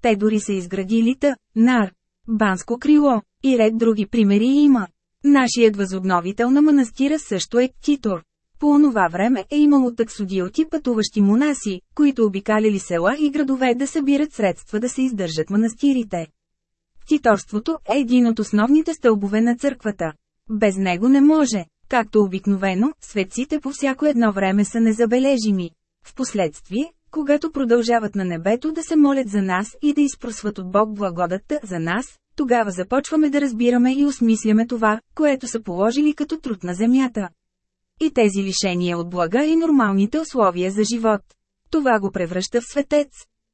Те дори са изградили Та, Нар, Банско крило, и ред други примери има. Нашият възобновител на манастира също е Титор. По онова време е имало таксодиоти пътуващи монаси, които обикаляли села и градове да събират средства да се издържат манастирите. Титорството е един от основните стълбове на църквата. Без него не може. Както обикновено, светците по всяко едно време са незабележими. Впоследствие, когато продължават на небето да се молят за нас и да изпросват от Бог благодата за нас, тогава започваме да разбираме и осмисляме това, което са положили като труд на земята. И тези лишения от блага и нормалните условия за живот. Това го превръща в светец.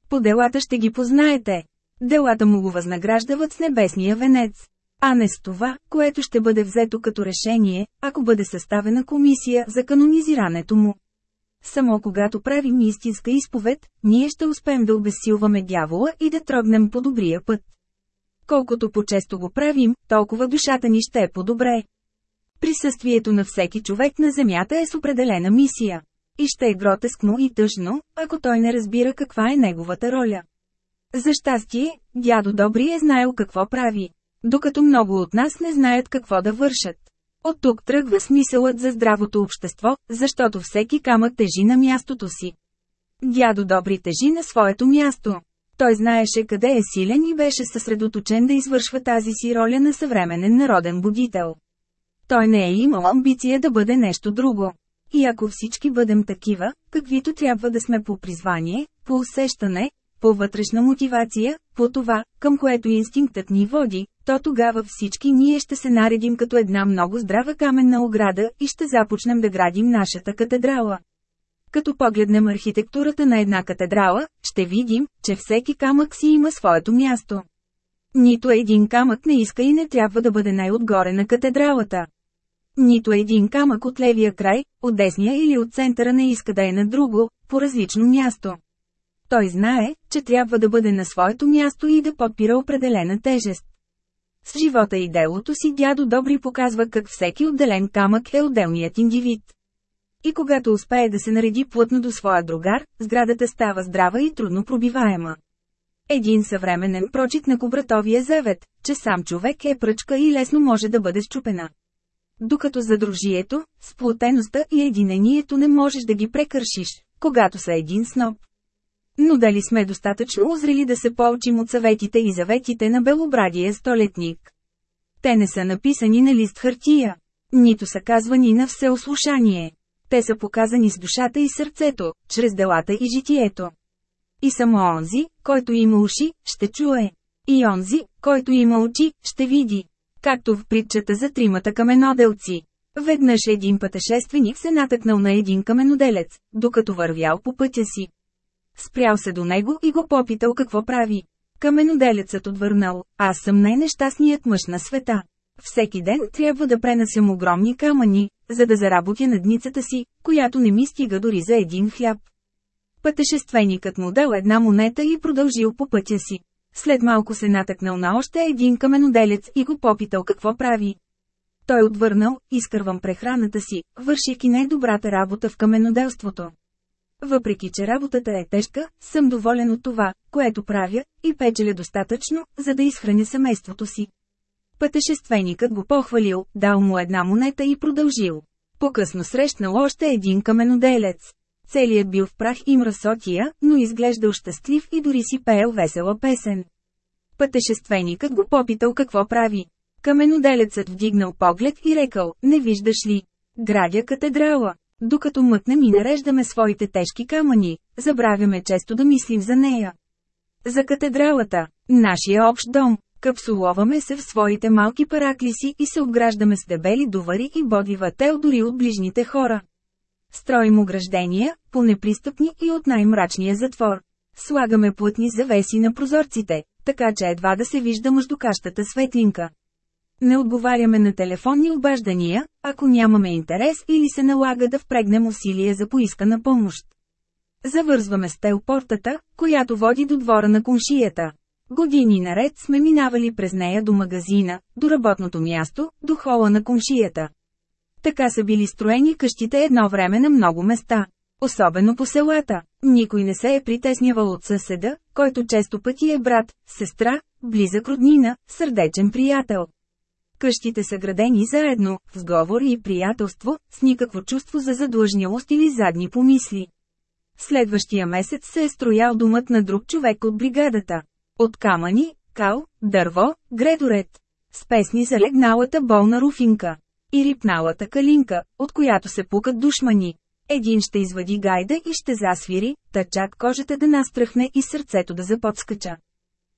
По делата ще ги познаете. Делата му го възнаграждават с небесния венец. А не с това, което ще бъде взето като решение, ако бъде съставена комисия за канонизирането му. Само когато правим истинска изповед, ние ще успеем да обесилваме дявола и да трогнем по добрия път. Колкото по-често го правим, толкова душата ни ще е по-добре. Присъствието на всеки човек на Земята е с определена мисия. И ще е гротескно и тъжно, ако той не разбира каква е неговата роля. За щастие, дядо Добри е знаел какво прави, докато много от нас не знаят какво да вършат. От тук тръгва смисълът за здравото общество, защото всеки камък тежи на мястото си. Дядо Добри тежи на своето място. Той знаеше къде е силен и беше съсредоточен да извършва тази си роля на съвременен народен будител. Той не е имал амбиция да бъде нещо друго. И ако всички бъдем такива, каквито трябва да сме по призвание, по усещане, по вътрешна мотивация, по това, към което инстинктът ни води, то тогава всички ние ще се наредим като една много здрава каменна ограда и ще започнем да градим нашата катедрала. Като погледнем архитектурата на една катедрала, ще видим, че всеки камък си има своето място. Нито един камък не иска и не трябва да бъде най-отгоре на катедралата. Нито един камък от левия край, от десния или от центъра не иска да е на друго, по различно място. Той знае, че трябва да бъде на своето място и да подпира определена тежест. С живота и делото си дядо Добри показва как всеки отделен камък е отделният индивид. И когато успее да се нареди плътно до своя другар, сградата става здрава и трудно пробиваема. Един съвременен прочит на Кобратовия завет, че сам човек е пръчка и лесно може да бъде щупена. Докато за дружието, сплотеността и единението не можеш да ги прекършиш, когато са един сноп. Но дали сме достатъчно озрели да се поучим от съветите и заветите на белобрадия столетник? Те не са написани на лист хартия. Нито са казвани на всеослушание. Те са показани с душата и сърцето, чрез делата и житието. И само онзи, който има уши, ще чуе. И онзи, който има очи, ще види. Както в притчата за тримата каменоделци. Веднъж един пътешественик се натъкнал на един каменоделец, докато вървял по пътя си. Спрял се до него и го попитал какво прави. Каменоделецът отвърнал, аз съм най-нещастният мъж на света. Всеки ден трябва да пренасям огромни камъни, за да заработя на дницата си, която не ми стига дори за един хляб. Пътешественикът му дал една монета и продължил по пътя си. След малко се натъкнал на още един каменоделец и го попитал какво прави. Той отвърнал, изкървам прехраната си, вършики най-добрата работа в каменоделството. Въпреки, че работата е тежка, съм доволен от това, което правя, и печеля достатъчно, за да изхраня семейството си. Пътешественикът го похвалил, дал му една монета и продължил. По-късно срещнал още един каменоделец. Целият бил в прах и мръсотия, но изглеждал щастлив и дори си пеел весела песен. Пътешественикът го попитал какво прави. Каменоделецът вдигнал поглед и рекал, не виждаш ли? Градя катедрала. Докато мъкнем и нареждаме своите тежки камъни, забравяме често да мислим за нея. За катедралата, нашия общ дом, капсуловаме се в своите малки параклиси и се обграждаме с дебели довари и бодлива тел дори от ближните хора. Строим ограждения, по-непристъпни и от най-мрачния затвор. Слагаме плътни завеси на прозорците, така че едва да се вижда мъждокащата светлинка. Не отговаряме на телефонни обаждания, ако нямаме интерес или се налага да впрегнем усилие за поискана помощ. Завързваме с телпортата, която води до двора на коншията. Години наред сме минавали през нея до магазина, до работното място, до хола на коншията. Така са били строени къщите едно време на много места. Особено по селата. Никой не се е притеснявал от съседа, който често пъти е брат, сестра, близък роднина, сърдечен приятел. Къщите са градени заедно, в сговор и приятелство, с никакво чувство за задлъжнялост или задни помисли. Следващия месец се е строял думът на друг човек от бригадата. От камъни, кал, дърво, гредорет. С песни за легналата болна руфинка. И рипналата калинка, от която се пукат душмани. Един ще извади гайда и ще засвири, та чак кожата да настръхне и сърцето да заподскача.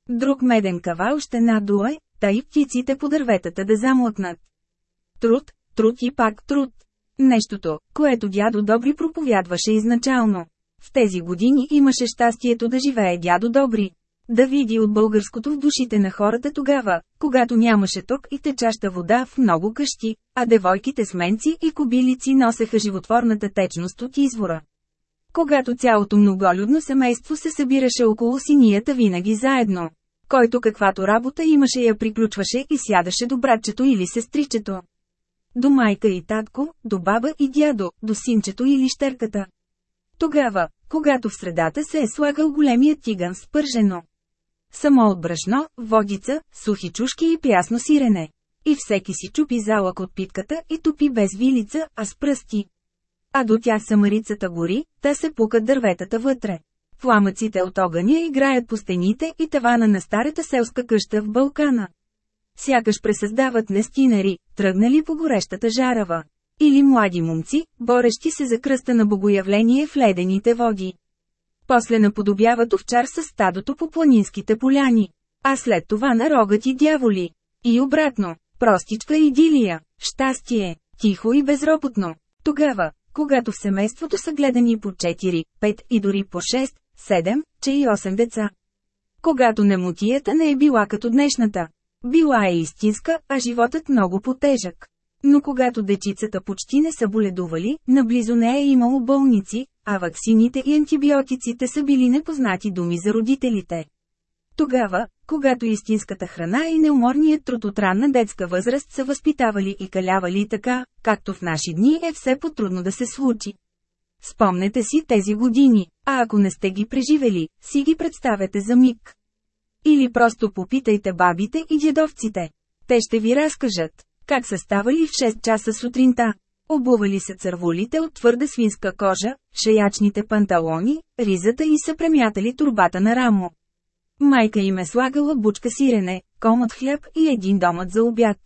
Друг меден кавал ще надуе, та и птиците по дърветата да замлъкнат. Труд, труд и пак труд. Нещото, което дядо Добри проповядваше изначално. В тези години имаше щастието да живее дядо Добри. Да види от българското в душите на хората тогава, когато нямаше ток и течаща вода в много къщи, а девойките с менци и кобилици носеха животворната течност от извора. Когато цялото многолюдно семейство се събираше около синията винаги заедно. Който каквато работа имаше я приключваше и сядаше до братчето или сестричето. До майка и татко, до баба и дядо, до синчето или щерката. Тогава, когато в средата се е слагал големия тиган с пържено. Само от брашно, водица, сухи чушки и прясно сирене. И всеки си чупи залък от питката и топи без вилица, а с пръсти. А до тях самарицата гори, та се пукат дърветата вътре. Пламъците от огъня играят по стените и тавана на старата селска къща в Балкана. Сякаш пресъздават нестинари, тръгнали по горещата жарава. Или млади момци, борещи се за кръста на богоявление в ледените води. После наподобяват овчар с стадото по планинските поляни. А след това на рогати дяволи. И обратно, простичка идилия, щастие, тихо и безропотно. Тогава, когато в семейството са гледани по 4, 5 и дори по 6, 7, че и 8 деца. Когато немотията не е била като днешната. Била е истинска, а животът много потежък. Но когато дечицата почти не са боледували, наблизо не е имало болници, а ваксините и антибиотиците са били непознати думи за родителите. Тогава, когато истинската храна и неуморният труд от ранна детска възраст са възпитавали и калявали така, както в наши дни е все по-трудно да се случи. Спомнете си тези години, а ако не сте ги преживели, си ги представете за миг. Или просто попитайте бабите и дедовците. Те ще ви разкажат, как са ставали в 6 часа сутринта. Обували се цървулите от твърда свинска кожа, шеячните панталони, ризата и са премятали турбата на рамо. Майка им е слагала бучка сирене, комът хляб и един домът за обяд.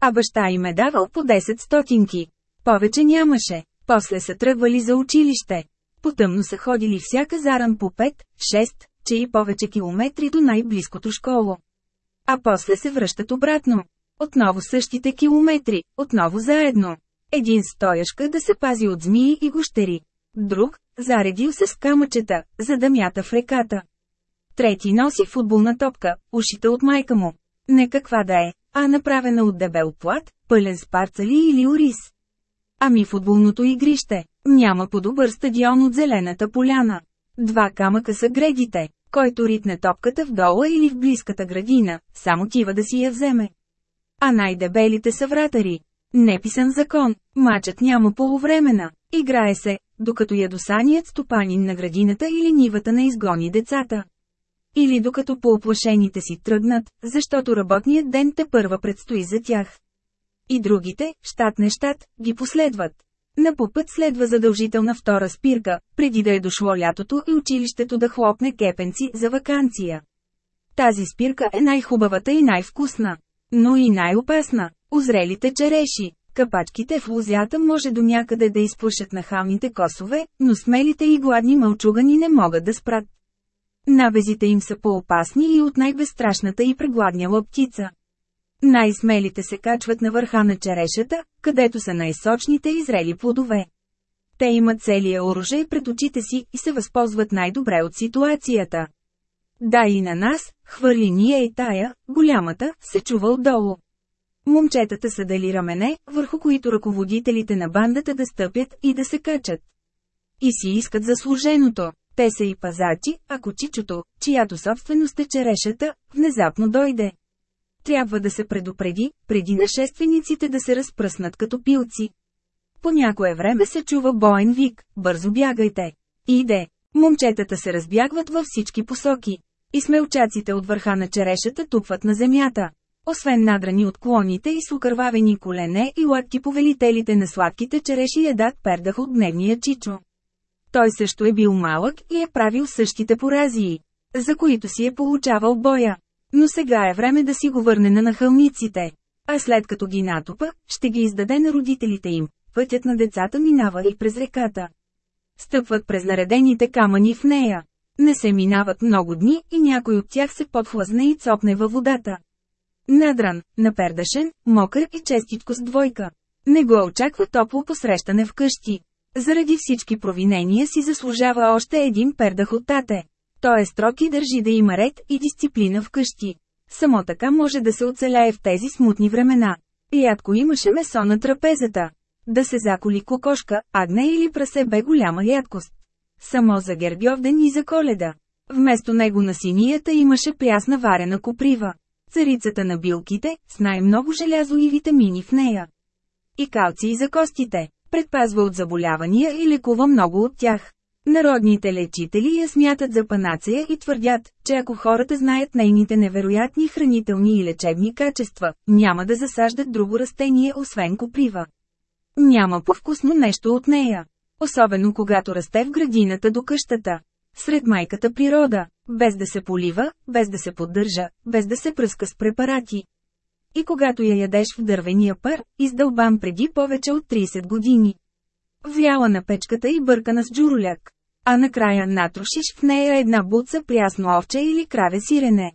А баща им е давал по 10 стотинки. Повече нямаше. После са тръгвали за училище. Потъмно са ходили всяка заран по 5, 6, че и повече километри до най-близкото школо. А после се връщат обратно. Отново същите километри, отново заедно. Един стояшка да се пази от змии и гощери. Друг, заредил се с камъчета, за да мята в реката. Трети носи футболна топка, ушите от майка му. Не каква да е, а направена от дебел плат, пълен с парцали или ориз. Ами футболното игрище. Няма по-добър стадион от зелената поляна. Два камъка са гредите. Който ритне топката в дола или в близката градина, само тива да си я вземе. А най-дебелите са вратари. Неписан закон, мачът няма полувремена, играе се, докато ядосаният стопанин на градината или нивата на изгони децата. Или докато по-оплашените си тръгнат, защото работният ден те първа предстои за тях. И другите, щат не щат, ги последват. На попът следва задължителна втора спирка, преди да е дошло лятото и училището да хлопне кепенци за вакансия. Тази спирка е най-хубавата и най-вкусна, но и най-опасна. Озрелите череши, капачките в лузята може до някъде да изпушат нахалните косове, но смелите и гладни мълчугани не могат да спрат. Набезите им са по-опасни и от най-безстрашната и прегладняла птица. Най-смелите се качват на върха на черешата, където са най-сочните и зрели плодове. Те имат целия оръжей пред очите си и се възползват най-добре от ситуацията. Да и на нас, хвърли ние и тая, голямата, се чува отдолу. Момчетата са дали рамене, върху които ръководителите на бандата да стъпят и да се качат. И си искат заслуженото. Те са и пазачи, ако чичото, чиято собственост е черешата, внезапно дойде. Трябва да се предупреди, преди нашествениците да се разпръснат като пилци. По някое време се чува боен вик, бързо бягайте. Иде. Момчетата се разбягват във всички посоки. И смелчаците от върха на черешата тупват на земята. Освен надрани от клоните и сукървавени колене и лакти повелителите на сладките череши едат пердах от дневния чичо. Той също е бил малък и е правил същите поразии, за които си е получавал боя. Но сега е време да си го върне на нахълниците. А след като ги натопа, ще ги издаде на родителите им. Пътят на децата минава и през реката. Стъпват през наредените камъни в нея. Не се минават много дни и някой от тях се подхлъзне и цопне във водата. Надран, напердашен, мокър и честичко с двойка. Не го очаква топло посрещане в къщи. Заради всички провинения си заслужава още един пердах от тате. Той е строг и държи да има ред и дисциплина в къщи. Само така може да се оцеляе в тези смутни времена. Ядко имаше месо на трапезата. Да се заколи кокошка, агне или прасе бе голяма ядкост. Само за Гергьовден и за Коледа. Вместо него на синията имаше прясна варена коприва. Царицата на билките, с най-много желязо и витамини в нея. И калци за костите. Предпазва от заболявания и лекува много от тях. Народните лечители я смятат за панацея и твърдят, че ако хората знаят нейните невероятни хранителни и лечебни качества, няма да засаждат друго растение освен коприва. Няма по-вкусно нещо от нея. Особено когато расте в градината до къщата. Сред майката природа, без да се полива, без да се поддържа, без да се пръска с препарати. И когато я ядеш в дървения пар, издълбан преди повече от 30 години. Вяла на печката и бъркана с джуроляк. А накрая натрошиш в нея една буца прясно овче или краве сирене.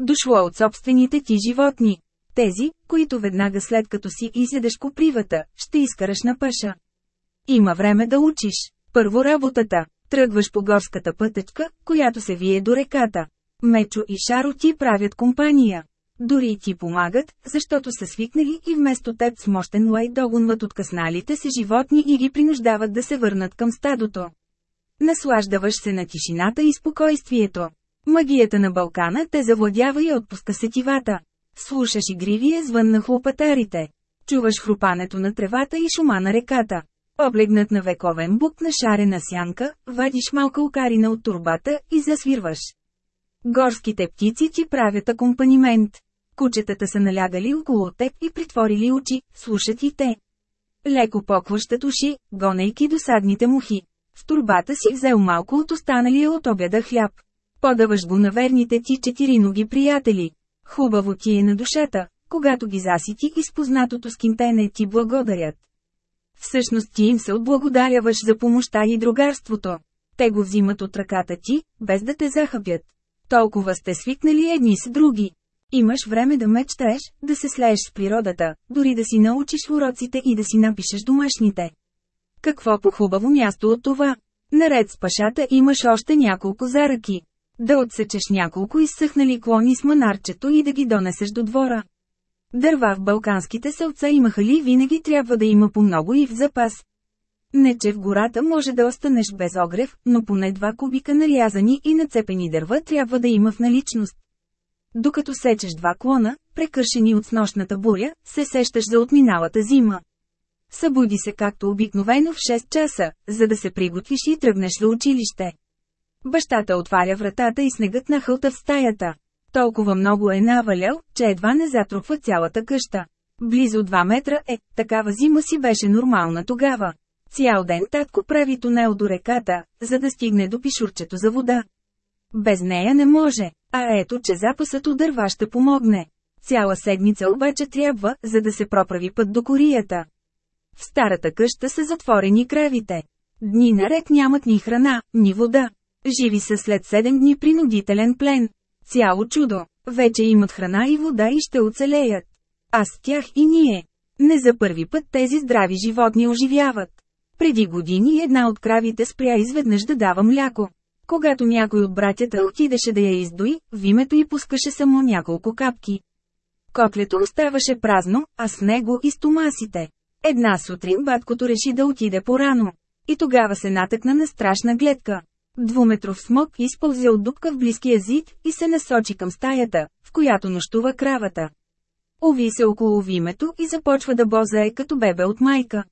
Дошло от собствените ти животни. Тези, които веднага след като си изядеш копривата, ще изкараш на пъша. Има време да учиш. Първо работата. Тръгваш по горската пътечка, която се вие до реката. Мечо и Шаро ти правят компания. Дори и ти помагат, защото са свикнали и вместо теб с мощен лай догонват откъсналите се животни и ги принуждават да се върнат към стадото. Наслаждаваш се на тишината и спокойствието. Магията на Балкана те завладява и отпуска сетивата. Слушаш игривия звън на хлопатарите. Чуваш хрупането на тревата и шума на реката. Облегнат на вековен бук на шарена сянка, вадиш малка окарина от турбата и засвирваш. Горските птици ти правят акомпанимент. Кучетата са налягали около теб и притворили очи, слушат и те. Леко покващат уши, гонейки досадните мухи. В турбата си взел малко от останалия от обяда хляб. Подаваш го на верните ти четири ноги приятели. Хубаво ти е на душата, когато ги засити и с познатото скинтене ти благодарят. Всъщност ти им се отблагодаряваш за помощта и другарството. Те го взимат от ръката ти, без да те захъбят. Толкова сте свикнали едни с други. Имаш време да мечтаеш, да се слееш с природата, дори да си научиш уроците и да си напишеш домашните. Какво по-хубаво място от това? Наред с пашата имаш още няколко заръки. Да отсечеш няколко изсъхнали клони с манарчето и да ги донесеш до двора. Дърва в балканските селца имаха ли винаги трябва да има по много и в запас. Не че в гората може да останеш без огрев, но поне два кубика нарязани и нацепени дърва трябва да има в наличност. Докато сечеш два клона, прекършени от снощната буря, се сещаш за отминалата зима. Събуди се както обикновено в 6 часа, за да се приготвиш и тръгнеш за училище. Бащата отваря вратата и снегът нахълта в стаята. Толкова много е навалял, че едва не затрупва цялата къща. Близо 2 метра е, такава зима си беше нормална тогава. Цял ден татко прави тунел до реката, за да стигне до пишурчето за вода. Без нея не може, а ето че запасът от дърва ще помогне. Цяла седмица обаче трябва, за да се проправи път до корията. В старата къща са затворени кравите. Дни наред нямат ни храна, ни вода. Живи са след 7 дни принудителен плен. Цяло чудо. Вече имат храна и вода и ще оцелеят. А с тях и ние. Не за първи път тези здрави животни оживяват. Преди години една от кравите спря изведнъж да дава мляко. Когато някой от братята отидеше да я издои, в името й пускаше само няколко капки. Котлето оставаше празно, а с него и стомасите. Една сутрин баткото реши да отиде порано. И тогава се натъкна на страшна гледка. Двуметров смок използя от дупка в близкия зид и се насочи към стаята, в която нощува кравата. Ови се около вимето и започва да бозае като бебе от майка.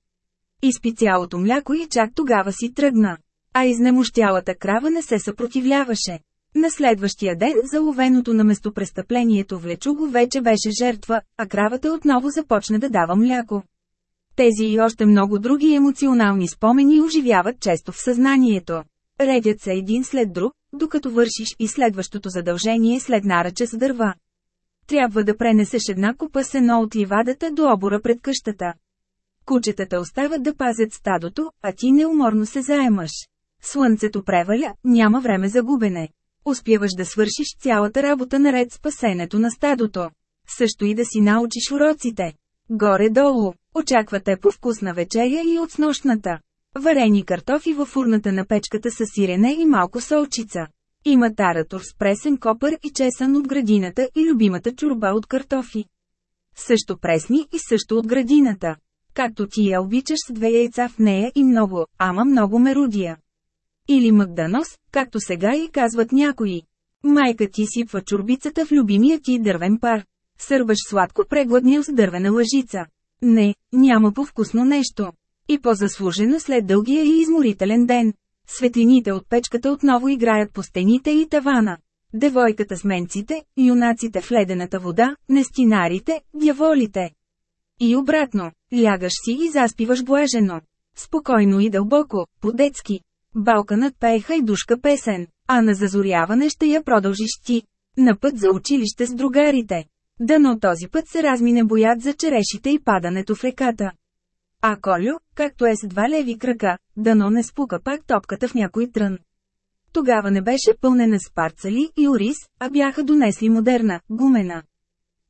Изпи цялото мляко и чак тогава си тръгна. А изнемощялата крава не се съпротивляваше. На следващия ден заловеното на местопрестъплението влечуго вече беше жертва, а кравата отново започна да дава мляко. Тези и още много други емоционални спомени оживяват често в съзнанието. Редят се един след друг, докато вършиш и следващото задължение след наръча с дърва. Трябва да пренесеш една купа сено от ливадата до обора пред къщата. Кучетата остават да пазят стадото, а ти неуморно се заемаш. Слънцето преваля, няма време за губене. Успяваш да свършиш цялата работа наред с пасенето на стадото. Също и да си научиш уроците. Горе-долу, очаквате по вкусна вечеря и от снощната. Варени картофи във фурната на печката с сирене и малко солчица. Има таратор с пресен копър и чесън от градината и любимата чурба от картофи. Също пресни и също от градината. Както ти я обичаш с две яйца в нея и много, ама много мерудия. Или Магданос, както сега и казват някои. Майка ти сипва чурбицата в любимия ти дървен пар. Сърбаш сладко прегладнил с дървена лъжица. Не, няма по-вкусно нещо. И по-заслужено след дългия и изморителен ден. Светлините от печката отново играят по стените и тавана. Девойката с менците, юнаците в ледената вода, нестинарите, дяволите. И обратно, лягаш си и заспиваш блажено. Спокойно и дълбоко, по-детски. Балканът пее хайдушка песен, а на зазоряване ще я продължиш ти. На път за училище с другарите. Дано този път се размине боят за черешите и падането в реката. А Колю, както е с два леви крака, дано не спука пак топката в някой трън. Тогава не беше пълнена с парцали и ориз, а бяха донесли модерна, гумена.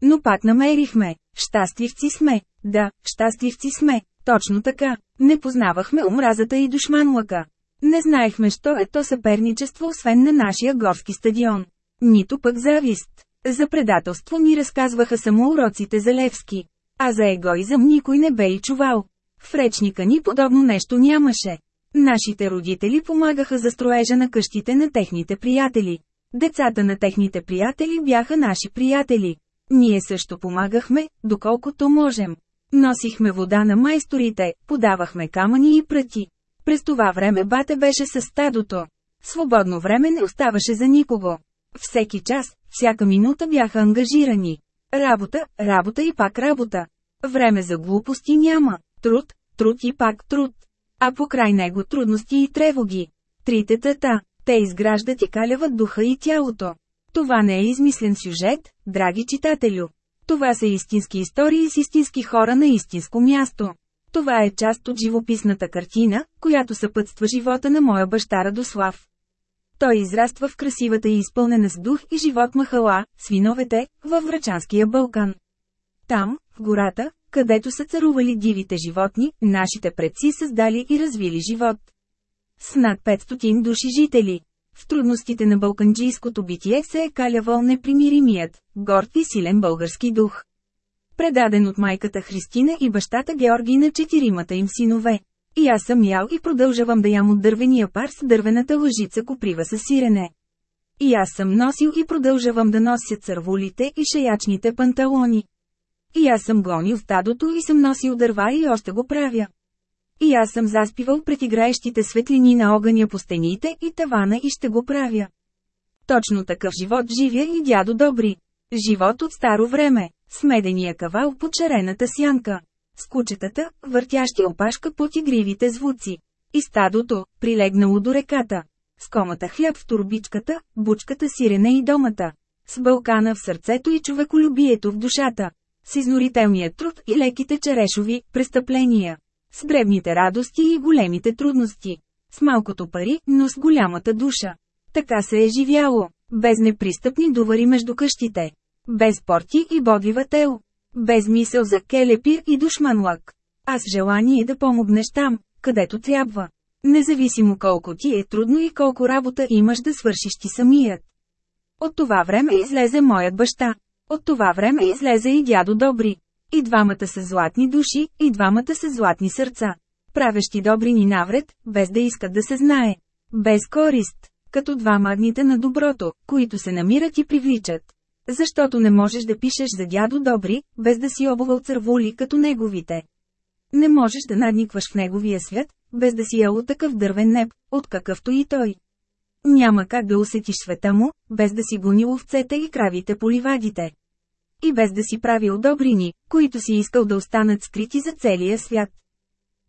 Но пак намерихме. Щастливци сме. Да, щастливци сме. Точно така. Не познавахме омразата и душманлъка. Не знаехме, що е то съперничество, освен на нашия горски стадион. Нито пък завист. За предателство ни разказваха само уроците за Левски. А за егоизъм никой не бе и чувал. В речника ни подобно нещо нямаше. Нашите родители помагаха за строежа на къщите на техните приятели. Децата на техните приятели бяха наши приятели. Ние също помагахме, доколкото можем. Носихме вода на майсторите, подавахме камъни и пръти. През това време бате беше със стадото. Свободно време не оставаше за никого. Всеки час, всяка минута бяха ангажирани. Работа, работа и пак работа. Време за глупости няма. Труд, труд и пак труд. А покрай него трудности и тревоги. Трите тата, те изграждат и каляват духа и тялото. Това не е измислен сюжет, драги читателю. Това са истински истории с истински хора на истинско място. Това е част от живописната картина, която съпътства живота на моя баща Радослав. Той израства в красивата и изпълнена с дух и живот махала, свиновете, във Врачанския Балкан. Там, в гората, където са царували дивите животни, нашите предци създали и развили живот. С над 500 души жители. В трудностите на балканджийското битие се е калявал непримиримият, горд и силен български дух. Предаден от майката Христина и бащата Георги на четиримата им синове. И аз съм ял и продължавам да ям от дървения пар с дървената лъжица коприва с сирене. И аз съм носил и продължавам да нося цървулите и шеячните панталони. И аз съм гонил стадото и съм носил дърва и още го правя. И аз съм заспивал пред играещите светлини на огъня по стените и тавана и ще го правя. Точно такъв живот живя и дядо Добри. Живот от старо време, смедения кавал под шарената сянка. С кучетата, въртящи опашка под игривите звуци. И стадото, прилегнало до реката. С комата хляб в турбичката, бучката сирене и домата. С бълкана в сърцето и човеколюбието в душата. С изнорителният труд и леките черешови престъпления. С дребните радости и големите трудности. С малкото пари, но с голямата душа. Така се е живяло. Без непристъпни довари между къщите. Без порти и бодлива тел. Без мисъл за келепир и душманлак. Аз желание да помогнеш там, където трябва. Независимо колко ти е трудно и колко работа имаш да свършиш ти самият. От това време излезе моят баща. От това време излезе и дядо Добри. И двамата са златни души, и двамата са златни сърца. Правещи добри ни навред, без да искат да се знае. Без корист. Като два магнита на доброто, които се намират и привличат. Защото не можеш да пишеш за дядо Добри, без да си обувал цървули като неговите. Не можеш да надникваш в неговия свят, без да си ял такъв дървен неб, от какъвто и той. Няма как да усетиш света му, без да си гонил овцете и кравите по ливадите. И без да си правил добрини, които си искал да останат скрити за целия свят.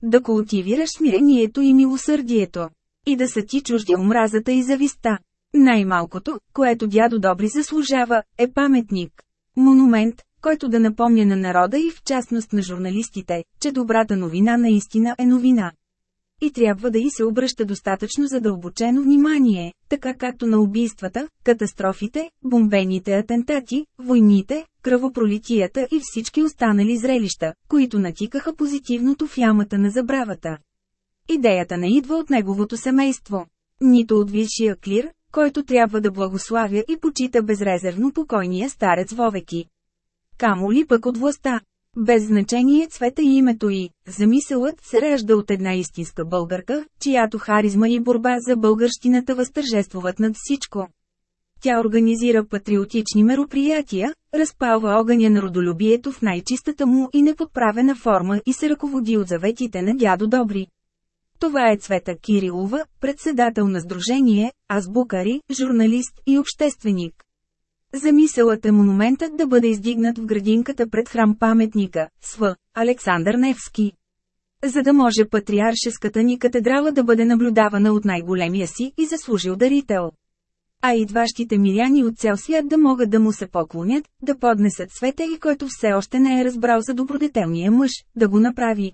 Да култивираш смирението и милосърдието. И да са ти чужди омразата и зависта. Най-малкото, което дядо Добри заслужава, е паметник. Монумент, който да напомня на народа и в частност на журналистите, че добрата новина наистина е новина. И трябва да й се обръща достатъчно задълбочено внимание, така както на убийствата, катастрофите, бомбените атентати, войните, кръвопролитията и всички останали зрелища, които натикаха позитивното в ямата на забравата. Идеята не идва от неговото семейство. Нито от висшия клир, който трябва да благославя и почита безрезервно покойния старец вовеки. Камо ли пък от властта? Без значение цвета и името й, замисълът се ражда от една истинска българка, чиято харизма и борба за българщината възтържествуват над всичко. Тя организира патриотични мероприятия, разпалва огъня на родолюбието в най-чистата му и неподправена форма и се ръководи от заветите на дядо Добри. Това е Цвета Кирилова, председател на Сдружение, азбукари, журналист и общественик. Замисълът е монументът да бъде издигнат в градинката пред храм паметника, св. Александър Невски. За да може патриаршеската ни катедрала да бъде наблюдавана от най-големия си и заслужил дарител. А идващите миряни от цял свят да могат да му се поклонят, да поднесат света и който все още не е разбрал за добродетелния мъж, да го направи.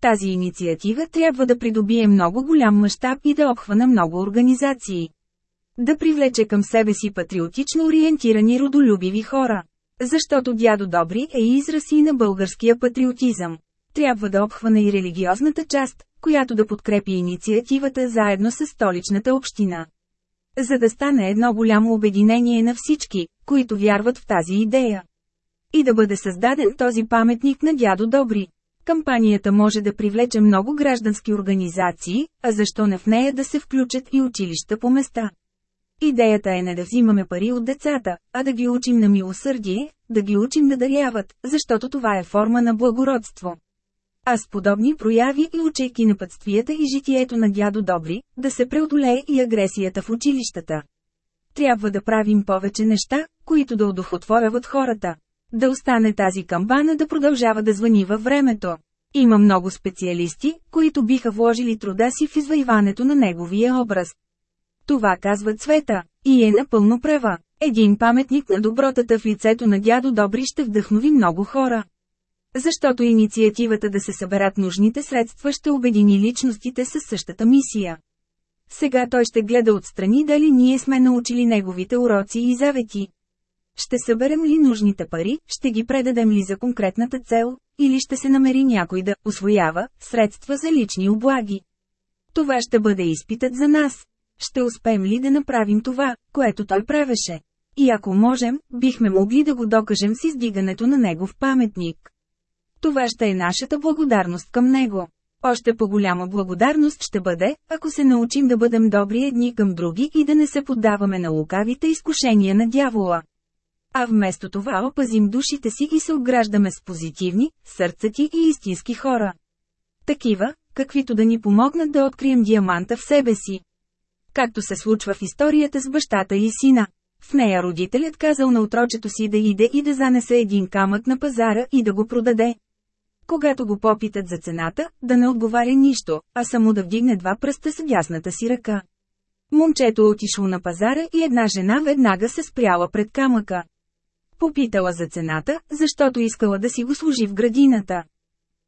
Тази инициатива трябва да придобие много голям мащаб и да обхвана много организации. Да привлече към себе си патриотично ориентирани родолюбиви хора. Защото дядо Добри е израз и на българския патриотизъм. Трябва да обхване и религиозната част, която да подкрепи инициативата заедно с столичната община. За да стане едно голямо обединение на всички, които вярват в тази идея. И да бъде създаден този паметник на дядо Добри. Кампанията може да привлече много граждански организации, а защо не в нея да се включат и училища по места. Идеята е не да взимаме пари от децата, а да ги учим на милосърдие, да ги учим да даряват, защото това е форма на благородство. А с подобни прояви и учейки на пътствията и житието на дядо Добри, да се преодолее и агресията в училищата. Трябва да правим повече неща, които да удохотворяват хората. Да остане тази камбана да продължава да звъни във времето. Има много специалисти, които биха вложили труда си в извайването на неговия образ. Това казва Цвета, и е напълно права. Един паметник на добротата в лицето на дядо Добри ще вдъхнови много хора. Защото инициативата да се съберат нужните средства ще обедини личностите със същата мисия. Сега той ще гледа отстрани дали ние сме научили неговите уроци и завети. Ще съберем ли нужните пари, ще ги предадем ли за конкретната цел, или ще се намери някой да освоява средства за лични облаги. Това ще бъде изпитът за нас. Ще успеем ли да направим това, което той правеше? И ако можем, бихме могли да го докажем с издигането на негов паметник. Това ще е нашата благодарност към него. Още по-голяма благодарност ще бъде, ако се научим да бъдем добри едни към други и да не се поддаваме на лукавите изкушения на дявола. А вместо това опазим душите си и се обграждаме с позитивни, сърцати и истински хора. Такива, каквито да ни помогнат да открием диаманта в себе си. Както се случва в историята с бащата и сина. В нея родителят казал на отрочето си да иде и да занесе един камък на пазара и да го продаде. Когато го попитат за цената, да не отговаря нищо, а само да вдигне два пръста с дясната си ръка. Момчето отишло на пазара и една жена веднага се спряла пред камъка. Попитала за цената, защото искала да си го служи в градината.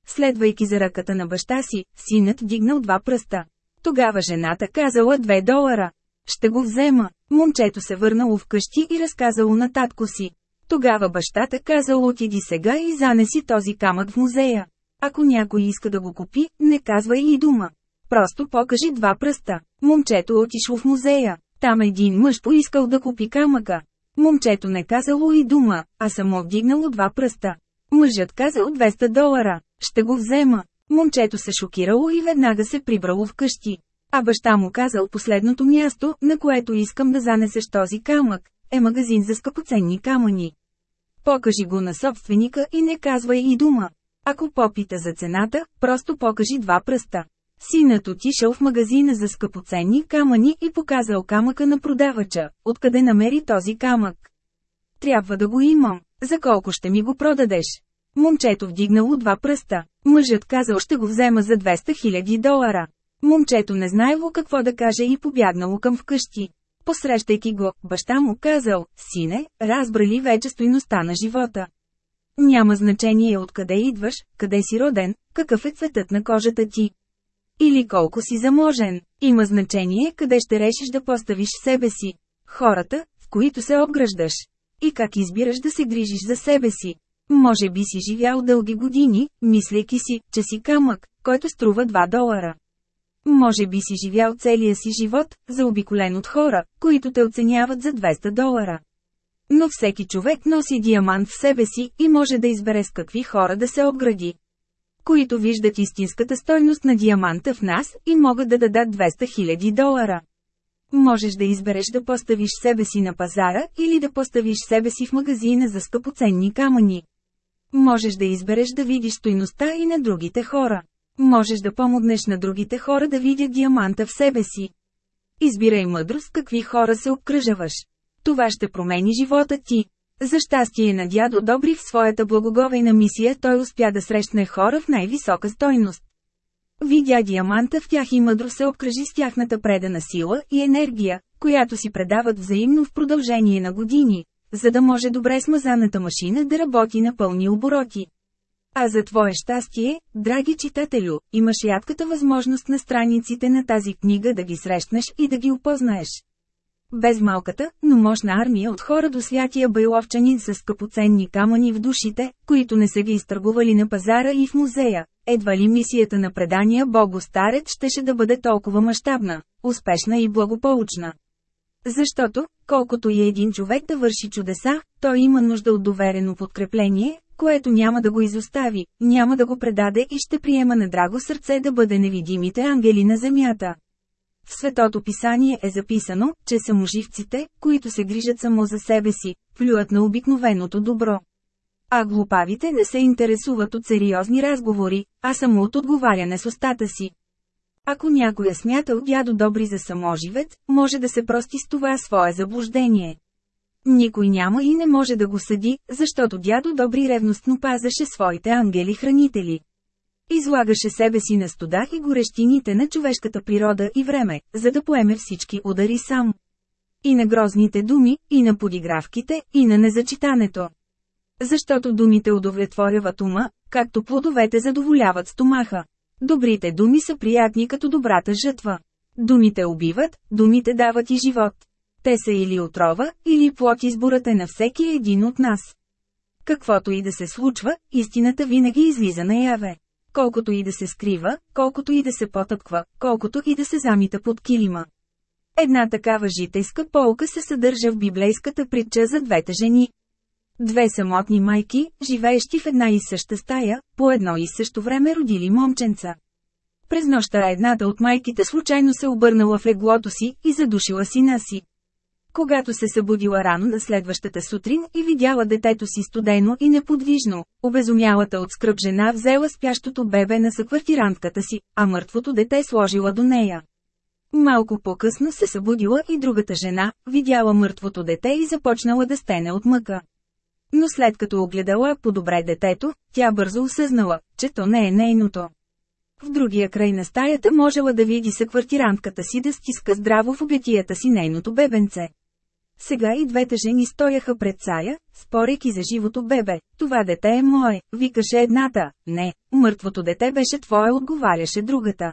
Следвайки за ръката на баща си, синът вдигнал два пръста. Тогава жената казала 2 долара. Ще го взема. Момчето се върнало вкъщи и разказало на татко си. Тогава бащата казал отиди сега и занеси този камък в музея. Ако някой иска да го купи, не казвай и дума. Просто покажи два пръста. Момчето отишло в музея. Там един мъж поискал да купи камъка. Момчето не казало и дума, а само вдигнало два пръста. Мъжът казал 200 долара. Ще го взема. Момчето се шокирало и веднага се прибрало вкъщи. А баща му казал последното място, на което искам да занесеш този камък, е магазин за скъпоценни камъни. Покажи го на собственика и не казвай и дума. Ако попита за цената, просто покажи два пръста. Синът отишъл в магазина за скъпоценни камъни и показал камъка на продавача, откъде намери този камък. Трябва да го имам. За колко ще ми го продадеш? Момчето вдигнало два пръста. Мъжът казал ще го взема за 200 000 долара. Момчето не знаело какво да каже и побягнало към вкъщи. Посрещайки го, баща му казал, сине, разбрали вече стойността на живота. Няма значение откъде идваш, къде си роден, какъв е цветът на кожата ти. Или колко си заможен. Има значение къде ще решиш да поставиш себе си. Хората, в които се обграждаш. И как избираш да се грижиш за себе си. Може би си живял дълги години, мислейки си, че си камък, който струва 2 долара. Може би си живял целия си живот, заобиколен от хора, които те оценяват за 200 долара. Но всеки човек носи диамант в себе си и може да избере с какви хора да се обгради. Които виждат истинската стойност на диаманта в нас и могат да дадат 200 000 долара. Можеш да избереш да поставиш себе си на пазара или да поставиш себе си в магазина за скъпоценни камъни. Можеш да избереш да видиш стойността и на другите хора. Можеш да помогнеш на другите хора да видят диаманта в себе си. Избирай мъдро с какви хора се обкръжаваш. Това ще промени живота ти. За щастие на дядо Добри в своята благоговейна мисия той успя да срещне хора в най-висока стойност. Видя диаманта в тях и мъдро се обкръжи с тяхната предана сила и енергия, която си предават взаимно в продължение на години, за да може добре смазаната машина да работи на пълни обороти. А за твое щастие, драги читателю, имаш ядката възможност на страниците на тази книга да ги срещнеш и да ги опознаеш. Без малката, но мощна армия от хора до святия байловчанин с скъпоценни камъни в душите, които не са ги изтъргували на пазара и в музея, едва ли мисията на предания Богу Старец щеше да бъде толкова мащабна, успешна и благополучна. Защото, колкото и един човек да върши чудеса, той има нужда от доверено подкрепление, което няма да го изостави, няма да го предаде и ще приема на драго сърце да бъде невидимите ангели на земята. В Светото писание е записано, че саможивците, които се грижат само за себе си, плюят на обикновеното добро. А глупавите не се интересуват от сериозни разговори, а само от отговаряне с устата си. Ако някой е смятал дядо добри за саможивец, може да се прости с това свое заблуждение. Никой няма и не може да го съди, защото дядо Добри ревностно пазеше своите ангели-хранители. Излагаше себе си на студа и горещините на човешката природа и време, за да поеме всички удари сам. И на грозните думи, и на подигравките, и на незачитането. Защото думите удовлетворяват ума, както плодовете задоволяват стомаха. Добрите думи са приятни като добрата жътва. Думите убиват, думите дават и живот. Те са или отрова, или плод изборът е на всеки един от нас. Каквото и да се случва, истината винаги излиза наяве. Колкото и да се скрива, колкото и да се потъпква, колкото и да се замита под килима. Една такава житейска полка се съдържа в библейската притча за двете жени. Две самотни майки, живеещи в една и съща стая, по едно и също време родили момченца. През нощта едната от майките случайно се обърнала в леглото си и задушила сина си. Когато се събудила рано на следващата сутрин и видяла детето си студено и неподвижно, обезумялата от скръп жена взела спящото бебе на съквартирантката си, а мъртвото дете сложила до нея. Малко по-късно се събудила и другата жена, видяла мъртвото дете и започнала да стене от мъка. Но след като огледала по-добре детето, тя бързо осъзнала, че то не е нейното. В другия край на стаята можела да види съквартирантката си да стиска здраво в обятията си нейното бебенце. Сега и двете жени стояха пред цая, спорейки за живото бебе. Това дете е мое, викаше едната. Не, мъртвото дете беше твое, отговаряше другата.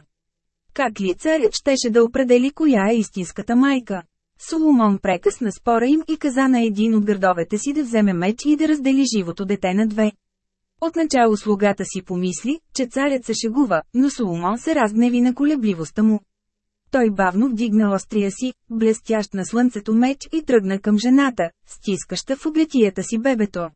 Как ли царят щеше да определи коя е истинската майка? Соломон прекъсна спора им и каза на един от гърдовете си да вземе меч и да раздели живото дете на две. Отначало слугата си помисли, че царят се шегува, но Соломон се разгневи на колебливостта му. Той бавно вдигна острия си, блестящ на слънцето меч и тръгна към жената, стискаща в облетията си бебето.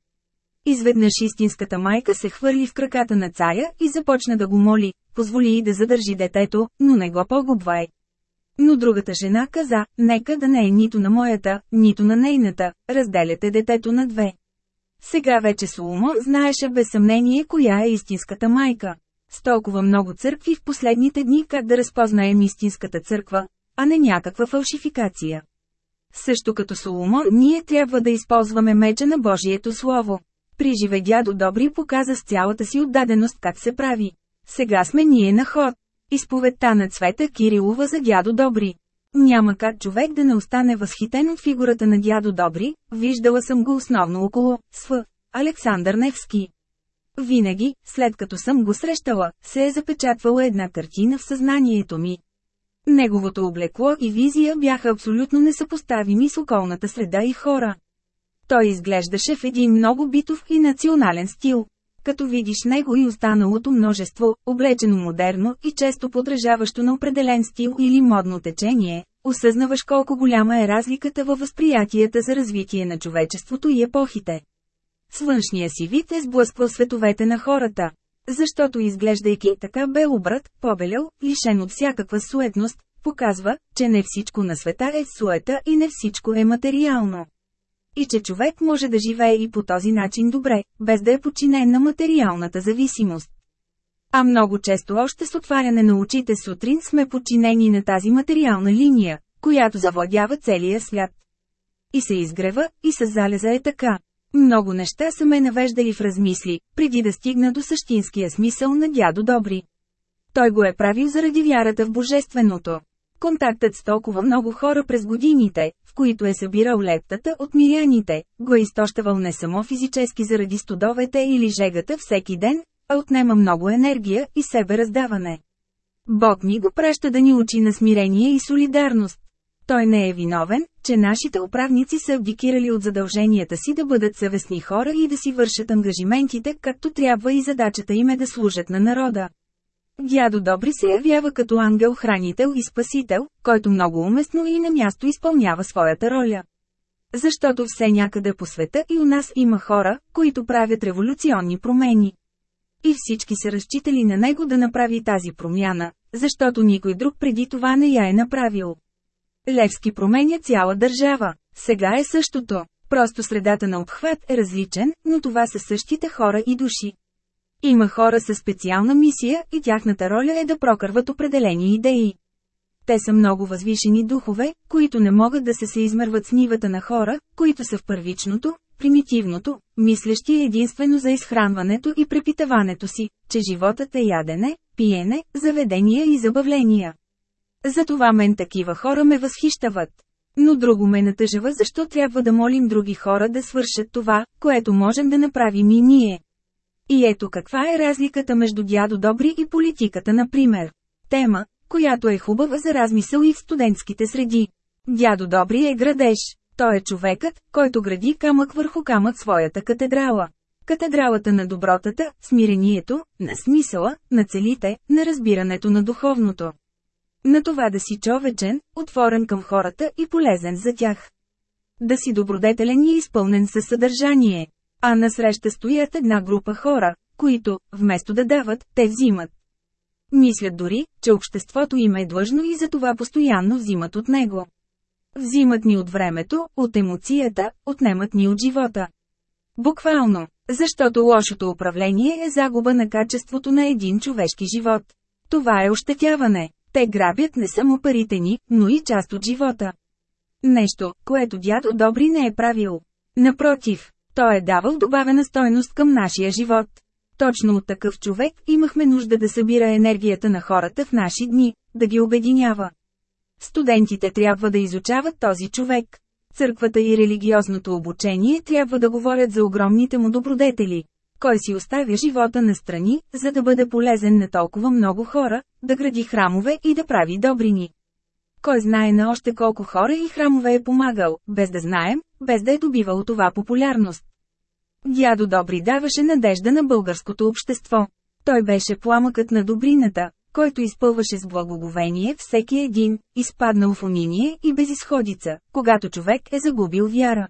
Изведнъж истинската майка се хвърли в краката на царя и започна да го моли, позволи и да задържи детето, но не го погубвай. Но другата жена каза, нека да не е нито на моята, нито на нейната, разделяте детето на две. Сега вече Соломон знаеше без съмнение коя е истинската майка. С толкова много църкви в последните дни как да разпознаем истинската църква, а не някаква фалшификация. Също като Соломон, ние трябва да използваме меча на Божието Слово. Приживе дядо Добри показа с цялата си отдаденост как се прави. Сега сме ние на ход. Изповедта на Цвета Кирилова за дядо Добри. Няма как човек да не остане възхитен от фигурата на дядо Добри, виждала съм го основно около СВ. Александър Невски. Винаги, след като съм го срещала, се е запечатвала една картина в съзнанието ми. Неговото облекло и визия бяха абсолютно несъпоставими с околната среда и хора. Той изглеждаше в един много битов и национален стил. Като видиш него и останалото множество, облечено модерно и често подражаващо на определен стил или модно течение, осъзнаваш колко голяма е разликата във възприятията за развитие на човечеството и епохите. С външния си вид е сблъсквал световете на хората. Защото изглеждайки така белобрат, побелял, лишен от всякаква суетност, показва, че не всичко на света е суета и не всичко е материално. И че човек може да живее и по този начин добре, без да е подчинен на материалната зависимост. А много често още с отваряне на очите сутрин сме подчинени на тази материална линия, която завладява целия свят. И се изгрева, и се залеза е така. Много неща са ме навеждали в размисли, преди да стигна до същинския смисъл на дядо Добри. Той го е правил заради вярата в Божественото. Контактът с толкова много хора през годините, в които е събирал лептата от миряните, го е изтощавал не само физически заради студовете или жегата всеки ден, а отнема много енергия и себе раздаване. Бог ни го праща да ни учи на смирение и солидарност. Той не е виновен, че нашите управници са абдикирали от задълженията си да бъдат съвестни хора и да си вършат ангажиментите, както трябва и задачата им е да служат на народа. Дядо Добри се явява като ангел-хранител и спасител, който много уместно и на място изпълнява своята роля. Защото все някъде по света и у нас има хора, които правят революционни промени. И всички са разчитали на него да направи тази промяна, защото никой друг преди това не я е направил. Левски променя цяла държава. Сега е същото. Просто средата на обхват е различен, но това са същите хора и души. Има хора със специална мисия и тяхната роля е да прокърват определени идеи. Те са много възвишени духове, които не могат да се се измерват с нивата на хора, които са в първичното, примитивното, мислещи единствено за изхранването и препитаването си, че животът е ядене, пиене, заведения и забавления. Затова мен такива хора ме възхищават. Но друго ме натъжава защо трябва да молим други хора да свършат това, което можем да направим и ние. И ето каква е разликата между дядо Добри и политиката например. Тема, която е хубава за размисъл и в студентските среди. Дядо Добри е градеж. Той е човекът, който гради камък върху камък своята катедрала. Катедралата на добротата, смирението, на смисъла, на целите, на разбирането на духовното. На това да си човечен, отворен към хората и полезен за тях. Да си добродетелен и изпълнен със съдържание. А насреща стоят една група хора, които, вместо да дават, те взимат. Мислят дори, че обществото им е длъжно и за това постоянно взимат от него. Взимат ни от времето, от емоцията, отнемат ни от живота. Буквално, защото лошото управление е загуба на качеството на един човешки живот. Това е ощетяване. Те грабят не само парите ни, но и част от живота. Нещо, което дядо Добри не е правил. Напротив, той е давал добавена стойност към нашия живот. Точно от такъв човек имахме нужда да събира енергията на хората в наши дни, да ги обединява. Студентите трябва да изучават този човек. Църквата и религиозното обучение трябва да говорят за огромните му добродетели. Кой си оставя живота на страни, за да бъде полезен на толкова много хора, да гради храмове и да прави добрини. Кой знае на още колко хора и храмове е помагал, без да знаем, без да е добивал това популярност. Дядо Добри даваше надежда на българското общество. Той беше пламъкът на добрината, който изпълваше с благоговение всеки един, изпаднал в униние и безисходица, когато човек е загубил вяра.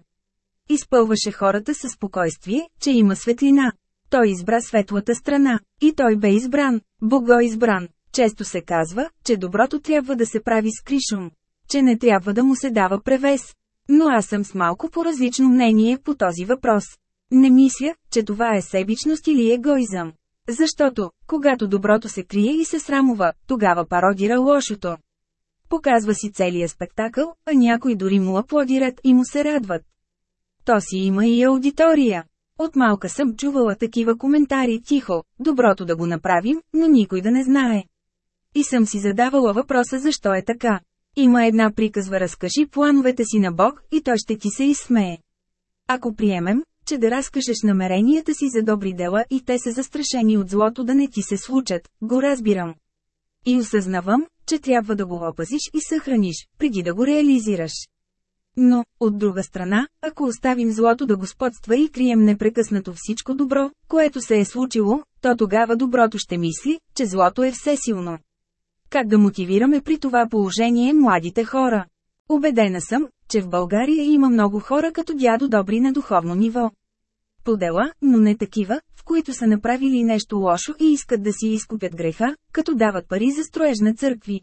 Изпълваше хората със спокойствие, че има светлина. Той избра светлата страна. И той бе избран, Бого избран. Често се казва, че доброто трябва да се прави с кришум. Че не трябва да му се дава превес. Но аз съм с малко по-различно мнение по този въпрос. Не мисля, че това е себичност или егоизъм. Защото, когато доброто се крие и се срамува, тогава пародира лошото. Показва си целият спектакъл, а някои дори му аплодират и му се радват. То си има и аудитория. От малка съм чувала такива коментари тихо, доброто да го направим, но никой да не знае. И съм си задавала въпроса защо е така. Има една приказва разкажи плановете си на Бог и той ще ти се изсмее. Ако приемем, че да разкажеш намеренията си за добри дела и те са застрашени от злото да не ти се случат, го разбирам. И осъзнавам, че трябва да го опазиш и съхраниш, преди да го реализираш. Но, от друга страна, ако оставим злото да господства и крием непрекъснато всичко добро, което се е случило, то тогава доброто ще мисли, че злото е всесилно. Как да мотивираме при това положение младите хора? Обедена съм, че в България има много хора като дядо добри на духовно ниво. По дела, но не такива, в които са направили нещо лошо и искат да си изкупят греха, като дават пари за строеж на църкви.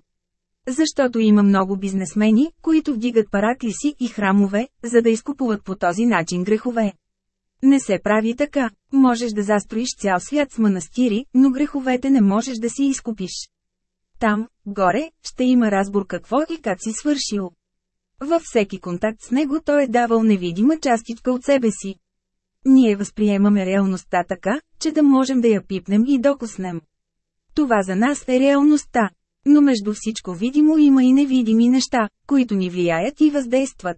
Защото има много бизнесмени, които вдигат параклиси и храмове, за да изкупуват по този начин грехове. Не се прави така. Можеш да застроиш цял свят с манастири, но греховете не можеш да си изкупиш. Там, горе, ще има разбор какво и как си свършил. Във всеки контакт с него той е давал невидима частичка от себе си. Ние възприемаме реалността така, че да можем да я пипнем и докоснем. Това за нас е реалността. Но между всичко видимо има и невидими неща, които ни влияят и въздействат.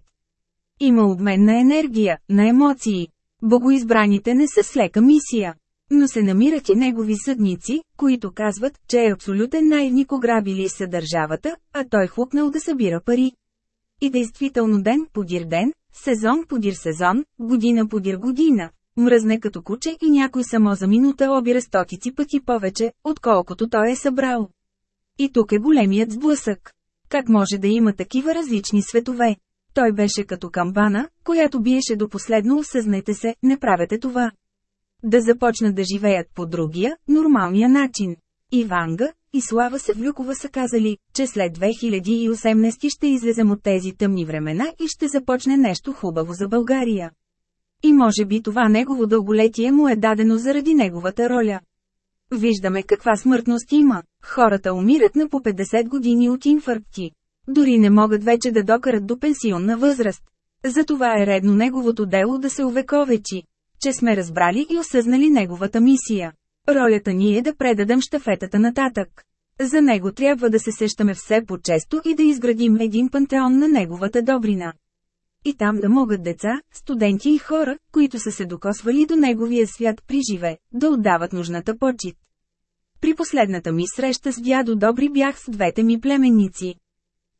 Има обмен на енергия, на емоции. Богоизбраните не са с лека мисия. Но се намират и негови съдници, които казват, че е абсолютен най-вник ограбили са държавата, а той хлопнал да събира пари. И действително ден подир ден, сезон подир сезон, година подир година, мръзне като куче и някой само за минута обира стотици пъти повече, отколкото той е събрал. И тук е големият сблъсък. Как може да има такива различни светове? Той беше като камбана, която биеше до последно осъзнайте се, не правете това. Да започнат да живеят по другия, нормалния начин. И Ванга, и Слава Севлюкова са казали, че след 2018 ще излезем от тези тъмни времена и ще започне нещо хубаво за България. И може би това негово дълголетие му е дадено заради неговата роля. Виждаме каква смъртност има. Хората умират на по 50 години от инфаркти. Дори не могат вече да докарат до пенсионна възраст. Затова е редно неговото дело да се увековечи. Че сме разбрали и осъзнали неговата мисия. Ролята ни е да предадем штафетата нататък. За него трябва да се сещаме все по-често и да изградим един пантеон на неговата добрина. И там да могат деца, студенти и хора, които са се докосвали до неговия свят при живе, да отдават нужната почет. При последната ми среща с дядо Добри бях с двете ми племенници.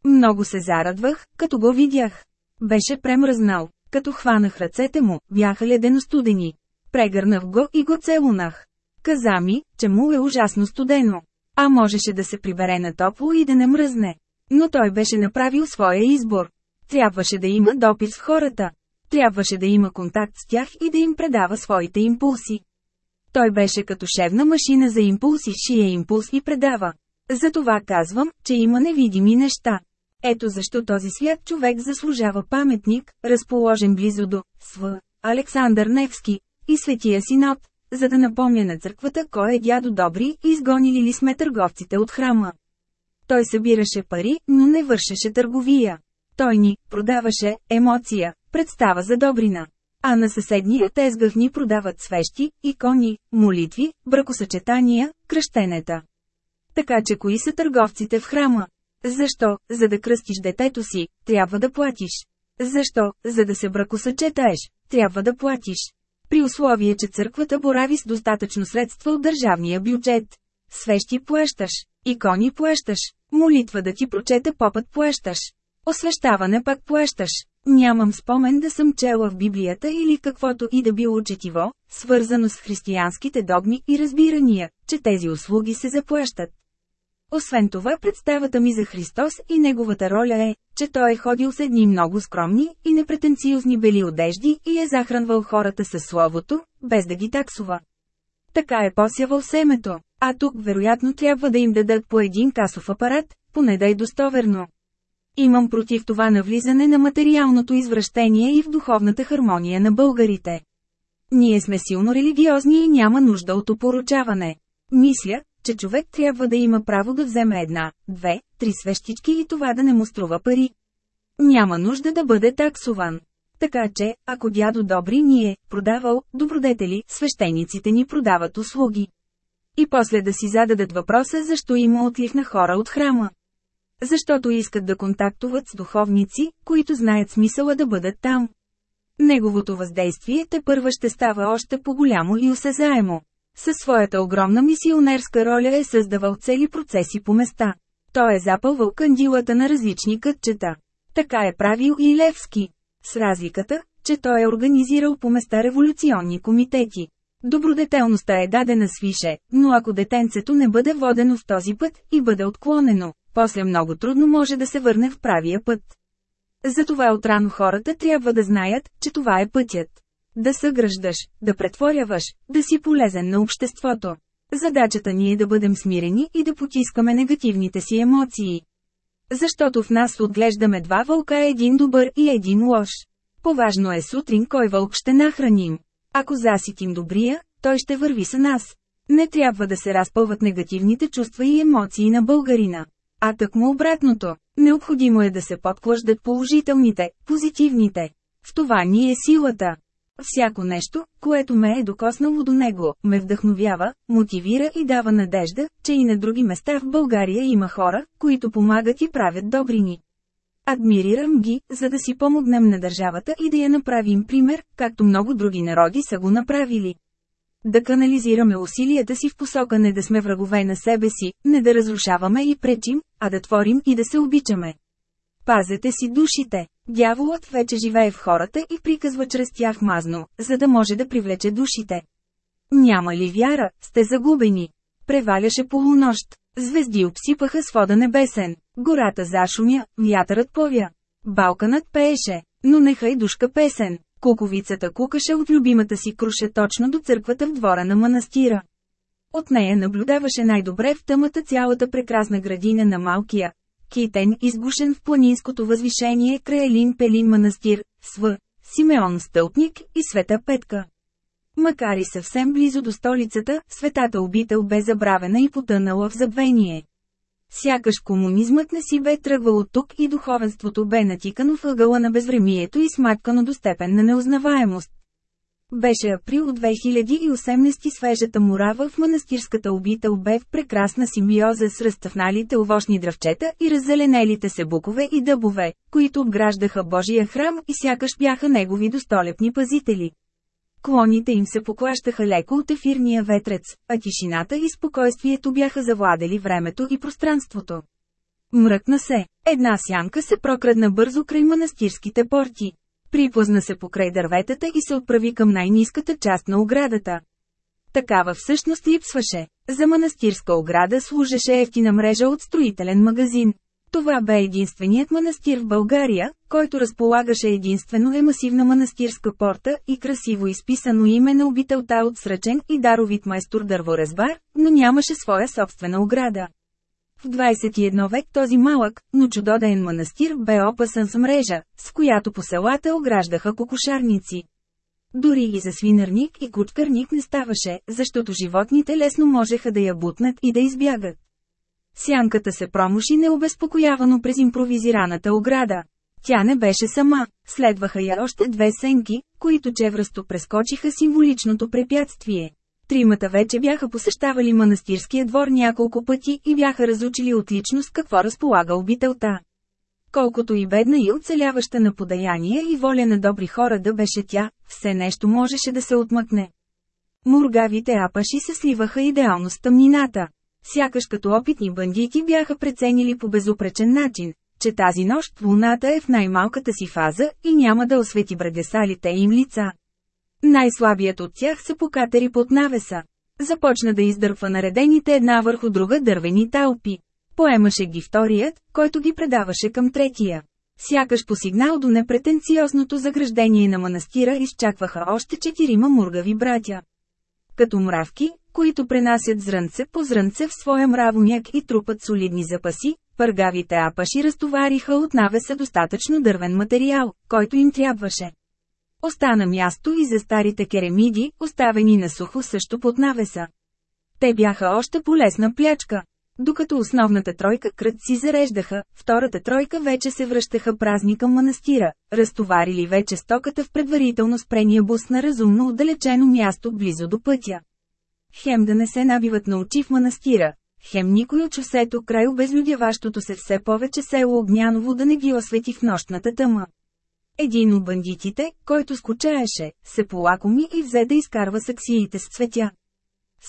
Много се зарадвах, като го видях. Беше премръзнал, като хванах ръцете му, бяха ледено студени. Прегърнах го и го целунах. Каза ми, че му е ужасно студено. А можеше да се прибере на топло и да не мръзне. Но той беше направил своя избор. Трябваше да има допис в хората. Трябваше да има контакт с тях и да им предава своите импулси. Той беше като шевна машина за импулси, шия импулс и предава. Затова казвам, че има невидими неща. Ето защо този свят човек заслужава паметник, разположен близо до СВ. Александър Невски и Светия Синод, за да напомня на църквата кой е дядо добри изгонили ли сме търговците от храма. Той събираше пари, но не вършеше търговия. Той ни продаваше емоция, представа за добрина. А на съседния тезгах ни продават свещи, икони, молитви, бракосъчетания, кръщенета. Така че кои са търговците в храма? Защо? За да кръстиш детето си, трябва да платиш. Защо? За да се бракосъчетаеш, трябва да платиш. При условие, че църквата борави с достатъчно средства от държавния бюджет. Свещи плащаш, икони плащаш, молитва да ти прочете попът плащаш. Освещаване пак плащаш. Нямам спомен да съм чела в Библията или каквото и да било четиво, свързано с християнските догми и разбирания, че тези услуги се заплащат. Освен това представата ми за Христос и неговата роля е, че той е ходил с едни много скромни и непретенциозни бели одежди и е захранвал хората със словото, без да ги таксува. Така е посявал семето, а тук вероятно трябва да им дадат по един касов апарат, поне да е достоверно. Имам против това навлизане на материалното извращение и в духовната хармония на българите. Ние сме силно религиозни и няма нужда от опоручаване. Мисля, че човек трябва да има право да вземе една, две, три свещички и това да не му струва пари. Няма нужда да бъде таксован. Така че, ако дядо добри ни е продавал добродетели, свещениците ни продават услуги. И после да си зададат въпроса защо има отлив на хора от храма. Защото искат да контактуват с духовници, които знаят смисъла да бъдат там. Неговото въздействие те първа ще става още по-голямо и осезаемо. Със своята огромна мисионерска роля е създавал цели процеси по места. Той е запълвал кандилата на различни кътчета. Така е правил и Левски. С разликата, че той е организирал по места революционни комитети. Добродетелността е дадена свише, но ако детенцето не бъде водено в този път и бъде отклонено, после много трудно може да се върне в правия път. Затова отрано хората трябва да знаят, че това е пътят. Да съграждаш, да претворяваш, да си полезен на обществото. Задачата ни е да бъдем смирени и да потискаме негативните си емоции. Защото в нас отглеждаме два вълка един добър и един лош. Поважно е сутрин кой вълк ще нахраним. Ако заситим добрия, той ще върви с нас. Не трябва да се разпълват негативните чувства и емоции на българина. А так му обратното. Необходимо е да се подклаждат положителните, позитивните. В това ни е силата. Всяко нещо, което ме е докоснало до него, ме вдъхновява, мотивира и дава надежда, че и на други места в България има хора, които помагат и правят добрини. Адмирирам ги, за да си помогнем на държавата и да я направим пример, както много други народи са го направили. Да канализираме усилията си в посока не да сме врагове на себе си, не да разрушаваме и пречим, а да творим и да се обичаме. Пазете си душите. Дяволът вече живее в хората и приказва чрез тях мазно, за да може да привлече душите. Няма ли вяра, сте загубени. Преваляше полунощ. Звезди обсипаха свода небесен. Гората зашумя, вятърът повя. Балканът пееше, но нехай душка песен. Куковицата кукаше от любимата си круша точно до църквата в двора на манастира. От нея наблюдаваше най-добре в тъмата цялата прекрасна градина на малкия, Китен изгушен в планинското възвишение край Елин Пелин манастир, Св. Симеон Стълпник и Света Петка. Макар и съвсем близо до столицата, светата обител бе забравена и потънала в забвение. Сякаш комунизмът не си бе тръгвал от тук и духовенството бе натикано в ъгъла на безвремието и сматкано до степен на неузнаваемост. Беше април 2018 свежата мурава в манастирската обител бе в прекрасна симбиоза с разтъфналите овощни дръвчета и раззеленелите се букове и дъбове, които обграждаха Божия храм и сякаш бяха негови достолепни пазители. Клоните им се поклащаха леко от ефирния ветрец, а тишината и спокойствието бяха завладели времето и пространството. Мръкна се, една сянка се прокрадна бързо край манастирските порти. Приплъзна се покрай дърветата и се отправи към най-низката част на оградата. Такава всъщност липсваше. За манастирска ограда служеше ефтина мрежа от строителен магазин. Това бе единственият манастир в България, който разполагаше единствено е масивна манастирска порта и красиво изписано име на обителта от сръчен и даровит майстор дърворезбар, но нямаше своя собствена ограда. В 21 век този малък, но чудоден манастир бе опасан с мрежа, с която по селата ограждаха кокошарници. Дори и за свинарник и кучкарник не ставаше, защото животните лесно можеха да я бутнат и да избягат. Сянката се промуши необезпокоявано през импровизираната ограда. Тя не беше сама, следваха я още две сенки, които чевръсто прескочиха символичното препятствие. Тримата вече бяха посещавали манастирския двор няколко пъти и бяха разучили отлично с какво разполага обителта. Колкото и бедна и оцеляваща на подаяние и воля на добри хора да беше тя, все нещо можеше да се отмъкне. Мургавите апаши се сливаха идеално с тъмнината. Сякаш като опитни бандити бяха преценили по безупречен начин, че тази нощ луната е в най-малката си фаза и няма да освети брадесалите им лица. Най-слабият от тях се покатери под навеса. Започна да издърпва наредените една върху друга дървени талпи. Поемаше ги вторият, който ги предаваше към третия. Сякаш по сигнал до непретенциозното заграждение на манастира изчакваха още четирима мургави братя. Като мравки, които пренасят зрънце по зрънце в своя мравоняк и трупат солидни запаси, пъргавите апаши разтовариха от навеса достатъчно дървен материал, който им трябваше. Остана място и за старите керемиди, оставени на сухо също под навеса. Те бяха още полезна плячка. Докато основната тройка крът си зареждаха, втората тройка вече се връщаха празни към манастира, разтоварили вече стоката в предварително спрения бус на разумно отдалечено място близо до пътя. Хем да не се набиват на очи в манастира, хем никой от шосето край обезлюдяващото се все повече село Огняново да не ги освети в нощната тъма. Един от бандитите, който скучаеше, се полакоми и взе да изкарва саксиите с цветя.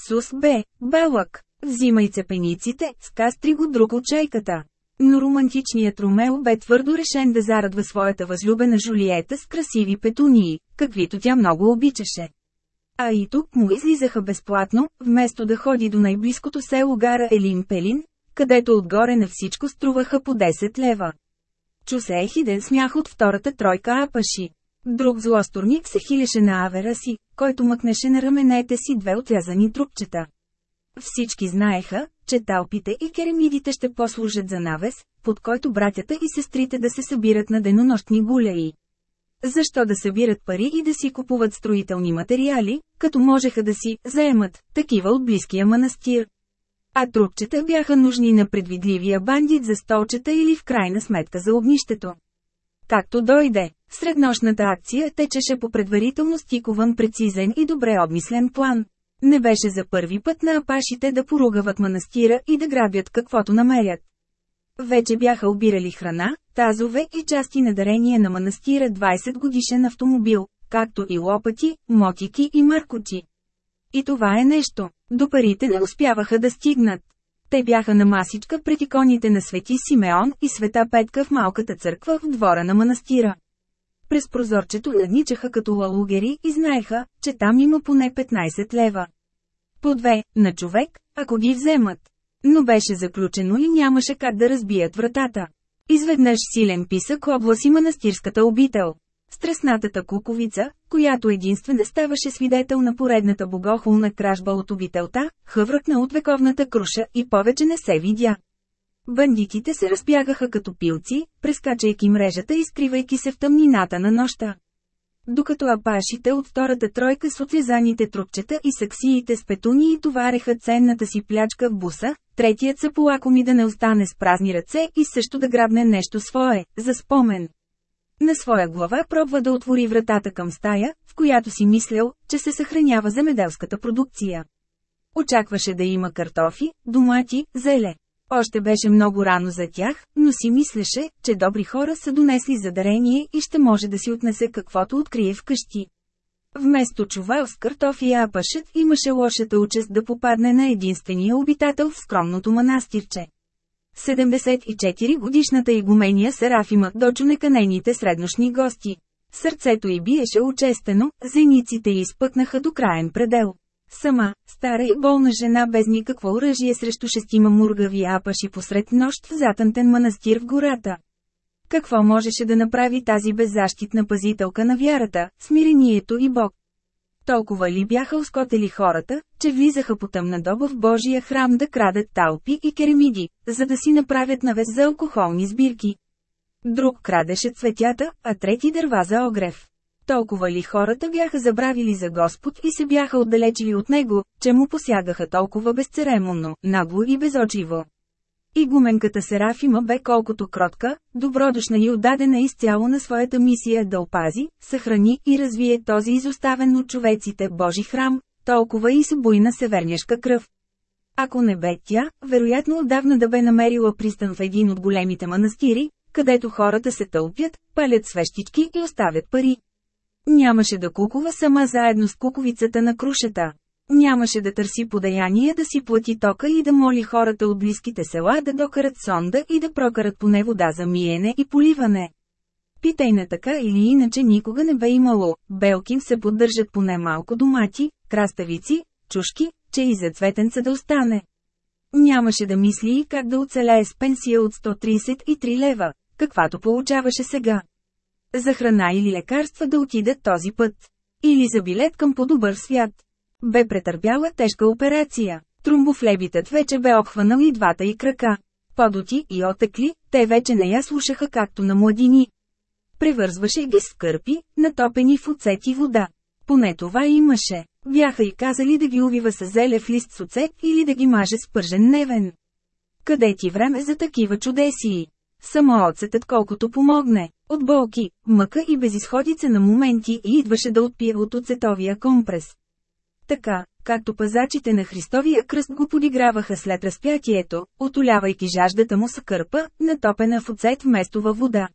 Сус бе, белък, взимай цепениците, скастри го друг от чайката. Но романтичният Ромео бе твърдо решен да зарадва своята възлюбена Жулиета с красиви петунии, каквито тя много обичаше. А и тук му излизаха безплатно, вместо да ходи до най-близкото село гара Елин Пелин, където отгоре на всичко струваха по 10 лева. Чу се ехиден смях от втората тройка апаши. Друг злосторник се хилеше на авера си, който мъкнеше на раменете си две отрязани трупчета. Всички знаеха, че талпите и керамидите ще послужат за навес, под който братята и сестрите да се събират на денонощни гуляи. Защо да събират пари и да си купуват строителни материали, като можеха да си заемат такива от близкия манастир? А трупчета бяха нужни на предвидливия бандит за столчета или в крайна сметка за огнището. Както дойде, среднощната акция течеше по предварително стикован прецизен и добре обмислен план. Не беше за първи път на апашите да поругават манастира и да грабят каквото намерят. Вече бяха обирали храна, тазове и части на дарение на манастира 20 годишен автомобил, както и лопати, мотики и маркочи. И това е нещо. До парите не успяваха да стигнат. Те бяха на масичка пред иконите на Свети Симеон и Света Петка в малката църква в двора на манастира. През прозорчето надничаха като лалугери и знаеха, че там има поне 15 лева. По две, на човек, ако ги вземат. Но беше заключено и нямаше как да разбият вратата. Изведнъж силен писък обласи манастирската обител. Стреснатата куковица, която единствена ставаше свидетел на поредната богохулна кражба от обителта, хъвръкна от вековната круша и повече не се видя. Бандитите се разбягаха като пилци, прескачайки мрежата и скривайки се в тъмнината на нощта. Докато апашите от втората тройка с отлезаните трупчета и саксиите с петуни и товареха ценната си плячка в буса, третият се полакоми да не остане с празни ръце и също да грабне нещо свое, за спомен. На своя глава пробва да отвори вратата към стая, в която си мислял, че се съхранява земеделската продукция. Очакваше да има картофи, домати, зеле. Още беше много рано за тях, но си мислеше, че добри хора са донесли за дарение и ще може да си отнесе каквото открие вкъщи. Вместо чувал с картофи апашът имаше лошата участ да попадне на единствения обитател в скромното манастирче. 74 годишната игумения Серафима дочу неканените средношни гости. Сърцето й биеше учестено, зениците й изпъкнаха до краен предел. Сама, стара и болна жена без никакво оръжие срещу шестима мургави апаши посред нощ в затънтен манастир в гората. Какво можеше да направи тази беззащитна пазителка на вярата, смирението и Бог? Толкова ли бяха оскотели хората, че влизаха по тъмна доба в Божия храм да крадат талпи и керамиди, за да си направят навес за алкохолни сбирки. Друг крадеше цветята, а трети дърва за огрев. Толкова ли хората бяха забравили за Господ и се бяха отдалечили от Него, че му посягаха толкова безцеремонно, нагло и безочливо. Игуменката Серафима бе колкото кротка, добродушна и отдадена изцяло на своята мисия да опази, съхрани и развие този изоставен от човеците Божи храм, толкова и с буйна северняшка кръв. Ако не бе тя, вероятно отдавна да бе намерила пристан в един от големите манастири, където хората се тълпят, палят свещички и оставят пари. Нямаше да кукува сама заедно с куковицата на крушата. Нямаше да търси подаяние да си плати тока и да моли хората от близките села да докарат сонда и да прокарат поне вода за миене и поливане. Питайна така или иначе никога не бе имало, белкин се поддържат поне малко домати, краставици, чушки, че и за цветенца да остане. Нямаше да мисли и как да оцелее с пенсия от 133 лева, каквато получаваше сега. За храна или лекарства да отидат този път. Или за билет към по-добър свят. Бе претърпяла тежка операция. Тромбофлебитът вече бе обхванал и двата и крака. Подоти и отекли, те вече не я слушаха както на младини. Превързваше ги с кърпи, натопени в оцет и вода. Поне това имаше. Бяха и казали да ги увива с зелев лист с оцет или да ги маже с пържен невен. Къде ти време за такива чудесии? Само оцетът колкото помогне. От болки, мъка и безисходица на моменти и идваше да отпие от оцетовия компрес. Така, както пазачите на Христовия кръст го подиграваха след разпятието, отолявайки жаждата му с кърпа, натопена в оцет вместо във вода.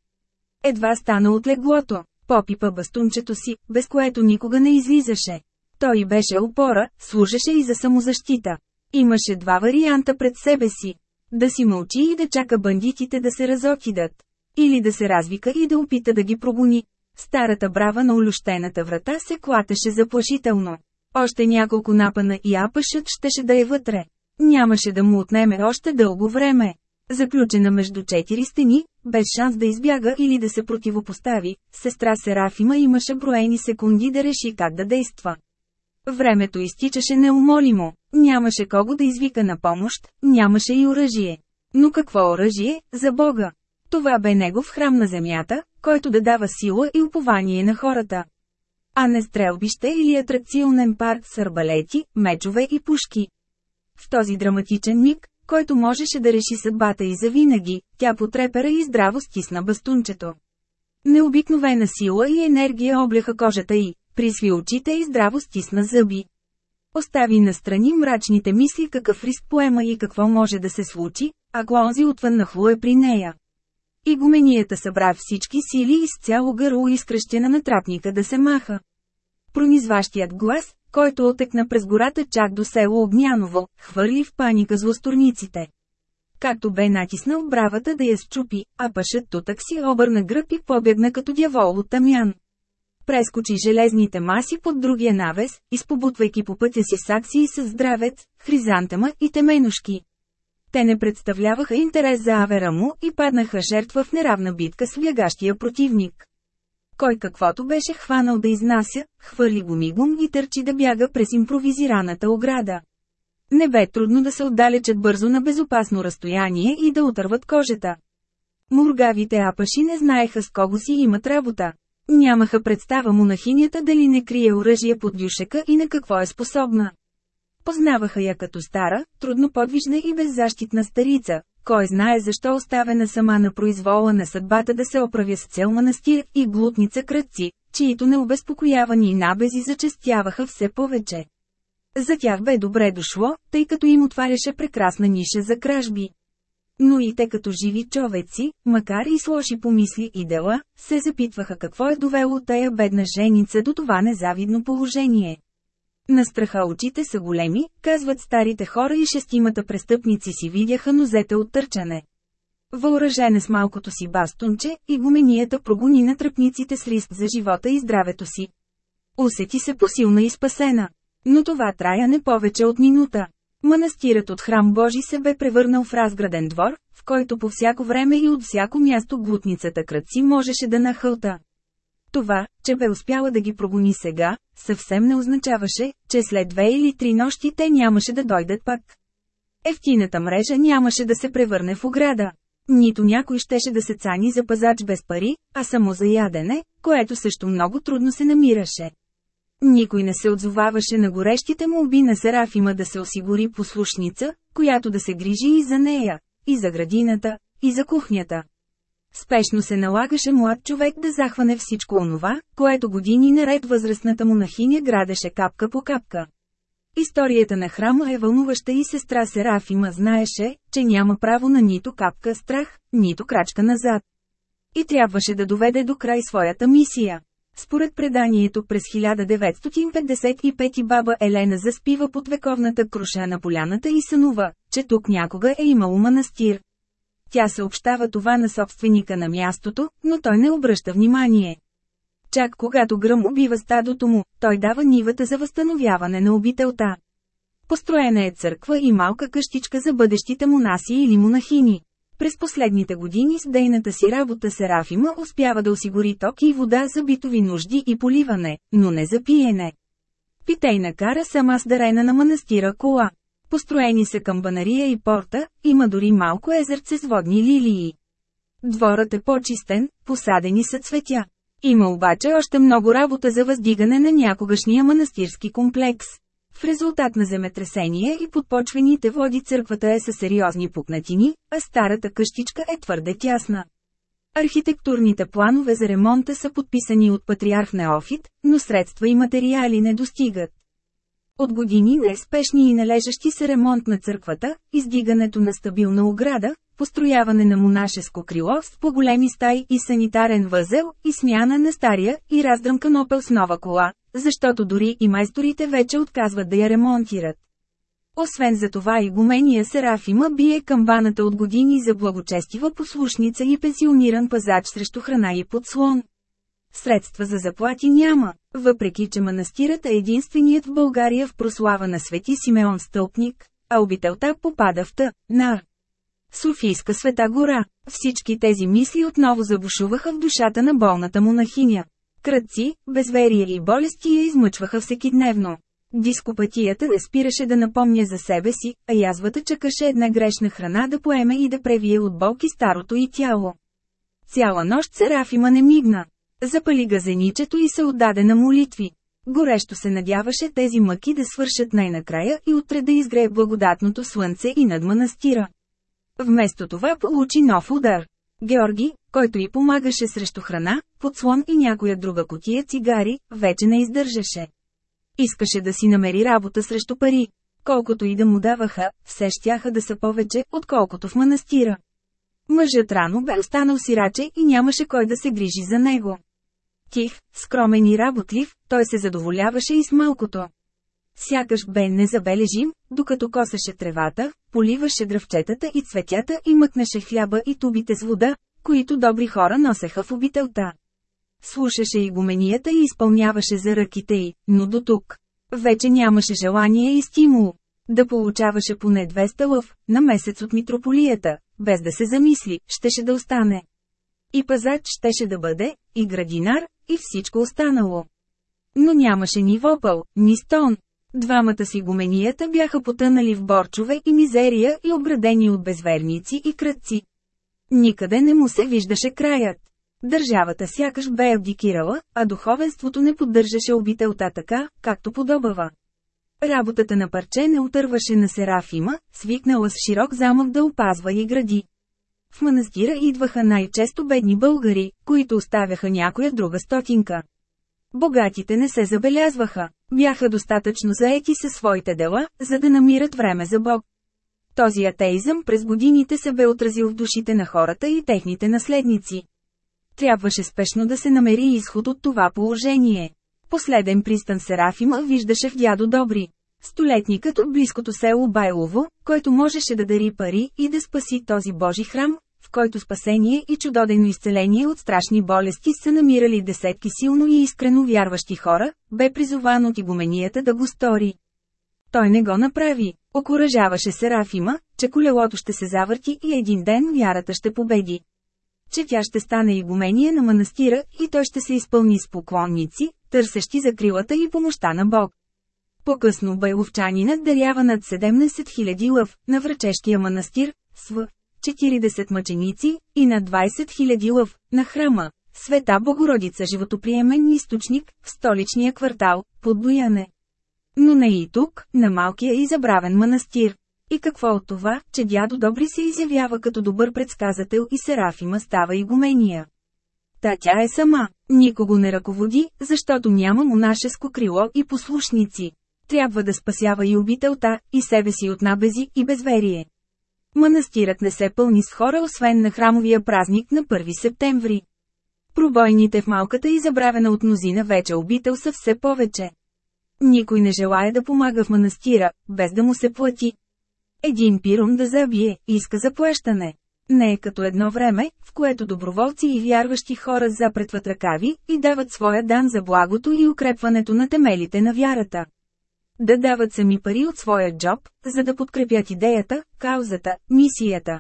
Едва стана от леглото, попипа бастунчето си, без което никога не излизаше. Той беше опора, служеше и за самозащита. Имаше два варианта пред себе си. Да си мълчи и да чака бандитите да се разокидат. Или да се развика и да опита да ги прогони. Старата брава на улющената врата се клатеше заплашително. Още няколко напана и апашът щеше да е вътре. Нямаше да му отнеме още дълго време. Заключена между четири стени, без шанс да избяга или да се противопостави, сестра Серафима имаше броени секунди да реши как да действа. Времето изтичаше неумолимо, нямаше кого да извика на помощ, нямаше и оръжие. Но какво оръжие, за Бога? Това бе негов храм на земята, който да дава сила и упование на хората а не стрелбище или атракционен парк с арбалети, мечове и пушки. В този драматичен миг, който можеше да реши съдбата и завинаги, тя потрепера и здраво стисна бастунчето. Необикновена сила и енергия обляха кожата й, присви очите и здраво стисна зъби. Остави настрани мрачните мисли какъв риск поема и какво може да се случи, ако онзи отвън нахлуе при нея. Игуменията събра всички сили и с цяло гърло изкръщена на трапника да се маха. Пронизващият глас, който отекна през гората чак до село Огняново, хвърли в паника злосторниците. Както бе натиснал бравата да я счупи, а пашът тутък си обърна гръб и побегна като дявол от тамян. Прескочи железните маси под другия навес, изпобутвайки по пътя си саксии с здравец, хризантема и теменушки. Те не представляваха интерес за авера му и паднаха жертва в неравна битка с влягащия противник. Кой каквото беше хванал да изнася, хвърли го мигом и търчи да бяга през импровизираната ограда. Не бе трудно да се отдалечат бързо на безопасно разстояние и да отърват кожата. Мургавите апаши не знаеха с кого си имат работа. Нямаха представа монахинята дали не крие оръжие под дюшека и на какво е способна. Познаваха я като стара, трудно подвижна и беззащитна старица, кой знае защо оставена сама на произвола на съдбата да се оправя с цел манастир и глутница кръци, чието необезпокоявани набези зачестяваха все повече. За тях бе добре дошло, тъй като им отваряше прекрасна ниша за кражби. Но и те като живи човеци, макар и с лоши помисли и дела, се запитваха какво е довело тая бедна женица до това незавидно положение. На страха очите са големи, казват старите хора и шестимата престъпници си видяха нозете от търчане. Въоръжена с малкото си бастунче, и гуменията прогони на тръпниците с риск за живота и здравето си. Усети се посилна и спасена. Но това трая не повече от минута. Манастирът от храм Божи се бе превърнал в разграден двор, в който по всяко време и от всяко място глутницата кръци можеше да нахълта. Това, че бе успяла да ги прогони сега, съвсем не означаваше, че след две или три нощи те нямаше да дойдат пак. Ефтината мрежа нямаше да се превърне в ограда. Нито някой щеше да се цани за пазач без пари, а само за ядене, което също много трудно се намираше. Никой не се отзоваваше на горещите му оби на Серафима да се осигури послушница, която да се грижи и за нея, и за градината, и за кухнята. Спешно се налагаше млад човек да захване всичко онова, което години наред възрастната му нахиня градеше капка по капка. Историята на храма е вълнуваща и сестра Серафима знаеше, че няма право на нито капка страх, нито крачка назад. И трябваше да доведе до край своята мисия. Според преданието през 1955 баба Елена заспива под вековната круша на поляната и сънува, че тук някога е имало манастир. Тя съобщава това на собственика на мястото, но той не обръща внимание. Чак когато гръм убива стадото му, той дава нивата за възстановяване на обителта. Построена е църква и малка къщичка за бъдещите монаси или монахини. През последните години с дейната си работа Серафима успява да осигури ток и вода за битови нужди и поливане, но не за пиене. Питейна кара сама с дарена на манастира кола. Построени са камбанария и порта, има дори малко езерце с водни лилии. Дворът е по-чистен, посадени са цветя. Има обаче още много работа за въздигане на някогашния манастирски комплекс. В резултат на земетресение и подпочвените води църквата е със сериозни пукнатини, а старата къщичка е твърде тясна. Архитектурните планове за ремонта са подписани от патриарх Неофит, но средства и материали не достигат. От години неспешни и належащи се ремонт на църквата, издигането на стабилна ограда, построяване на монашеско крило с по-големи стаи и санитарен възел, и смяна на стария и раздръмкан опел с нова кола, защото дори и майсторите вече отказват да я ремонтират. Освен за това и гумения Серафима бие камбаната от години за благочестива послушница и пенсиониран пазач срещу храна и подслон. Средства за заплати няма, въпреки че манастирът е единственият в България в прослава на Свети Симеон Стълпник, а обителта попада в Т. Нар. Софийска света гора. Всички тези мисли отново забушуваха в душата на болната монахиня. Кръци, безверие и болести я измъчваха всекидневно. Дископатията не спираше да напомня за себе си, а язвата чакаше една грешна храна да поеме и да превие от болки старото и тяло. Цяла нощ Серафима не мигна. Запали газеничето и се отдаде на молитви. Горещо се надяваше тези мъки да свършат най-накрая и утре да изгрее благодатното слънце и над манастира. Вместо това получи нов удар. Георги, който й помагаше срещу храна, подслон и някоя друга котия цигари, вече не издържаше. Искаше да си намери работа срещу пари. Колкото и да му даваха, все щяха да са повече, отколкото в манастира. Мъжът рано бе останал сираче и нямаше кой да се грижи за него. Тих, скромен и работлив, той се задоволяваше и с малкото. Сякаш бе незабележим, докато косеше тревата, поливаше дръвчетата и цветята и мъкнеше хляба и тубите с вода, които добри хора носеха в обителта. Слушаше и гоменията и изпълняваше за ръките й, но до тук. Вече нямаше желание и стимул. Да получаваше поне 200 лъв на месец от митрополията, без да се замисли, щеше да остане. И пазач щеше да бъде, и градинар, и всичко останало. Но нямаше ни вопъл, ни стон. Двамата си гоменията бяха потънали в борчове и мизерия и обградени от безверници и кръци. Никъде не му се виждаше краят. Държавата сякаш бе абдикирала, а духовенството не поддържаше обителта така, както подобава. Работата на парче не отърваше на Серафима, свикнала с широк замък да опазва и гради. В манастира идваха най-често бедни българи, които оставяха някоя друга стотинка. Богатите не се забелязваха, бяха достатъчно заети със своите дела, за да намират време за Бог. Този атеизъм през годините се бе отразил в душите на хората и техните наследници. Трябваше спешно да се намери изход от това положение. Последен пристан Серафима виждаше в дядо Добри. Столетникът от близкото село Байлово, който можеше да дари пари и да спаси този Божи храм, в който спасение и чудодено изцеление от страшни болести са намирали десетки силно и искрено вярващи хора, бе призован от игуменията да го стори. Той не го направи. Окоръжаваше Серафима, че колелото ще се завърти и един ден вярата ще победи. Че тя ще стане игумение на манастира и той ще се изпълни с поклонници, търсещи закрилата и помощта на Бог. По-късно байловчанинът дарява над 17 000 лъв на врачешкия манастир, св. 40 мъченици, и на 20 000 лъв на храма, Света Богородица животоприемен източник, в столичния квартал, под Бояне. Но не и тук, на малкия и забравен манастир. И какво от това, че дядо Добри се изявява като добър предсказател и Серафима става игумения. Та тя е сама, никого не ръководи, защото няма монашеско крило и послушници. Трябва да спасява и обителта, и себе си от набези и безверие. Манастирът не се пълни с хора освен на храмовия празник на 1 септември. Пробойните в малката и забравена от мнозина вече обител са все повече. Никой не желая да помага в манастира, без да му се плати. Един пиром да забие, иска заплащане. Не е като едно време, в което доброволци и вярващи хора запретват ръкави и дават своя дан за благото и укрепването на темелите на вярата. Да дават сами пари от своя джоб, за да подкрепят идеята, каузата, мисията.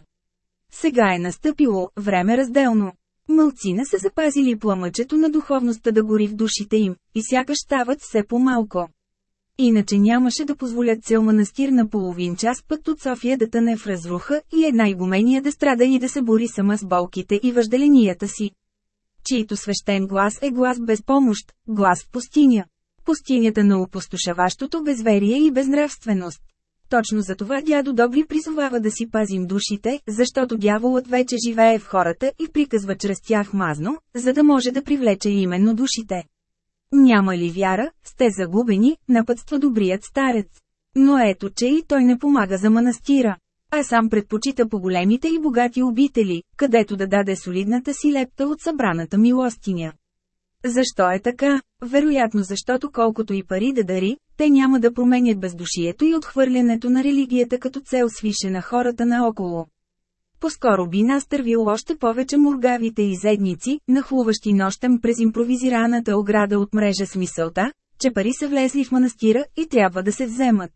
Сега е настъпило време разделно. Мълцина са запазили пламъчето на духовността да гори в душите им, и сякаш стават все по-малко. Иначе нямаше да позволят цел манастир на половин час път от София да тъне в разруха и една игумения да страда и да се бори сама с болките и въжделенията си. Чието свещен глас е глас без помощ, глас в пустиня. Пустинята на опустошаващото безверие и безнравственост. Точно за това дядо Добри призовава да си пазим душите, защото дяволът вече живее в хората и приказва чрез тях мазно, за да може да привлече именно душите. Няма ли вяра, сте загубени, напътства добрият старец. Но ето че и той не помага за манастира. А сам предпочита по големите и богати обители, където да даде солидната си лепта от събраната милостиня. Защо е така? Вероятно защото колкото и пари да дари, те няма да променят бездушието и отхвърлянето на религията като цел свише на хората наоколо. По-скоро би настървил още повече мургавите и зедници, нахлуващи нощем през импровизираната ограда от мрежа с мисълта, че пари са влезли в манастира и трябва да се вземат.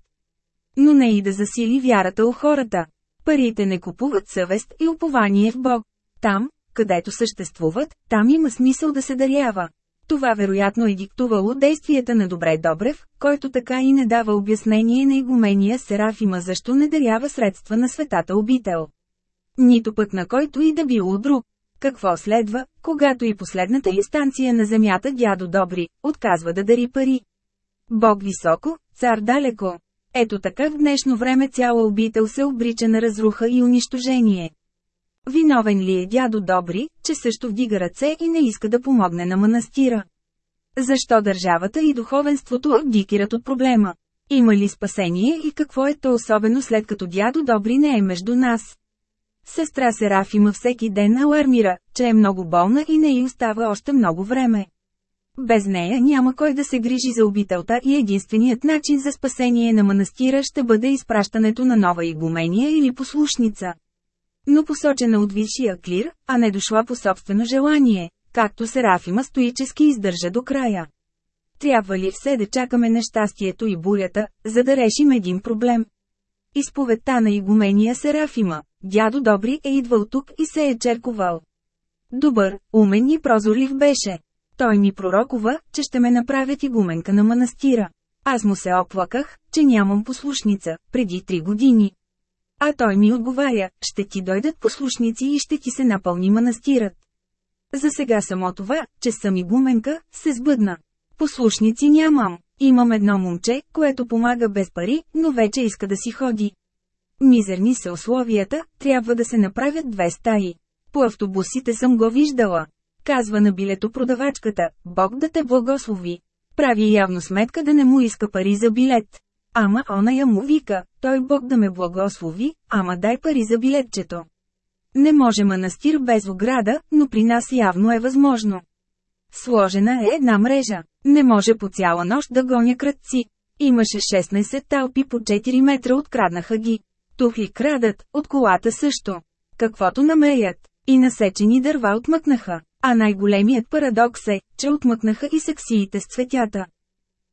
Но не и да засили вярата у хората. Парите не купуват съвест и упование в Бог. Там, където съществуват, там има смисъл да се дарява. Това вероятно е диктувало действията на Добре Добрев, който така и не дава обяснение на игумения Серафима защо не дарява средства на светата обител. Нито пък на който и да било друг. Какво следва, когато и последната инстанция на земята дядо Добри, отказва да дари пари? Бог високо, цар далеко. Ето така в днешно време цяла обител се обрича на разруха и унищожение. Виновен ли е дядо Добри, че също вдига ръце и не иска да помогне на манастира? Защо държавата и духовенството абдикират от проблема? Има ли спасение и какво е то особено след като дядо Добри не е между нас? Сестра Серафима всеки ден алармира, че е много болна и не й остава още много време. Без нея няма кой да се грижи за обителта и единственият начин за спасение на манастира ще бъде изпращането на нова игумения или послушница. Но посочена от висшия клир, а не дошла по собствено желание, както Серафима стоически издържа до края. Трябва ли все да чакаме нещастието и бурята, за да решим един проблем? Изповедта на игумения Серафима, дядо Добри е идвал тук и се е черковал. Добър, умен и прозорлив беше. Той ми пророкува, че ще ме направят игуменка на манастира. Аз му се оплаках, че нямам послушница, преди три години. А той ми отговаря, ще ти дойдат послушници и ще ти се напълни манастират. За сега само това, че съм игуменка, се сбъдна. Послушници нямам. Имам едно момче, което помага без пари, но вече иска да си ходи. Мизерни са условията, трябва да се направят две стаи. По автобусите съм го виждала. Казва на билетопродавачката, Бог да те благослови. Прави явно сметка да не му иска пари за билет. Ама она я му вика, той Бог да ме благослови, ама дай пари за билетчето. Не може манастир без ограда, но при нас явно е възможно. Сложена е една мрежа. Не може по цяла нощ да гоня кръци. Имаше 16 талпи по 4 метра откраднаха ги. Тухли крадат, от колата също. каквото намерят. И насечени дърва отмъкнаха. А най-големият парадокс е, че отмъкнаха и саксиите с цветята.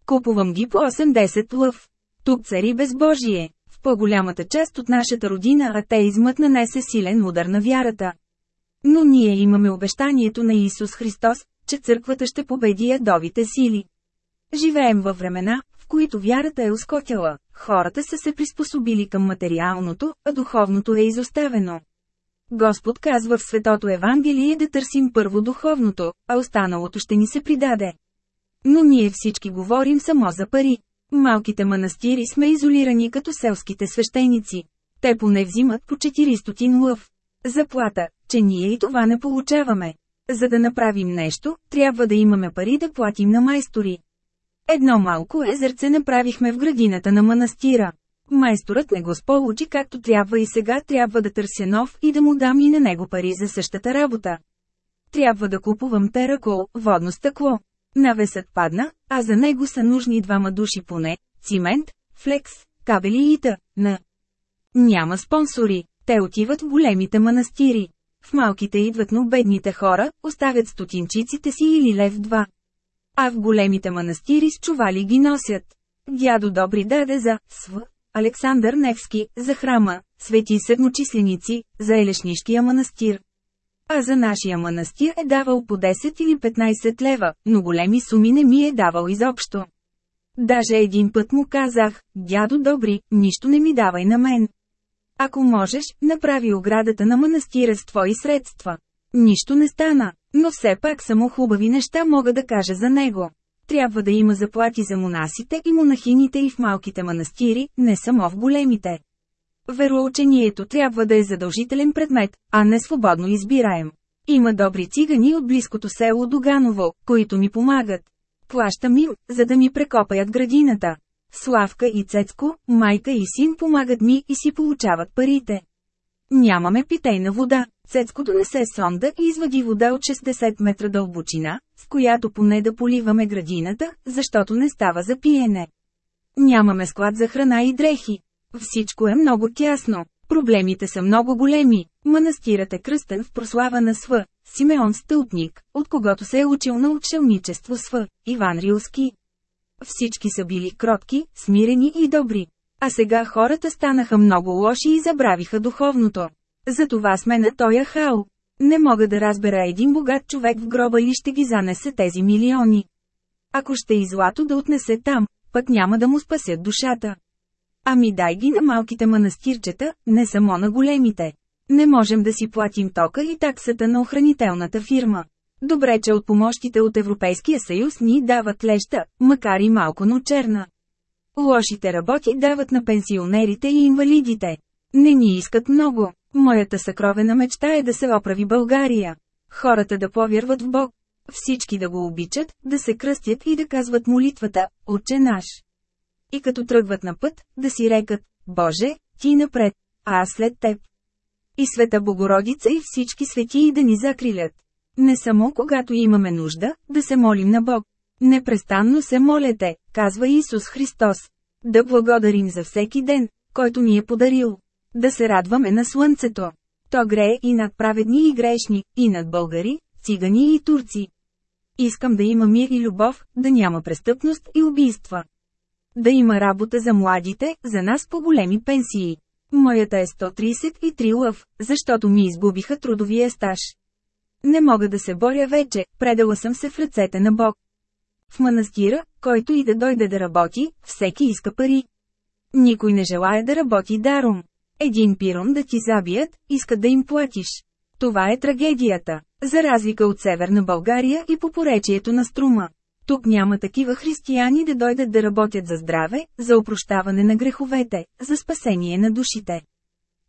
Купувам ги по 80 лъв. Тук цари безбожие. В по-голямата част от нашата родина атеизмът нанесе силен удар на вярата. Но ние имаме обещанието на Исус Христос, че църквата ще победи ядовите сили. Живеем във времена, в които вярата е ускотяла, хората са се приспособили към материалното, а духовното е изоставено. Господ казва в Светото Евангелие да търсим първо духовното, а останалото ще ни се придаде. Но ние всички говорим само за пари. Малките манастири сме изолирани като селските свещеници. Те поне взимат по 400 лъв. Заплата, че ние и това не получаваме. За да направим нещо, трябва да имаме пари да платим на майстори. Едно малко езерце направихме в градината на манастира. Майсторът не го сполучи както трябва и сега трябва да търся нов и да му дам и на него пари за същата работа. Трябва да купувам теракол, водно стъкло. Навесът падна, а за него са нужни двама души поне, цимент, флекс, кабели и т.н. Няма спонсори, те отиват в големите манастири. В малките идват но бедните хора, оставят стотинчиците си или лев два. А в големите манастири с чували ги носят. Дядо Добри даде за СВ, Александър Невски, за храма, свети седмочисленици, за Елешнишкия манастир. А за нашия манастир е давал по 10 или 15 лева, но големи суми не ми е давал изобщо. Даже един път му казах, дядо Добри, нищо не ми давай на мен. Ако можеш, направи оградата на манастира с твои средства. Нищо не стана, но все пак само хубави неща мога да кажа за него. Трябва да има заплати за монасите и монахините и в малките манастири, не само в големите. Вероучението трябва да е задължителен предмет, а не свободно избираем. Има добри цигани от близкото село Доганово, които ми помагат. Плащам им, за да ми прекопаят градината. Славка и Цецко, майка и син помагат ми и си получават парите. Нямаме питейна вода. Цецко донесе сонда и извади вода от 60 метра дълбочина, с която поне да поливаме градината, защото не става за пиене. Нямаме склад за храна и дрехи. Всичко е много тясно. Проблемите са много големи. Манастирът е кръстен в прослава на Св. Симеон Стълпник, от когото се е учил на учелничество Св. Иван Рилски. Всички са били кротки, смирени и добри. А сега хората станаха много лоши и забравиха духовното. Затова сме на тоя хал. Не мога да разбера един богат човек в гроба ли ще ги занесе тези милиони. Ако ще и злато да отнесе там, пък няма да му спасят душата. Ами дай ги на малките манастирчета, не само на големите. Не можем да си платим тока и таксата на охранителната фирма. Добре, че от помощите от Европейския съюз ни дават леща, макар и малко но черна. Лошите работи дават на пенсионерите и инвалидите. Не ни искат много. Моята съкровена мечта е да се оправи България. Хората да повярват в Бог. Всички да го обичат, да се кръстят и да казват молитвата «Отче наш». И като тръгват на път, да си рекат «Боже, ти напред, а аз след теб». И света Богородица и всички светии да ни закрилят. Не само когато имаме нужда, да се молим на Бог. Непрестанно се молете, казва Исус Христос. Да благодарим за всеки ден, който ни е подарил. Да се радваме на слънцето. То грее и над праведни и грешни, и над българи, цигани и турци. Искам да има мир и любов, да няма престъпност и убийства. Да има работа за младите, за нас по големи пенсии. Моята е 133 лъв, защото ми изгубиха трудовия стаж. Не мога да се боря вече, предала съм се в ръцете на Бог. В манастира, който и да дойде да работи, всеки иска пари. Никой не желая да работи даром. Един пирон да ти забият, иска да им платиш. Това е трагедията, за разлика от Северна България и по поречието на Струма. Тук няма такива християни да дойдат да работят за здраве, за опрощаване на греховете, за спасение на душите.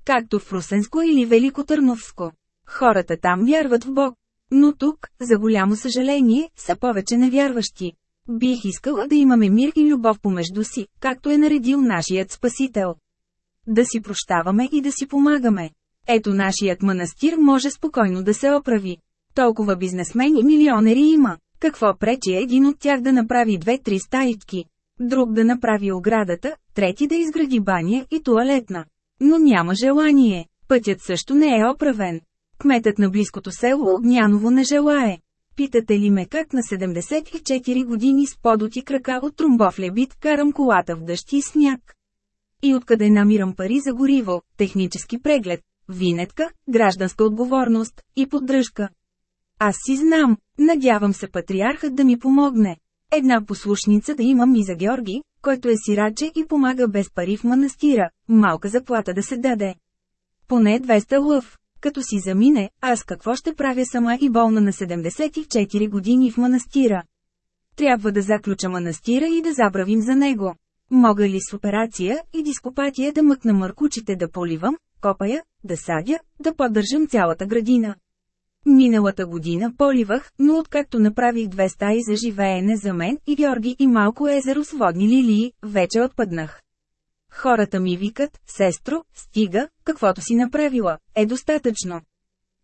Както в Русенско или Великотърновско. Хората там вярват в Бог. Но тук, за голямо съжаление, са повече невярващи. Бих искала да имаме мир и любов помежду си, както е наредил нашият Спасител. Да си прощаваме и да си помагаме. Ето нашият манастир може спокойно да се оправи. Толкова бизнесмени милионери има. Какво пречи един от тях да направи две-три стаички? Друг да направи оградата, трети да изгради баня и туалетна. Но няма желание. Пътят също не е оправен. Кметът на близкото село Огняново не желае. Питате ли ме как на 74 години с подоти крака от трумбов лебит карам колата в дъжд и сняг? И откъде намирам пари за гориво, технически преглед, винетка, гражданска отговорност и поддръжка? Аз си знам, надявам се патриархът да ми помогне. Една послушница да имам и за Георги, който е сираче и помага без пари в манастира, малка заплата да се даде. Поне 200 лъв. Като си замине, аз какво ще правя сама и болна на 74 години в манастира? Трябва да заключа манастира и да забравим за него. Мога ли с операция и дископатия да мъкна мъркучите да поливам, копая, да садя, да поддържам цялата градина? Миналата година поливах, но откакто направих две стаи за живеене за мен и Георги и малко езеро с водни лилии, вече отпаднах. Хората ми викат, сестро, стига, каквото си направила, е достатъчно.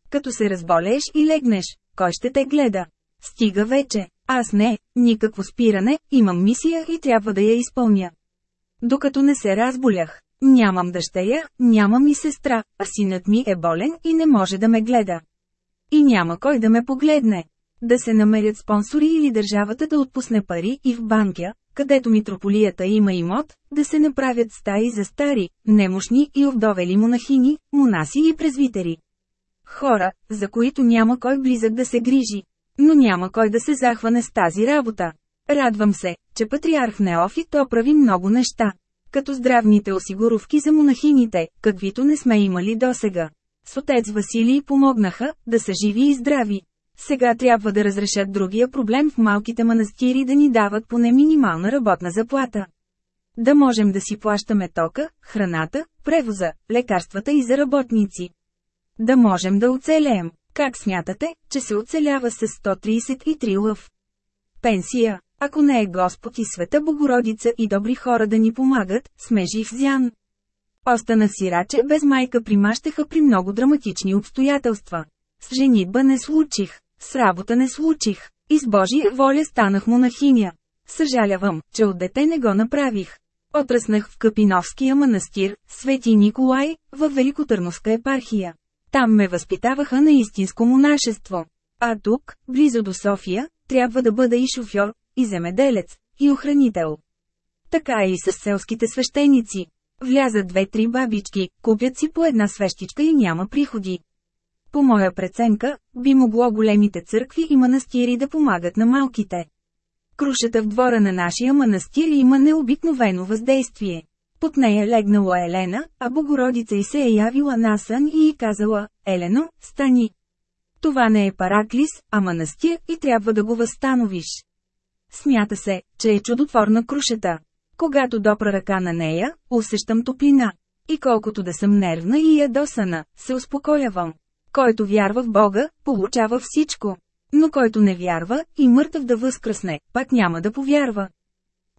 Като се разболееш и легнеш, кой ще те гледа? Стига вече, аз не, никакво спиране, имам мисия и трябва да я изпълня. Докато не се разболях, нямам дъщеря, нямам и сестра, а синът ми е болен и не може да ме гледа. И няма кой да ме погледне. Да се намерят спонсори или държавата да отпусне пари и в банкя, където митрополията има имот, да се направят стаи за стари, немощни и овдовели монахини, монаси и презвитери. Хора, за които няма кой близък да се грижи. Но няма кой да се захване с тази работа. Радвам се, че патриарх Неофит оправи много неща. Като здравните осигуровки за монахините, каквито не сме имали досега. С отец Василий помогнаха, да са живи и здрави. Сега трябва да разрешат другия проблем в малките манастири да ни дават поне минимална работна заплата. Да можем да си плащаме тока, храната, превоза, лекарствата и за работници. Да можем да оцелеем. Как смятате, че се оцелява с 133 лъв? Пенсия. Ако не е Господ и Света Богородица и добри хора да ни помагат, сме жив зян. Остана сираче без майка примащаха при много драматични обстоятелства. С женитба не случих, с работа не случих, и с Божия воля станах монахиня. Съжалявам, че от дете не го направих. Отръснах в Капиновския манастир, Свети Николай, в Великотърновска епархия. Там ме възпитаваха на истинско монашество. А тук, близо до София, трябва да бъда и шофьор, и земеделец, и охранител. Така е и с селските свещеници. Влязат две-три бабички, купят си по една свещичка и няма приходи. По моя преценка, би могло големите църкви и манастири да помагат на малките. Крушата в двора на нашия манастир има необикновено въздействие. Под нея легнала Елена, а Богородица и се е явила насън и й казала, Елено, стани. Това не е параклис, а манастир и трябва да го възстановиш. Смята се, че е чудотворна крушата. Когато допра ръка на нея, усещам топлина. И колкото да съм нервна и ядосана, се успокоявам. Който вярва в Бога, получава всичко. Но който не вярва, и мъртъв да възкръсне, пак няма да повярва.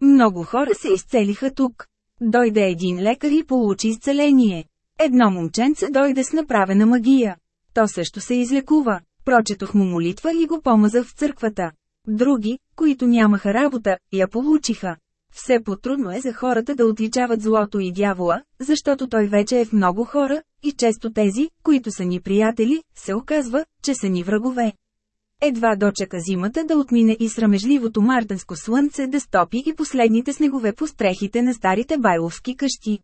Много хора се изцелиха тук. Дойде един лекар и получи изцеление. Едно момченце дойде с направена магия. То също се излекува. Прочетох му молитва и го помазах в църквата. Други, които нямаха работа, я получиха. Все по-трудно е за хората да отличават злото и дявола, защото той вече е в много хора, и често тези, които са ни приятели, се оказва, че са ни врагове. Едва дочека зимата да отмине и срамежливото мартенско слънце да стопи и последните снегове по стрехите на старите байловски къщи.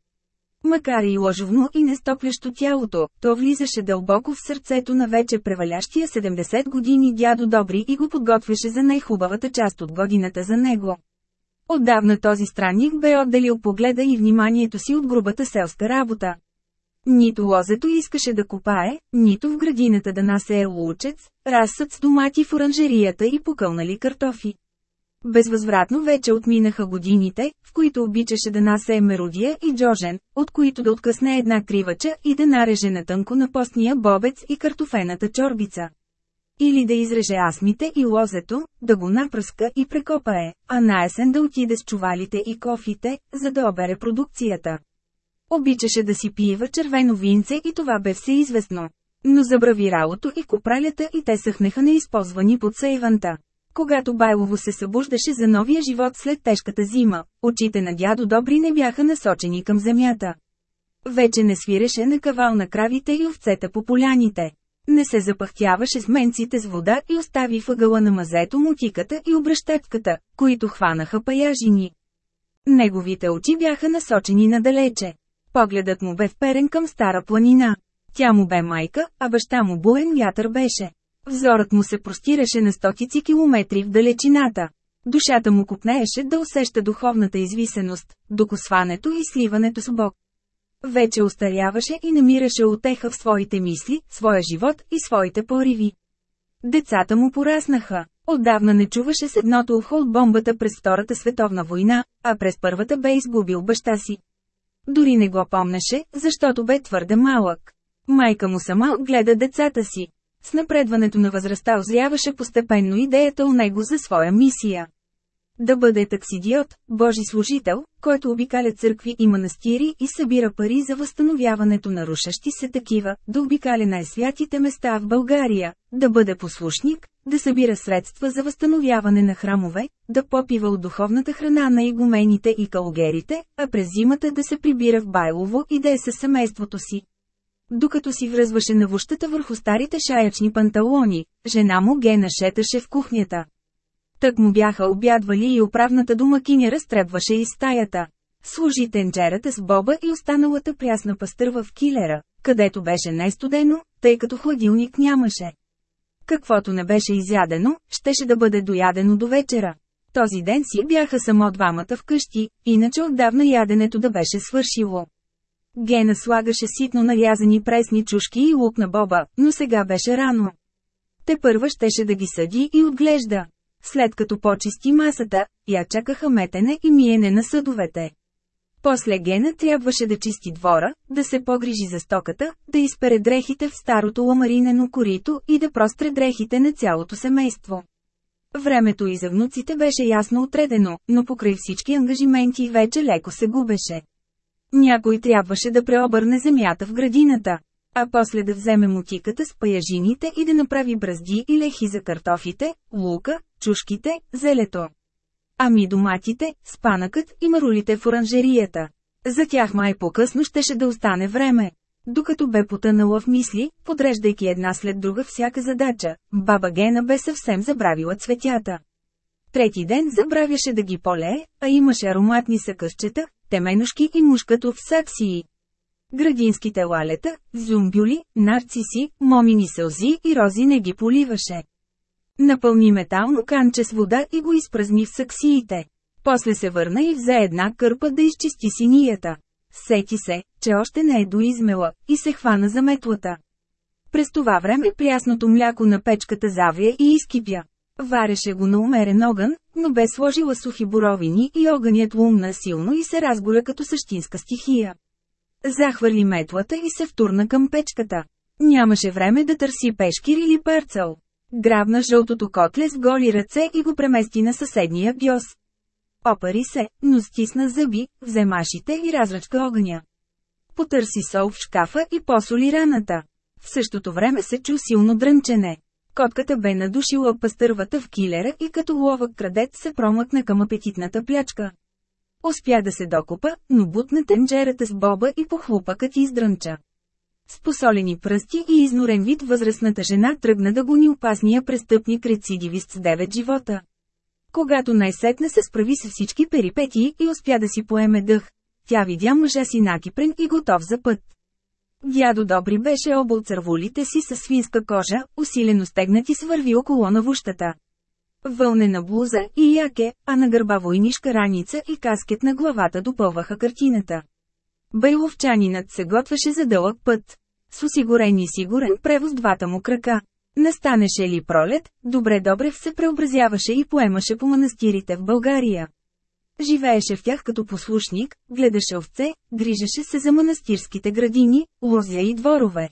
Макар и лъжовно и нестоплящо тялото, то влизаше дълбоко в сърцето на вече превалящия 70 години дядо Добри и го подготвяше за най-хубавата част от годината за него. Отдавна този странник бе отделил погледа и вниманието си от грубата селска работа. Нито лозето искаше да копае, нито в градината да насее лучец, разсъд с домати в оранжерията и покълнали картофи. Безвъзвратно вече отминаха годините, в които обичаше да насее меродия и джожен, от които да откъсне една кривача и да нареже на тънко на постния бобец и картофената чорбица. Или да изреже асмите и лозето, да го напръска и прекопае, а на есен да отиде с чувалите и кофите, за да обере продукцията. Обичаше да си пиева червено винце и това бе всеизвестно. Но забрави ралото и копралята и те съхнеха неизползвани под сейванта. Когато Байлово се събуждаше за новия живот след тежката зима, очите на дядо Добри не бяха насочени към земята. Вече не свиреше на кавал на кравите и овцете по поляните. Не се запахтяваше с менците с вода и остави въгъла на мазето мутиката и обръщачката, които хванаха паяжини. Неговите очи бяха насочени надалече. Погледът му бе вперен към стара планина. Тя му бе майка, а баща му буен вятър беше. Взорът му се простираше на стотици километри в далечината. Душата му купнееше да усеща духовната извисеност, докосването и сливането с Бог. Вече остаряваше и намираше отеха в своите мисли, своя живот и своите пориви. Децата му пораснаха. Отдавна не чуваше с едното ухо от бомбата през Втората световна война, а през Първата бе изгубил баща си. Дори не го помнеше, защото бе твърде малък. Майка му сама гледа децата си. С напредването на възрастта озряваше постепенно идеята у него за своя мисия. Да бъде таксидиот, Божи служител, който обикаля църкви и манастири и събира пари за възстановяването на рушащи се такива, да обикаля най-святите места в България, да бъде послушник, да събира средства за възстановяване на храмове, да попива от духовната храна на игумените и калгерите, а през зимата да се прибира в Байлово и да е със семейството си. Докато си връзваше на вущата върху старите шаячни панталони, жена му Гена шеташе в кухнята. Тък му бяха обядвали и управната домакиня разтребваше из стаята. Служи тенджерата с боба и останалата прясна пастърва в килера, където беше най-студено, тъй като хладилник нямаше. Каквото не беше изядено, щеше да бъде доядено до вечера. Този ден си бяха само двамата вкъщи, иначе отдавна яденето да беше свършило. Гена слагаше ситно нарязани пресни чушки и лук на боба, но сега беше рано. Те първа щеше да ги съди и отглежда. След като почисти масата, я чакаха метене и миене на съдовете. После Гена трябваше да чисти двора, да се погрижи за стоката, да изпере дрехите в старото ламаринено корито и да простре дрехите на цялото семейство. Времето и за внуците беше ясно отредено, но покрай всички ангажименти вече леко се губеше. Някой трябваше да преобърне земята в градината, а после да вземе мутиката с паяжините и да направи бразди и лехи за картофите, лука, чушките, зелето. Ами доматите, спанъкът и марулите в оранжерията. За тях май по-късно щеше да остане време. Докато бе потънала в мисли, подреждайки една след друга всяка задача, баба Гена бе съвсем забравила цветята. Трети ден забравяше да ги полее, а имаше ароматни съкъсчета, теменушки и мушкато в саксии. Градинските лалета, зумбюли, нарциси, момини сълзи и рози не ги поливаше. Напълни метално канче с вода и го изпразни в саксиите. После се върна и взе една кърпа да изчисти синията. Сети се, че още не е доизмела, и се хвана за метлата. През това време прясното мляко на печката завия и изкипя. Вареше го на умерен огън, но бе сложила сухи боровини и огънят лумна силно и се разгоря като същинска стихия. Захвърли метлата и се втурна към печката. Нямаше време да търси пешкир или парцел. Грабна жълтото котле с голи ръце и го премести на съседния гьос. Опари се, но стисна зъби, взе машите и разръчка огъня. Потърси сол в шкафа и посоли раната. В същото време се чу силно дрънчене. Котката бе надушила пастървата в килера и като ловък крадец се промъкна към апетитната плячка. Успя да се докопа, но бутна тенджерата с боба и похлупакът издрънча. С посолени пръсти и изнорен вид възрастната жена тръгна да гони опасния престъпник рецидивист с девет живота. Когато най-сетне се справи с всички перипетии и успя да си поеме дъх, тя видя мъжа си накипрен и готов за път. Дядо Добри беше обол цървулите си със свинска кожа, усилено стегнати свърви около навущата. Вълнена блуза и яке, а на гърба войнишка раница и каскет на главата допълваха картината. Байловчанинът се готвеше за дълъг път. С осигурен и сигурен превоз двата му крака. Настанеше ли пролет, добре Добрев се преобразяваше и поемаше по манастирите в България. Живееше в тях като послушник, гледаше овце, грижеше се за манастирските градини, лозя и дворове.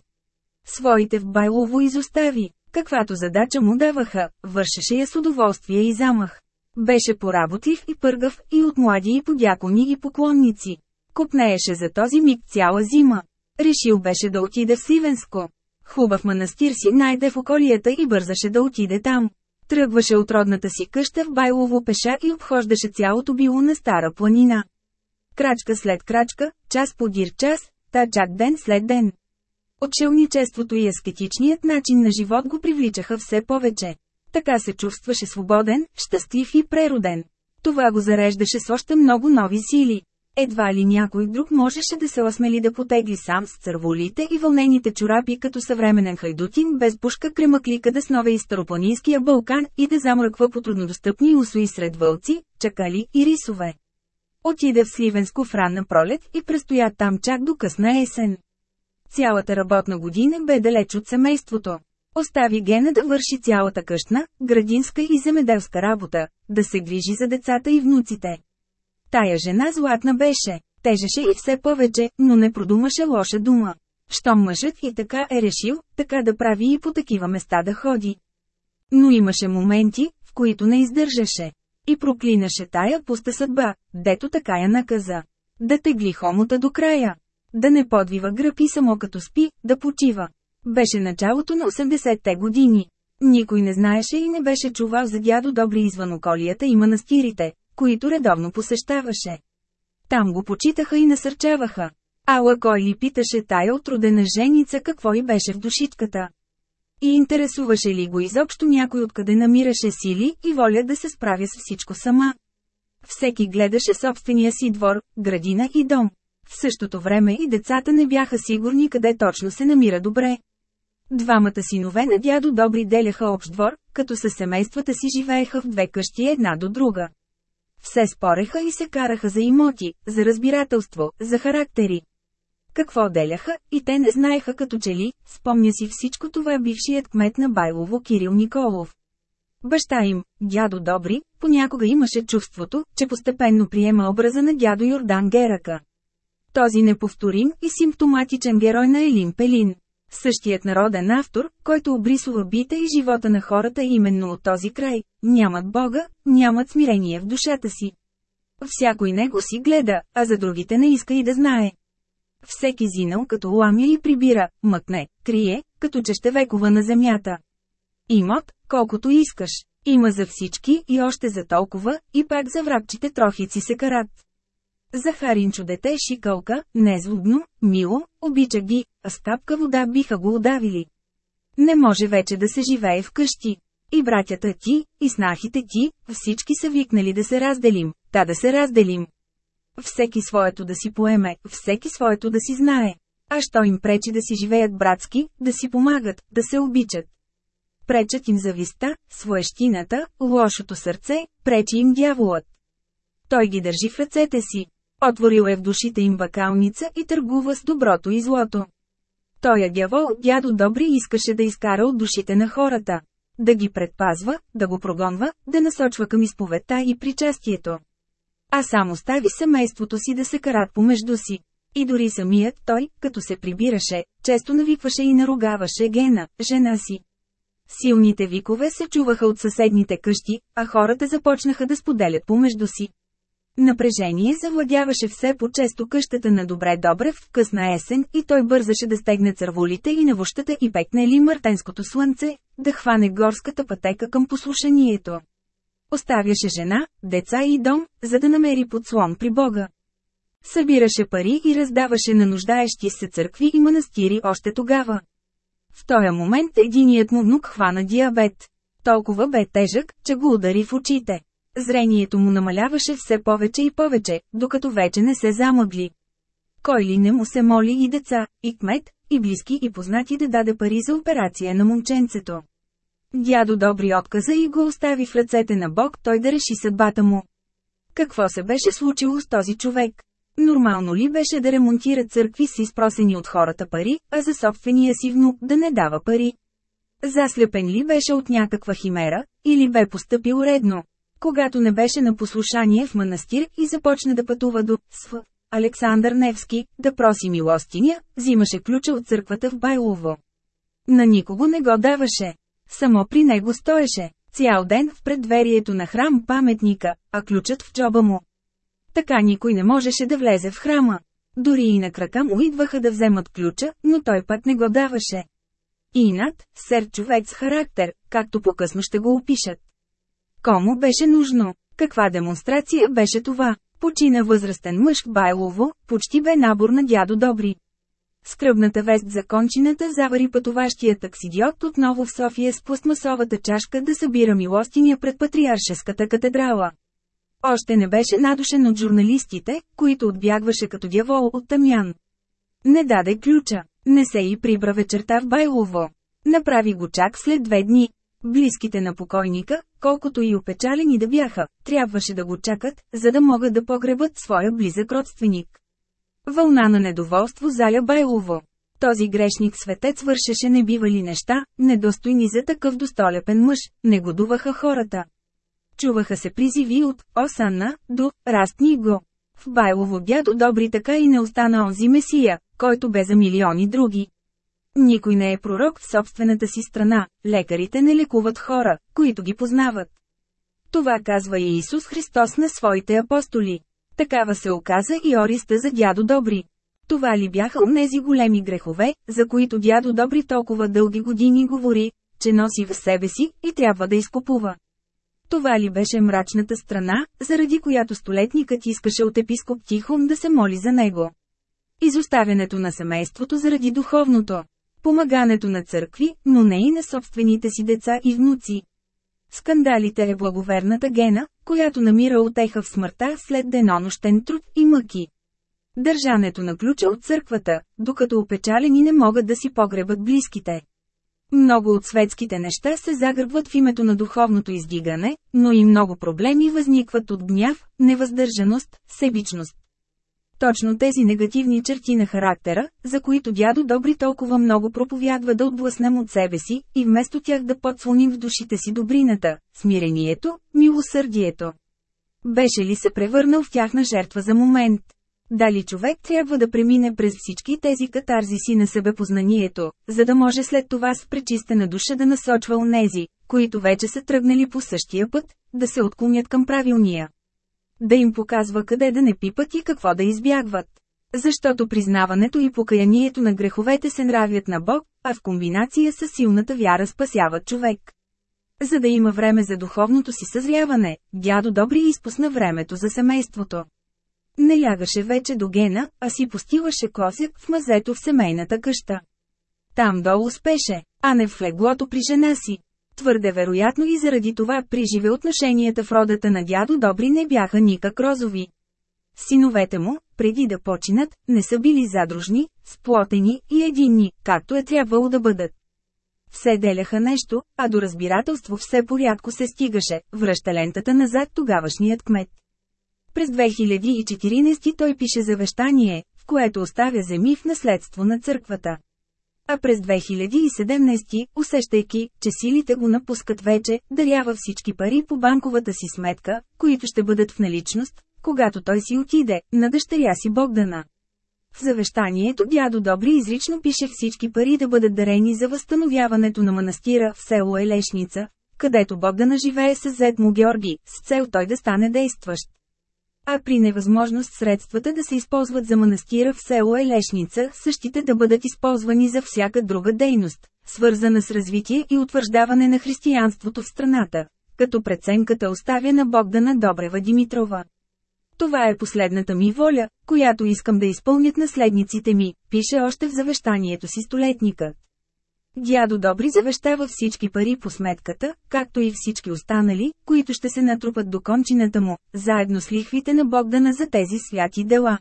Своите в Байлово изостави, каквато задача му даваха, вършеше я с удоволствие и замах. Беше поработлив и пъргав и от млади и подякони и поклонници. Купнееше за този миг цяла зима. Решил беше да отиде в Сивенско. Хубав манастир си найде в околията и бързаше да отиде там. Тръгваше от родната си къща в Байлово пеша и обхождаше цялото било на Стара планина. Крачка след крачка, час подир час, та чак ден след ден. Отшелничеството и аскетичният начин на живот го привличаха все повече. Така се чувстваше свободен, щастлив и прероден. Това го зареждаше с още много нови сили. Едва ли някой друг можеше да се осмели да потегли сам с църволите и вълнените чорапи като съвременен хайдутин без пушка кремаклика да снове из Старопланинския Балкан и да замръква по труднодостъпни усои сред вълци, чакали и рисове. Отиде в Сливенско в ранна пролет и престоя там чак до късна есен. Цялата работна година бе далеч от семейството. Остави Гена да върши цялата къщна, градинска и земеделска работа, да се грижи за децата и внуците. Тая жена златна беше, тежеше и все повече, но не продумаше лоша дума. Щом мъжът и така е решил, така да прави и по такива места да ходи. Но имаше моменти, в които не издържаше. И проклинаше тая пуста съдба, дето така я наказа. Да тегли хомота до края. Да не подвива гръб и само като спи, да почива. Беше началото на 80-те години. Никой не знаеше и не беше чувал за дядо Добри извън околията и манастирите, които редовно посещаваше. Там го почитаха и насърчаваха. Ала кой ли питаше тая отрудена женица какво и беше в душичката. И интересуваше ли го изобщо някой откъде намираше сили и воля да се справя с всичко сама. Всеки гледаше собствения си двор, градина и дом. В същото време и децата не бяха сигурни къде точно се намира добре. Двамата синове на дядо Добри деляха общ двор, като със семействата си живееха в две къщи една до друга. Все спореха и се караха за имоти, за разбирателство, за характери. Какво деляха, и те не знаеха като че ли, спомня си всичко това бившият кмет на Байлово Кирил Николов. Баща им, дядо Добри, понякога имаше чувството, че постепенно приема образа на дядо Йордан Герака. Този неповторим и симптоматичен герой на Елин Пелин. Същият народен автор, който обрисува бита и живота на хората именно от този край, нямат Бога, нямат смирение в душата си. Всякой него си гледа, а за другите не иска и да знае. Всеки зинал като ламя и прибира, мъкне, крие, като че ще векова на земята. Имот, колкото искаш. Има за всички и още за толкова, и пак за врабчите трохици се карат. Захаринчо дете шикалка, незлобно, мило, обича ги, а с капка вода биха го удавили. Не може вече да се живее в къщи. И братята ти, и снахите ти, всички са викнали да се разделим, та да се разделим. Всеки своето да си поеме, всеки своето да си знае. А що им пречи да си живеят братски, да си помагат, да се обичат? Пречат им зависта, своещината, лошото сърце, пречи им дяволът. Той ги държи в ръцете си. Отворил е в душите им бакалница и търгува с доброто и злото. Тоя дявол, дядо Добри искаше да изкара от душите на хората. Да ги предпазва, да го прогонва, да насочва към изповедта и причастието. А само стави семейството си да се карат помежду си. И дори самият той, като се прибираше, често навикваше и наругаваше Гена, жена си. Силните викове се чуваха от съседните къщи, а хората започнаха да споделят помежду си. Напрежение завладяваше все по-често къщата на Добре Добрев в късна есен и той бързаше да стегне църволите и навощата и пекне ли мартенското слънце, да хване горската пътека към послушанието. Оставяше жена, деца и дом, за да намери подслон при Бога. Събираше пари и раздаваше на нуждаещи се църкви и манастири още тогава. В този момент единият му внук хвана диабет. Толкова бе тежък, че го удари в очите. Зрението му намаляваше все повече и повече, докато вече не се замъгли. Кой ли не му се моли и деца, и кмет, и близки и познати да даде пари за операция на момченцето. Дядо Добри отказа и го остави в ръцете на Бог той да реши съдбата му. Какво се беше случило с този човек? Нормално ли беше да ремонтира църкви с изпросени от хората пари, а за собствения си внук да не дава пари? Заслепен ли беше от някаква химера, или бе поступил редно? Когато не беше на послушание в манастир и започна да пътува до Св. Александър Невски, да проси милостиня, взимаше ключа от църквата в Байлово. На никого не го даваше. Само при него стоеше, цял ден в предверието на храм паметника, а ключът в джоба му. Така никой не можеше да влезе в храма. Дори и на крака му идваха да вземат ключа, но той път не го даваше. Инат, сер човек с характер, както по-късно ще го опишат. Кому беше нужно? Каква демонстрация беше това? Почина възрастен мъж Байлово, почти бе набор на дядо Добри. Скръбната вест за кончината завари пътуващия таксидиот отново в София с пластмасовата чашка да събира милостиня пред Патриаршеската катедрала. Още не беше надушен от журналистите, които отбягваше като дявол от Тамян. Не даде ключа, не се и прибра вечерта в Байлово. Направи го чак след две дни. Близките на покойника, колкото и опечалени да бяха, трябваше да го чакат, за да могат да погребат своя близък родственик. Вълна на недоволство заля Байлово. Този грешник светец вършеше небивали неща, недостойни за такъв достолепен мъж, негодуваха хората. Чуваха се призиви от «Осанна» до «Растни го». В Байлово дядо добри така и не остана онзи месия, който бе за милиони други. Никой не е пророк в собствената си страна, лекарите не лекуват хора, които ги познават. Това казва и Исус Христос на своите апостоли. Такава се оказа и ориста за дядо Добри. Това ли бяха онези големи грехове, за които дядо Добри толкова дълги години говори, че носи в себе си и трябва да изкупува. Това ли беше мрачната страна, заради която столетникът искаше от епископ Тихон да се моли за него? Изоставянето на семейството заради духовното. Помагането на църкви, но не и на собствените си деца и внуци. Скандалите е благоверната гена, която намира отеха в смъртта след денонощен труд и мъки. Държането на ключа от църквата, докато опечалени не могат да си погребат близките. Много от светските неща се загърбват в името на духовното издигане, но и много проблеми възникват от гняв, невъздържаност, себичност. Точно тези негативни черти на характера, за които дядо Добри толкова много проповядва да отблъснем от себе си, и вместо тях да подслоним в душите си добрината, смирението, милосърдието. Беше ли се превърнал в тяхна жертва за момент? Дали човек трябва да премине през всички тези катарзиси на себепознанието, за да може след това с пречистена душа да насочва онези, които вече са тръгнали по същия път, да се отклонят към правилния. Да им показва къде да не пипат и какво да избягват. Защото признаването и покаянието на греховете се нравят на Бог, а в комбинация с силната вяра спасяват човек. За да има време за духовното си съзряване, дядо Добри изпусна времето за семейството. Не лягаше вече до гена, а си постиваше косяк в мазето в семейната къща. Там долу спеше, а не в леглото при жена си. Твърде вероятно и заради това приживе отношенията в родата на дядо Добри не бяха никак розови. Синовете му, преди да починат, не са били задружни, сплотени и единни, както е трябвало да бъдат. Все деляха нещо, а до разбирателство все порядко се стигаше, връща лентата назад тогавашният кмет. През 2014 той пише завещание, в което оставя земи в наследство на църквата. А през 2017, усещайки, че силите го напускат вече, дарява всички пари по банковата си сметка, които ще бъдат в наличност, когато той си отиде, на дъщеря си Богдана. В завещанието дядо Добри изрично пише всички пари да бъдат дарени за възстановяването на манастира в село Елешница, където Богдана живее с зет му Георги, с цел той да стане действащ. А при невъзможност средствата да се използват за манастира в село Елешница, същите да бъдат използвани за всяка друга дейност, свързана с развитие и утвърждаване на християнството в страната, като преценката оставя на Богдана Добрева Димитрова. Това е последната ми воля, която искам да изпълнят наследниците ми, пише още в завещанието си столетникът. Дядо Добри завещава всички пари по сметката, както и всички останали, които ще се натрупат до кончината му, заедно с лихвите на Богдана за тези святи дела.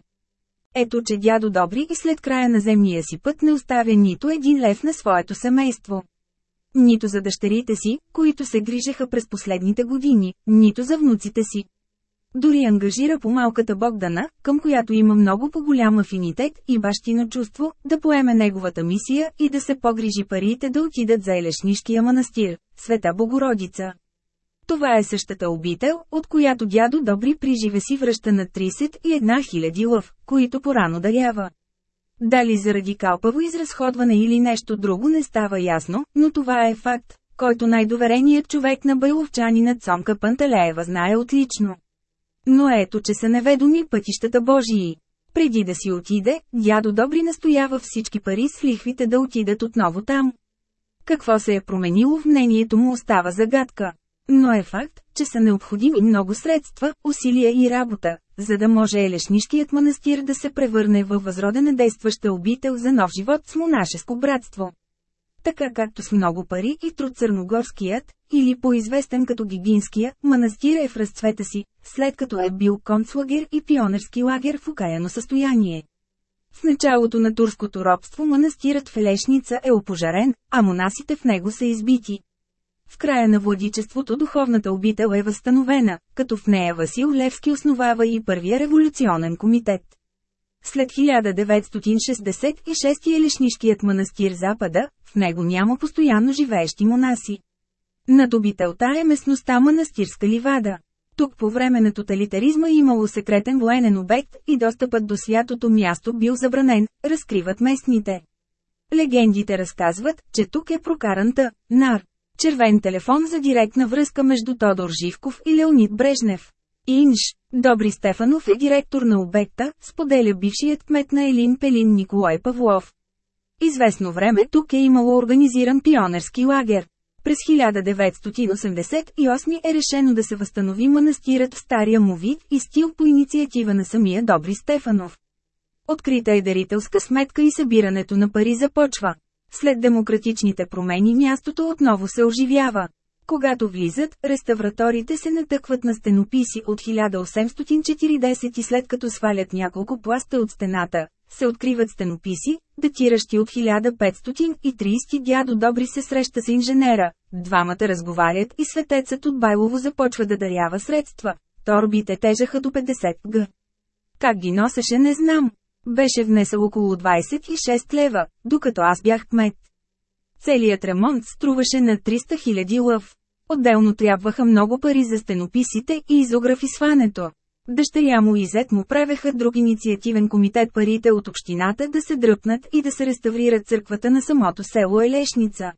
Ето че дядо Добри и след края на земния си път не оставя нито един лев на своето семейство. Нито за дъщерите си, които се грижеха през последните години, нито за внуците си. Дори ангажира по малката Богдана, към която има много по-голям афинитет и бащино чувство, да поеме неговата мисия и да се погрижи парите да отидат за Елешнишкия манастир, Света Богородица. Това е същата обител, от която дядо Добри приживе си връща на 31 000 лъв, които порано дарява. Дали заради калпаво изразходване или нещо друго не става ясно, но това е факт, който най-довереният човек на байловчанина Цонка Пантелеева знае отлично. Но ето че са неведоми пътищата Божии. Преди да си отиде, дядо Добри настоява всички пари с лихвите да отидат отново там. Какво се е променило в мнението му остава загадка. Но е факт, че са необходими много средства, усилия и работа, за да може Елешнишкият манастир да се превърне във възродена действаща обител за нов живот с монашеско братство. Така както с много пари и труд Църногорският, или по-известен като Гигинския, манастир е в разцвета си, след като е бил концлагер и пионерски лагер в окаяно състояние. В началото на турското робство манастирът в Елешница е опожарен, а монасите в него са избити. В края на владичеството духовната обител е възстановена, като в нея Васил Левски основава и първия революционен комитет. След 1966 е Лешнишкият манастир Запада, в него няма постоянно живеещи монаси. Над обителта е местността Манастирска ливада. Тук по време на тоталитаризма имало секретен военен обект и достъпът до святото място бил забранен, разкриват местните. Легендите разказват, че тук е прокаранта, нар. Червен телефон за директна връзка между Тодор Живков и Леонид Брежнев. Инж, Добри Стефанов е директор на обекта, споделя бившият кмет на Елин Пелин Николай Павлов. Известно време тук е имало организиран пионерски лагер. През 1988 е решено да се възстанови манастирът в стария му вид и стил по инициатива на самия Добри Стефанов. Открита е дарителска сметка и събирането на пари започва. След демократичните промени мястото отново се оживява. Когато влизат, реставраторите се натъкват на стенописи от 1840 и след като свалят няколко пласта от стената, се откриват стенописи, датиращи от 1530 дядо Добри се среща с инженера, двамата разговарят и светецът от Байлово започва да дарява средства. Торбите тежаха до 50 г. Как ги носеше не знам. Беше внесъл около 26 лева, докато аз бях кмет. Целият ремонт струваше на 300 000 лъв. Отделно трябваха много пари за стенописите и изографисването. Дъщеря му и зет му правеха друг инициативен комитет парите от общината да се дръпнат и да се реставрират църквата на самото село Елешница.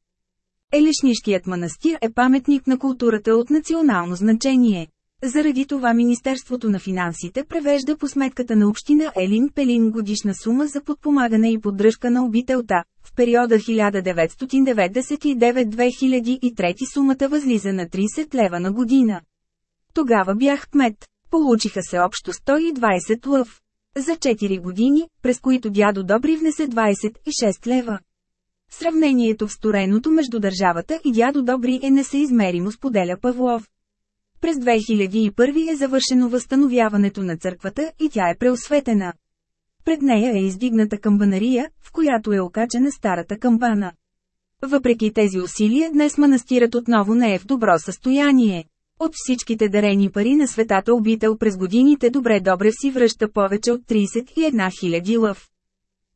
Елешнишкият манастир е паметник на културата от национално значение. Заради това Министерството на финансите превежда по сметката на община Елин Пелин годишна сума за подпомагане и поддръжка на обителта. В периода 1999-2003 сумата възлиза на 30 лева на година. Тогава бях кмет. Получиха се общо 120 лъв. За 4 години, през които дядо Добри внесе 26 лева. Сравнението в стореното между държавата и дядо Добри е несъизмеримо споделя Павлов. През 2001 е завършено възстановяването на църквата и тя е преосветена. Пред нея е издигната камбанария, в която е окачена старата камбана. Въпреки тези усилия днес манастирът отново не е в добро състояние. От всичките дарени пари на светата обител през годините добре добре си връща повече от 31 000 лъв.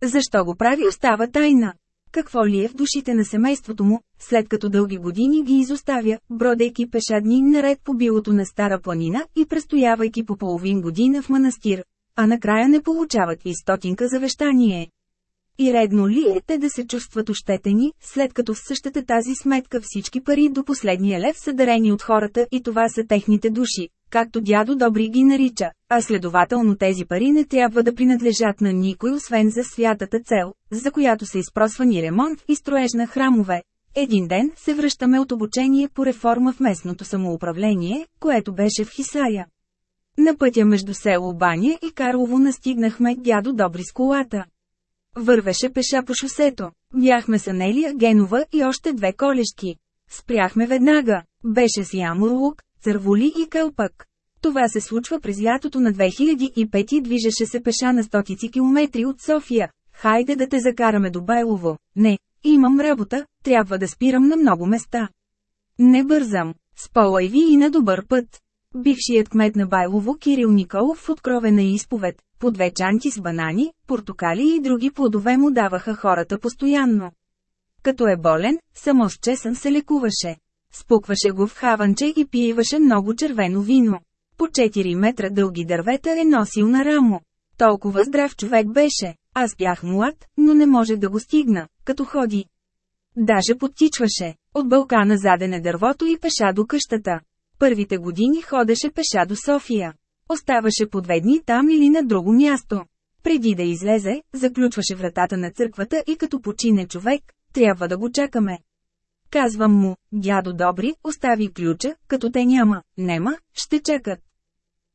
Защо го прави остава тайна. Какво ли е в душите на семейството му, след като дълги години ги изоставя, бродейки пеша дни наред по билото на Стара планина и престоявайки по половин година в манастир, а накрая не получават и стотинка завещание. И редно ли е те да се чувстват ощетени, след като в същата тази сметка всички пари до последния лев са дарени от хората и това са техните души, както дядо Добри ги нарича, а следователно тези пари не трябва да принадлежат на никой освен за святата цел, за която са изпросвани ремонт и строеж на храмове. Един ден се връщаме от обучение по реформа в местното самоуправление, което беше в Хисая. На пътя между село Баня и Карлово настигнахме дядо Добри с колата. Вървеше пеша по шосето. Бяхме с Анелия Генова и още две колешки. Спряхме веднага. Беше с ямурлук, църволи и кълпък. Това се случва през лятото на 2005 и движеше се пеша на стотици километри от София. Хайде да те закараме до Байлово. Не, имам работа, трябва да спирам на много места. Не бързам. Сполай ви и на добър път. Бившият кмет на Байлово Кирил Николов в откровена изповед, по две чанти с банани, портокали и други плодове му даваха хората постоянно. Като е болен, само с чесън се лекуваше. Спукваше го в хаванче и пиеваше много червено вино. По 4 метра дълги дървета е носил на рамо. Толкова здрав човек беше. Аз бях млад, но не може да го стигна, като ходи. Даже подтичваше. От Балкана задене дървото и пеша до къщата. Първите години ходеше пеша до София. Оставаше по две дни там или на друго място. Преди да излезе, заключваше вратата на църквата и като почине човек, трябва да го чакаме. Казвам му, дядо Добри, остави ключа, като те няма, нема, ще чакат.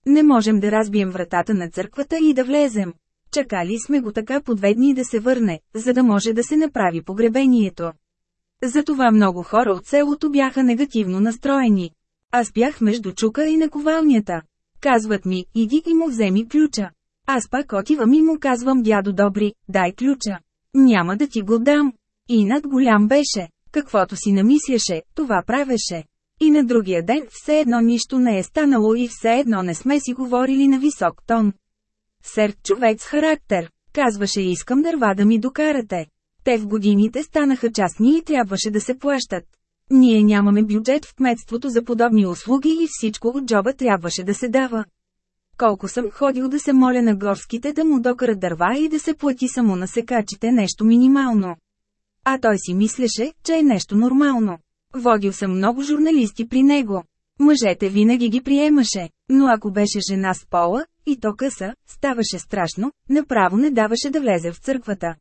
Не можем да разбием вратата на църквата и да влезем. Чакали сме го така по две дни да се върне, за да може да се направи погребението. Затова много хора от селото бяха негативно настроени. Аз бях между чука и наковалнята. Казват ми, иди и му вземи ключа. Аз пак отивам и му казвам дядо добри, дай ключа. Няма да ти го дам. И над голям беше. Каквото си намисляше, това правеше. И на другия ден все едно нищо не е станало и все едно не сме си говорили на висок тон. Сер човек с характер, казваше искам дърва да ми докарате. Те в годините станаха частни и трябваше да се плащат. Ние нямаме бюджет в кметството за подобни услуги и всичко от джоба трябваше да се дава. Колко съм ходил да се моля на горските да му докарат дърва и да се плати само на секачите нещо минимално. А той си мислеше, че е нещо нормално. Водил съм много журналисти при него. Мъжете винаги ги приемаше, но ако беше жена с пола, и то къса, ставаше страшно, направо не даваше да влезе в църквата.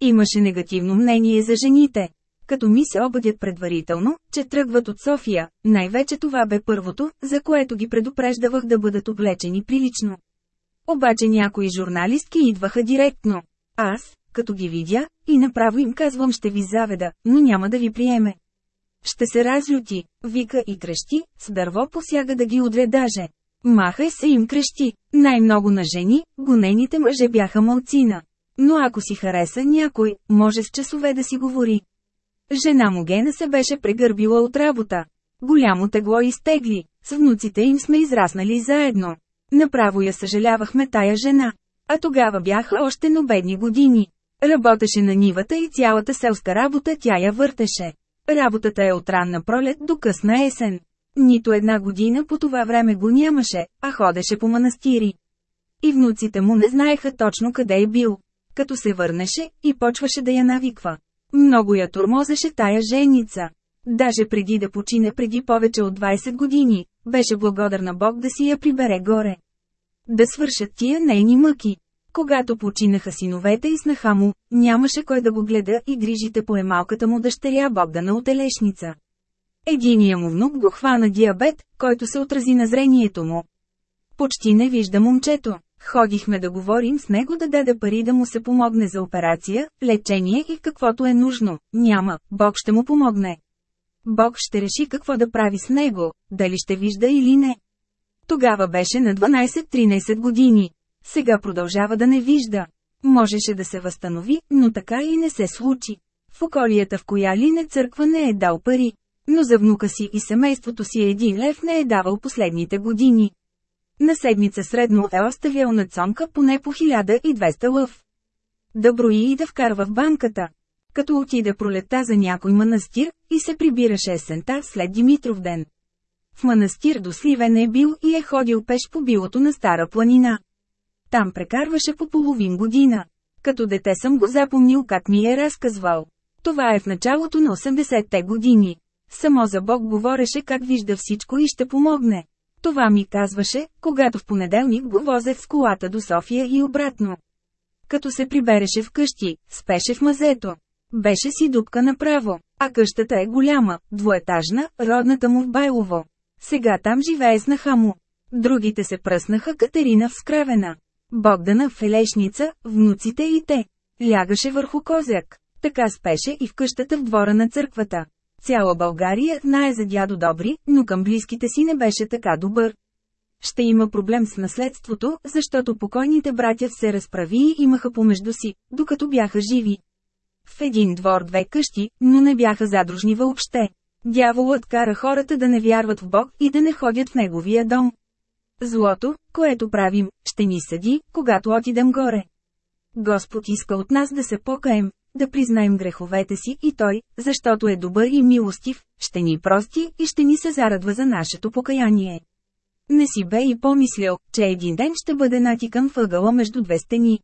Имаше негативно мнение за жените. Като ми се обадят предварително, че тръгват от София, най-вече това бе първото, за което ги предупреждавах да бъдат облечени прилично. Обаче някои журналистки идваха директно. Аз, като ги видя, и направо им казвам ще ви заведа, но няма да ви приеме. Ще се разлюти, вика и крещи, с дърво посяга да ги удря даже. Махай се им крещи, най-много на жени, гонените мъже бяха малцина. Но ако си хареса някой, може с часове да си говори. Жена му Гена се беше прегърбила от работа. Голямо тегло изтегли, с внуците им сме израснали заедно. Направо я съжалявахме тая жена. А тогава бяха още но бедни години. Работеше на нивата и цялата селска работа тя я въртеше. Работата е от ранна пролет до късна есен. Нито една година по това време го нямаше, а ходеше по манастири. И внуците му не знаеха точно къде е бил. Като се върнеше, и почваше да я навиква. Много я турмозеше тая женица. Даже преди да почине преди повече от 20 години, беше благодарна Бог да си я прибере горе. Да свършат тия нейни мъки. Когато починаха синовете и снаха му, нямаше кой да го гледа и грижите по емалката му дъщеря Богдана от Елешница. Единия му внук го хвана диабет, който се отрази на зрението му. Почти не вижда момчето. Ходихме да говорим с него да даде пари да му се помогне за операция, лечение и каквото е нужно. Няма, Бог ще му помогне. Бог ще реши какво да прави с него, дали ще вижда или не. Тогава беше на 12-13 години. Сега продължава да не вижда. Можеше да се възстанови, но така и не се случи. В околията в коя ли не църква не е дал пари. Но за внука си и семейството си един лев не е давал последните години. На седмица средно е оставял на цонка поне по 1200 лъв. Да брои и да вкарва в банката. Като отида пролета за някой манастир, и се прибираше есента след Димитров ден. В манастир до Сливен е бил и е ходил пеш по билото на Стара планина. Там прекарваше по половин година. Като дете съм го запомнил как ми е разказвал. Това е в началото на 80-те години. Само за Бог говореше как вижда всичко и ще помогне. Това ми казваше, когато в понеделник го возех с колата до София и обратно. Като се прибереше вкъщи, спеше в мазето. Беше си дупка направо, а къщата е голяма, двуетажна, родната му в Байлово. Сега там живее снаха му. Другите се пръснаха Катерина в скравена. Богдана в Елешница, внуците и те. Лягаше върху козяк. Така спеше и в къщата в двора на църквата. Цяла България знае за дядо Добри, но към близките си не беше така добър. Ще има проблем с наследството, защото покойните братя се разправи и имаха помежду си, докато бяха живи. В един двор две къщи, но не бяха задружни въобще. Дяволът кара хората да не вярват в Бог и да не ходят в неговия дом. Злото, което правим, ще ни съди, когато отидем горе. Господ иска от нас да се покаем, да признаем греховете си и Той, защото е добър и милостив, ще ни прости и ще ни се зарадва за нашето покаяние. Не си бе и помислял, че един ден ще бъде натикан въгъла между две стени.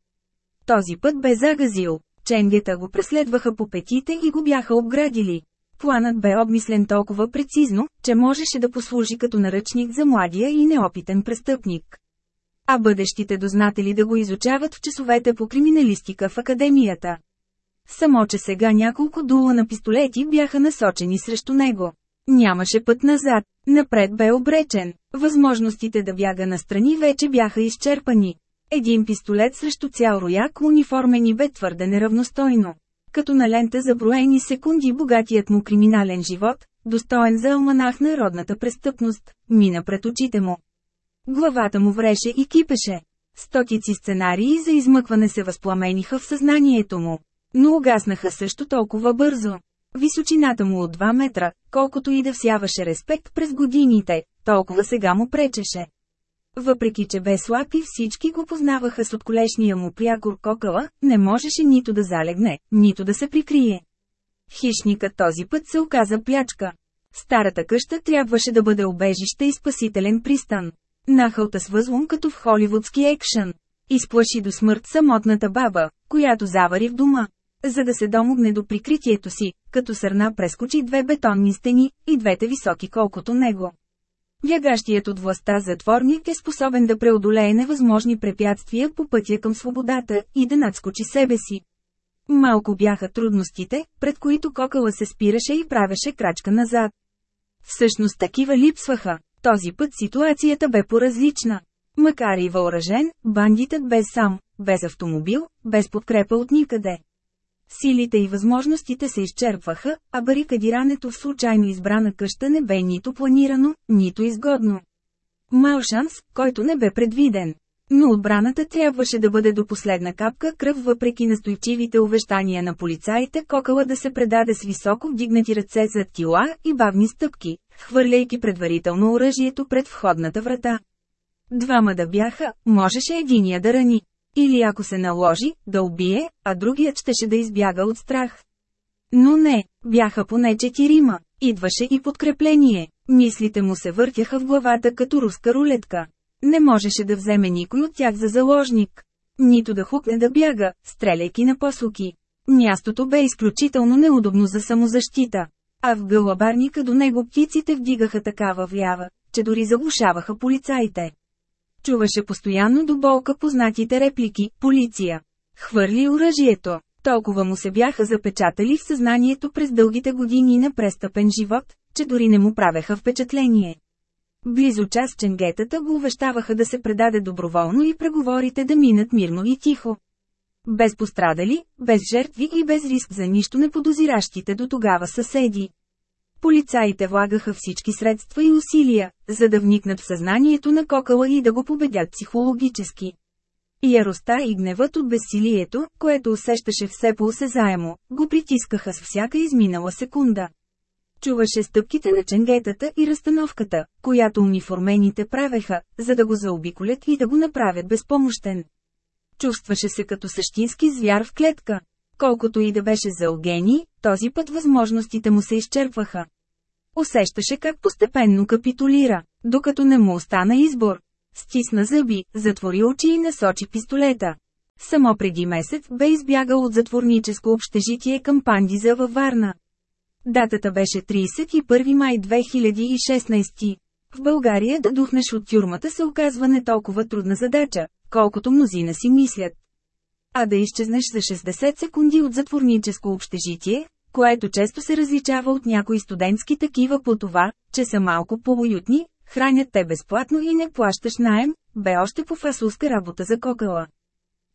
Този път бе загазил, ченгета го преследваха по петите и го бяха обградили. Планът бе обмислен толкова прецизно, че можеше да послужи като наръчник за младия и неопитен престъпник. А бъдещите дознатели да го изучават в часовете по криминалистика в академията. Само че сега няколко дула на пистолети бяха насочени срещу него. Нямаше път назад, напред бе обречен. Възможностите да бяга настрани вече бяха изчерпани. Един пистолет срещу цял рояк униформени бе твърде неравностойно. Като на лента за броени секунди богатият му криминален живот, достоен за алманах на родната престъпност, мина пред очите му. Главата му вреше и кипеше. Стотици сценарии за измъкване се възпламениха в съзнанието му. Но угаснаха също толкова бързо. Височината му от 2 метра, колкото и да всяваше респект през годините, толкова сега му пречеше. Въпреки че бе слаб и всички го познаваха с отколешния му прякор кокала, не можеше нито да залегне, нито да се прикрие. Хищникът този път се оказа плячка. Старата къща трябваше да бъде обежище и спасителен пристан. Нахълта с възлом като в холивудски екшън. Изплаши до смърт самотната баба, която завари в дома. За да се домогне до прикритието си, като сърна прескочи две бетонни стени, и двете високи колкото него. Бягащият от властта затворник е способен да преодолее невъзможни препятствия по пътя към свободата и да надскочи себе си. Малко бяха трудностите, пред които кокала се спираше и правеше крачка назад. Всъщност такива липсваха. Този път ситуацията бе поразлична. Макар и въоръжен, бандитът бе сам, без автомобил, без подкрепа от никъде. Силите и възможностите се изчерпваха, а барикадирането в случайно избрана къща не бе нито планирано, нито изгодно. Мал шанс, който не бе предвиден. Но отбраната трябваше да бъде до последна капка кръв въпреки настойчивите увещания на полицаите кокала да се предаде с високо вдигнати ръце зад тила и бавни стъпки, хвърляйки предварително оръжието пред входната врата. Двама да бяха, можеше единия да рани. Или ако се наложи, да убие, а другият щеше да избяга от страх. Но не, бяха поне четирима. Идваше и подкрепление. Мислите му се въртяха в главата като руска рулетка. Не можеше да вземе никой от тях за заложник. Нито да хукне да бяга, стреляйки на посоки. Мястото бе изключително неудобно за самозащита. А в гълъбарника до него птиците вдигаха такава влява, че дори заглушаваха полицаите. Чуваше постоянно до болка познатите реплики «Полиция!» Хвърли оръжието. Толкова му се бяха запечатали в съзнанието през дългите години на престъпен живот, че дори не му правеха впечатление. Близо час ченгетата го увещаваха да се предаде доброволно и преговорите да минат мирно и тихо. Без пострадали, без жертви и без риск за нищо неподозиращите до тогава съседи. Полицаите влагаха всички средства и усилия, за да вникнат в съзнанието на кокала и да го победят психологически. Яростта и гневът от безсилието, което усещаше все по-осезаемо, го притискаха с всяка изминала секунда. Чуваше стъпките на ченгетата и разстановката, която униформените правеха, за да го заобиколят и да го направят безпомощен. Чувстваше се като същински звяр в клетка. Колкото и да беше за Огени, този път възможностите му се изчерпваха. Усещаше как постепенно капитулира, докато не му остана избор. Стисна зъби, затвори очи и насочи пистолета. Само преди месец бе избягал от затворническо общежитие към Пандиза във Варна. Датата беше 31 май 2016. В България да духнеш от тюрмата се оказва не толкова трудна задача, колкото мнозина си мислят. А да изчезнеш за 60 секунди от затворническо общежитие, което често се различава от някои студентски такива по това, че са малко по-уютни, хранят те безплатно и не плащаш наем, бе още по фасулска работа за кокала.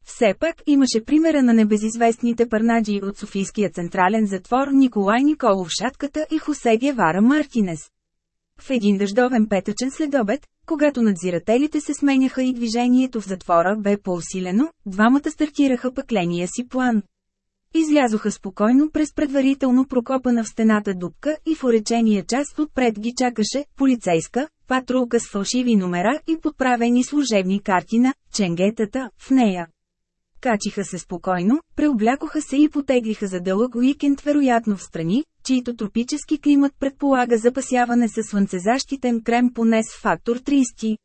Все пак имаше примера на небезизвестните парнаджи от Софийския централен затвор Николай Николов Шатката и Хосе Гевара Мартинес. В един дъждовен петъчен следобед, когато надзирателите се сменяха и движението в затвора бе по-усилено, двамата стартираха пъкления си план. Излязоха спокойно през предварително прокопана в стената дупка и в уречения част отпред ги чакаше полицейска, патрулка с фалшиви номера и подправени служебни карти на ченгетата в нея. Качиха се спокойно, преоблякоха се и потеглиха за дълъг уикенд вероятно в страни, чието тропически климат предполага запасяване със слънцезащитен крем поне с фактор 30.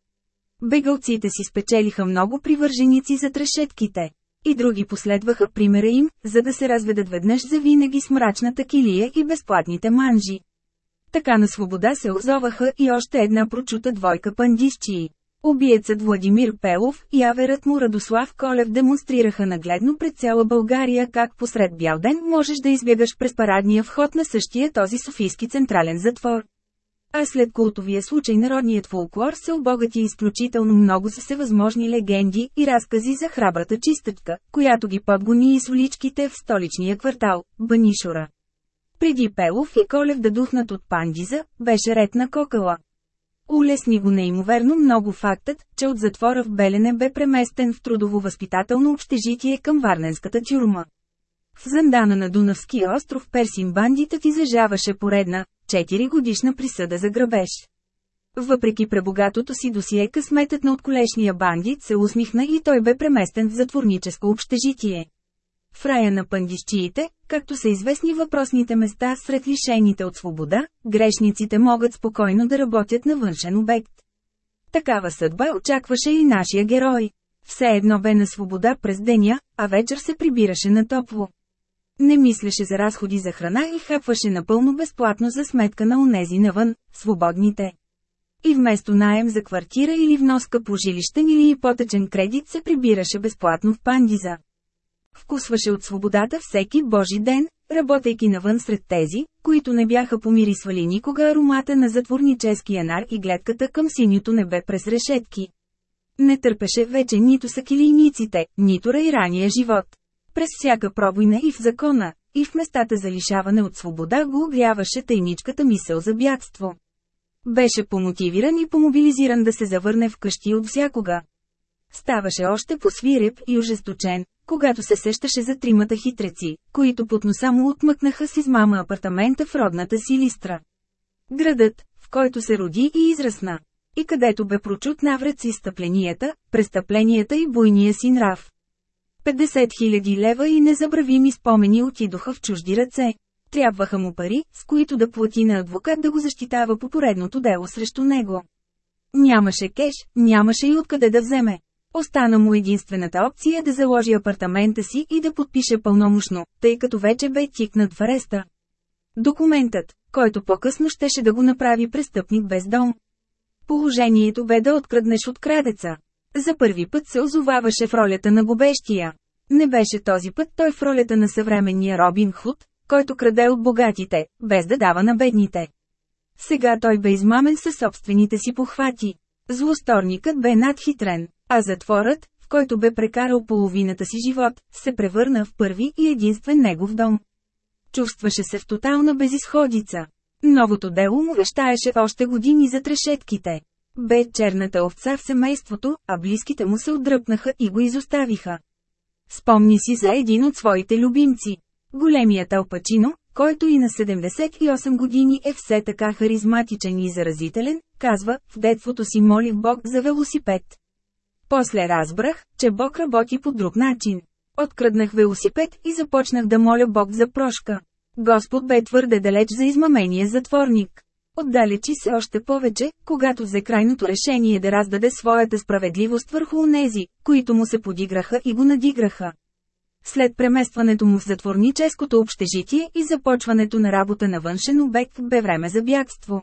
Бегалците си спечелиха много привърженици за трешетките. И други последваха примера им, за да се разведат веднъж за винаги с мрачната килия и безплатните манжи. Така на свобода се озоваха и още една прочута двойка пандисчии. Убиецът Владимир Пелов и аверът му Радослав Колев демонстрираха нагледно пред цяла България как посред бял ден можеш да избягаш през парадния вход на същия този Софийски централен затвор. А след култовия случай народният фолклор се обогати изключително много с всевъзможни легенди и разкази за храбрата чистачка, която ги подгони из уличките в столичния квартал – Банишора. Преди Пелов и Колев да духнат от пандиза, беше ред на кокала. Улесни го неимоверно много фактът, че от затвора в Белене бе преместен в трудово-възпитателно общежитие към Варненската тюрма. В Зандана на Дунавския остров Персин бандитът излежаваше поредна, 4 годишна присъда за грабеж. Въпреки пребогатото си досие късметът на отколешния бандит се усмихна и той бе преместен в затворническо общежитие. В рая на пандищиите, както са известни въпросните места сред лишените от свобода, грешниците могат спокойно да работят на външен обект. Такава съдба очакваше и нашия герой. Все едно бе на свобода през деня, а вечер се прибираше на топло. Не мислеше за разходи за храна и хапваше напълно безплатно за сметка на унези навън, свободните. И вместо наем за квартира или вноска по жилищен или ипотечен кредит се прибираше безплатно в пандиза. Вкусваше от свободата всеки божи ден, работейки навън сред тези, които не бяха помирисвали никога аромата на затворническия нар и гледката към синьото небе през решетки. Не търпеше вече нито сакилийниците, нито райрания живот. През всяка пробойна и в закона, и в местата за лишаване от свобода го огряваше тайничката мисъл за бягство. Беше помотивиран и помобилизиран да се завърне в къщи от всякога. Ставаше още по-свиреп и ожесточен, когато се сещаше за тримата хитреци, които под носа му отмъкнаха с измама апартамента в родната си листра. Градът, в който се роди и израсна. И където бе прочут навред с изтъпленията, престъпленията и буйния си нрав. 50 000 лева и незабравими спомени отидоха в чужди ръце. Трябваха му пари, с които да плати на адвокат да го защитава по поредното дело срещу него. Нямаше кеш, нямаше и откъде да вземе. Остана му единствената опция да заложи апартамента си и да подпише пълномощно, тъй като вече бе тикнат в ареста. Документът, който по-късно щеше да го направи престъпник без дом. Положението бе да откраднеш от крадеца. За първи път се озоваваше в ролята на губещия. Не беше този път той в ролята на съвременния Робин Худ, който краде от богатите, без да дава на бедните. Сега той бе измамен със собствените си похвати. Злосторникът бе надхитрен, а затворът, в който бе прекарал половината си живот, се превърна в първи и единствен негов дом. Чувстваше се в тотална безисходица. Новото дело му вещаеше още години за трешетките. Бе черната овца в семейството, а близките му се отдръпнаха и го изоставиха. Спомни си за един от своите любимци. Големият Алпачино, който и на 78 години е все така харизматичен и заразителен, казва, в детството си молих Бог за велосипед. После разбрах, че Бог работи по друг начин. Откраднах велосипед и започнах да моля Бог за прошка. Господ бе твърде далеч за измамения затворник. Отдалечи се още повече, когато взе крайното решение да раздаде своята справедливост върху онези, които му се подиграха и го надиграха. След преместването му в затворническото общежитие и започването на работа на външен обект бе време за бягство.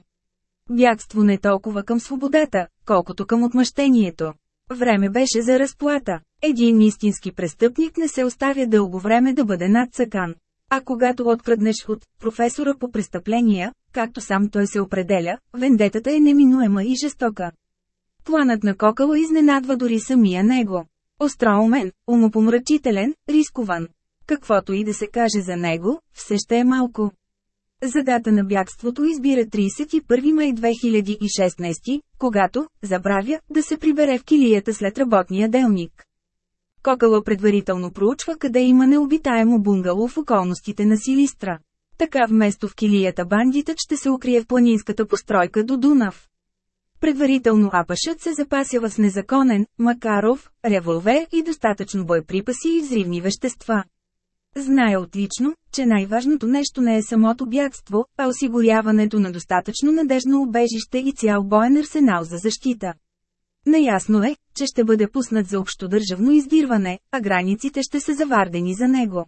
Бягство не толкова към свободата, колкото към отмъщението. Време беше за разплата. Един истински престъпник не се оставя дълго време да бъде надцакан. А когато откраднеш от професора по престъпления, както сам той се определя, вендетата е неминуема и жестока. Планът на Кокала изненадва дори самия него. Остроумен, умопомрачителен, рискован. Каквото и да се каже за него, все ще е малко. За дата на бягството избира 31 май 2016, когато, забравя, да се прибере в килията след работния делник. Кокала предварително проучва къде има необитаемо бунгало в околностите на Силистра. Така вместо в килията бандитът ще се укрие в планинската постройка до Дунав. Предварително апашът се запасява с незаконен, Макаров, револвер и достатъчно боеприпаси и взривни вещества. Знае отлично, че най-важното нещо не е самото бягство, а осигуряването на достатъчно надежно убежище и цял боен арсенал за защита. Наясно е, че ще бъде пуснат за общодържавно издирване, а границите ще са завардени за него.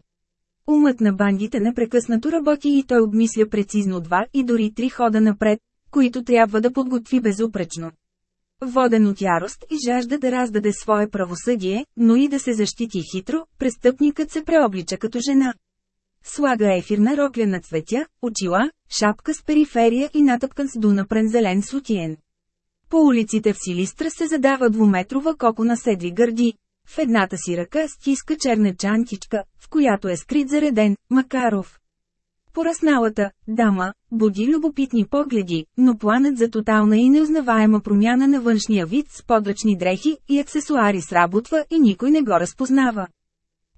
Умът на бандите непрекъснато работи и той обмисля прецизно два и дори три хода напред, които трябва да подготви безупречно. Воден от ярост и жажда да раздаде свое правосъдие, но и да се защити хитро, престъпникът се преоблича като жена. Слага ефирна рокля на цветя, очила, шапка с периферия и натъпкан с дунапрен зелен сутиен. По улиците в Силистра се задава двуметрова коко на седли гърди. В едната си ръка стиска черна чантичка, в която е скрит зареден Макаров. Порасналата дама буди любопитни погледи, но планът за тотална и неузнаваема промяна на външния вид с подръчни дрехи и аксесуари сработва и никой не го разпознава.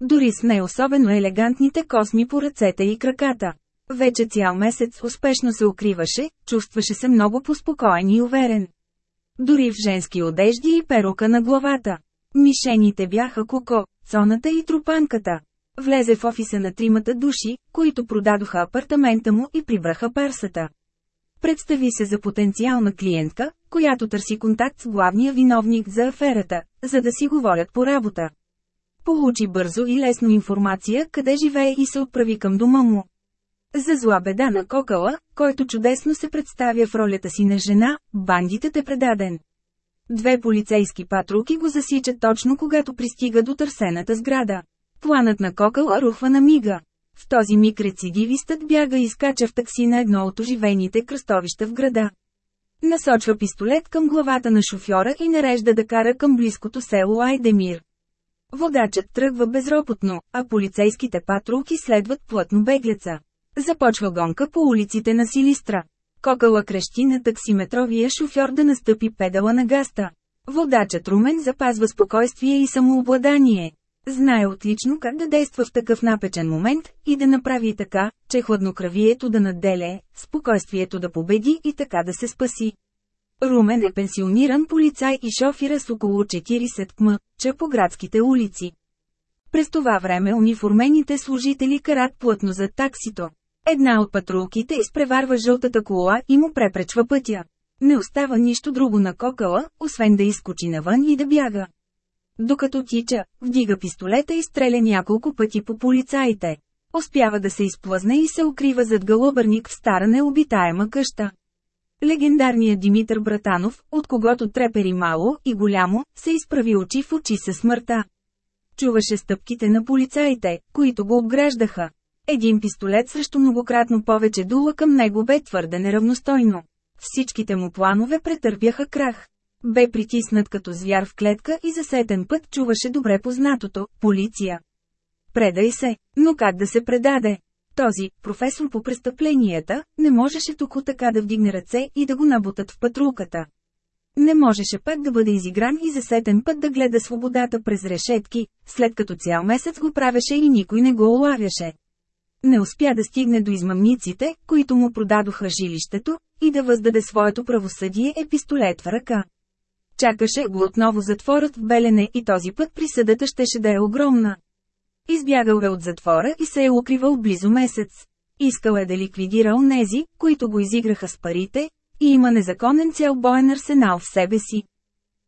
Дори с не особено елегантните косми по ръцете и краката. Вече цял месец успешно се укриваше, чувстваше се много поспокоен и уверен. Дори в женски одежди и перука на главата. Мишените бяха Коко, Цоната и Трупанката. Влезе в офиса на тримата души, които продадоха апартамента му и прибраха персата. Представи се за потенциална клиентка, която търси контакт с главния виновник за аферата, за да си говорят по работа. Получи бързо и лесно информация къде живее и се отправи към дома му. За зла беда на Кокала, който чудесно се представя в ролята си на жена, бандитът е предаден. Две полицейски патрулки го засичат точно когато пристига до търсената сграда. Планът на Кокала рухва на мига. В този миг рецидивистът бяга и скача в такси на едно от оживените кръстовища в града. Насочва пистолет към главата на шофьора и нарежда да кара към близкото село Айдемир. Водачът тръгва безропотно, а полицейските патрулки следват плътно беглеца. Започва гонка по улиците на Силистра. Кокала крещи на таксиметровия шофьор да настъпи педала на гаста. Водачът Румен запазва спокойствие и самообладание. Знае отлично как да действа в такъв напечен момент и да направи така, че хладнокравието да наделе, спокойствието да победи и така да се спаси. Румен е пенсиониран полицай и шофира с около 40 км, че по градските улици. През това време униформените служители карат плътно за таксито. Една от патрулките изпреварва жълтата кола и му препречва пътя. Не остава нищо друго на кокала, освен да изкочи навън и да бяга. Докато тича, вдига пистолета и стреля няколко пъти по полицаите. Успява да се изплъзне и се укрива зад гълъбърник в стара необитаема къща. Легендарният Димитър Братанов, от когото трепери мало и голямо, се изправи очи в очи със смъртта. Чуваше стъпките на полицаите, които го обграждаха. Един пистолет срещу многократно повече дула към него бе твърде неравностойно. Всичките му планове претърпяха крах. Бе притиснат като звяр в клетка и за сетен път чуваше добре познатото – полиция. Предай се, но как да се предаде? Този, професор по престъпленията, не можеше тук така да вдигне ръце и да го набутат в патрулката. Не можеше пак да бъде изигран и за сетен път да гледа свободата през решетки, след като цял месец го правеше и никой не го улавяше. Не успя да стигне до измамниците, които му продадоха жилището, и да въздаде своето правосъдие е пистолет в ръка. Чакаше го отново затворът в Белене и този път присъдата щеше да е огромна. Избягал е от затвора и се е укривал близо месец. Искал е да ликвидира онези, които го изиграха с парите, и има незаконен цял боен арсенал в себе си.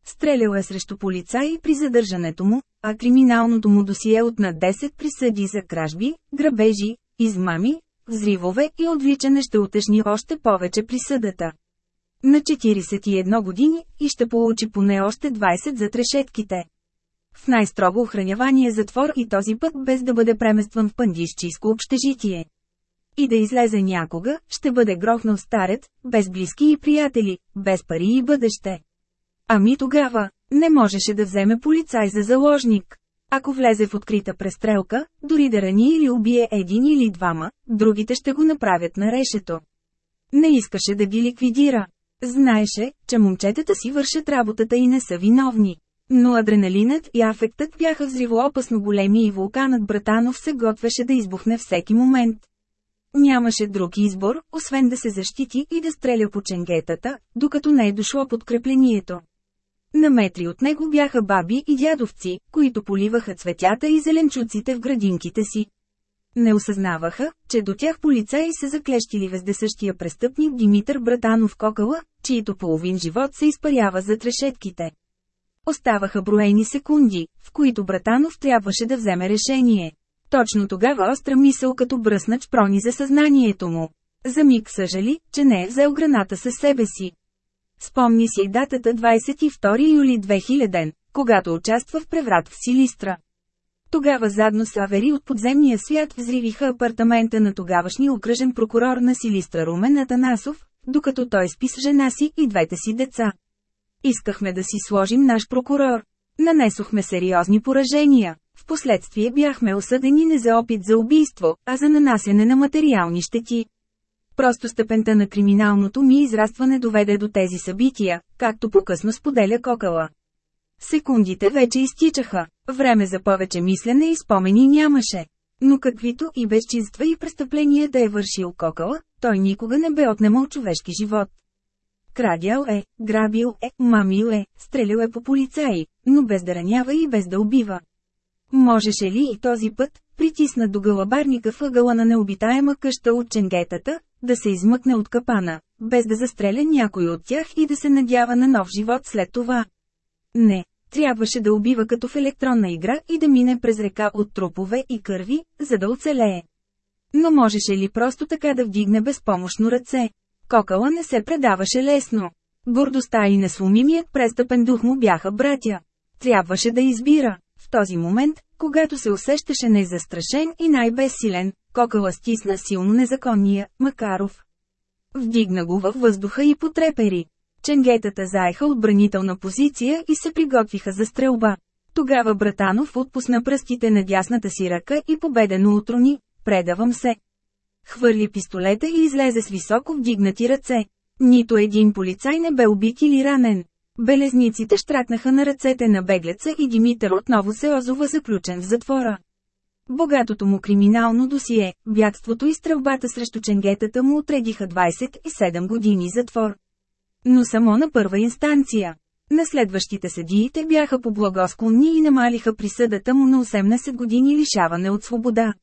Стрелял е срещу полицаи при задържането му, а криминалното му досие от на 10 присъди за кражби, грабежи, измами, взривове и отвличане ще утешни още повече присъдата. На 41 години и ще получи поне още 20 за трешетките. В най-строго охранявания затвор и този път без да бъде преместван в пандисчийско общежитие. И да излезе някога, ще бъде грохнал старец, без близки и приятели, без пари и бъдеще. Ами тогава, не можеше да вземе полицай за заложник. Ако влезе в открита престрелка, дори да рани или убие един или двама, другите ще го направят на решето. Не искаше да ги ликвидира. Знаеше, че момчетата си вършат работата и не са виновни. Но адреналинът и афектът бяха взривоопасно големи и вулканът Братанов се готвеше да избухне всеки момент. Нямаше друг избор, освен да се защити и да стреля по ченгетата, докато не е дошло подкреплението. На метри от него бяха баби и дядовци, които поливаха цветята и зеленчуците в градинките си. Не осъзнаваха, че до тях полицаи се заклещили вездесъщия престъпник Димитър Братанов Кокала, чието половин живот се изпарява за трешетките. Оставаха броени секунди, в които Братанов трябваше да вземе решение. Точно тогава остра мисъл като бръснач прони за съзнанието му. За миг съжали, че не е взел граната със себе си. Спомни си датата 22 юли 2000, когато участва в преврат в Силистра. Тогава задно с Авери от подземния свят взривиха апартамента на тогавашния окръжен прокурор на Силистра Румен Атанасов, докато той спи с жена си и двете си деца. Искахме да си сложим наш прокурор. Нанесохме сериозни поражения. Впоследствие бяхме осъдени не за опит за убийство, а за нанасяне на материални щети. Просто степента на криминалното ми израстване доведе до тези събития, както по-късно споделя Кокала. Секундите вече изтичаха, време за повече мислене и спомени нямаше. Но каквито и безчинства и престъпления да е вършил Кокала, той никога не бе отнемал човешки живот. Крадял е, грабил е, мамил е, стрелял е по полицаи, но без да ранява и без да убива. Можеше ли и този път, притиснат до гълъбарника въгъла на необитаема къща от ченгетата, да се измъкне от капана, без да застреля някой от тях и да се надява на нов живот след това? Не, трябваше да убива като в електронна игра и да мине през река от трупове и кърви, за да оцелее. Но можеше ли просто така да вдигне безпомощно ръце? Кокала не се предаваше лесно. Гордостта и несломимият престъпен дух му бяха братя. Трябваше да избира. В този момент, когато се усещаше най-застрашен и най-безсилен, Кокала стисна силно незаконния, Макаров. Вдигна го във въздуха и потрепери. Ченгетата заеха отбранителна позиция и се приготвиха за стрелба. Тогава Братанов отпусна пръстите на дясната си ръка и победено утрони, предавам се. Хвърли пистолета и излезе с високо вдигнати ръце. Нито един полицай не бе убит или ранен. Белезниците штракнаха на ръцете на беглеца и Димитър отново се озова заключен в затвора. Богатото му криминално досие, бягството и стрелбата срещу ченгетата му отредиха 27 години затвор. Но само на първа инстанция. На следващите съдиите бяха поблагосклонни и намалиха присъдата му на 18 години лишаване от свобода.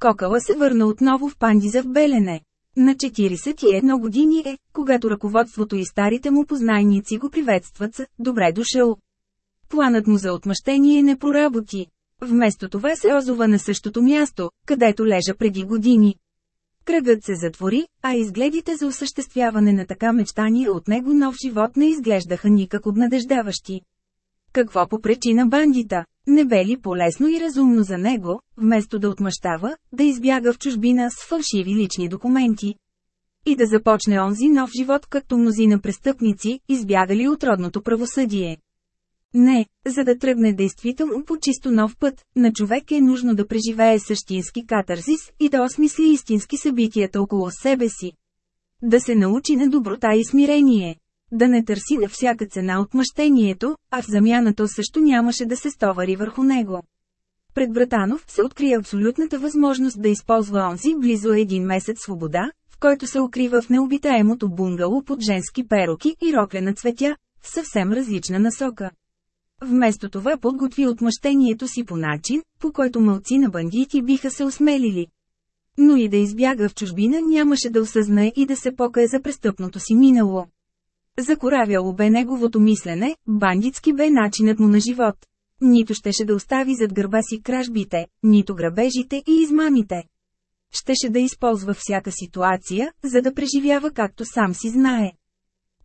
Кокала се върна отново в Пандиза в Белене. На 41 години е, когато ръководството и старите му познайници го приветстват с «Добре дошъл». Планът му за отмъщение не проработи. Вместо това се озова на същото място, където лежа преди години. Кръгът се затвори, а изгледите за осъществяване на така мечтания от него нов живот не изглеждаха никак обнадеждаващи. Какво попречи на бандита? Не бе ли полезно и разумно за него, вместо да отмъщава, да избяга в чужбина с фалшиви лични документи? И да започне онзи нов живот както мнозина престъпници, избягали от родното правосъдие. Не, за да тръгне действително по чисто нов път, на човек е нужно да преживее същински катарзис и да осмисли истински събитията около себе си. Да се научи на доброта и смирение. Да не търси на всяка цена отмъщението, а в замяна то също нямаше да се стовари върху него. Пред Братанов се откри абсолютната възможност да използва онзи близо един месец свобода, в който се укрива в необитаемото бунгало под женски пероки и роклена цветя, в съвсем различна насока. Вместо това подготви отмъщението си по начин, по който мълци на бандити биха се осмелили. Но и да избяга в чужбина нямаше да осъзнае и да се покае за престъпното си минало. Закоравяло бе неговото мислене, бандитски бе начинът му на живот. Нито щеше да остави зад гърба си кражбите, нито грабежите и измамите. Щеше да използва всяка ситуация, за да преживява както сам си знае.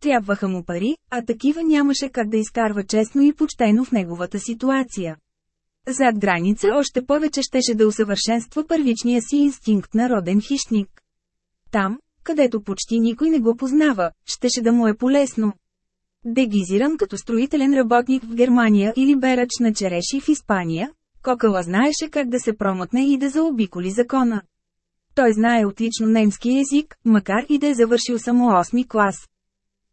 Трябваха му пари, а такива нямаше как да изкарва честно и почтено в неговата ситуация. Зад граница още повече щеше да усъвършенства първичния си инстинкт на роден хищник. Там, където почти никой не го познава, щеше да му е полезно. Дегизиран като строителен работник в Германия или берач на череши в Испания, Кокала знаеше как да се промотне и да заобиколи закона. Той знае отлично немски език, макар и да е завършил само 8 клас.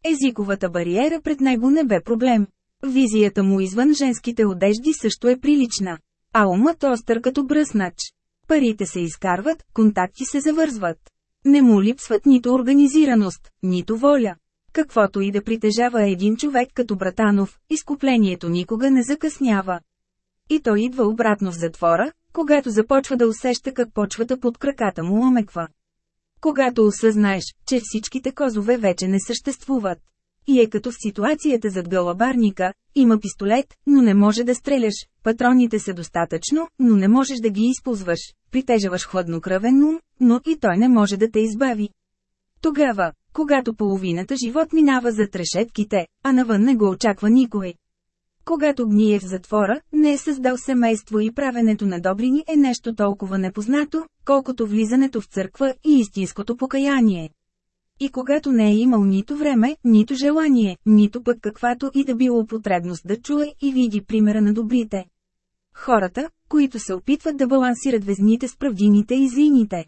Езиковата бариера пред него не бе проблем. Визията му извън женските одежди също е прилична. А умът остър като бръснач. Парите се изкарват, контакти се завързват. Не му липсват нито организираност, нито воля. Каквото и да притежава един човек като Братанов, изкуплението никога не закъснява. И той идва обратно в затвора, когато започва да усеща как почвата под краката му омеква. Когато осъзнаеш, че всичките козове вече не съществуват. И е като в ситуацията зад гълъбарника, има пистолет, но не може да стреляш, патроните са достатъчно, но не можеш да ги използваш, притежаваш хладнокръвен ум, но и той не може да те избави. Тогава, когато половината живот минава за трешетките, а навън не го очаква никой. Когато гние в затвора, не е създал семейство и правенето на добрини е нещо толкова непознато, колкото влизането в църква и истинското покаяние. И когато не е имал нито време, нито желание, нито пък каквато и да било потребност да чуе и види примера на добрите. Хората, които се опитват да балансират везните с правдините и злините.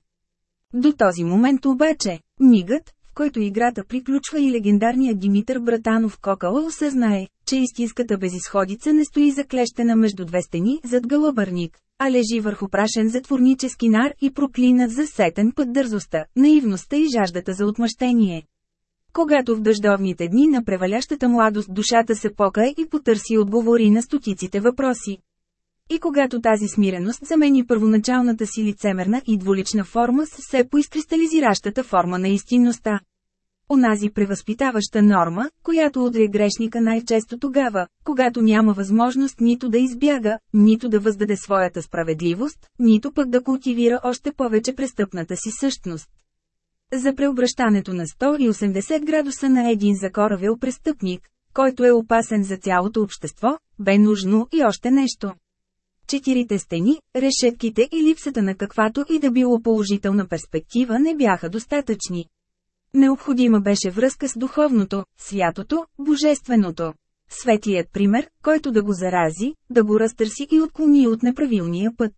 До този момент обаче, мигът, който играта приключва и легендарният Димитър Братанов Кокала осъзнае, че истинската безисходица не стои заклещена между две стени зад гълъбърник, а лежи върху прашен затворнически нар и проклина за сетен път дързостта, наивността и жаждата за отмъщение. Когато в дъждовните дни на превалящата младост душата се покае и потърси отговори на стотиците въпроси. И когато тази смиреност замени първоначалната си лицемерна и дволична форма с все поизкристализиращата форма на истинността. Онази превъзпитаваща норма, която удря грешника най-често тогава, когато няма възможност нито да избяга, нито да въздаде своята справедливост, нито пък да култивира още повече престъпната си същност. За преобращането на 180 градуса на един закоравил престъпник, който е опасен за цялото общество, бе нужно и още нещо. Четирите стени, решетките и липсата на каквато и да било положителна перспектива не бяха достатъчни. Необходима беше връзка с духовното, святото, божественото. Светлият пример, който да го зарази, да го разтърси и отклони от неправилния път.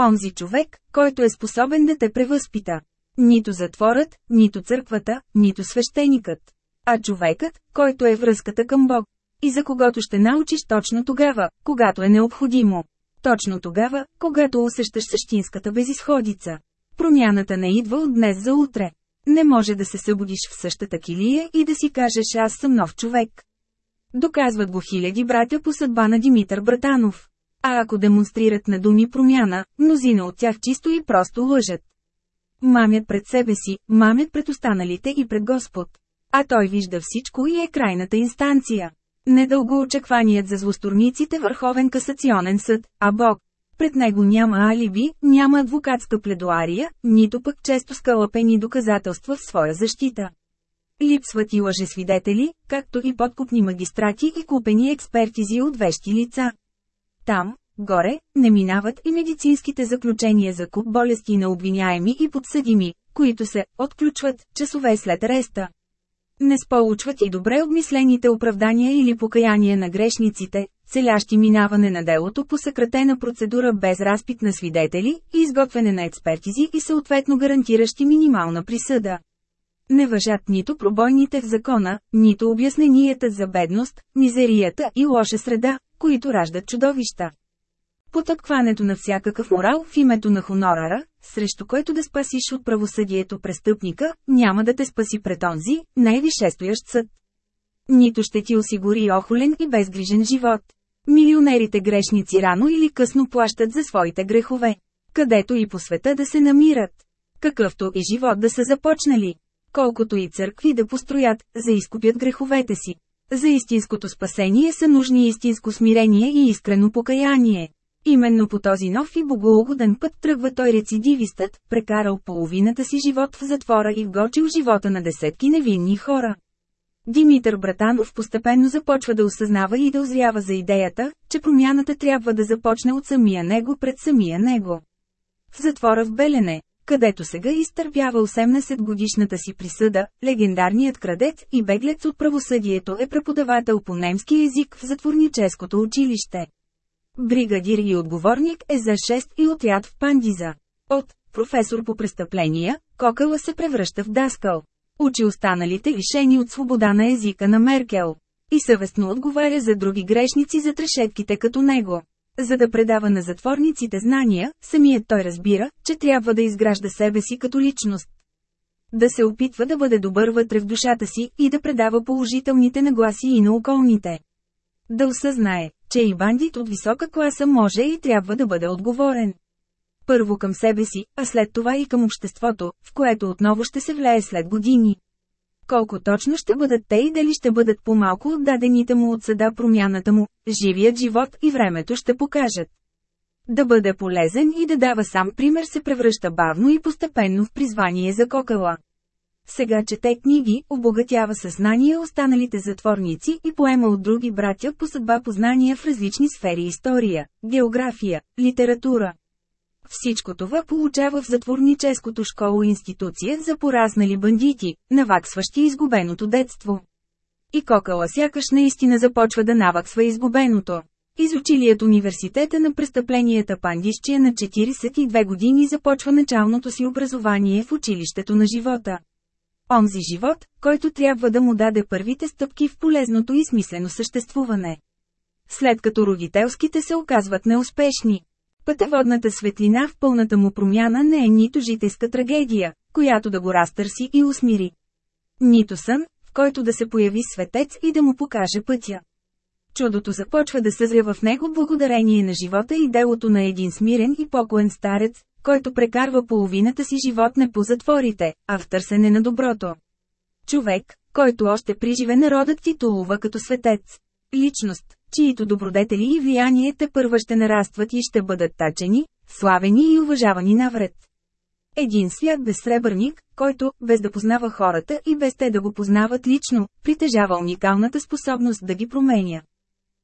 Онзи човек, който е способен да те превъзпита. Нито затворът, нито църквата, нито свещеникът. А човекът, който е връзката към Бог. И за когото ще научиш точно тогава, когато е необходимо. Точно тогава, когато усещаш същинската безисходица. Промяната не идва от днес за утре. Не може да се събудиш в същата килия и да си кажеш аз съм нов човек. Доказват го хиляди братя по съдба на Димитър Братанов. А ако демонстрират на думи промяна, мнозина от тях чисто и просто лъжат. Мамят пред себе си, мамят пред останалите и пред Господ. А той вижда всичко и е крайната инстанция. Недълго очакваният за злосторниците Върховен касационен съд, а Бог. Пред него няма алиби, няма адвокатска пледуария, нито пък често скалъпени доказателства в своя защита. Липсват и лъжесвидетели, както и подкупни магистрати и купени експертизи от вещи лица. Там, горе, не минават и медицинските заключения за куп болести на обвиняеми и подсъдими, които се отключват часове след ареста. Не сполучват и добре обмислените оправдания или покаяние на грешниците, целящи минаване на делото по съкратена процедура без разпит на свидетели и изготвяне на експертизи и съответно гарантиращи минимална присъда. Не въжат нито пробойните в закона, нито обясненията за бедност, мизерията и лоша среда, които раждат чудовища. Потъпкването на всякакъв морал в името на хонорара, срещу който да спасиш от правосъдието престъпника, няма да те спаси пред онзи, най-висшестоящ съд. Нито ще ти осигури охолен и безгрижен живот. Милионерите грешници рано или късно плащат за своите грехове. Където и по света да се намират. Какъвто и живот да са започнали. Колкото и църкви да построят, за изкупят греховете си. За истинското спасение са нужни истинско смирение и искрено покаяние. Именно по този нов и богоугоден път тръгва той рецидивистът, прекарал половината си живот в затвора и вгочил живота на десетки невинни хора. Димитър Братанов постепенно започва да осъзнава и да озрява за идеята, че промяната трябва да започне от самия него пред самия него. В затвора в Белене, където сега изтърпява 18 годишната си присъда, легендарният крадец и беглец от правосъдието е преподавател по немски език в затворническото училище. Бригадир и отговорник е за 6 и отряд в Пандиза. От професор по престъпления, Кокъла се превръща в даскал. Учи останалите лишени от свобода на езика на Меркел. И съвестно отговаря за други грешници за трешетките като него. За да предава на затворниците знания, самият той разбира, че трябва да изгражда себе си като личност. Да се опитва да бъде добър вътре в душата си и да предава положителните нагласи и на околните. Да осъзнае, че и бандит от висока класа може и трябва да бъде отговорен. Първо към себе си, а след това и към обществото, в което отново ще се влее след години. Колко точно ще бъдат те и дали ще бъдат по-малко от дадените му от съда промяната му, живият живот и времето ще покажат. Да бъде полезен и да дава сам пример се превръща бавно и постепенно в призвание за кокала. Сега чете книги, обогатява съзнание останалите затворници и поема от други братя по съдба познания в различни сфери история, география, литература. Всичко това получава в затворническото школо-институция за пораснали бандити, наваксващи изгубеното детство. И кокала сякаш наистина започва да наваксва изгубеното. Изучилият университета на престъпленията Пандишчия на 42 години започва началното си образование в училището на живота. Онзи живот, който трябва да му даде първите стъпки в полезното и смислено съществуване. След като родителските се оказват неуспешни. Пътеводната светлина в пълната му промяна не е нито житейска трагедия, която да го разтърси и усмири. Нито сън, в който да се появи светец и да му покаже пътя. Чудото започва да съзря в него благодарение на живота и делото на един смирен и покоен старец, който прекарва половината си живот не по затворите, а в търсене на доброто. Човек, който още при живе народът титулува като светец. Личност, чието добродетели и влияние те първа ще нарастват и ще бъдат тачени, славени и уважавани навред. Един свят без сребърник, който, без да познава хората и без те да го познават лично, притежава уникалната способност да ги променя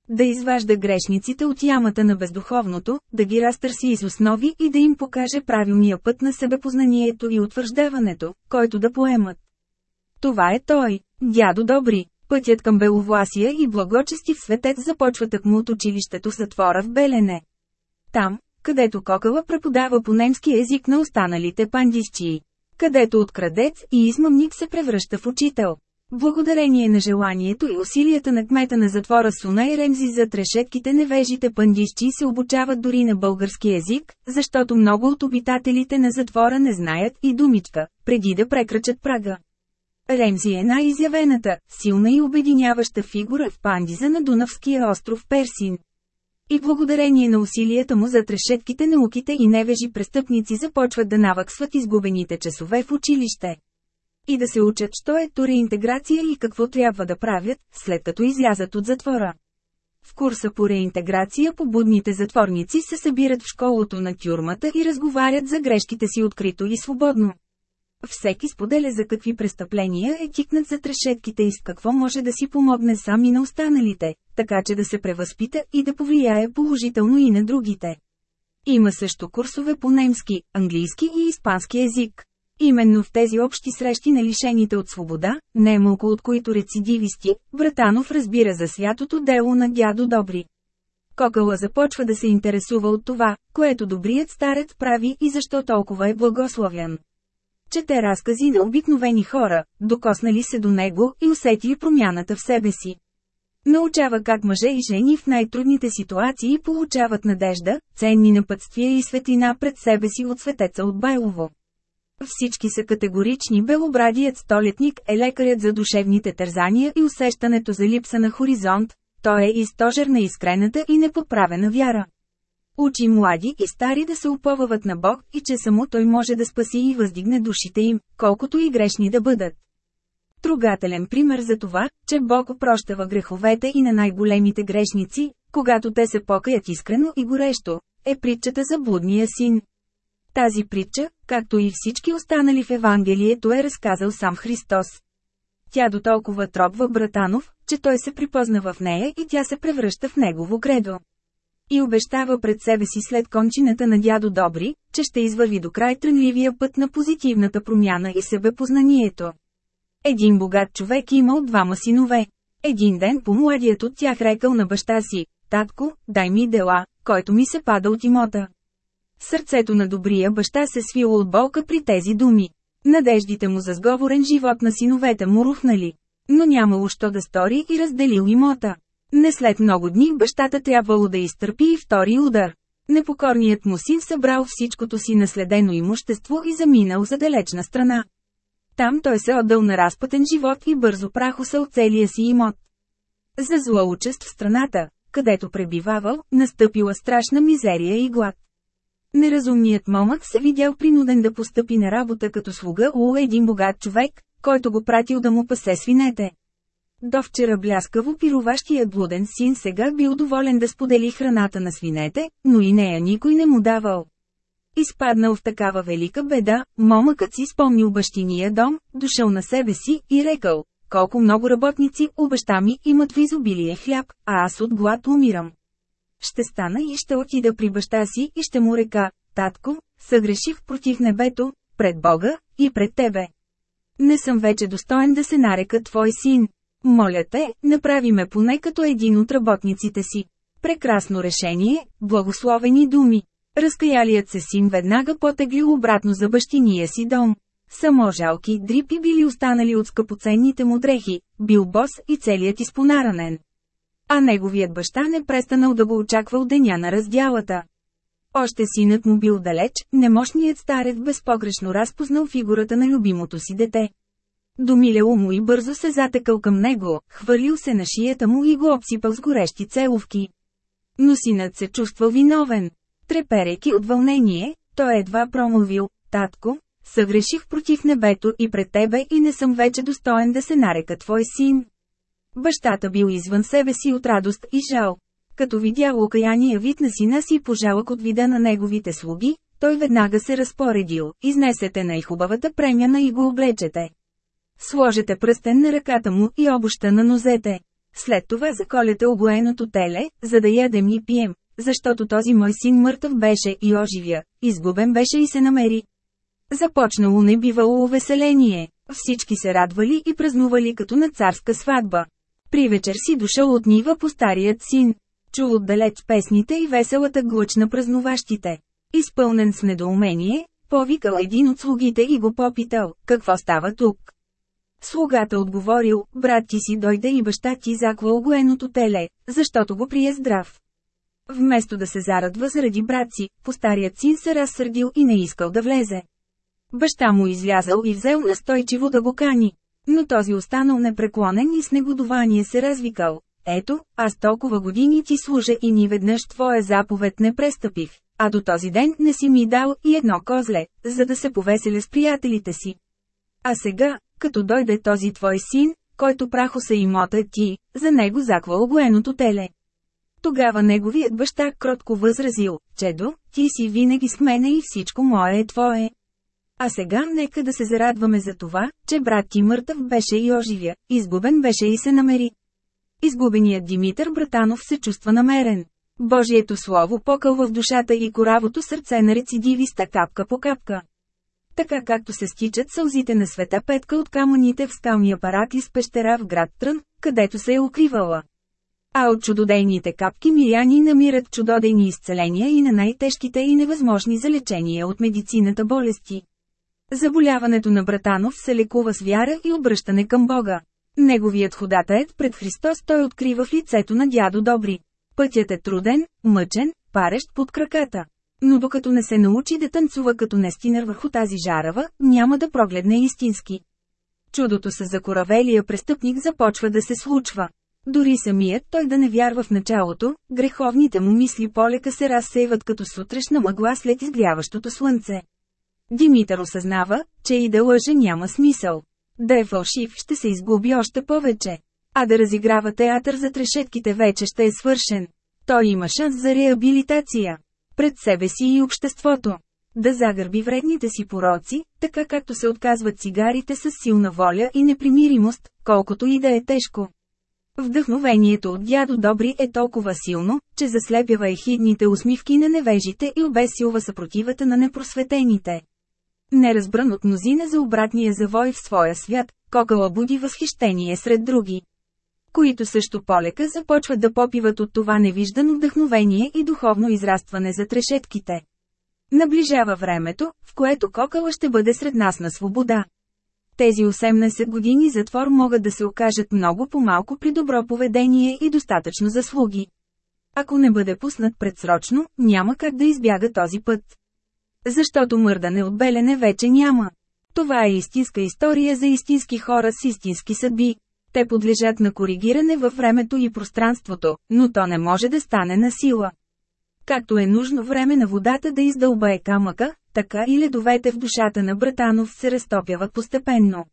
да изважда грешниците от ямата на бездуховното, да ги разтърси из основи и да им покаже правилния път на себепознанието и утвърждаването, който да поемат. Това е той, дядо Добри. Пътят към Беловласия и благочести в светец започва тъкмо от училището затвора в Белене. Там, където Кокала преподава по немски език на останалите пандисчии. Където от крадец и измъмник се превръща в учител. Благодарение на желанието и усилията на кмета на затвора Суна и Ремзи за трешетките невежите пандищи се обучават дори на български език, защото много от обитателите на затвора не знаят и думичка, преди да прекрачат прага. Ремзи е най-изявената, силна и обединяваща фигура в пандиза на Дунавския остров Персин. И благодарение на усилията му за трешетките науките и невежи престъпници започват да наваксват изгубените часове в училище. И да се учат, що е то реинтеграция и какво трябва да правят, след като излязат от затвора. В курса по реинтеграция побудните затворници се събират в школото на тюрмата и разговарят за грешките си открито и свободно. Всеки споделя за какви престъпления е тикнат за трешетките и с какво може да си помогне сам и на останалите, така че да се превъзпита и да повлияе положително и на другите. Има също курсове по немски, английски и испански език. Именно в тези общи срещи на лишените от свобода, немалко от които рецидивисти, Братанов разбира за святото дело на дядо Добри. Кокала започва да се интересува от това, което добрият старец прави и защо толкова е благословен. Чете разкази на обикновени хора, докоснали се до него и усетили промяната в себе си. Научава как мъже и жени в най-трудните ситуации получават надежда, ценни напътствия и светлина пред себе си от светеца от Байлово. Всички са категорични белобрадият столетник е лекарят за душевните тързания и усещането за липса на хоризонт, той е изтожер на искрената и непоправена вяра. Учи млади и стари да се уповават на Бог и че само Той може да спаси и въздигне душите им, колкото и грешни да бъдат. Трогателен пример за това, че Бог прощава греховете и на най-големите грешници, когато те се покаят искрено и горещо, е притчата за блудния син. Тази притча, както и всички останали в Евангелието е разказал сам Христос. Тя до толкова тропва Братанов, че той се припозна в нея и тя се превръща в негово кредо. И обещава пред себе си след кончината на дядо Добри, че ще извърви до край трънливия път на позитивната промяна и себепознанието. Един богат човек имал двама синове. Един ден по-младият от тях рекал на баща си, «Татко, дай ми дела, който ми се пада от имота». Сърцето на добрия баща се свило от болка при тези думи. Надеждите му за сговорен живот на синовете му рухнали. Но нямало що да стори и разделил имота. Не след много дни бащата трябвало да изтърпи и втори удар. Непокорният му син събрал всичкото си наследено имущество и заминал за далечна страна. Там той се отдал на разпътен живот и бързо прахосал целия си имот. За зла участ в страната, където пребивавал, настъпила страшна мизерия и глад. Неразумният момък се видял принуден да постъпи на работа като слуга у един богат човек, който го пратил да му пасе свинете. До вчера бляскаво пироващият блуден син сега бил доволен да сподели храната на свинете, но и нея никой не му давал. Изпаднал в такава велика беда, момъкът си спомнил бащиния дом, дошъл на себе си и рекал, колко много работници у ми имат в изобилие хляб, а аз от глад умирам. Ще стана и ще отида при баща си и ще му река, татко, съгреших против небето, пред Бога и пред тебе. Не съм вече достоен да се нарека твой син. Моля те, направи ме поне като един от работниците си. Прекрасно решение, благословени думи. Разкаялият се син веднага потеглил обратно за бащиния си дом. Само жалки дрипи били останали от скъпоценните му дрехи, бил бос и целият изпонаранен. А неговият баща не престанал да го очаква от деня на раздялата. Още синът му бил далеч, немощният старец безпогрешно разпознал фигурата на любимото си дете. Домиляло му и бързо се затекал към него, хвърлил се на шията му и го обсипал с горещи целовки. Но синът се чувствал виновен. Треперейки от вълнение, той едва промълвил, татко, съгреших против небето и пред тебе и не съм вече достоен да се нарека твой син. Бащата бил извън себе си от радост и жал. Като видял окаяния вид на сина си пожалък от вида на неговите слуги, той веднага се разпоредил, изнесете най-хубавата премяна и го облечете. Сложете пръстен на ръката му и обуща на нозете. След това заколете обоеното теле, за да ядем и пием, защото този мой син мъртъв беше и оживя, изгубен беше и се намери. Започнало не бивало увеселение, всички се радвали и празнували като на царска сватба. При вечер си дошъл от нива по старият син. Чул отдалеч песните и веселата глъч на празнуващите. Изпълнен с недоумение, повикал един от слугите и го попитал, какво става тук. Слугата отговорил, брат ти си дойде и баща ти заклал гоеното теле, защото го прие здрав. Вместо да се зарадва заради брат си, постарият син се разсърдил и не искал да влезе. Баща му излязал и взел настойчиво да го кани. Но този останал непреклонен и с негодование се развикал. Ето, аз толкова години ти служа и ни веднъж твоя заповед не престъпих, а до този ден не си ми дал и едно козле, за да се повеселя с приятелите си. А сега, като дойде този твой син, който прахо се имота ти, за него заква огоеното теле. Тогава неговият баща кротко възразил, чедо, ти си винаги с мене и всичко мое е твое. А сега нека да се зарадваме за това, че брат ти мъртъв беше и оживя, изгубен беше и се намери. Изгубеният Димитър Братанов се чувства намерен. Божието слово покълва в душата и коравото сърце на рецидивиста капка по капка. Така както се стичат сълзите на света Петка от камъните в скалния апарат из пещера в град Трън, където се е укривала. А от чудодейните капки миряни намират чудодейни изцеления и на най-тежките и невъзможни за лечение от медицината болести. Заболяването на Братанов се лекува с вяра и обръщане към Бога. Неговият ходатает пред Христос той открива в лицето на дядо Добри. Пътят е труден, мъчен, парещ под краката. Но докато не се научи да танцува като нестинър върху тази жарава, няма да прогледне истински. Чудото с закоравелия престъпник започва да се случва. Дори самият той да не вярва в началото, греховните му мисли полека се разсейват като сутрешна мъгла след изгряващото слънце. Димитър осъзнава, че и да лъже няма смисъл. Да е фалшив ще се изгуби още повече. А да разиграва театър за трешетките вече ще е свършен. Той има шанс за реабилитация. Пред себе си и обществото. Да загърби вредните си пороци, така както се отказват цигарите с силна воля и непримиримост, колкото и да е тежко. Вдъхновението от дядо Добри е толкова силно, че заслепява ехидните усмивки на невежите и обесилва съпротивата на непросветените. Неразбран от мнозина за обратния завой в своя свят, кокала буди възхищение сред други. Които също полека започват да попиват от това невиждано вдъхновение и духовно израстване за трешетките. Наближава времето, в което кокала ще бъде сред нас на свобода. Тези 18 години затвор могат да се окажат много по-малко при добро поведение и достатъчно заслуги. Ако не бъде пуснат предсрочно, няма как да избяга този път. Защото мърдане от белене вече няма. Това е истинска история за истински хора с истински съдби. Те подлежат на коригиране във времето и пространството, но то не може да стане на сила. Както е нужно време на водата да издълбае камъка, така и ледовете в душата на Братанов се разтопяват постепенно.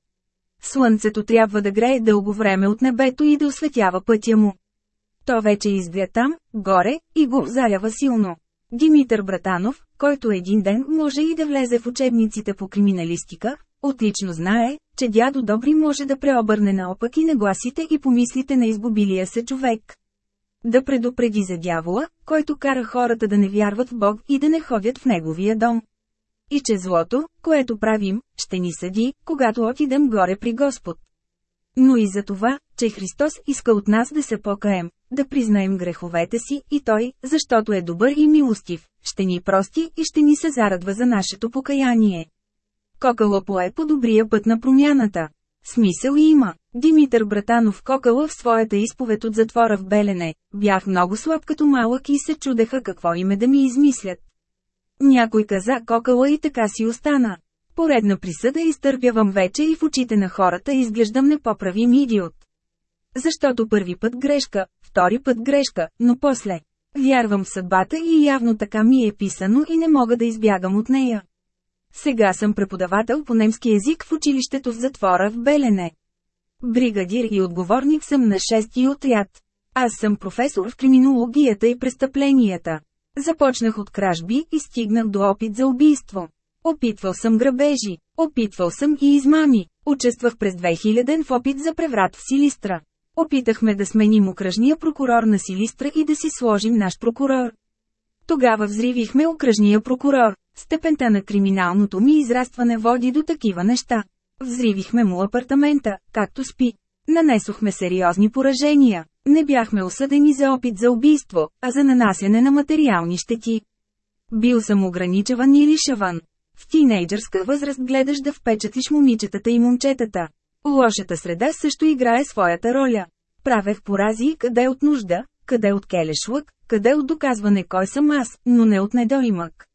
Слънцето трябва да грее дълго време от небето и да осветява пътя му. То вече изгря там, горе, и го залява силно. Димитър Братанов, който един ден може и да влезе в учебниците по криминалистика, отлично знае, че дядо Добри може да преобърне наопаки нагласите и помислите на изгубилия се човек. Да предупреди за дявола, който кара хората да не вярват в Бог и да не ходят в неговия дом. И че злото, което правим, ще ни съди, когато отидем горе при Господ. Но и за това, че Христос иска от нас да се покаем, да признаем греховете си и Той, защото е добър и милостив, ще ни прости и ще ни се зарадва за нашето покаяние. Кокало пое по добрия път на промяната. Смисъл има. Димитър Братанов Кокала в своята изповед от затвора в Белене, бях много слаб като малък и се чудеха какво име да ми измислят. Някой каза Кокала и така си остана. Поредна присъда изтърпявам вече и в очите на хората изглеждам непоправим идиот. Защото първи път грешка, втори път грешка, но после. Вярвам в съдбата и явно така ми е писано и не мога да избягам от нея. Сега съм преподавател по немски език в училището в затвора в Белене. Бригадир и отговорник съм на шести отряд. Аз съм професор в криминологията и престъпленията. Започнах от кражби и стигнах до опит за убийство. Опитвал съм грабежи, опитвал съм и измами. Участвах през 2000 в опит за преврат в Силистра. Опитахме да сменим окръжния прокурор на Силистра и да си сложим наш прокурор. Тогава взривихме окръжния прокурор. Степента на криминалното ми израстване води до такива неща. Взривихме му апартамента, както спи. Нанесохме сериозни поражения. Не бяхме осъдени за опит за убийство, а за нанасяне на материални щети. Бил съм ограничаван и лишаван. В тинейджърска възраст гледаш да впечатлиш момичетата и момчетата. Лошата среда също играе своята роля. Правех порази къде от нужда, къде от келешлък, къде от доказване кой съм аз, но не от недоимък.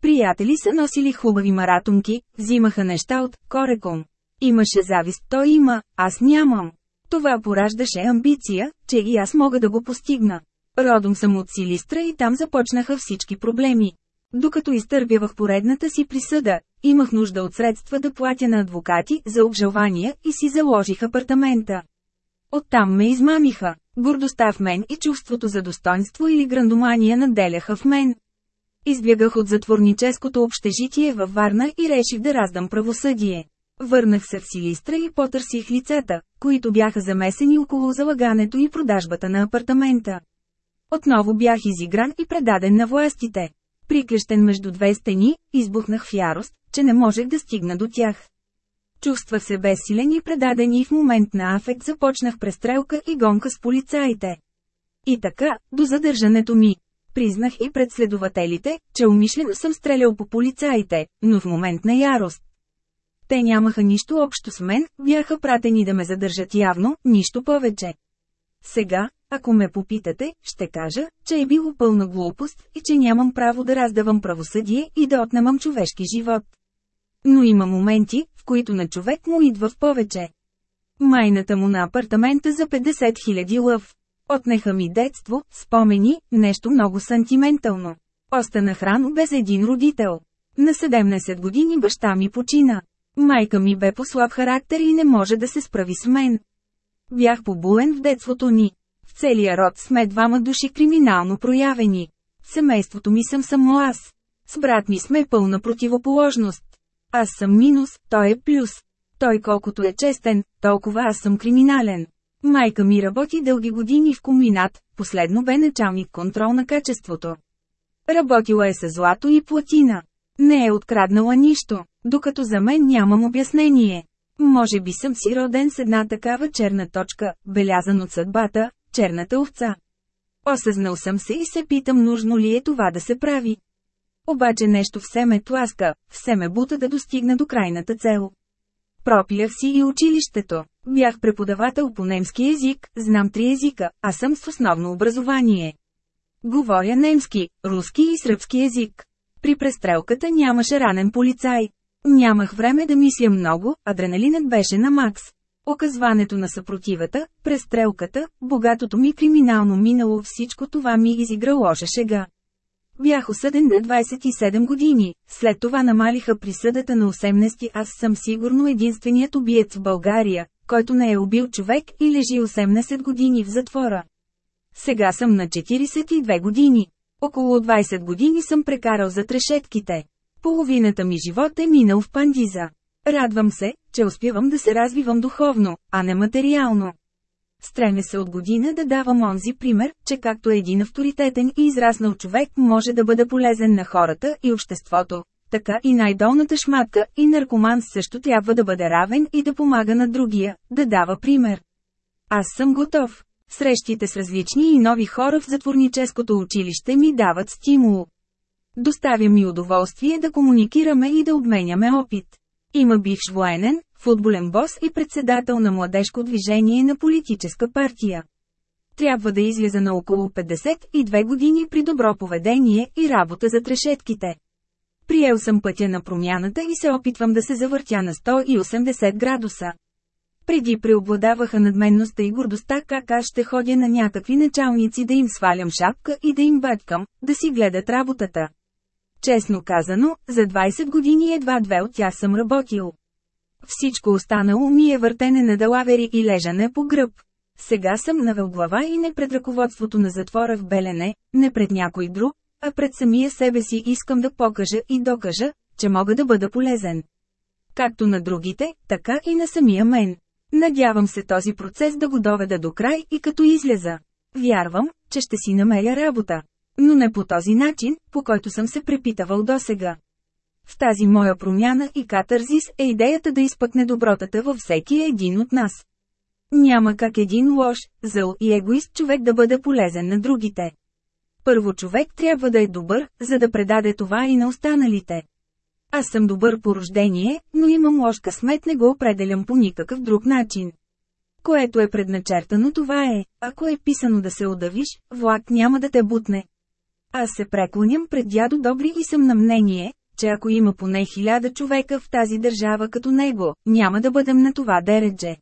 Приятели са носили хубави маратонки, взимаха неща от кореком. Имаше завист, той има, аз нямам. Това пораждаше амбиция, че и аз мога да го постигна. Родом съм от Силистра и там започнаха всички проблеми. Докато изтърпявах поредната си присъда, имах нужда от средства да платя на адвокати за обжалвания и си заложих апартамента. Оттам ме измамиха. Гордостта в мен и чувството за достоинство или грандомания наделяха в мен. Избягах от затворническото общежитие във Варна и реших да раздам правосъдие. Върнах се в Силистра и потърсих лицата, които бяха замесени около залагането и продажбата на апартамента. Отново бях изигран и предаден на властите. Приклещен между две стени, избухнах в ярост, че не можех да стигна до тях. Чувствах се безсилен и предаден и в момент на афект започнах престрелка и гонка с полицаите. И така, до задържането ми. Признах и пред следователите, че умишлено съм стрелял по полицаите, но в момент на ярост. Те нямаха нищо общо с мен, бяха пратени да ме задържат явно, нищо повече. Сега, ако ме попитате, ще кажа, че е било пълна глупост и че нямам право да раздавам правосъдие и да отнемам човешки живот. Но има моменти, в които на човек му идва в повече. Майната му на апартамента за 50 000 лъв. Отнеха ми детство, спомени, нещо много сантиментално. Останах рано без един родител. На 17 години баща ми почина. Майка ми бе по слаб характер и не може да се справи с мен. Бях побулен в детството ни. Целия род сме двама души криминално проявени. Семейството ми съм само аз. С брат ми сме пълна противоположност. Аз съм минус, той е плюс. Той колкото е честен, толкова аз съм криминален. Майка ми работи дълги години в комбинат, последно бе началник контрол на качеството. Работила е с злато и платина. Не е откраднала нищо, докато за мен нямам обяснение. Може би съм си роден с една такава черна точка, белязан от съдбата, черната овца. Осъзнал съм се и се питам нужно ли е това да се прави. Обаче нещо все ме тласка, все ме бута да достигна до крайната цел. Пропилях си и училището. Бях преподавател по немски език, знам три езика, а съм с основно образование. Говоря немски, руски и сръбски език. При престрелката нямаше ранен полицай. Нямах време да мисля много, адреналинът беше на макс. Оказването на съпротивата, престрелката, богатото ми криминално минало всичко това ми изигра лоша шега. Бях осъден на 27 години, след това намалиха присъдата на 18 аз съм сигурно единственият убиец в България, който не е убил човек и лежи 18 години в затвора. Сега съм на 42 години. Около 20 години съм прекарал за трешетките. Половината ми живот е минал в пандиза. Радвам се, че успявам да се развивам духовно, а не материално. Стреме се от година да давам онзи пример, че както един авторитетен и израснал човек може да бъде полезен на хората и обществото, така и най-долната шматка и наркоман също трябва да бъде равен и да помага на другия, да дава пример. Аз съм готов. Срещите с различни и нови хора в затворническото училище ми дават стимул. Доставя ми удоволствие да комуникираме и да обменяме опит. Има бивш военен, футболен бос и председател на младежко движение на политическа партия. Трябва да изляза на около 52 години при добро поведение и работа за трешетките. Приел съм пътя на промяната и се опитвам да се завъртя на 180 градуса. Преди преобладаваха надменността и гордостта как аз ще ходя на някакви началници да им свалям шапка и да им баткам, да си гледат работата. Честно казано, за 20 години едва две от тях съм работил. Всичко останало ми е въртене на далавери и лежане по гръб. Сега съм навел глава и не пред ръководството на затвора в Белене, не пред някой друг, а пред самия себе си искам да покажа и докажа, че мога да бъда полезен. Както на другите, така и на самия мен. Надявам се този процес да го доведа до край и като излеза. Вярвам, че ще си намеря работа. Но не по този начин, по който съм се препитавал досега. В тази моя промяна и катарзис е идеята да изпъкне добротата във всеки един от нас. Няма как един лош, зъл и егоист човек да бъде полезен на другите. Първо човек трябва да е добър, за да предаде това и на останалите. Аз съм добър по рождение, но имам лош късмет не го определям по никакъв друг начин. Което е предначертано това е, ако е писано да се удавиш, влак няма да те бутне. Аз се преклоням пред дядо Добри и съм на мнение, че ако има поне хиляда човека в тази държава като него, няма да бъдем на това дередже.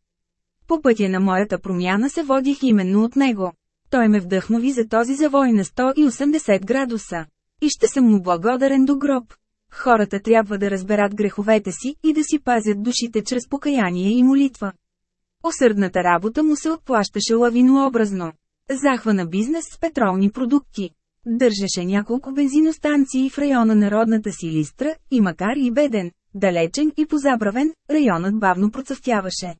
По пътя на моята промяна се водих именно от него. Той ме вдъхнови за този завой на 180 градуса. И ще съм му благодарен до гроб. Хората трябва да разберат греховете си и да си пазят душите чрез покаяние и молитва. Осърдната работа му се отплащаше лавинообразно. Захвана бизнес с петролни продукти. Държеше няколко бензиностанции в района на родната си Листра, и макар и беден, далечен и позабравен, районът бавно процъфтяваше.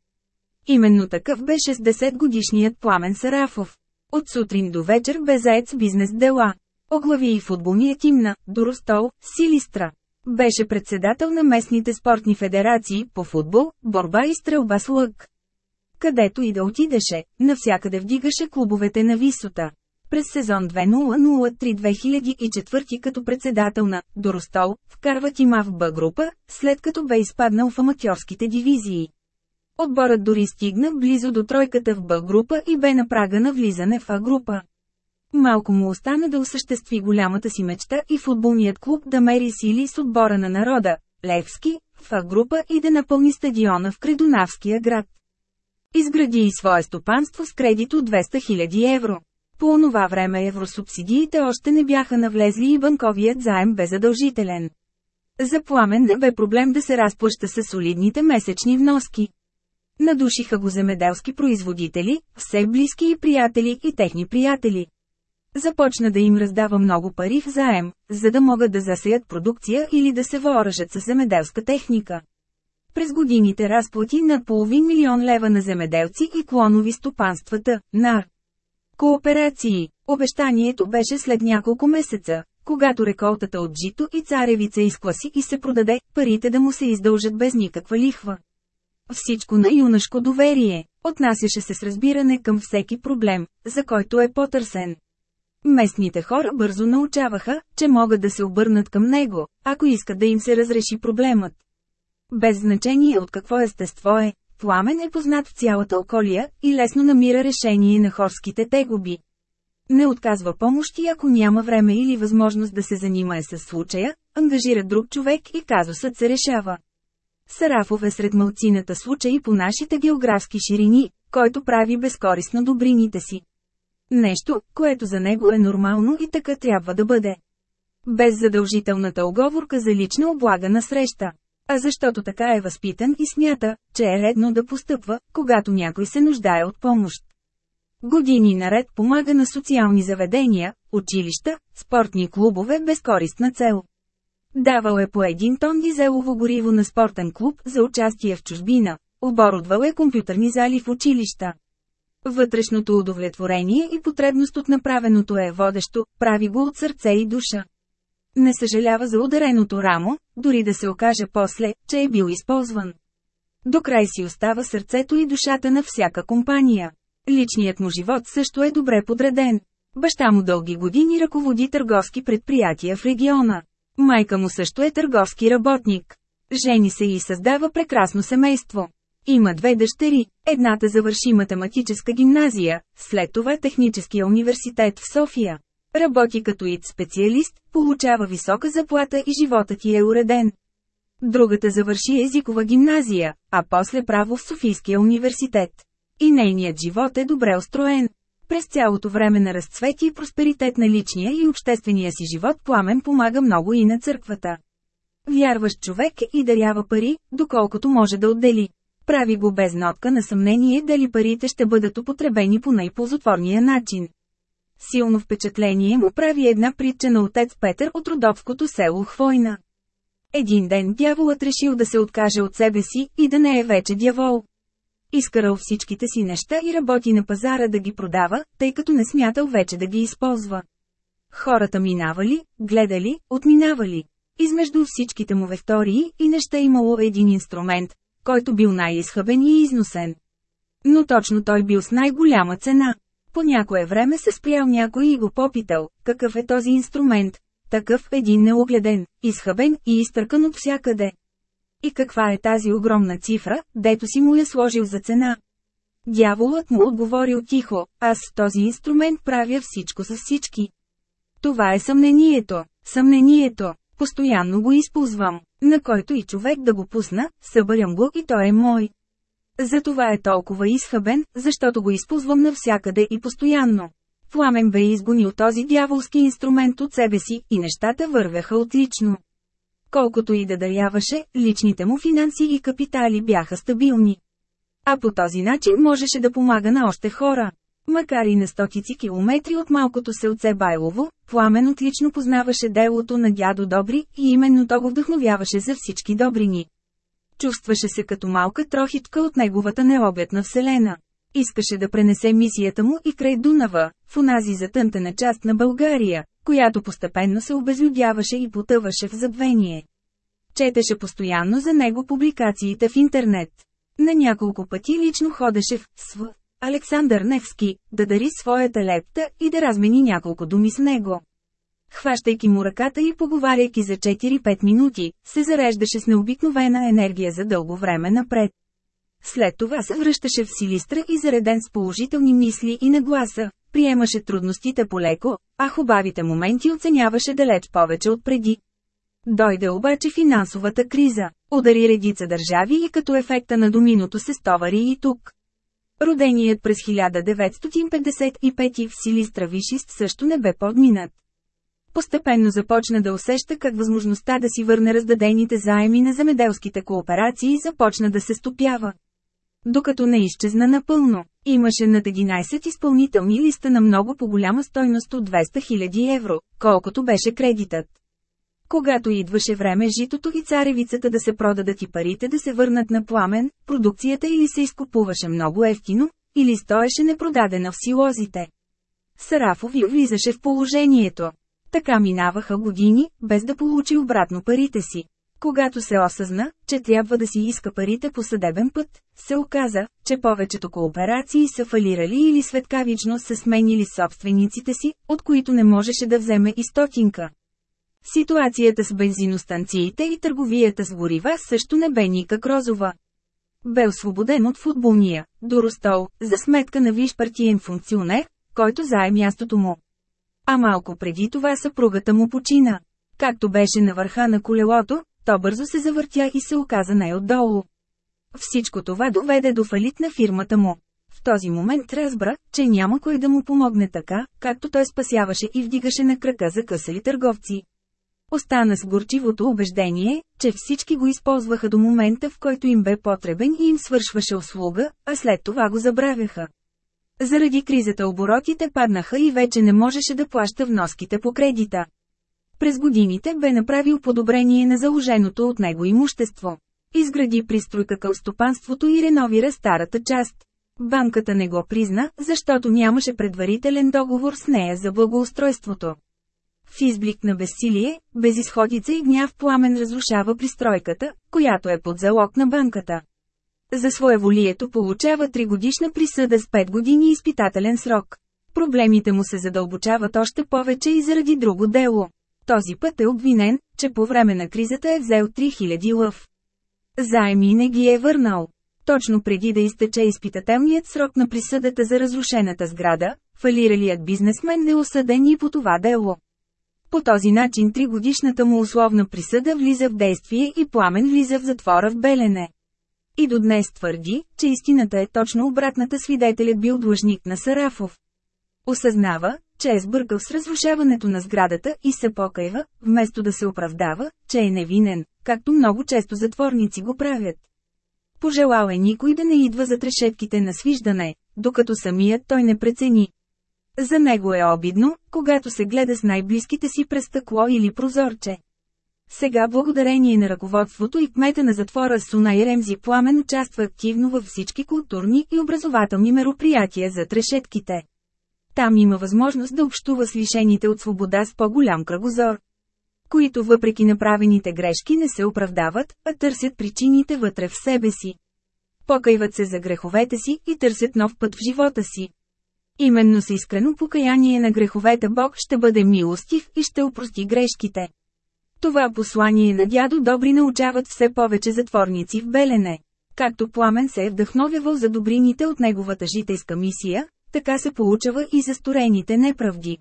Именно такъв беше с 10 годишният Пламен Сарафов. От сутрин до вечер бе заед с бизнес дела. Оглави и футболния тим на Доростол, Силистра. Беше председател на местните спортни федерации по футбол, борба и стрелба с лък. Където и да отидеше, навсякъде вдигаше клубовете на висота. През сезон 2003-2004 като председател на Доростол, вкарва тима в Б група, след като бе изпаднал в аматьорските дивизии. Отборът дори стигна близо до тройката в Б група и бе на прага на влизане в А група. Малко му остана да осъществи голямата си мечта и футболният клуб да мери сили с отбора на народа, Левски, в А група и да напълни стадиона в Кредонавския град. Изгради и свое стопанство с кредит от 200 000 евро. По онова време евросубсидиите още не бяха навлезли и банковият заем бе задължителен. За пламен не бе проблем да се разплаща с солидните месечни вноски. Надушиха го земеделски производители, все близки и приятели и техни приятели. Започна да им раздава много пари в заем, за да могат да засеят продукция или да се въоръжат с земеделска техника. През годините разплати над половин милион лева на земеделци и клонови стопанствата, НАР. Кооперации. Обещанието беше след няколко месеца, когато реколтата от жито и царевица изкласи и се продаде, парите да му се издължат без никаква лихва. Всичко на юнашко доверие, отнасяше се с разбиране към всеки проблем, за който е потърсен. Местните хора бързо научаваха, че могат да се обърнат към него, ако искат да им се разреши проблемът. Без значение от какво естество е, Пламен е познат в цялата околия и лесно намира решение на хорските тегоби. Не отказва помощи ако няма време или възможност да се занимае с случая, ангажира друг човек и казусът се решава. Сарафов е сред мълцината случаи по нашите географски ширини, който прави безкорисно добрините си. Нещо, което за него е нормално и така трябва да бъде. Без задължителната оговорка за лична облага на среща. А защото така е възпитан и смята, че е редно да постъпва, когато някой се нуждае от помощ. Години наред помага на социални заведения, училища, спортни клубове без користна цел. Давал е по един тон дизелово гориво на спортен клуб за участие в чужбина, оборудвал е компютърни зали в училища. Вътрешното удовлетворение и потребност от направеното е водещо, прави го от сърце и душа. Не съжалява за удареното рамо, дори да се окаже после, че е бил използван. До край си остава сърцето и душата на всяка компания. Личният му живот също е добре подреден. Баща му дълги години ръководи търговски предприятия в региона. Майка му също е търговски работник. Жени се и създава прекрасно семейство. Има две дъщери, едната завърши математическа гимназия, след това техническия университет в София. Работи като ИТ специалист, получава висока заплата и животът ти е уреден. Другата завърши езикова гимназия, а после право в Софийския университет. И нейният живот е добре устроен. През цялото време на разцвет и просперитет на личния и обществения си живот Пламен помага много и на църквата. Вярващ човек е и дарява пари, доколкото може да отдели. Прави го без нотка на съмнение дали парите ще бъдат употребени по най-ползотворния начин. Силно впечатление му прави една притча на отец Петър от родовското село Хвойна. Един ден дяволът решил да се откаже от себе си и да не е вече дявол. Изкарал всичките си неща и работи на пазара да ги продава, тъй като не смятал вече да ги използва. Хората минавали, гледали, отминавали. Измежду всичките му вектории и неща имало един инструмент, който бил най-изхъбен и износен. Но точно той бил с най-голяма цена. По някое време се спрял някой и го попитал, какъв е този инструмент. Такъв един неогледен, изхъбен и изтъркан от всякъде. И каква е тази огромна цифра, дето си му я сложил за цена? Дяволът му отговорил тихо, аз с този инструмент правя всичко с всички. Това е съмнението, съмнението, постоянно го използвам, на който и човек да го пусна, събърям го и той е мой. Затова е толкова изхъбен, защото го използвам навсякъде и постоянно. Пламен бе изгонил този дяволски инструмент от себе си и нещата вървяха отлично. Колкото и да даряваше, личните му финанси и капитали бяха стабилни. А по този начин можеше да помага на още хора. Макар и на стотици километри от малкото селце Байлово, Пламен отлично познаваше делото на дядо Добри и именно то го вдъхновяваше за всички добрини. Чувстваше се като малка трохичка от неговата необятна вселена. Искаше да пренесе мисията му и край Дунава, в онази затънтена част на България, която постепенно се обезлюдяваше и потъваше в забвение. Четеше постоянно за него публикациите в интернет. На няколко пъти лично ходеше в СВ. Александър Невски, да дари своята лепта и да размени няколко думи с него. Хващайки му ръката и поговаряйки за 4-5 минути, се зареждаше с необикновена енергия за дълго време напред. След това се връщаше в Силистра и зареден с положителни мисли и нагласа, приемаше трудностите полеко, а хубавите моменти оценяваше далеч повече от преди. Дойде обаче финансовата криза, удари редица държави и като ефекта на доминото се стовари и тук. Роденият през 1955 в Силистра Вишист също не бе подминат. Постепенно започна да усеща как възможността да си върне раздадените заеми на земеделските кооперации започна да се стопява. Докато не изчезна напълно, имаше над 11 изпълнителни листа на много по-голяма стойност от 200 000 евро, колкото беше кредитът. Когато идваше време житото и царевицата да се продадат и парите да се върнат на пламен, продукцията или се изкупуваше много ефтино, или стоеше непродадена в силозите. Сарафови влизаше в положението. Така минаваха години, без да получи обратно парите си. Когато се осъзна, че трябва да си иска парите по съдебен път, се оказа, че повечето кооперации са фалирали или светкавично са сменили собствениците си, от които не можеше да вземе и стотинка. Ситуацията с бензиностанциите и търговията с горива също не бе никак розова. Бе освободен от футболния, Доростол, за сметка на виш партиен функционер, който зае мястото му. А малко преди това съпругата му почина. Както беше на върха на колелото, то бързо се завъртя и се оказа най-отдолу. Всичко това доведе до фалит на фирмата му. В този момент разбра, че няма кой да му помогне така, както той спасяваше и вдигаше на крака за късали търговци. Остана с горчивото убеждение, че всички го използваха до момента в който им бе потребен и им свършваше услуга, а след това го забравяха. Заради кризата оборотите паднаха и вече не можеше да плаща вноските по кредита. През годините бе направил подобрение на заложеното от него имущество. Изгради пристройка към стопанството и реновира старата част. Банката не го призна, защото нямаше предварителен договор с нея за благоустройството. В изблик на безсилие, безисходица и гняв пламен разрушава пристройката, която е под залог на банката. За своеволието получава 3 годишна присъда с 5 години изпитателен срок. Проблемите му се задълбочават още повече и заради друго дело. Този път е обвинен, че по време на кризата е взел 3000 лъв. Заеми не ги е върнал. Точно преди да изтече изпитателният срок на присъдата за разрушената сграда, фалиралият бизнесмен не е осъден и по това дело. По този начин тригодишната му условна присъда влиза в действие и пламен влиза в затвора в Белене. И до днес твърди, че истината е точно обратната свидетелят бил длъжник на Сарафов. Осъзнава, че е сбъркал с разрушаването на сградата и се покайва, вместо да се оправдава, че е невинен, както много често затворници го правят. Пожелал е никой да не идва за трешетките на свиждане, докато самият той не прецени. За него е обидно, когато се гледа с най-близките си през стъкло или прозорче. Сега благодарение на ръководството и кмета на затвора Сунай Ремзи Пламен участва активно във всички културни и образователни мероприятия за трешетките. Там има възможност да общува с лишените от свобода с по-голям кръгозор. Които въпреки направените грешки не се оправдават, а търсят причините вътре в себе си. Покайват се за греховете си и търсят нов път в живота си. Именно с искрено покаяние на греховете Бог ще бъде милостив и ще опрости грешките. Това послание на дядо Добри научават все повече затворници в Белене. Както пламен се е вдъхновявал за добрините от неговата житейска мисия, така се получава и за сторените неправди.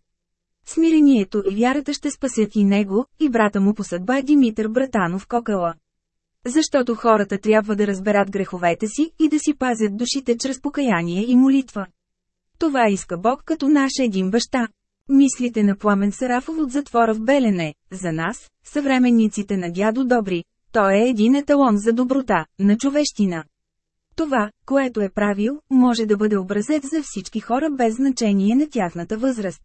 Смирението и вярата ще спасят и него, и брата му по съдба Димитър Братанов Кокала. Защото хората трябва да разберат греховете си и да си пазят душите чрез покаяние и молитва. Това иска Бог като наш един баща. Мислите на Пламен Сарафов от затвора в Белене, за нас, съвременниците на дядо Добри, той е един еталон за доброта, на човещина. Това, което е правил, може да бъде образец за всички хора без значение на тяхната възраст.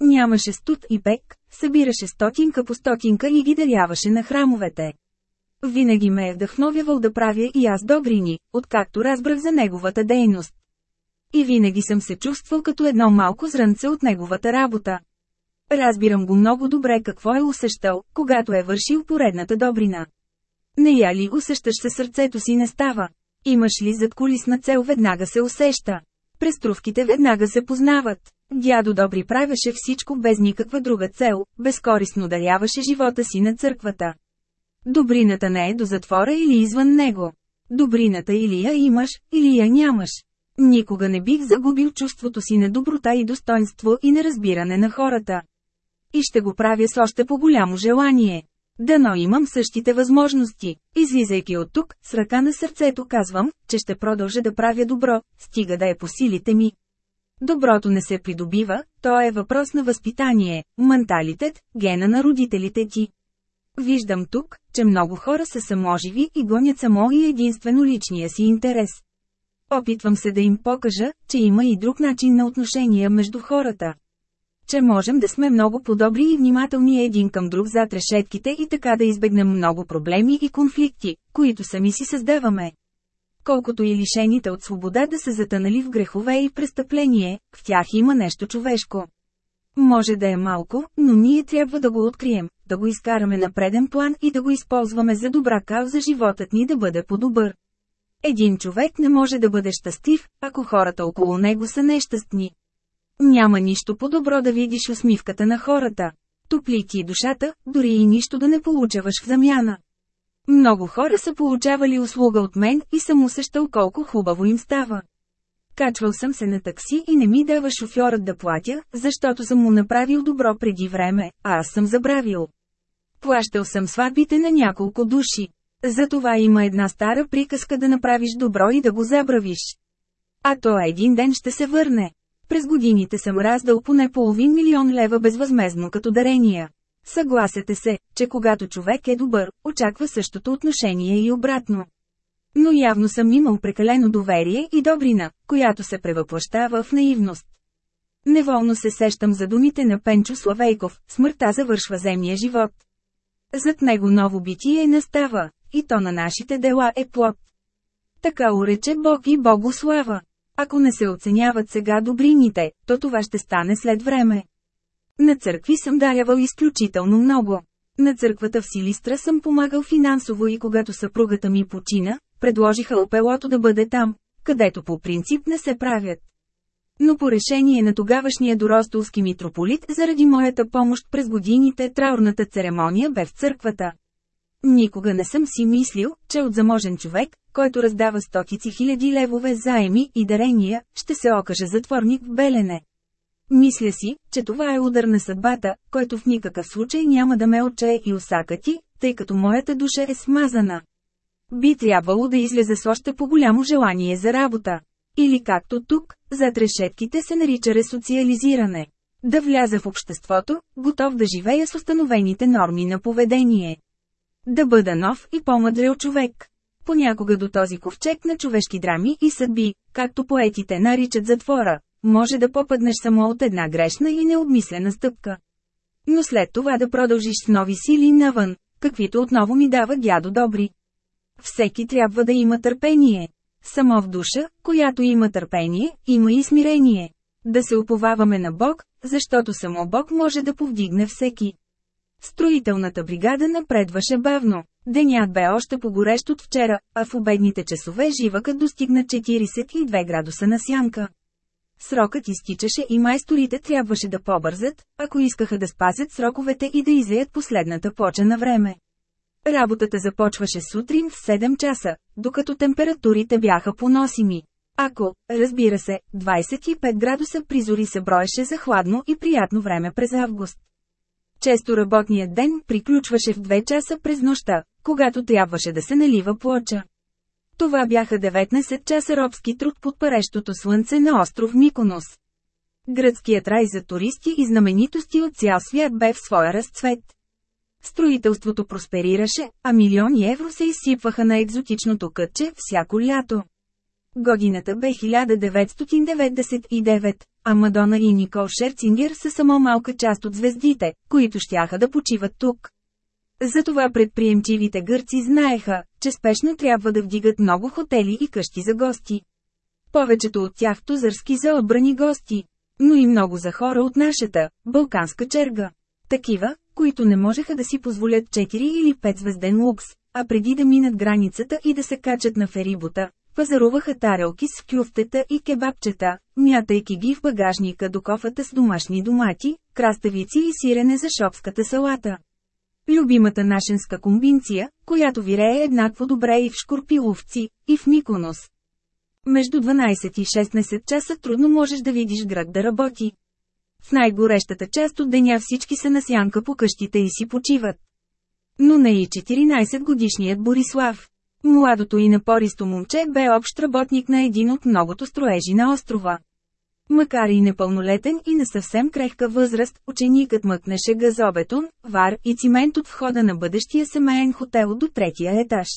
Нямаше студ и пек, събираше стотинка по стотинка и ги даряваше на храмовете. Винаги ме е вдъхновявал да правя и аз добрини, откакто разбрах за неговата дейност. И винаги съм се чувствал като едно малко зрънце от неговата работа. Разбирам го много добре какво е усещал, когато е вършил поредната добрина. Не я ли усещаш се сърцето си не става? Имаш ли зад колисна цел веднага се усеща? Преструвките веднага се познават. Дядо Добри правеше всичко без никаква друга цел, безкорисно даряваше живота си на църквата. Добрината не е до затвора или извън него. Добрината или я имаш, или я нямаш. Никога не бих загубил чувството си на доброта и достоинство и неразбиране на хората. И ще го правя с още по-голямо желание. Дано имам същите възможности. Излизайки от тук, с ръка на сърцето казвам, че ще продължа да правя добро, стига да е по силите ми. Доброто не се придобива, то е въпрос на възпитание, менталитет, гена на родителите ти. Виждам тук, че много хора са саможиви и гонят само и единствено личния си интерес. Опитвам се да им покажа, че има и друг начин на отношения между хората. Че можем да сме много подобри и внимателни един към друг зад решетките и така да избегнем много проблеми и конфликти, които сами си създаваме. Колкото и лишените от свобода да са затънали в грехове и престъпление, в тях има нещо човешко. Може да е малко, но ние трябва да го открием, да го изкараме на преден план и да го използваме за добра кауза животът ни да бъде по-добър. Един човек не може да бъде щастлив, ако хората около него са нещастни. Няма нищо по-добро да видиш усмивката на хората. Топли ти душата, дори и нищо да не получаваш в замяна. Много хора са получавали услуга от мен и съм усещал колко хубаво им става. Качвал съм се на такси и не ми дава шофьорът да платя, защото съм му направил добро преди време, а аз съм забравил. Плащал съм сватбите на няколко души. Затова има една стара приказка да направиш добро и да го забравиш. А то един ден ще се върне. През годините съм раздал поне половин милион лева безвъзмезно като дарения. Съгласете се, че когато човек е добър, очаква същото отношение и обратно. Но явно съм имал прекалено доверие и добрина, която се превъплащава в наивност. Неволно се сещам за думите на Пенчо Славейков, смъртта завършва земния живот. Зад него ново битие настава, и то на нашите дела е плод. Така урече Бог и Богослава. Ако не се оценяват сега добрините, то това ще стане след време. На църкви съм дарявал изключително много. На църквата в Силистра съм помагал финансово и когато съпругата ми почина, предложиха опелото да бъде там, където по принцип не се правят. Но по решение на тогавашния доростолски митрополит, заради моята помощ през годините, траурната церемония бе в църквата. Никога не съм си мислил, че от заможен човек, който раздава стотици хиляди левове заеми и дарения, ще се окаже затворник в Белене. Мисля си, че това е удар на съдбата, който в никакъв случай няма да ме отчае и усакати, тъй като моята душа е смазана. Би трябвало да излезе с още по-голямо желание за работа. Или както тук, зад решетките се нарича ресоциализиране. Да вляза в обществото, готов да живея с установените норми на поведение. Да бъда нов и по-мъдрел човек. Понякога до този ковчег на човешки драми и съдби, както поетите наричат затвора, може да попаднеш само от една грешна и необмислена стъпка. Но след това да продължиш с нови сили навън, каквито отново ми дава дядо добри. Всеки трябва да има търпение. Само в душа, която има търпение, има и смирение. Да се уповаваме на Бог, защото само Бог може да повдигне всеки. Строителната бригада напредваше бавно. Денят бе още погорещ от вчера, а в обедните часове живъкът достигна 42 градуса на сянка. Срокът изтичаше и майсторите трябваше да побързат, ако искаха да спасят сроковете и да излеят последната поча на време. Работата започваше сутрин в 7 часа, докато температурите бяха поносими. Ако, разбира се, 25 градуса призори се броеше за хладно и приятно време през август. Често работният ден приключваше в 2 часа през нощта, когато трябваше да се налива плоча. Това бяха 19 часа робски труд под парещото слънце на остров Миконос. Гръцкият рай за туристи и знаменитости от цял свят бе в своя разцвет. Строителството просперираше, а милиони евро се изсипваха на екзотичното кътче всяко лято. Годината бе 1999, а Мадона и Никол Шерцингер са само малка част от звездите, които щяха да почиват тук. Затова предприемчивите гърци знаеха, че спешно трябва да вдигат много хотели и къщи за гости. Повечето от тях тузърски за отбрани гости, но и много за хора от нашата, балканска черга. Такива, които не можеха да си позволят 4 или 5 звезден лукс, а преди да минат границата и да се качат на ферибота, пазаруваха тарелки с кюфтета и кебабчета, мятайки ги в багажника до кофата с домашни домати, краставици и сирене за шопската салата. Любимата нашенска комбинция, която вирее еднакво добре и в Шкорпиловци, и в Миконос. Между 12 и 16 часа трудно можеш да видиш град да работи. В най-горещата част от деня всички са на сянка по къщите и си почиват. Но не и 14 годишният Борислав. Младото и напористо момче бе общ работник на един от многото строежи на острова. Макар и непълнолетен и на съвсем крехка възраст, ученикът мъкнеше газобетон, вар и цимент от входа на бъдещия семейен хотел до третия етаж.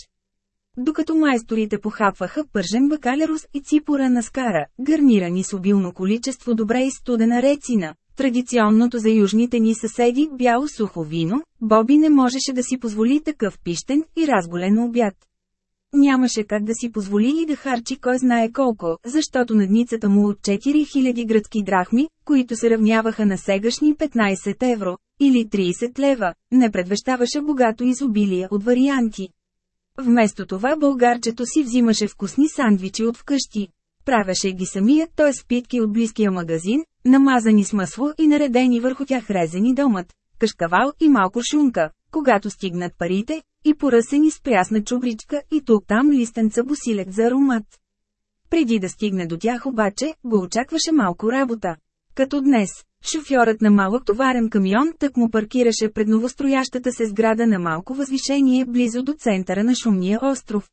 Докато майсторите похапваха пържен бакалерус и ципора на скара, гарнирани с обилно количество добре и студена рецина, традиционното за южните ни съседи бяло сухо вино, Боби не можеше да си позволи такъв пищен и разголен обяд. Нямаше как да си позволи и да харчи кой знае колко, защото надницата му от 4000 гръцки драхми, които се равняваха на сегашни 15 евро, или 30 лева, не предвещаваше богато изобилие от варианти. Вместо това българчето си взимаше вкусни сандвичи от вкъщи. Правеше ги самият той с питки от близкия магазин, намазани с масло и наредени върху тях резени домът, кашкавал и малко шунка, когато стигнат парите, и поръсени с прясна чубричка и тук-там листенца босилек за аромат. Преди да стигне до тях обаче, го очакваше малко работа. Като днес, шофьорът на малък товарен камион тък му паркираше пред новостроящата се сграда на малко възвишение близо до центъра на шумния остров.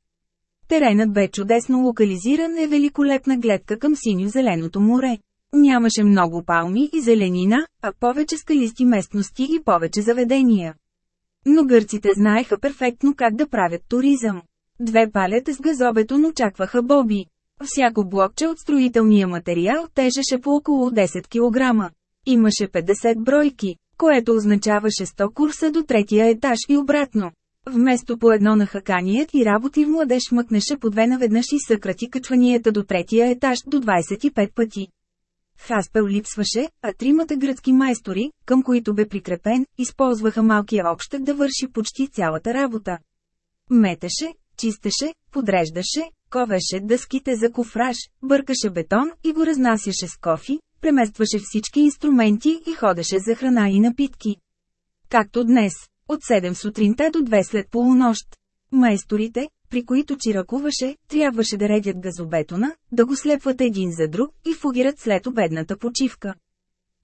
Теренът бе чудесно локализиран е великолепна гледка към синьо-зеленото море. Нямаше много палми и зеленина, а повече скалисти местности и повече заведения. Но гърците знаеха перфектно как да правят туризъм. Две палета с газобетон очакваха Боби. Всяко блокче от строителния материал тежеше по около 10 кг. Имаше 50 бройки, което означаваше 100 курса до третия етаж и обратно. Вместо по едно на хаканият и работи в младеж мъкнеше по две наведнъж и съкрати качванията до третия етаж до 25 пъти. Хаспел липсваше, а тримата гръцки майстори, към които бе прикрепен, използваха малкия общак да върши почти цялата работа. Метеше, чистеше, подреждаше, ковеше дъските за кофраж, бъркаше бетон и го разнасяше с кофи, преместваше всички инструменти и ходеше за храна и напитки. Както днес, от 7 сутринта до 2 след полунощ. Майсторите, при които чиракуваше, трябваше да редят газобетона, да го слепват един за друг и фугират след обедната почивка.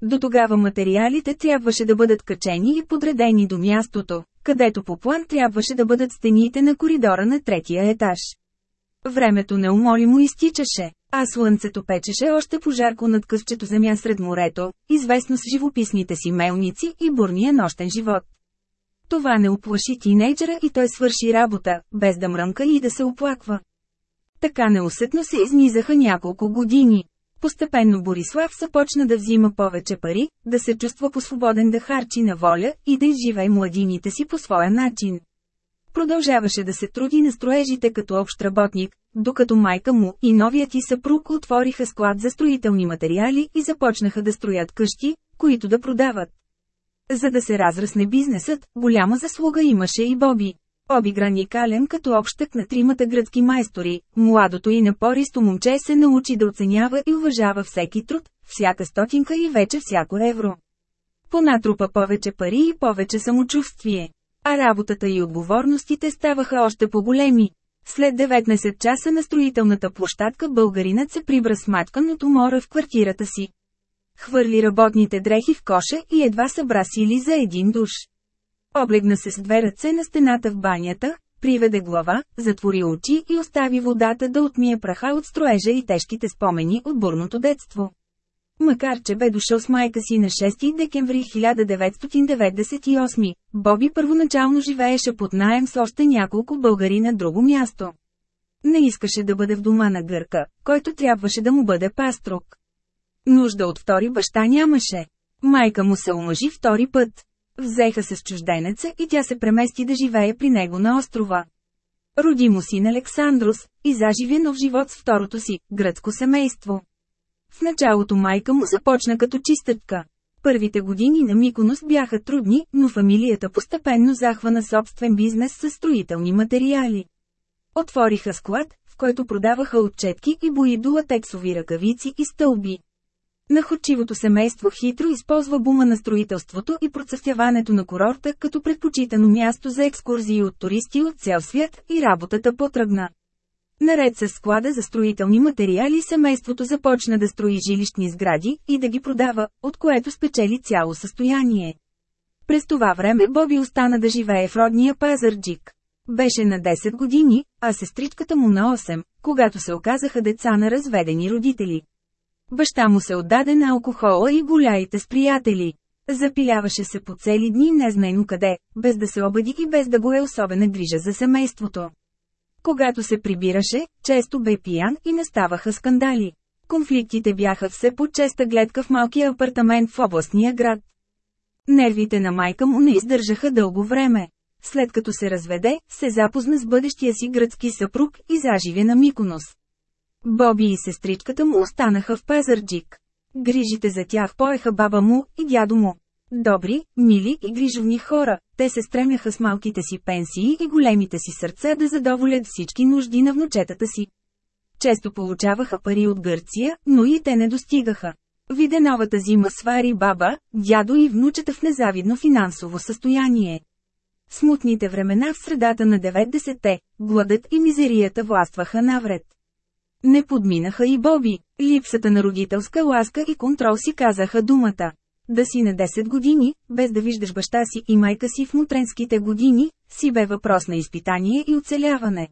До тогава материалите трябваше да бъдат качени и подредени до мястото, където по план трябваше да бъдат стените на коридора на третия етаж. Времето неумолимо изтичаше, а слънцето печеше още пожарко над късчето земя сред морето, известно с живописните си мелници и бурния нощен живот. Това не оплаши тинейджера и той свърши работа, без да мрънка и да се оплаква. Така неусетно се изнизаха няколко години. Постепенно Борислав започна да взима повече пари, да се чувства по-свободен да харчи на воля и да изживее младините си по своя начин. Продължаваше да се труди на строежите като общ работник, докато майка му и новият ти съпруг отвориха склад за строителни материали и започнаха да строят къщи, които да продават. За да се разрасне бизнесът, голяма заслуга имаше и Боби. Обигран и кален като общък на тримата гръцки майстори, младото и напористо момче се научи да оценява и уважава всеки труд, всяка стотинка и вече всяко евро. Понатрупа повече пари и повече самочувствие. А работата и отговорностите ставаха още по-големи. След 19 часа на строителната площадка българинът се прибра с матканото мора в квартирата си. Хвърли работните дрехи в коша и едва събра сили за един душ. Облегна се с две ръце на стената в банята, приведе глава, затвори очи и остави водата да отмие праха от строежа и тежките спомени от бурното детство. Макар че бе дошъл с майка си на 6 декември 1998, Боби първоначално живееше под наем с още няколко българи на друго място. Не искаше да бъде в дома на гърка, който трябваше да му бъде паструк. Нужда от втори баща нямаше. Майка му се омъжи втори път. Взеха се с чужденеца и тя се премести да живее при него на острова. Роди му син Александрос и заживе нов живот с второто си, гръцко семейство. В началото майка му започна като чистътка. Първите години на Миконос бяха трудни, но фамилията постепенно захвана собствен бизнес с строителни материали. Отвориха склад, в който продаваха отчетки и бои до латексови ръкавици и стълби. Находчивото семейство хитро използва бума на строителството и процъфтяването на курорта като предпочитано място за екскурзии от туристи от цял свят и работата потръгна. Наред с склада за строителни материали семейството започна да строи жилищни сгради и да ги продава, от което спечели цяло състояние. През това време Боби остана да живее в родния Пазарджик. Беше на 10 години, а сестричката му на 8, когато се оказаха деца на разведени родители. Баща му се отдаде на алкохола и голяите с приятели. Запиляваше се по цели дни незнайно къде, без да се обади и без да го е особена грижа за семейството. Когато се прибираше, често бе пиян и не ставаха скандали. Конфликтите бяха все по-честа гледка в малкия апартамент в областния град. Нервите на майка му не издържаха дълго време. След като се разведе, се запозна с бъдещия си гръцки съпруг и заживе на Миконос. Боби и сестричката му останаха в Пазарджик. Грижите за тях поеха баба му и дядо му. Добри, мили и грижовни хора, те се стремяха с малките си пенсии и големите си сърца да задоволят всички нужди на внучетата си. Често получаваха пари от Гърция, но и те не достигаха. Виде новата зима свари баба, дядо и внучета в незавидно финансово състояние. Смутните времена в средата на 90-те, гладът и мизерията властваха навред. Не подминаха и Боби, липсата на родителска ласка и контрол си казаха думата. Да си на 10 години, без да виждаш баща си и майка си в мутренските години, си бе въпрос на изпитание и оцеляване.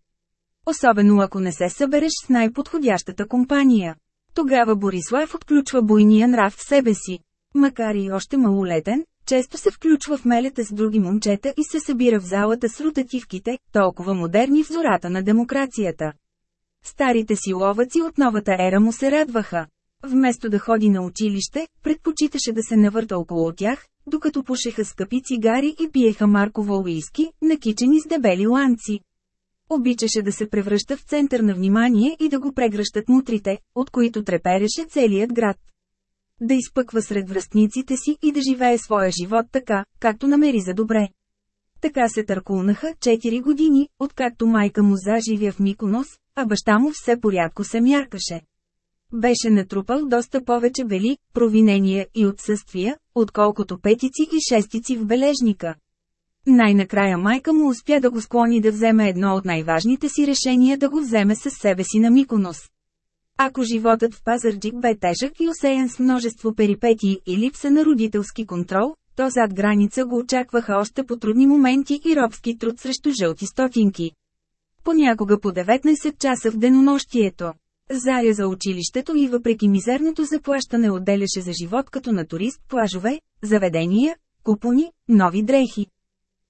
Особено ако не се събереш с най-подходящата компания. Тогава Борислав отключва буйния нрав в себе си. Макар и още малолетен, Често се включва в мелета с други момчета и се събира в залата с ротативките, толкова модерни в зората на демокрацията. Старите си ловаци от новата ера му се радваха. Вместо да ходи на училище, предпочиташе да се навърта около тях, докато пушеха скъпи цигари и пиеха марково уиски, накичени с дебели ланци. Обичаше да се превръща в център на внимание и да го прегръщат мутрите, от които трепереше целият град. Да изпъква сред връстниците си и да живее своя живот така, както намери за добре. Така се търкулнаха 4 години, откакто майка му заживя в Миконос, а баща му все порядко се мяркаше. Беше натрупал доста повече бели, провинения и отсъствия, отколкото петици и шестици в бележника. Най-накрая майка му успя да го склони да вземе едно от най-важните си решения да го вземе със себе си на Миконос. Ако животът в Пазарджик бе тежък и осеян с множество перипетии и липса на родителски контрол, то зад граница го очакваха още по трудни моменти и робски труд срещу жълти стотинки. Понякога по 19 часа в денонощието. Заря за училището и въпреки мизерното заплащане отделяше за живот като на турист плажове, заведения, купони, нови дрехи.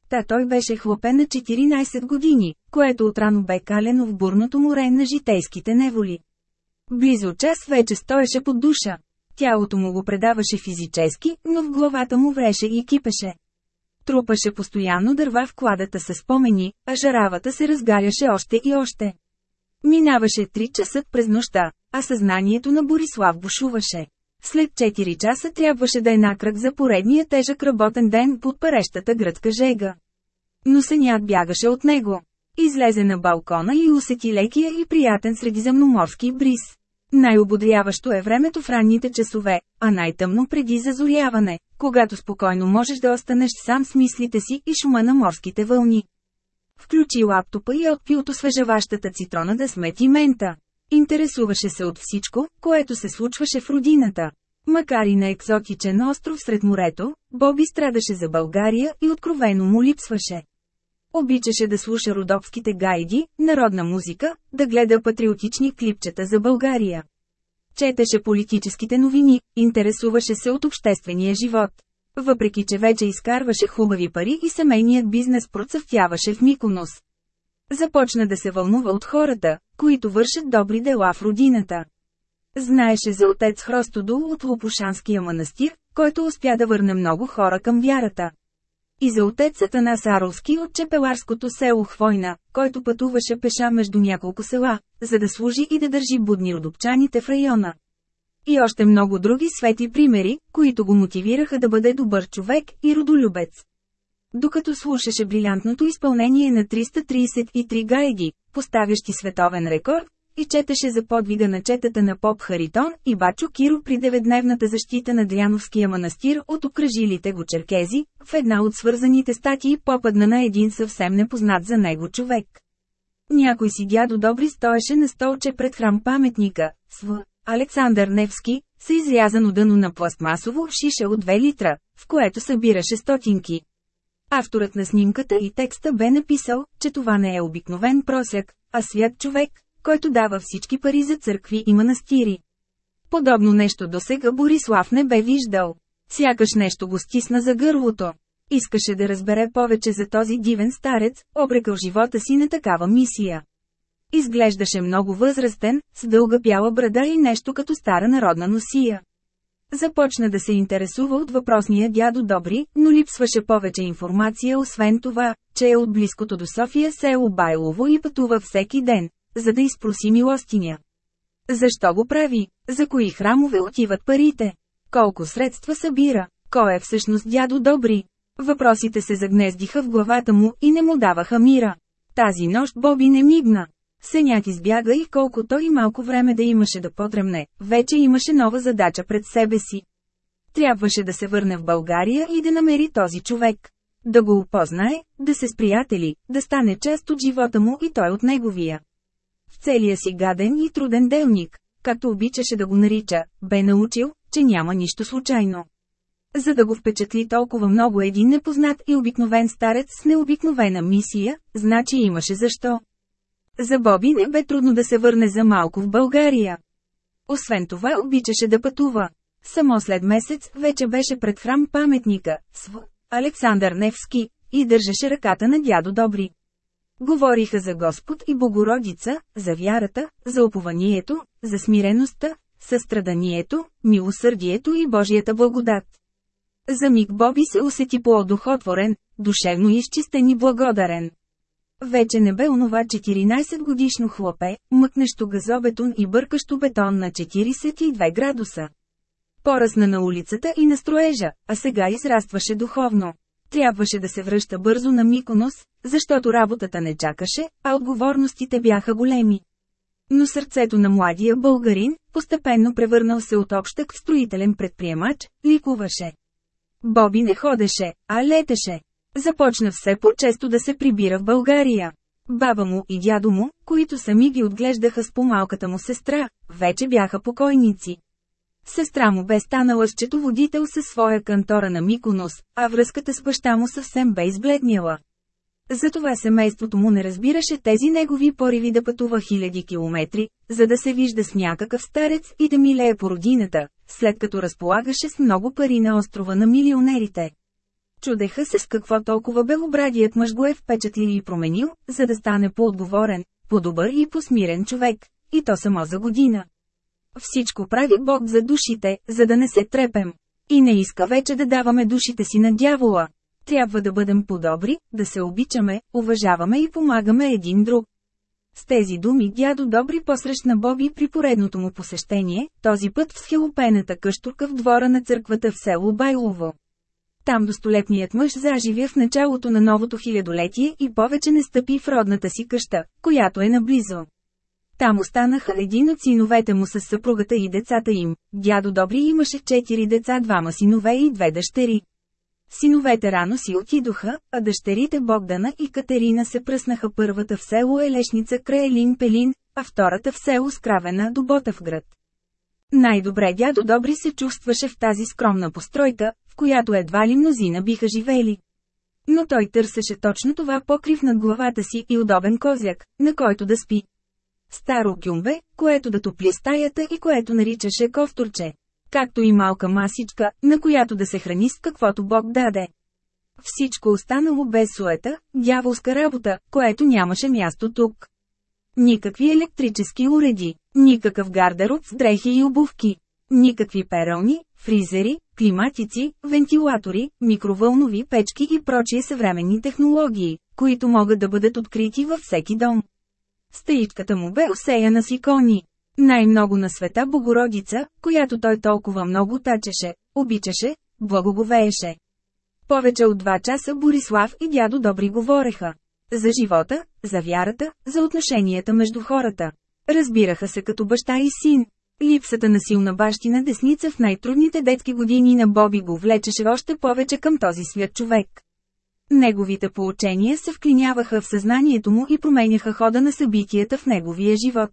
Та той беше хлопен на 14 години, което отрано бе калено в бурното море на житейските неволи. Близо час вече стоеше под душа. Тялото му го предаваше физически, но в главата му вреше и кипеше. Трупаше постоянно дърва в кладата с спомени, а жаравата се разгаряше още и още. Минаваше 3 часа през нощта, а съзнанието на Борислав бушуваше. След 4 часа трябваше да е накръг за поредния тежък работен ден под парещата гръцка жега. Но сенят бягаше от него. Излезе на балкона и усети лекия и приятен средиземноморски бриз. Най-ободряващо е времето в ранните часове, а най-тъмно преди зазоряване, когато спокойно можеш да останеш сам с мислите си и шума на морските вълни. Включи лаптопа и отпи от освежаващата цитрона да смети мента. Интересуваше се от всичко, което се случваше в родината. Макар и на екзотичен остров сред морето, Боби страдаше за България и откровено му липсваше. Обичаше да слуша родопските гайди, народна музика, да гледа патриотични клипчета за България. Четеше политическите новини, интересуваше се от обществения живот. Въпреки че вече изкарваше хубави пари и семейният бизнес процъфтяваше в Миконос. Започна да се вълнува от хората, които вършат добри дела в родината. Знаеше за отец Хростодол от Лопушанския манастир, който успя да върне много хора към вярата. И за отецата на Саровски от Чепеларското село Хвойна, който пътуваше пеша между няколко села, за да служи и да държи будни родопчаните в района. И още много други свети примери, които го мотивираха да бъде добър човек и родолюбец. Докато слушаше брилянтното изпълнение на 333 гайди, поставящи световен рекорд, и четеше за подвига на четата на Поп Харитон и Бачо Киро при деветдневната защита на Дряновския манастир от окръжилите го черкези, в една от свързаните статии попадна на един съвсем непознат за него човек. Някой си дядо Добри стоеше на столче пред храм паметника, св. Александър Невски, с изрязано дъно на пластмасово шише от 2 литра, в което събираше стотинки. Авторът на снимката и текста бе написал, че това не е обикновен просяк, а свят човек, който дава всички пари за църкви и манастири. Подобно нещо до сега Борислав не бе виждал. Сякаш нещо го стисна за гърлото. Искаше да разбере повече за този дивен старец, обрекал живота си на такава мисия. Изглеждаше много възрастен, с дълга бяла брада и нещо като стара народна носия. Започна да се интересува от въпросния дядо Добри, но липсваше повече информация освен това, че е от близкото до София село Байлово и пътува всеки ден, за да изпроси милостиня. Защо го прави? За кои храмове отиват парите? Колко средства събира? Кой е всъщност дядо Добри? Въпросите се загнездиха в главата му и не му даваха мира. Тази нощ Боби не мигна. Сеняк избяга и колкото и малко време да имаше да потремне, вече имаше нова задача пред себе си. Трябваше да се върне в България и да намери този човек. Да го опознае, да се сприятели, да стане част от живота му и той от неговия. В целия си гаден и труден делник, както обичаше да го нарича, бе научил, че няма нищо случайно. За да го впечатли толкова много един непознат и обикновен старец с необикновена мисия, значи имаше защо. За Боби не бе трудно да се върне за малко в България. Освен това обичаше да пътува. Само след месец вече беше пред храм паметника, св. Александър Невски, и държеше ръката на дядо Добри. Говориха за Господ и Богородица, за вярата, за опованието, за смиреността, състраданието, милосърдието и Божията благодат. За миг Боби се усети по-одухотворен, душевно изчистен и благодарен. Вече не бе онова 14 годишно хлопе, мъкнещо газобетон и бъркащо бетон на 42 градуса. Поръсна на улицата и на строежа, а сега израстваше духовно. Трябваше да се връща бързо на Миконос, защото работата не чакаше, а отговорностите бяха големи. Но сърцето на младия българин, постепенно превърнал се от общък в строителен предприемач, ликуваше. Боби не ходеше, а летеше. Започна все по-често да се прибира в България. Баба му и дядо му, които сами ги отглеждаха с помалката му сестра, вече бяха покойници. Сестра му бе станала счетоводител със своя кантора на Миконос, а връзката с баща му съвсем бе избледняла. Затова семейството му не разбираше тези негови пориви да пътува хиляди километри, за да се вижда с някакъв старец и да милее по родината, след като разполагаше с много пари на острова на милионерите. Чудеха се с какво толкова белобрадият мъж го е впечатлил и променил, за да стане по-отговорен, по-добър и посмирен човек, и то само за година. Всичко прави Бог за душите, за да не се трепем. И не иска вече да даваме душите си на дявола. Трябва да бъдем по-добри, да се обичаме, уважаваме и помагаме един друг. С тези думи дядо Добри посрещна Боби при поредното му посещение, този път в схилопената къщурка в двора на църквата в село Байлово. Там достолетният мъж заживя в началото на новото хилядолетие и повече не стъпи в родната си къща, която е наблизо. Там останаха един от синовете му с съпругата и децата им. Дядо Добри имаше четири деца, двама синове и две дъщери. Синовете рано си отидоха, а дъщерите Богдана и Катерина се пръснаха първата в село Елешница край Елин Пелин, а втората в село Скравена до Ботавград. Най-добре дядо Добри се чувстваше в тази скромна постройка, в която едва ли мнозина биха живели. Но той търсеше точно това покрив над главата си и удобен козяк, на който да спи. Старо кюмбе, което да топли стаята и което наричаше ковторче. Както и малка масичка, на която да се храни с каквото Бог даде. Всичко останало без суета, дяволска работа, което нямаше място тук. Никакви електрически уреди, никакъв гардероб с дрехи и обувки, никакви перални, фризери, климатици, вентилатори, микровълнови печки и прочие съвременни технологии, които могат да бъдат открити във всеки дом. Стаичката му бе осеяна с икони. Най-много на света Богородица, която той толкова много тачеше, обичаше, благоговееше. Повече от два часа Борислав и дядо Добри говореха. За живота, за вярата, за отношенията между хората. Разбираха се като баща и син. Липсата на силна бащина десница в най-трудните детски години на Боби го влечеше още повече към този свят човек. Неговите поучения се вклиняваха в съзнанието му и променяха хода на събитията в неговия живот.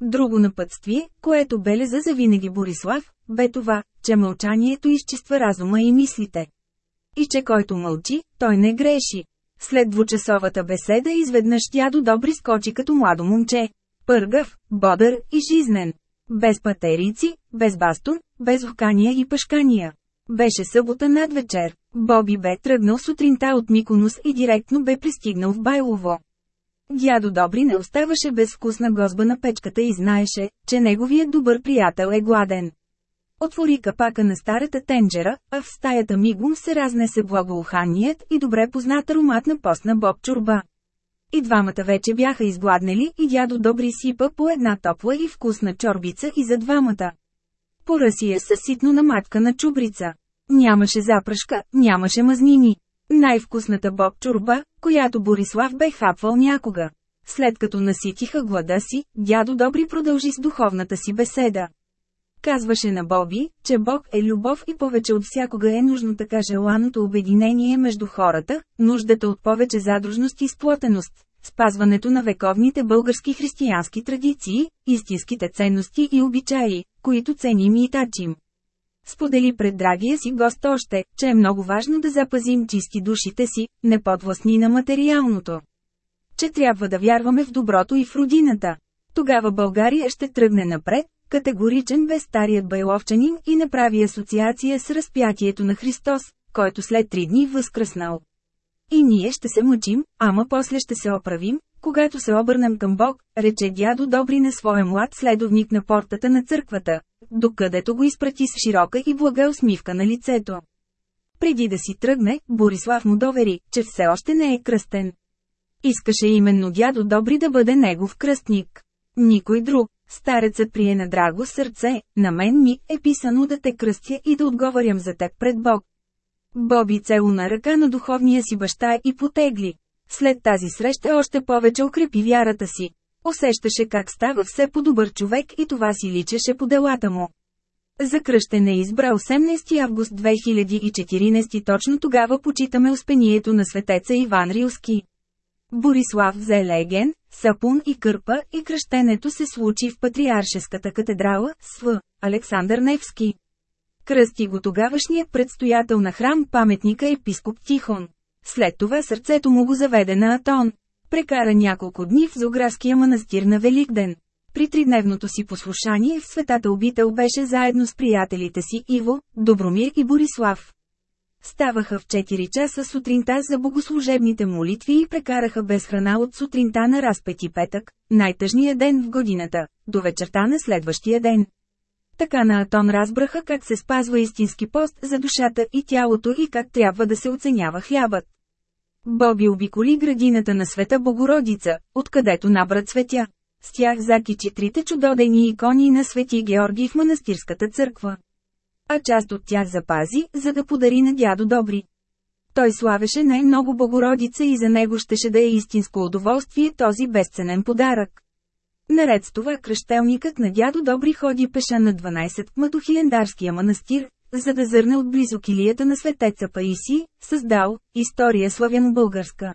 Друго напътствие, което белеза за винаги Борислав, бе това, че мълчанието изчиства разума и мислите. И че който мълчи, той не греши. След двучасовата беседа изведнъж дядо Добри скочи като младо момче. Пъргав, бодър и жизнен. Без патерици, без бастун, без ухкания и пашкания. Беше събота над вечер. Боби бе тръгнал сутринта от Миконос и директно бе пристигнал в Байлово. Дядо Добри не оставаше безвкусна гозба на печката и знаеше, че неговият добър приятел е гладен. Отвори капака на старата тенджера, а в стаята мигом се разнесе благоуханият и добре познат аромат на постна боб чурба. И двамата вече бяха изгладнели и дядо Добри сипа по една топла и вкусна чорбица и за двамата. Поръсия със ситно на чубрица. Нямаше запръшка, нямаше мазнини. Най-вкусната боб чурба, която Борислав бе хапвал някога. След като наситиха глада си, дядо Добри продължи с духовната си беседа. Казваше на Боби, че Бог е любов и повече от всякога е нужно така желаното обединение между хората, нуждата от повече задружност и сплотеност, спазването на вековните български християнски традиции, истинските ценности и обичаи, които ценим и тачим. Сподели пред драгия си гост още, че е много важно да запазим чисти душите си, не подвластни на материалното. Че трябва да вярваме в доброто и в родината. Тогава България ще тръгне напред, категоричен бе старият байловчанин и направи асоциация с разпятието на Христос, който след три дни възкръснал. И ние ще се мъчим, ама после ще се оправим, когато се обърнем към Бог, рече дядо Добри на своя млад следовник на портата на църквата, докъдето го изпрати с широка и блага усмивка на лицето. Преди да си тръгне, Борислав му довери, че все още не е кръстен. Искаше именно дядо Добри да бъде негов кръстник. Никой друг. Старецът прие на драго сърце, на мен ми е писано да те кръстя и да отговарям за теб пред Бог. Боби целуна ръка на духовния си баща и потегли. След тази среща още повече укрепи вярата си. Усещаше как става все по-добър човек и това си личеше по делата му. За кръщене избра 18 август 2014 точно тогава почитаме успението на светеца Иван Рилски. Борислав взе леген, сапун и кърпа и кръщенето се случи в Патриаршеската катедрала, СВ, Александър Невски. Кръсти го тогавашният предстоятел на храм паметника епископ Тихон. След това сърцето му го заведе на Атон. Прекара няколко дни в Зографския манастир на Великден. При тридневното си послушание в светата обител беше заедно с приятелите си Иво, Добромир и Борислав. Ставаха в 4 часа сутринта за богослужебните молитви и прекараха без храна от сутринта на разпети петък, най-тъжния ден в годината, до вечерта на следващия ден. Така на Атон разбраха как се спазва истински пост за душата и тялото и как трябва да се оценява хлябът. Боби обиколи градината на света Богородица, откъдето набра цветя. С тях закичи трите чудодени икони на Свети Георги в манастирската църква. А част от тях запази, за да подари на дядо Добри. Той славеше най-много Богородица и за него щеше да е истинско удоволствие този безценен подарък. Наред с това кръщелникът на дядо Добри ходи пеша на 12 кма до Хилендарския манастир, за да зърне отблизо килията на светеца Паиси, създал история славяно-българска.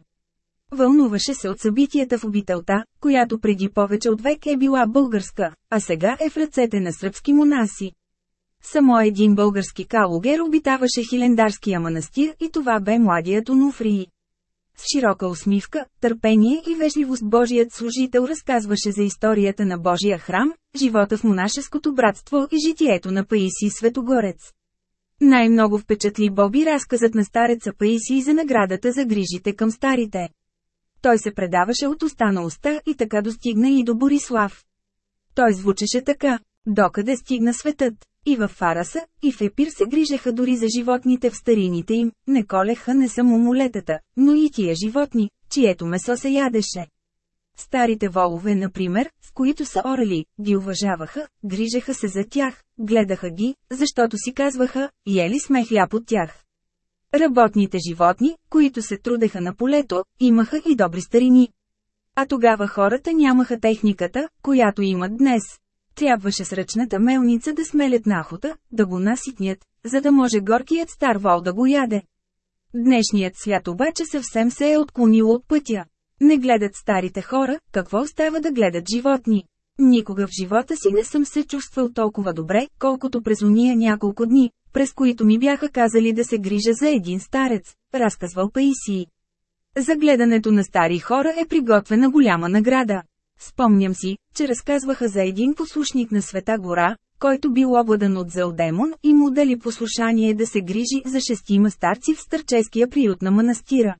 Вълнуваше се от събитията в обителта, която преди повече от век е била българска, а сега е в ръцете на сръбски монаси. Само един български калугер обитаваше Хилендарския манастир и това бе младият Онуфрии. С широка усмивка, търпение и вежливост Божият служител разказваше за историята на Божия храм, живота в монашеското братство и житието на Паиси Светогорец. Най-много впечатли Боби разказът на стареца Паиси за наградата за грижите към старите. Той се предаваше от уста на уста и така достигна и до Борислав. Той звучеше така, докъде стигна светът. И в Фараса, и в Епир се грижеха дори за животните в старините им, не колеха не само молетата, но и тия животни, чието месо се ядеше. Старите волове, например, с които са орали, ги уважаваха, грижеха се за тях, гледаха ги, защото си казваха, ели сме хляб от тях. Работните животни, които се трудеха на полето, имаха и добри старини. А тогава хората нямаха техниката, която имат днес. Трябваше с ръчната мелница да смелят нахота, да го наситнят, за да може горкият стар вол да го яде. Днешният свят обаче съвсем се е отклонил от пътя. Не гледат старите хора, какво остава да гледат животни. Никога в живота си не съм се чувствал толкова добре, колкото през уния няколко дни, през които ми бяха казали да се грижа за един старец, разказвал Паисии. За гледането на стари хора е приготвена голяма награда. Спомням си, че разказваха за един послушник на Света гора, който бил обладан от зъл демон и му дали послушание да се грижи за шестима старци в старческия приют на манастира.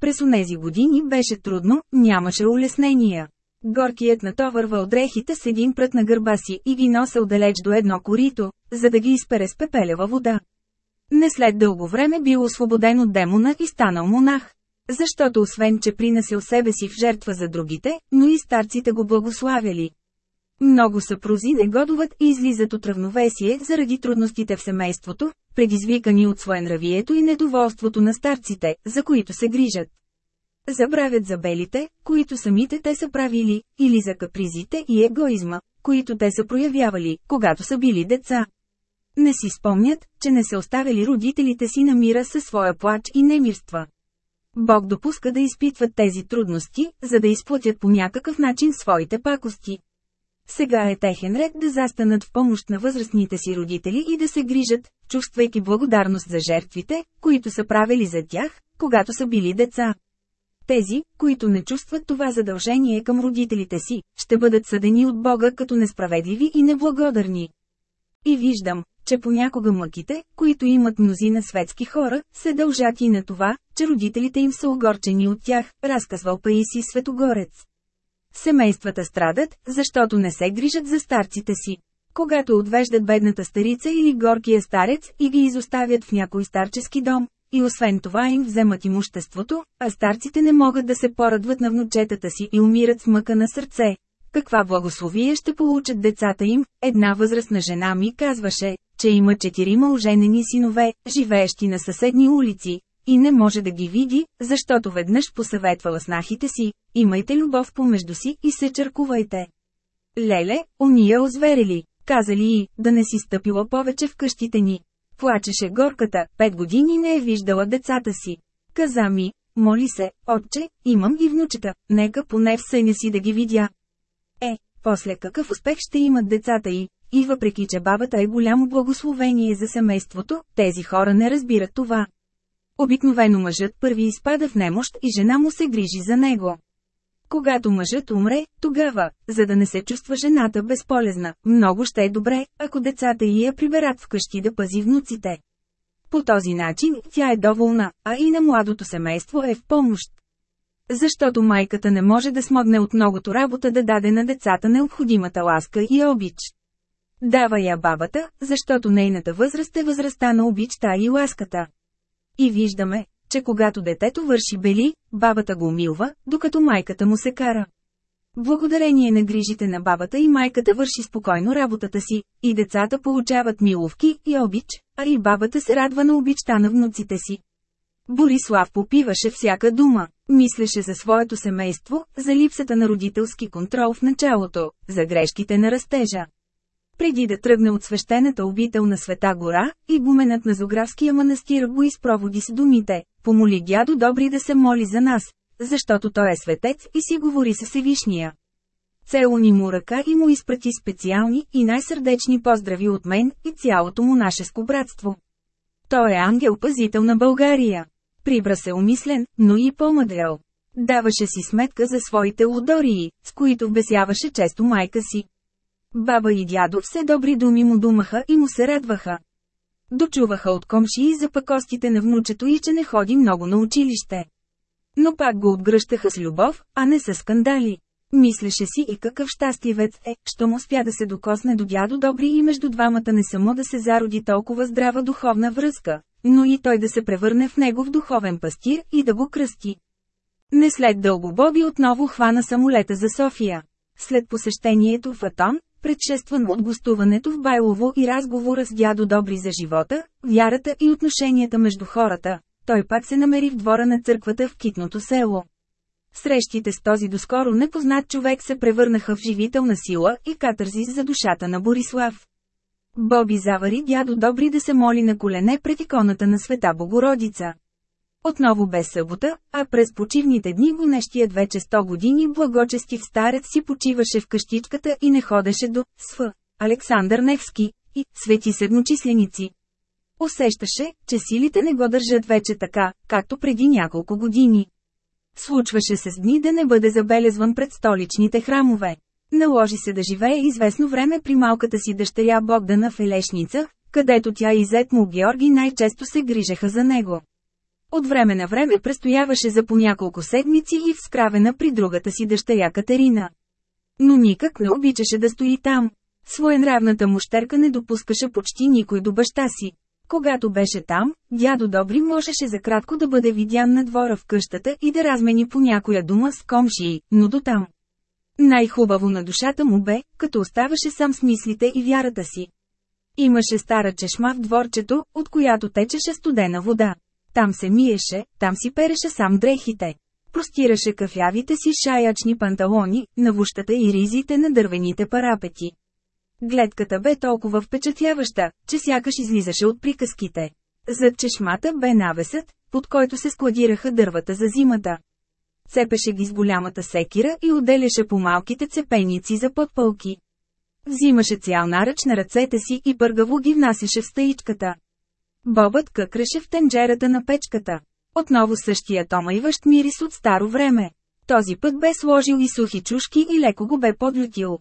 През онези години беше трудно, нямаше улеснения. Горкият натовървал дрехите с един прът на гърба си и ги носел далеч до едно корито, за да ги изпере с пепелева вода. Не след дълго време бил освободен от демона и станал монах. Защото освен, че принасил себе си в жертва за другите, но и старците го благославяли. Много съпрузи негодуват и излизат от равновесие заради трудностите в семейството, предизвикани от своенравието и недоволството на старците, за които се грижат. Забравят за белите, които самите те са правили, или за капризите и егоизма, които те са проявявали, когато са били деца. Не си спомнят, че не се оставили родителите си на мира със своя плач и немирства. Бог допуска да изпитват тези трудности, за да изплатят по някакъв начин своите пакости. Сега е техен ред да застанат в помощ на възрастните си родители и да се грижат, чувствайки благодарност за жертвите, които са правили за тях, когато са били деца. Тези, които не чувстват това задължение към родителите си, ще бъдат съдени от Бога като несправедливи и неблагодарни. И виждам, че понякога мъките, които имат мнозина светски хора, се дължат и на това, че родителите им са огорчени от тях, разказвал Паиси Светогорец. Семействата страдат, защото не се грижат за старците си. Когато отвеждат бедната старица или горкия старец и ги изоставят в някой старчески дом, и освен това им вземат имуществото, а старците не могат да се порадват на внучетата си и умират с мъка на сърце. Каква благословие ще получат децата им? Една възрастна жена ми казваше, че има четирима оженени синове, живеещи на съседни улици, и не може да ги види, защото веднъж посъветвала снахите си, имайте любов помежду си и се черкувайте. Леле, уния озверели, казали и, да не си стъпила повече в къщите ни. Плачеше горката, пет години не е виждала децата си. Каза ми, моли се, отче, имам и внучета, нека поне в съня си да ги видя. Е, после какъв успех ще имат децата й, и въпреки че бабата е голямо благословение за семейството, тези хора не разбират това. Обикновено мъжът първи изпада в немощ и жена му се грижи за него. Когато мъжът умре, тогава, за да не се чувства жената безполезна, много ще е добре, ако децата й я приберат вкъщи да пази внуците. По този начин, тя е доволна, а и на младото семейство е в помощ. Защото майката не може да смогне от многото работа да даде на децата необходимата ласка и обич. Дава я бабата, защото нейната възраст е възрастта на обичта и ласката. И виждаме, че когато детето върши бели, бабата го умилва, докато майката му се кара. Благодарение на грижите на бабата и майката върши спокойно работата си, и децата получават миловки и обич, а и бабата се радва на обичта на внуците си. Борислав попиваше всяка дума, мислеше за своето семейство, за липсата на родителски контрол в началото, за грешките на растежа. Преди да тръгне от свещената обител на Света гора, и гуменът на Зографския манастир го изпроводи с думите, помоли дядо Добри да се моли за нас, защото той е светец и си говори с Всевишния. Целуни му ръка и му изпрати специални и най-сърдечни поздрави от мен и цялото му нашеско братство. Той е ангел-пазител на България. Прибра се умислен, но и по-мъдрел. Даваше си сметка за своите лудории, с които вбесяваше често майка си. Баба и дядо все добри думи му думаха и му се радваха. Дочуваха от комшии за пакостите на внучето и че не ходи много на училище. Но пак го отгръщаха с любов, а не с скандали. Мислеше си и какъв щастливец е, що му спя да се докосне до дядо Добри и между двамата не само да се зароди толкова здрава духовна връзка, но и той да се превърне в негов духовен пастир и да го кръсти. Не след дълго Боби отново хвана самолета за София. След посещението в Атон, предшестван от гостуването в Байлово и разговора с дядо Добри за живота, вярата и отношенията между хората, той пак се намери в двора на църквата в Китното село. Срещите с този доскоро непознат човек се превърнаха в живителна сила и катързис за душата на Борислав. Боби завари дядо Добри да се моли на колене пред иконата на света Богородица. Отново без събота, а през почивните дни гонещият вече 100 години благочестив старец си почиваше в къщичката и не ходеше до СВ. Александър Невски и свети седмочисленици. Усещаше, че силите не го държат вече така, както преди няколко години. Случваше се с дни да не бъде забелезван пред столичните храмове. Наложи се да живее известно време при малката си дъщеря Богдана в Елешница, където тя и зет му Георги най-често се грижеха за него. От време на време престояваше за по няколко седмици и вскравена при другата си дъщеря Катерина. Но никак не обичаше да стои там. Своенравната мущерка не допускаше почти никой до баща си. Когато беше там, дядо Добри можеше за кратко да бъде видян на двора в къщата и да размени по някоя дума с комшии, но до там. Най-хубаво на душата му бе, като оставаше сам с мислите и вярата си. Имаше стара чешма в дворчето, от която течеше студена вода. Там се миеше, там си переше сам дрехите. Простираше кафявите си шаячни панталони, навущата и ризите на дървените парапети. Гледката бе толкова впечатляваща, че сякаш излизаше от приказките. Зад чешмата бе навесът, под който се складираха дървата за зимата. Цепеше ги с голямата секира и отделяше по малките цепеници за подпълки. Взимаше цял наръч на ръцете си и пъргаво ги внасяше в стаичката. Бобът къкреше в тенджерата на печката. Отново същия томайващ мирис от старо време. Този път бе сложил и сухи чушки и леко го бе подлютил.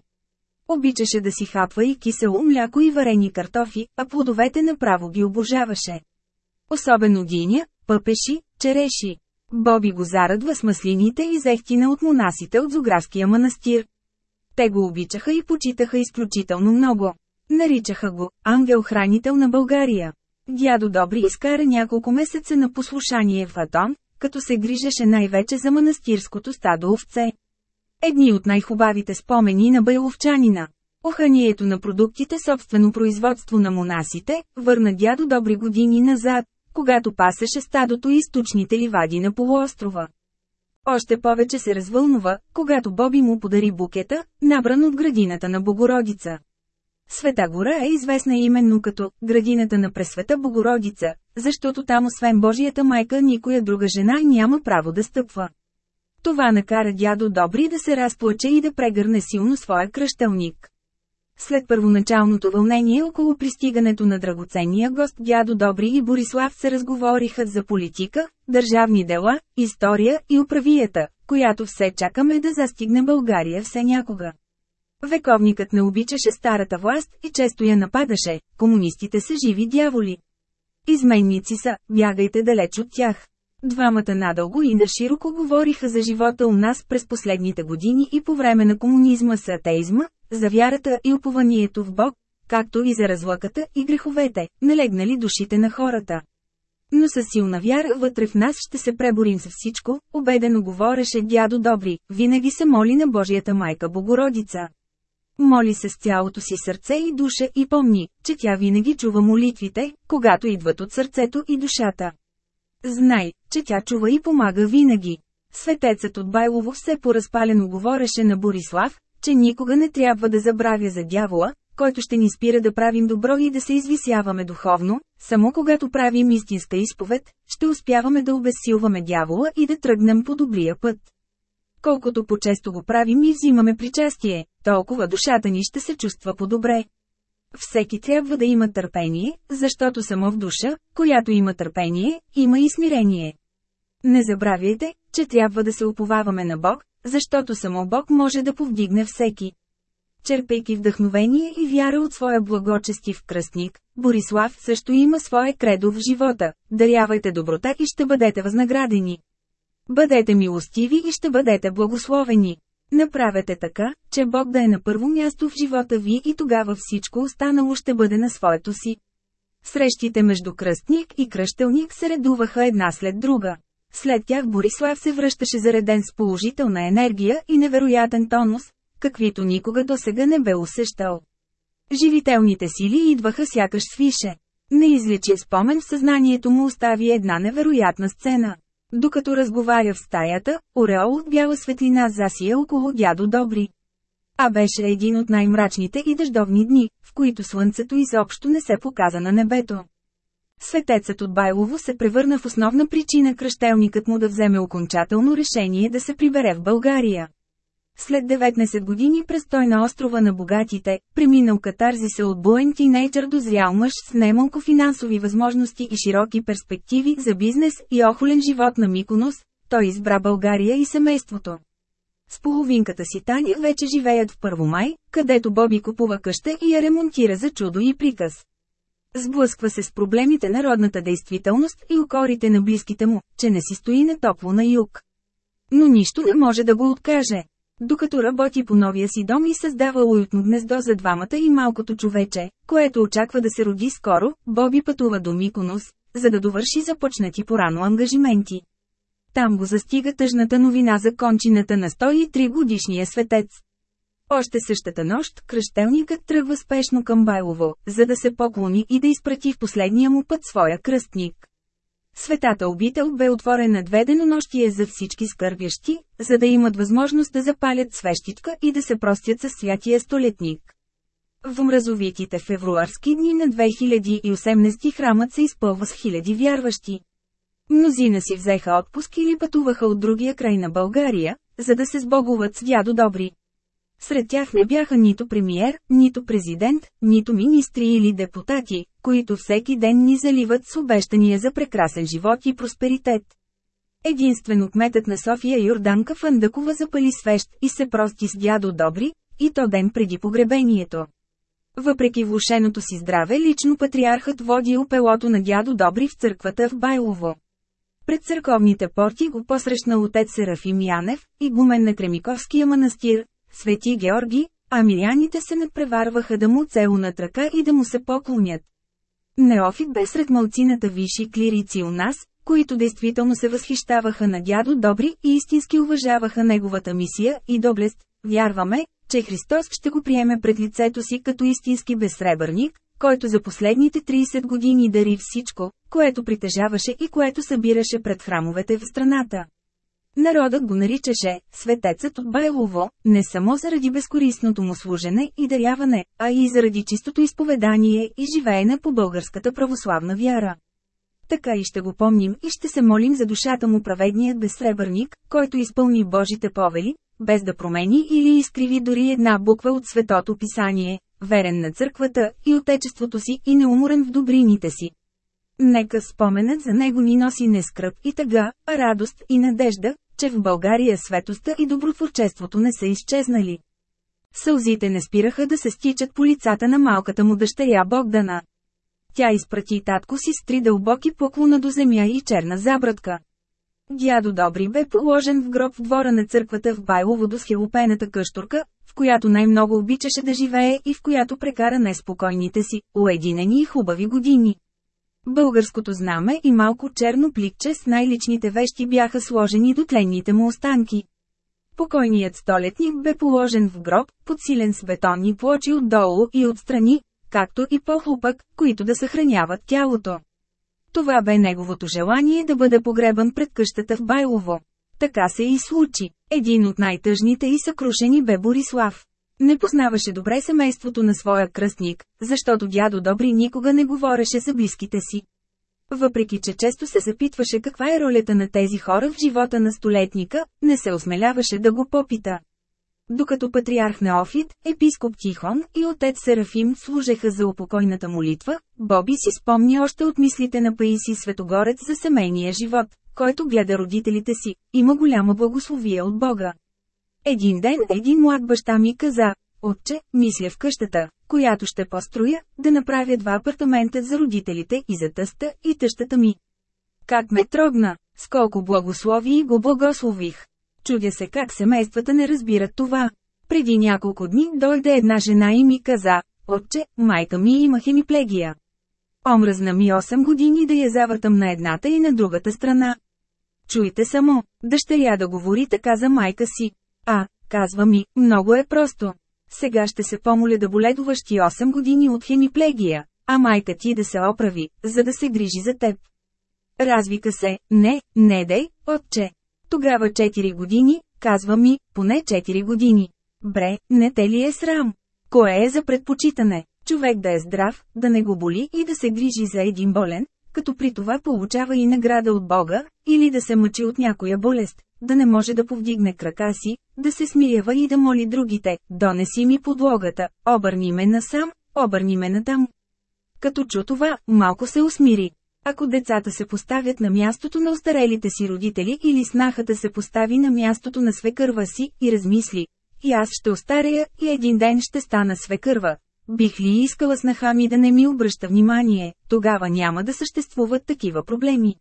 Обичаше да си хапва и кисело мляко и варени картофи, а плодовете направо ги обожаваше. Особено диня, пъпеши, череши. Боби го зарадва с маслините и зехтина от монасите от Зографския манастир. Те го обичаха и почитаха изключително много. Наричаха го «ангел-хранител на България». Дядо Добри изкара няколко месеца на послушание в Атон, като се грижеше най-вече за манастирското стадо овце. Едни от най-хубавите спомени на байловчанина. Оханието на продуктите собствено производство на монасите, върна дядо добри години назад, когато пасеше стадото и източните ливади на полуострова. Още повече се развълнува, когато Боби му подари букета, набран от градината на Богородица. Света гора е известна именно като «градината на Пресвета Богородица», защото там освен Божията майка никоя друга жена няма право да стъпва. Това накара дядо Добри да се разплаче и да прегърне силно своя кръщелник. След първоначалното вълнение около пристигането на драгоценния гост дядо Добри и Борислав се разговориха за политика, държавни дела, история и управията, която все чакаме да застигне България все някога. Вековникът не обичаше старата власт и често я нападаше, комунистите са живи дяволи. Изменници са, бягайте далеч от тях. Двамата надълго и нашироко говориха за живота у нас през последните години и по време на комунизма с атеизма, за вярата и упованието в Бог, както и за разлъката и греховете, налегнали душите на хората. Но със силна вяра вътре в нас ще се преборим с всичко, убедено говореше дядо Добри, винаги се моли на Божията майка Богородица. Моли се с цялото си сърце и душа и помни, че тя винаги чува молитвите, когато идват от сърцето и душата. Знай, че тя чува и помага винаги. Светецът от Байлово все поразпалено говореше на Борислав, че никога не трябва да забравя за дявола, който ще ни спира да правим добро и да се извисяваме духовно, само когато правим истинска изповед, ще успяваме да обезсилваме дявола и да тръгнем по добрия път. Колкото по-често го правим и взимаме причастие, толкова душата ни ще се чувства по-добре. Всеки трябва да има търпение, защото само в душа, която има търпение, има и смирение. Не забравяйте, че трябва да се уповаваме на Бог, защото само Бог може да повдигне всеки. Черпейки вдъхновение и вяра от своя благочестив кръстник, Борислав също има свое кредо в живота – дарявайте доброта и ще бъдете възнаградени. Бъдете милостиви и ще бъдете благословени. Направете така, че Бог да е на първо място в живота ви и тогава всичко останало ще бъде на своето си. Срещите между кръстник и кръщелник се редуваха една след друга. След тях Борислав се връщаше зареден с положителна енергия и невероятен тонус, каквито никога досега не бе усещал. Живителните сили идваха сякаш свише. Неизличен спомен в съзнанието му остави една невероятна сцена. Докато разговаря в стаята, ореол от бяла светлина засия около дядо Добри. А беше един от най-мрачните и дъждовни дни, в които слънцето изобщо не се показа на небето. Светецът от Байлово се превърна в основна причина кръщелникът му да вземе окончателно решение да се прибере в България. След 19 години престой на острова на богатите, преминал катарзиса от буен тинейджър до зрял мъж с немалко финансови възможности и широки перспективи за бизнес и охолен живот на Миконос, той избра България и семейството. С половинката си Таня вече живеят в Първомай, където Боби купува къща и я ремонтира за чудо и приказ. Сблъсква се с проблемите на родната действителност и укорите на близките му, че не си стои на топло на юг. Но нищо не може да го откаже. Докато работи по новия си дом и създава уютно гнездо за двамата и малкото човече, което очаква да се роди скоро, Боби пътува до Миконос, за да довърши започнати порано ангажименти. Там го застига тъжната новина за кончината на 103 годишния светец. Още същата нощ, кръщелникът тръгва спешно към Байлово, за да се поклони и да изпрати в последния му път своя кръстник. Светата обител бе отворена две денонощие за всички скърбящи, за да имат възможност да запалят свещичка и да се простят със святия столетник. В мразовитите февруарски дни на 2018 храмът се изпълва с хиляди вярващи. Мнозина си взеха отпуск или пътуваха от другия край на България, за да се сбогуват с дядо Добри. Сред тях не бяха нито премиер, нито президент, нито министри или депутати, които всеки ден ни заливат с обещания за прекрасен живот и просперитет. Единствено кметът на София Йорданка Фандъкова запали свещ и се прости с дядо Добри, и то ден преди погребението. Въпреки влушеното си здраве лично патриархът води опелото на дядо Добри в църквата в Байлово. Пред църковните порти го посрещна отец Серафим Янев, игумен на Кремиковския манастир, Свети Георги, а миряните се надпреварваха да му целунат ръка и да му се поклонят. Неофит бе сред малцината висши клирици у нас, които действително се възхищаваха на дядо Добри и истински уважаваха неговата мисия и доблест. Вярваме, че Христос ще го приеме пред лицето си като истински безсребърник, който за последните 30 години дари всичко, което притежаваше и което събираше пред храмовете в страната. Народът го наричаше «светецът от Байлово», не само заради безкорисното му служене и даряване, а и заради чистото изповедание и живеене по българската православна вяра. Така и ще го помним и ще се молим за душата му праведният безсребърник, който изпълни Божите повели, без да промени или изкриви дори една буква от Светото Писание, верен на църквата и отечеството си и неуморен в добрините си. Нека споменът за него ни носи не скръп и тъга, а радост и надежда, че в България светостта и добротворчеството не са изчезнали. Сълзите не спираха да се стичат по лицата на малката му дъщеря Богдана. Тя изпрати татко си с три дълбоки поклона до земя и черна забратка. Дядо Добри бе положен в гроб в двора на църквата в Байлово до схилопената къщурка, в която най-много обичаше да живее и в която прекара неспокойните си, уединени и хубави години. Българското знаме и малко черно пликче с най-личните вещи бяха сложени до тленните му останки. Покойният столетник бе положен в гроб, подсилен с бетонни плочи отдолу и отстрани, както и по-хлупък, които да съхраняват тялото. Това бе неговото желание да бъде погребан пред къщата в Байлово. Така се и случи. Един от най-тъжните и съкрушени бе Борислав. Не познаваше добре семейството на своя кръстник, защото дядо Добри никога не говореше за близките си. Въпреки че често се запитваше каква е ролята на тези хора в живота на столетника, не се осмеляваше да го попита. Докато патриарх Неофит, епископ Тихон и отец Серафим служеха за упокойната молитва, Боби си спомни още от мислите на Паиси Светогорец за семейния живот, който гледа родителите си, има голяма благословие от Бога. Един ден един млад баща ми каза, Отче, мисля в къщата, която ще построя, да направя два апартамента за родителите и за тъста и тъщата ми. Как ме трогна, с колко благослови го благослових. Чудя се как семействата не разбират това. Преди няколко дни дойде една жена и ми каза, отче, майка ми има хемиплегия. Омръзна ми 8 години да я завъртам на едната и на другата страна. Чуйте само, дъщеря да говори така за майка си. А, казва ми, много е просто. Сега ще се помоля да боледуваш ти 8 години от хемиплегия, а майка ти да се оправи, за да се грижи за теб. Развика се, не, не дей, отче. Тогава 4 години, казва ми, поне 4 години. Бре, не те ли е срам? Кое е за предпочитане? Човек да е здрав, да не го боли и да се грижи за един болен, като при това получава и награда от Бога, или да се мъчи от някоя болест, да не може да повдигне крака си, да се смирява и да моли другите, донеси ми подлогата, обърни ме насам, обърни ме натам. Като чу това, малко се усмири. Ако децата се поставят на мястото на остарелите си родители или снахата се постави на мястото на свекърва си и размисли, и аз ще остаря и един ден ще стана свекърва. Бих ли искала снаха ми да не ми обръща внимание, тогава няма да съществуват такива проблеми.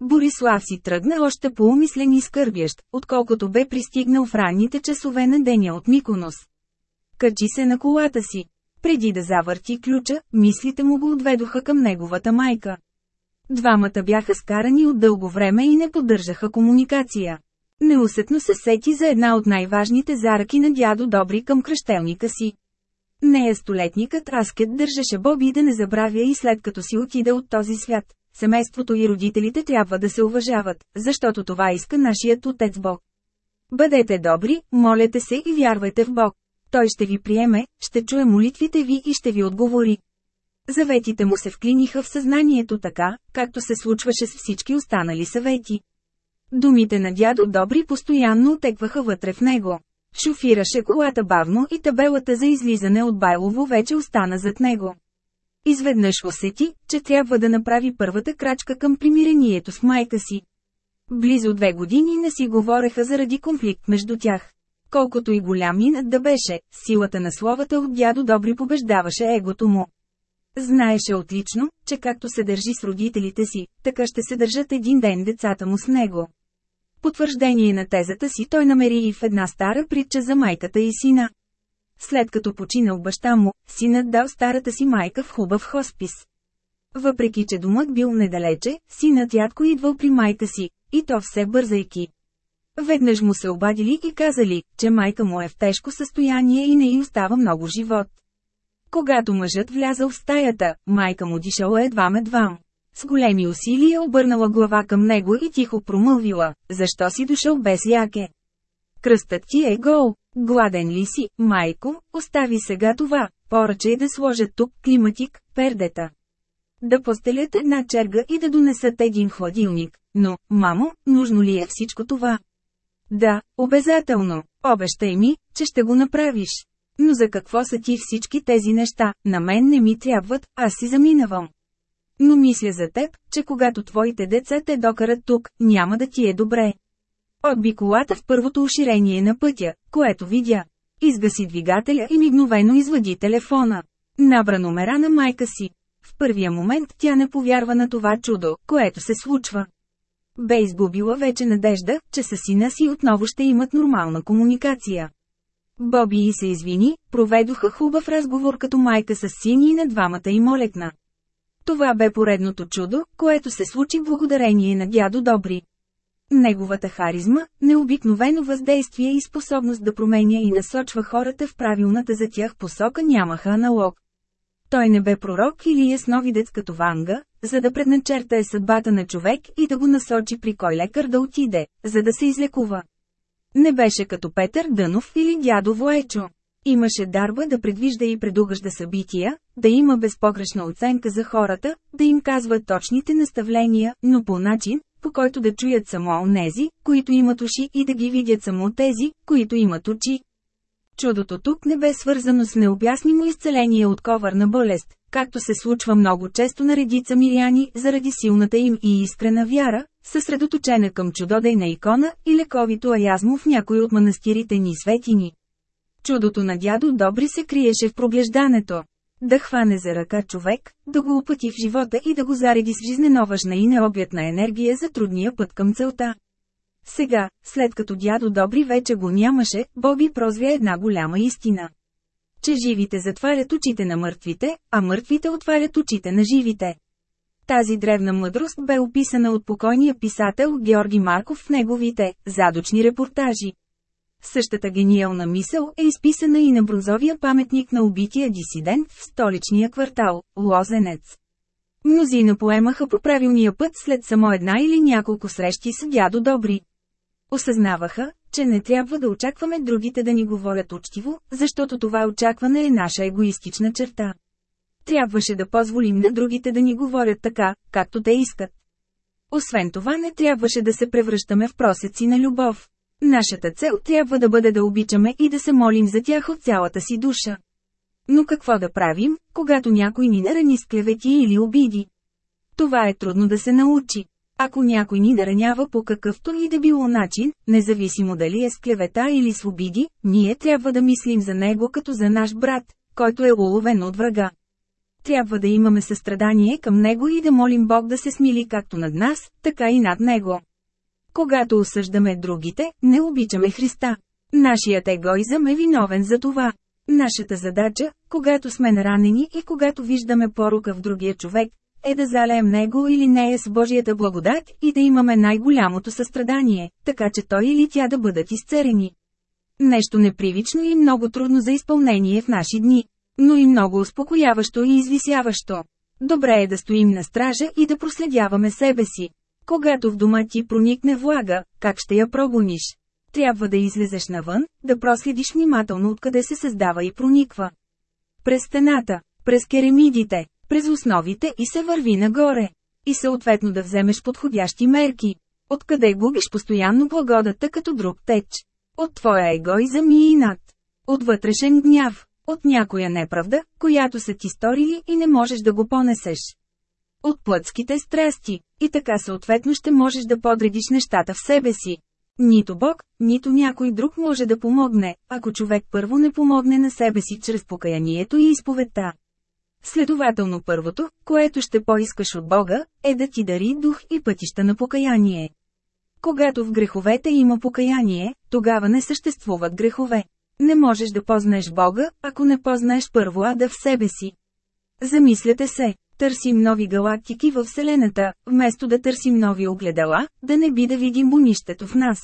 Борислав си тръгна още по-умислен и скърбящ, отколкото бе пристигнал в ранните часове на деня от Миконос. Качи се на колата си. Преди да завърти ключа, мислите му го отведоха към неговата майка. Двамата бяха скарани от дълго време и не поддържаха комуникация. Неусетно се сети за една от най-важните зараки на дядо Добри към кръщелника си. Нея столетникът Аскет държеше Боби да не забравя и след като си отида от този свят. Семейството и родителите трябва да се уважават, защото това иска нашият Отец Бог. Бъдете добри, молете се и вярвайте в Бог. Той ще ви приеме, ще чуе молитвите ви и ще ви отговори. Заветите му се вклиниха в съзнанието така, както се случваше с всички останали съвети. Думите на дядо Добри постоянно отекваха вътре в него. Шофираше колата бавно и табелата за излизане от Байлово вече остана зад него. Изведнъж усети, че трябва да направи първата крачка към примирението с майка си. Близо две години не си говореха заради конфликт между тях. Колкото и голям инат да беше, силата на словата от дядо Добри побеждаваше егото му. Знаеше отлично, че както се държи с родителите си, така ще се държат един ден децата му с него. Потвърждение на тезата си той намери и в една стара притча за майката и сина. След като починал баща му, синът дал старата си майка в хубав хоспис. Въпреки че домът бил недалече, синът ядко идвал при майка си, и то все бързайки. Веднъж му се обадили и казали, че майка му е в тежко състояние и не й остава много живот. Когато мъжът влязал в стаята, майка му дишала едва-медвам. С големи усилия обърнала глава към него и тихо промълвила, защо си дошъл без яке? Кръстът ти е гол, гладен ли си, майко, остави сега това, поръчай да сложат тук климатик, пердета. Да постелят една черга и да донесат един хладилник, но, мамо, нужно ли е всичко това? Да, обязателно, обещай ми, че ще го направиш. Но за какво са ти всички тези неща, на мен не ми трябват, аз си заминавам. Но мисля за теб, че когато твоите деца те докарат тук, няма да ти е добре. Отби колата в първото уширение на пътя, което видя. Изгаси двигателя и мигновено извади телефона. Набра номера на майка си. В първия момент тя не повярва на това чудо, което се случва. Бе изгубила вече надежда, че със сина си отново ще имат нормална комуникация. Боби и се извини, проведоха хубав разговор като майка с сини и на двамата им олекна. Това бе поредното чудо, което се случи благодарение на дядо Добри. Неговата харизма, необикновено въздействие и способност да променя и насочва хората в правилната за тях посока нямаха аналог. Той не бе пророк или ясновидец като Ванга, за да предначертае съдбата на човек и да го насочи при кой лекар да отиде, за да се излекува. Не беше като Петър Дънов или дядо Воечо. Имаше дарба да предвижда и предугажда събития, да има безпогрешна оценка за хората, да им казва точните наставления, но по начин, по който да чуят само онези, които имат уши и да ги видят само тези, които имат очи. Чудото тук не бе свързано с необяснимо изцеление от коварна болест, както се случва много често на редица миряни заради силната им и искрена вяра, съсредоточена към чудодейна икона и лековито аязмо в някой от манастирите ни светини. Чудото на дядо Добри се криеше в проглеждането. Да хване за ръка човек, да го опъти в живота и да го зареди с жизненоважна и необятна енергия за трудния път към целта. Сега, след като дядо Добри вече го нямаше, Боби прозвя една голяма истина. Че живите затварят очите на мъртвите, а мъртвите отварят очите на живите. Тази древна мъдрост бе описана от покойния писател Георги Марков в неговите «Задочни репортажи». Същата гениална мисъл е изписана и на бронзовия паметник на убития дисидент в столичния квартал – Лозенец. Мнозина поемаха по правилния път след само една или няколко срещи с дядо Добри. Осъзнаваха, че не трябва да очакваме другите да ни говорят учтиво, защото това очакване е наша егоистична черта. Трябваше да позволим на другите да ни говорят така, както те искат. Освен това не трябваше да се превръщаме в просеци на любов. Нашата цел трябва да бъде да обичаме и да се молим за тях от цялата си душа. Но какво да правим, когато някой ни нарани с клевети или обиди? Това е трудно да се научи. Ако някой ни наранява по какъвто и да било начин, независимо дали е с клевета или с обиди, ние трябва да мислим за него като за наш брат, който е уловен от врага. Трябва да имаме състрадание към него и да молим Бог да се смили както над нас, така и над него. Когато осъждаме другите, не обичаме Христа. Нашият егоизъм е виновен за това. Нашата задача, когато сме наранени и когато виждаме порука в другия човек, е да залеем него или нея с Божията благодат и да имаме най-голямото състрадание, така че той или тя да бъдат изцерени. Нещо непривично и много трудно за изпълнение в наши дни, но и много успокояващо и извисяващо. Добре е да стоим на стража и да проследяваме себе си. Когато в дома ти проникне влага, как ще я прогониш? Трябва да излезеш навън, да проследиш внимателно откъде се създава и прониква. През стената, през керамидите, през основите и се върви нагоре. И съответно да вземеш подходящи мерки. Откъде губиш постоянно благодата като друг теч? От твоя егоизъм и инат. От вътрешен гняв. От някоя неправда, която са ти сторили и не можеш да го понесеш. От плътските страсти. И така съответно ще можеш да подредиш нещата в себе си. Нито Бог, нито някой друг може да помогне, ако човек първо не помогне на себе си чрез покаянието и изповедта. Следователно първото, което ще поискаш от Бога, е да ти дари дух и пътища на покаяние. Когато в греховете има покаяние, тогава не съществуват грехове. Не можеш да познаеш Бога, ако не познаеш първо ада в себе си. Замисляте се, търсим нови галактики във Вселената, вместо да търсим нови огледала, да не би да видим бунището в нас.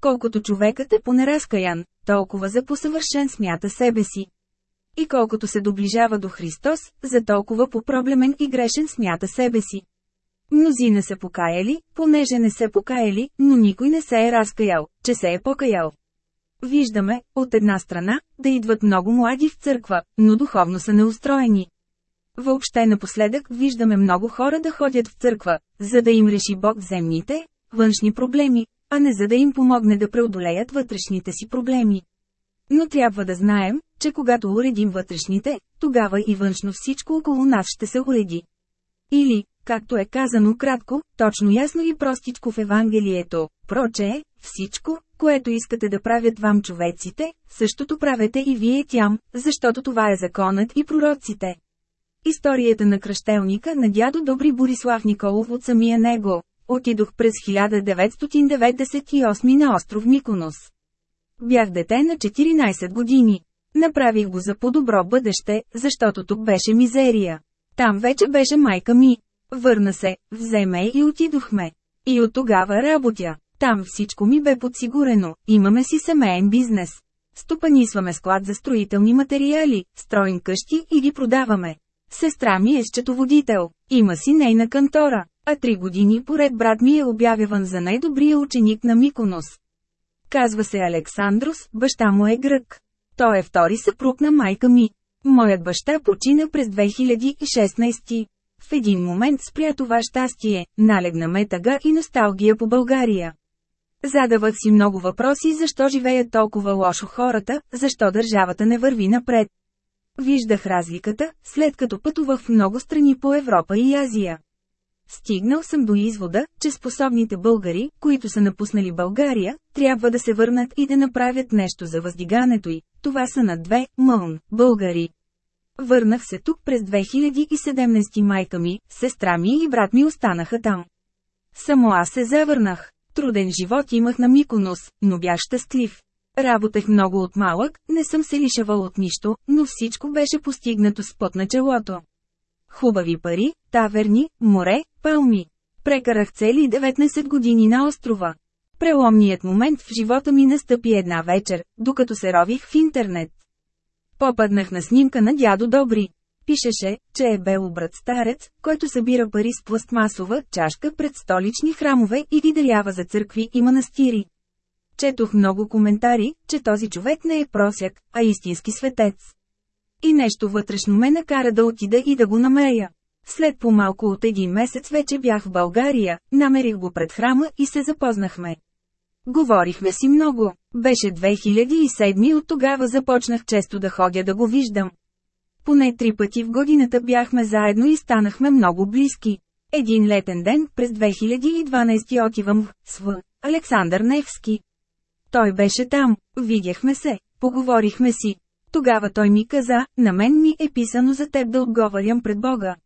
Колкото човекът е понеразкаян, толкова за посъвършен смята себе си. И колкото се доближава до Христос, за толкова по-проблемен и грешен смята себе си. Мнозина са покаяли, понеже не се покаяли, но никой не се е разкаял, че се е покаял. Виждаме, от една страна, да идват много млади в църква, но духовно са неустроени. Въобще напоследък виждаме много хора да ходят в църква, за да им реши Бог земните, външни проблеми, а не за да им помогне да преодолеят вътрешните си проблеми. Но трябва да знаем, че когато уредим вътрешните, тогава и външно всичко около нас ще се уреди. Или, както е казано кратко, точно ясно и простичко в Евангелието, проче е, всичко, което искате да правят вам човеците, същото правете и вие тям, защото това е законът и пророците. Историята на кръщелника на дядо Добри Борислав Николов от самия него. Отидох през 1998 на остров Миконос. Бях дете на 14 години. Направих го за по-добро бъдеще, защото тук беше мизерия. Там вече беше майка ми. Върна се, вземе и отидохме. И от тогава работя. Там всичко ми бе подсигурено, имаме си семейен бизнес. Стопанисваме склад за строителни материали, строим къщи и ги продаваме. Сестра ми е счетоводител, има си нейна кантора, а три години поред брат ми е обявяван за най-добрия ученик на Миконос. Казва се Александрос, баща му е грък. Той е втори съпруг на майка ми. Моят баща почина през 2016. В един момент спря това щастие, налегна ме тъга и носталгия по България. Задавах си много въпроси защо живеят толкова лошо хората, защо държавата не върви напред. Виждах разликата, след като пътувах в много страни по Европа и Азия. Стигнал съм до извода, че способните българи, които са напуснали България, трябва да се върнат и да направят нещо за въздигането й. Това са на две, мълн, българи. Върнах се тук през 2017 майка ми, сестра ми и брат ми останаха там. Само аз се завърнах. Труден живот имах на Миконос, но бях щастлив. Работех много от малък, не съм се лишавал от нищо, но всичко беше постигнато с път на челото. Хубави пари, таверни, море, палми. Прекарах цели 19 години на острова. Преломният момент в живота ми настъпи една вечер, докато се рових в интернет. Попаднах на снимка на дядо Добри. Пишеше, че е белобрат старец, който събира пари с пластмасова чашка пред столични храмове и ги дарява за църкви и манастири. Четох много коментари, че този човек не е просяк, а истински светец. И нещо вътрешно ме накара да отида и да го намеря. След по-малко от един месец вече бях в България, намерих го пред храма и се запознахме. Говорихме си много. Беше 2007 и от тогава започнах често да ходя да го виждам. Поне три пъти в годината бяхме заедно и станахме много близки. Един летен ден през 2012 отивам в СВ. Александър Невски. Той беше там, видяхме се, поговорихме си. Тогава той ми каза, на мен ми е писано за теб да отговарям пред Бога.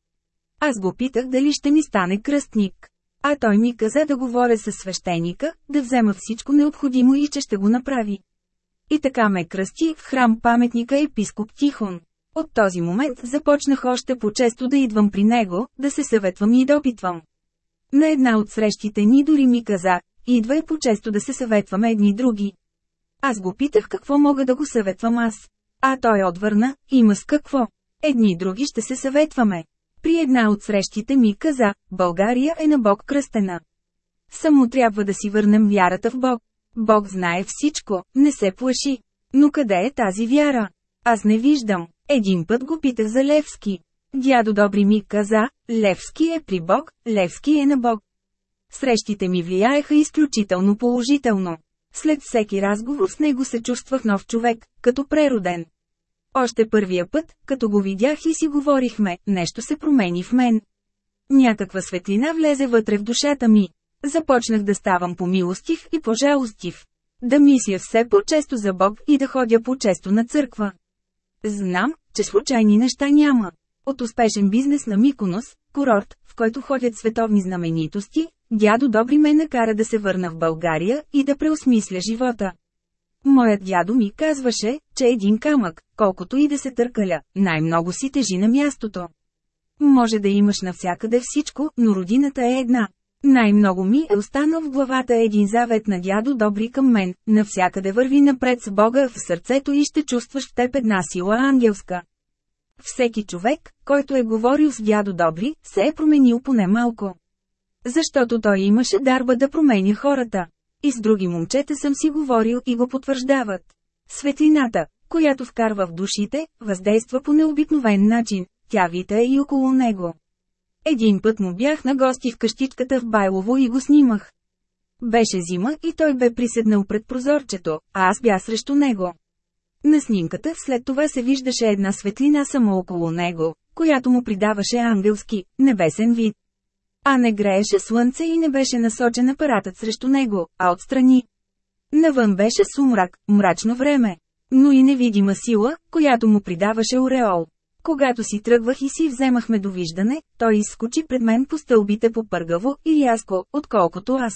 Аз го питах дали ще ми стане кръстник. А той ми каза да говоря с свещеника, да взема всичко необходимо и че ще го направи. И така ме кръсти в храм паметника епископ Тихон. От този момент започнах още по-често да идвам при него, да се съветвам и да опитвам. На една от срещите ни дори ми каза, идва и по-често да се съветваме едни други. Аз го питах какво мога да го съветвам аз. А той отвърна, има с какво. Едни други ще се съветваме. При една от срещите ми каза, България е на Бог кръстена. Само трябва да си върнем вярата в Бог. Бог знае всичко, не се плаши. Но къде е тази вяра? Аз не виждам. Един път го питах за Левски. Дядо Добри ми каза, Левски е при Бог, Левски е на Бог. Срещите ми влияеха изключително положително. След всеки разговор с него се чувствах нов човек, като прероден. Още първия път, като го видях и си говорихме, нещо се промени в мен. Някаква светлина влезе вътре в душата ми. Започнах да ставам помилостив и пожалостив. Да мисля все по-често за Бог и да ходя по-често на църква. Знам, че случайни неща няма. От успешен бизнес на Миконос, курорт, който ходят световни знаменитости, дядо Добри ме накара да се върна в България и да преосмисля живота. Моят дядо ми казваше, че един камък, колкото и да се търкаля, най-много си тежи на мястото. Може да имаш навсякъде всичко, но родината е една. Най-много ми е останал в главата един завет на дядо Добри към мен, навсякъде върви напред с Бога в сърцето и ще чувстваш в теб една сила ангелска. Всеки човек, който е говорил с дядо Добри, се е променил поне малко. Защото той имаше дарба да променя хората. И с други момчета съм си говорил и го потвърждават. Светлината, която вкарва в душите, въздейства по необикновен начин, тя вита и около него. Един път му бях на гости в къщичката в Байлово и го снимах. Беше зима и той бе приседнал пред прозорчето, а аз бях срещу него. На снимката след това се виждаше една светлина само около него, която му придаваше ангелски, небесен вид. А не грееше слънце и не беше насочен апаратът срещу него, а отстрани. Навън беше сумрак, мрачно време. Но и невидима сила, която му придаваше ореол. Когато си тръгвах и си вземахме довиждане, той изскочи пред мен по стълбите по-пъргаво и рязко, отколкото аз.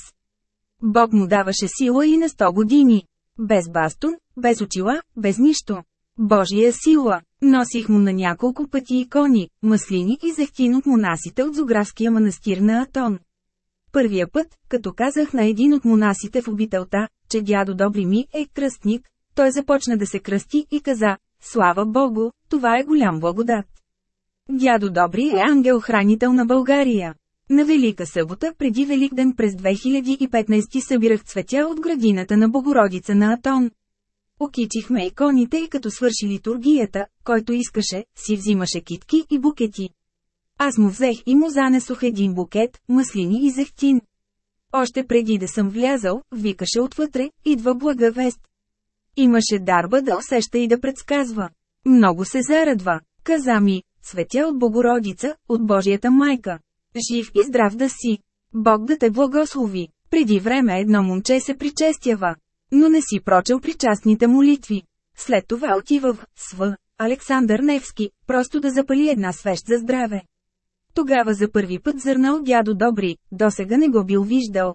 Бог му даваше сила и на 100 години. Без бастун, без очила, без нищо. Божия сила. Носих му на няколко пъти икони, маслини и зехтин от монасите от Зографския манастир на Атон. Първия път, като казах на един от монасите в обителта, че дядо Добри ми е кръстник, той започна да се кръсти и каза, слава Богу, това е голям благодат. Дядо Добри е ангел-хранител на България. На Велика събота преди Великден през 2015 събирах цветя от градината на Богородица на Атон. Окичихме иконите и като свърши литургията, който искаше, си взимаше китки и букети. Аз му взех и му занесох един букет, маслини и зехтин. Още преди да съм влязал, викаше отвътре, идва блага вест. Имаше дарба да усеща и да предсказва. Много се зарадва. Каза ми, светя от Богородица, от Божията майка. Жив и здрав да си. Бог да те благослови. Преди време едно момче се причестява. Но не си прочел причастните молитви. След това отива в СВ, Александър Невски, просто да запали една свещ за здраве. Тогава за първи път зърнал дядо Добри, досега не го бил виждал.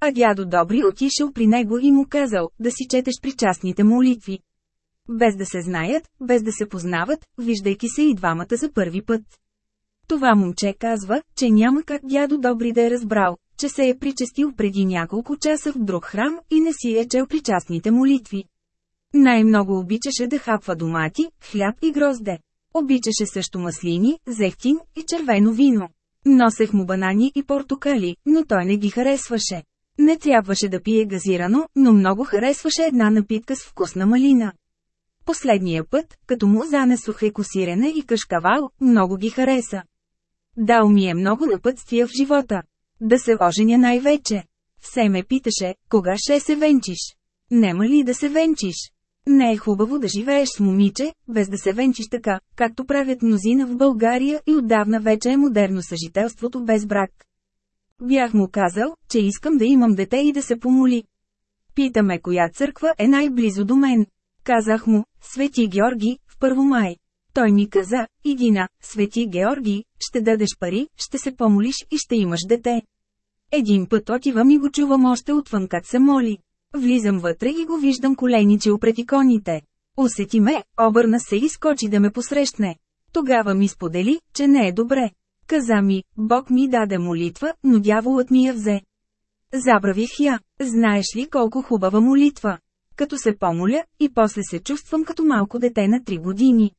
А дядо Добри отишъл при него и му казал, да си четеш причастните молитви. Без да се знаят, без да се познават, виждайки се и двамата за първи път. Това момче казва, че няма как дядо Добри да е разбрал, че се е причастил преди няколко часа в друг храм и не си е чел причастните молитви. Най-много обичаше да хапва домати, хляб и грозде. Обичаше също маслини, зехтин и червено вино. Носех му банани и портокали, но той не ги харесваше. Не трябваше да пие газирано, но много харесваше една напитка с вкусна малина. Последния път, като му занесох екосирене и кашкавал, много ги хареса. Дал ми е много напътствия в живота. Да се оженя най-вече. Все ме питаше, кога ще се венчиш? Нема ли да се венчиш? Не е хубаво да живееш с момиче, без да се венчиш така, както правят мнозина в България и отдавна вече е модерно съжителството без брак. Бях му казал, че искам да имам дете и да се помоли. Питаме коя църква е най-близо до мен. Казах му, Свети Георги, в Първо май. Той ми каза, Идина, Свети Георги, ще дадеш пари, ще се помолиш и ще имаш дете. Един път отивам и го чувам още отвън как се моли. Влизам вътре и го виждам коленичил пред иконите. Усети ме, обърна се и скочи да ме посрещне. Тогава ми сподели, че не е добре. Каза ми, Бог ми даде молитва, но дяволът ми я взе. Забравих я. Знаеш ли колко хубава молитва? Като се помоля, и после се чувствам като малко дете на 3 години.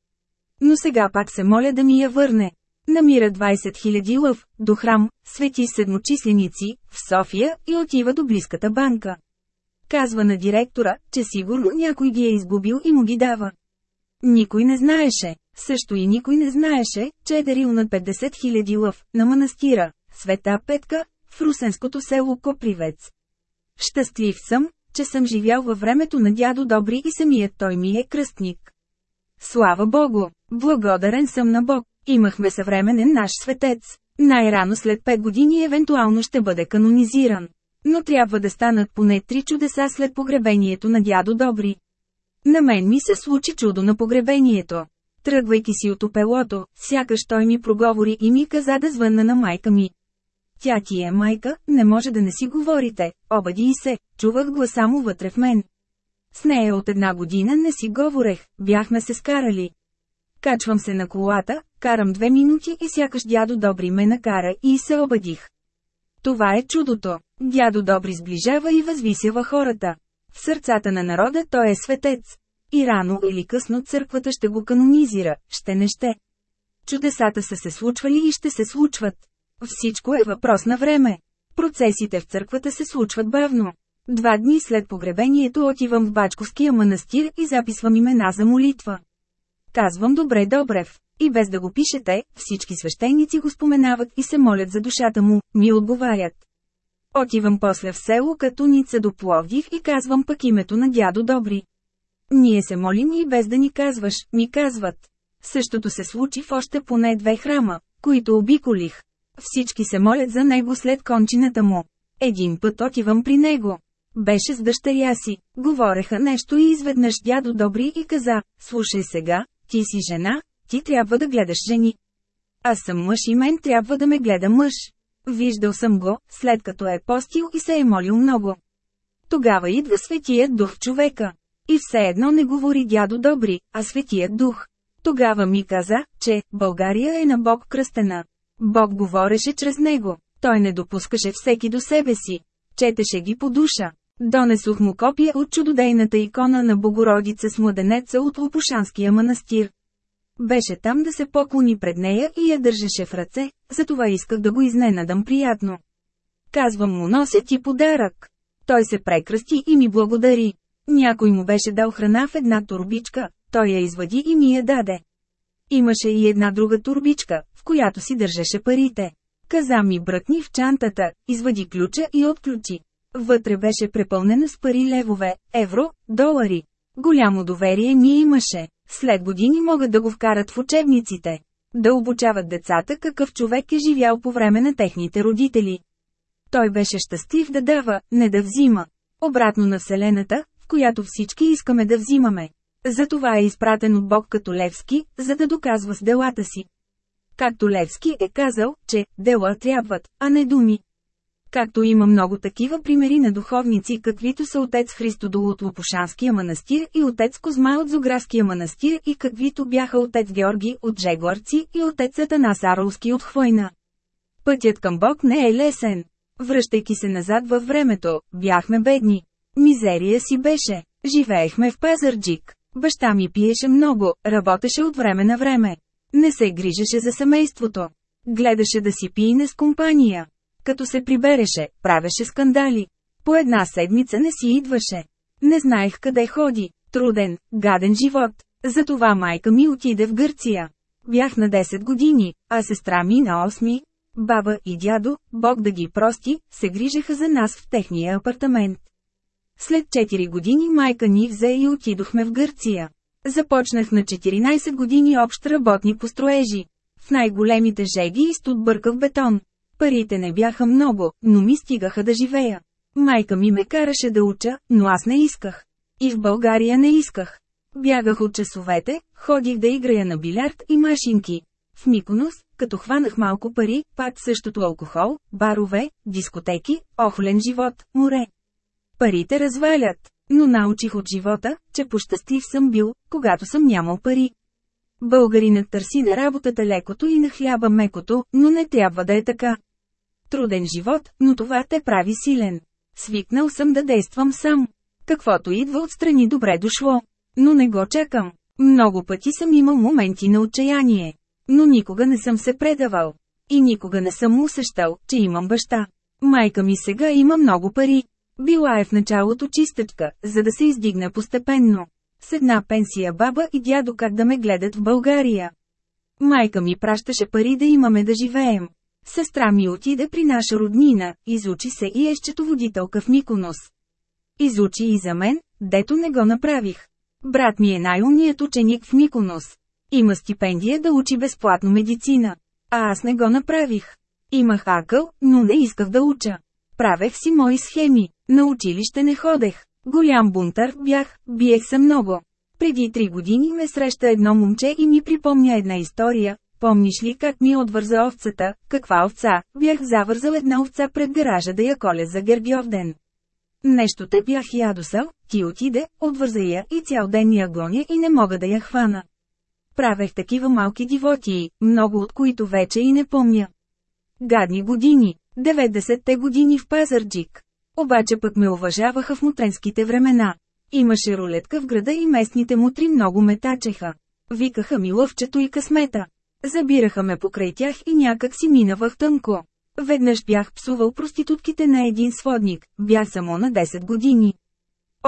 Но сега пак се моля да ми я върне. Намира 20 000 лъв, до храм, свети седмочисленици, в София и отива до близката банка. Казва на директора, че сигурно някой ги е изгубил и му ги дава. Никой не знаеше. Също и никой не знаеше, че е дарил над 50 000 лъв на манастира, Света Петка, в русенското село Копривец. Щастлив съм, че съм живял във времето на дядо Добри и самият той ми е кръстник. Слава Богу! Благодарен съм на Бог. Имахме съвременен наш светец. Най-рано след 5 години евентуално ще бъде канонизиран. Но трябва да станат поне три чудеса след погребението на дядо Добри. На мен ми се случи чудо на погребението. Тръгвайки си от опелото, сякаш той ми проговори и ми каза да звънна на майка ми. Тя ти е майка, не може да не си говорите, обади и се, чувах гласа му вътре в мен. С нея от една година не си говорех, бяхме се скарали. Качвам се на колата, карам две минути и сякаш дядо Добри ме накара и се обадих. Това е чудото. Дядо Добри сближава и възвисява хората. В сърцата на народа той е светец. И рано или късно църквата ще го канонизира, ще не ще. Чудесата са се случвали и ще се случват. Всичко е въпрос на време. Процесите в църквата се случват бавно. Два дни след погребението отивам в Бачковския манастир и записвам имена за молитва. Казвам добре Добрев. И без да го пишете, всички свещеници го споменават и се молят за душата му, ми отговарят. Отивам после в село Катуница до Пловдив и казвам пък името на дядо Добри. Ние се молим и без да ни казваш, ми казват. Същото се случи в още поне две храма, които обиколих. Всички се молят за него след кончината му. Един път отивам при него. Беше с дъщеря си. Говореха нещо и изведнъж дядо Добри и каза, слушай сега, ти си жена, ти трябва да гледаш жени. Аз съм мъж и мен трябва да ме гледа мъж. Виждал съм го, след като е постил и се е молил много. Тогава идва светият дух човека. И все едно не говори дядо Добри, а светият дух. Тогава ми каза, че България е на Бог кръстена. Бог говореше чрез него. Той не допускаше всеки до себе си. Четеше ги по душа. Донесох му копия от чудодейната икона на Богородица с младенеца от Лопушанския манастир. Беше там да се поклони пред нея и я държеше в ръце, затова исках да го изненадам приятно. Казвам му нося ти подарък. Той се прекръсти и ми благодари. Някой му беше дал храна в една турбичка, той я извади и ми я даде. Имаше и една друга турбичка, в която си държеше парите. Каза ми бръкни в чантата, извади ключа и отключи. Вътре беше препълнена с пари левове, евро, долари. Голямо доверие ми имаше. След години могат да го вкарат в учебниците. Да обучават децата какъв човек е живял по време на техните родители. Той беше щастлив да дава, не да взима. Обратно на Вселената, в която всички искаме да взимаме. Затова е изпратен от Бог като Левски, за да доказва с делата си. Както Левски е казал, че «дела трябват, а не думи». Както има много такива примери на духовници, каквито са отец Христодол от Лопушанския манастир и отец Козма от Зографския манастир и каквито бяха отец Георги от Жегларци и отец Атанас Аролски от Хвойна. Пътят към Бог не е лесен. Връщайки се назад във времето, бяхме бедни. Мизерия си беше. Живеехме в Пазарджик. Баща ми пиеше много, работеше от време на време. Не се грижеше за семейството. Гледаше да си пине с компания. Като се прибереше, правеше скандали. По една седмица не си идваше. Не знаех къде ходи. Труден, гаден живот. Затова майка ми отиде в Гърция. Бях на 10 години, а сестра ми на 8. Баба и дядо, Бог да ги прости, се грижеха за нас в техния апартамент. След 4 години майка ни взе и отидохме в Гърция. Започнах на 14 години общ работни построежи. В най-големите жеги и студ бъркав бетон. Парите не бяха много, но ми стигаха да живея. Майка ми ме караше да уча, но аз не исках. И в България не исках. Бягах от часовете, ходих да играя на билярд и машинки. В Миконос, като хванах малко пари, пак същото алкохол, барове, дискотеки, охолен живот, море. Парите развалят, но научих от живота, че пощастлив съм бил, когато съм нямал пари. Българинът търси на работата лекото и на хляба мекото, но не трябва да е така. Труден живот, но това те прави силен. Свикнал съм да действам сам. Каквото идва отстрани добре дошло. Но не го чакам. Много пъти съм имал моменти на отчаяние. Но никога не съм се предавал. И никога не съм усещал, че имам баща. Майка ми сега има много пари. Била е в началото чистачка, за да се издигне постепенно. С една пенсия баба и дядо как да ме гледат в България. Майка ми пращаше пари да имаме да живеем. Сестра ми отиде при наша роднина, изучи се и е счетоводителка в Миконос. Изучи и за мен, дето не го направих. Брат ми е най-умният ученик в Миконос. Има стипендия да учи безплатно медицина. А аз не го направих. Имах акъл, но не исках да уча. Правех си мои схеми. На училище не ходех. Голям бунтър бях, биех се много. Преди три години ме среща едно момче и ми припомня една история. Помниш ли как ми отвърза овцата? Каква овца? Бях завързал една овца пред гаража да я коля за Гергьовден. Нещо те бях ядосал, ти отиде, отвърза я и цял ден я гоня и не мога да я хвана. Правех такива малки дивотии, много от които вече и не помня. Гадни години, 90-те години в Пазарджик. Обаче пък ме уважаваха в мутренските времена. Имаше рулетка в града и местните мутри много ме тачеха. Викаха ми лъвчето и късмета. Забираха ме покрай тях и някак си минавах тънко. Веднъж бях псувал проститутките на един сводник, бях само на 10 години.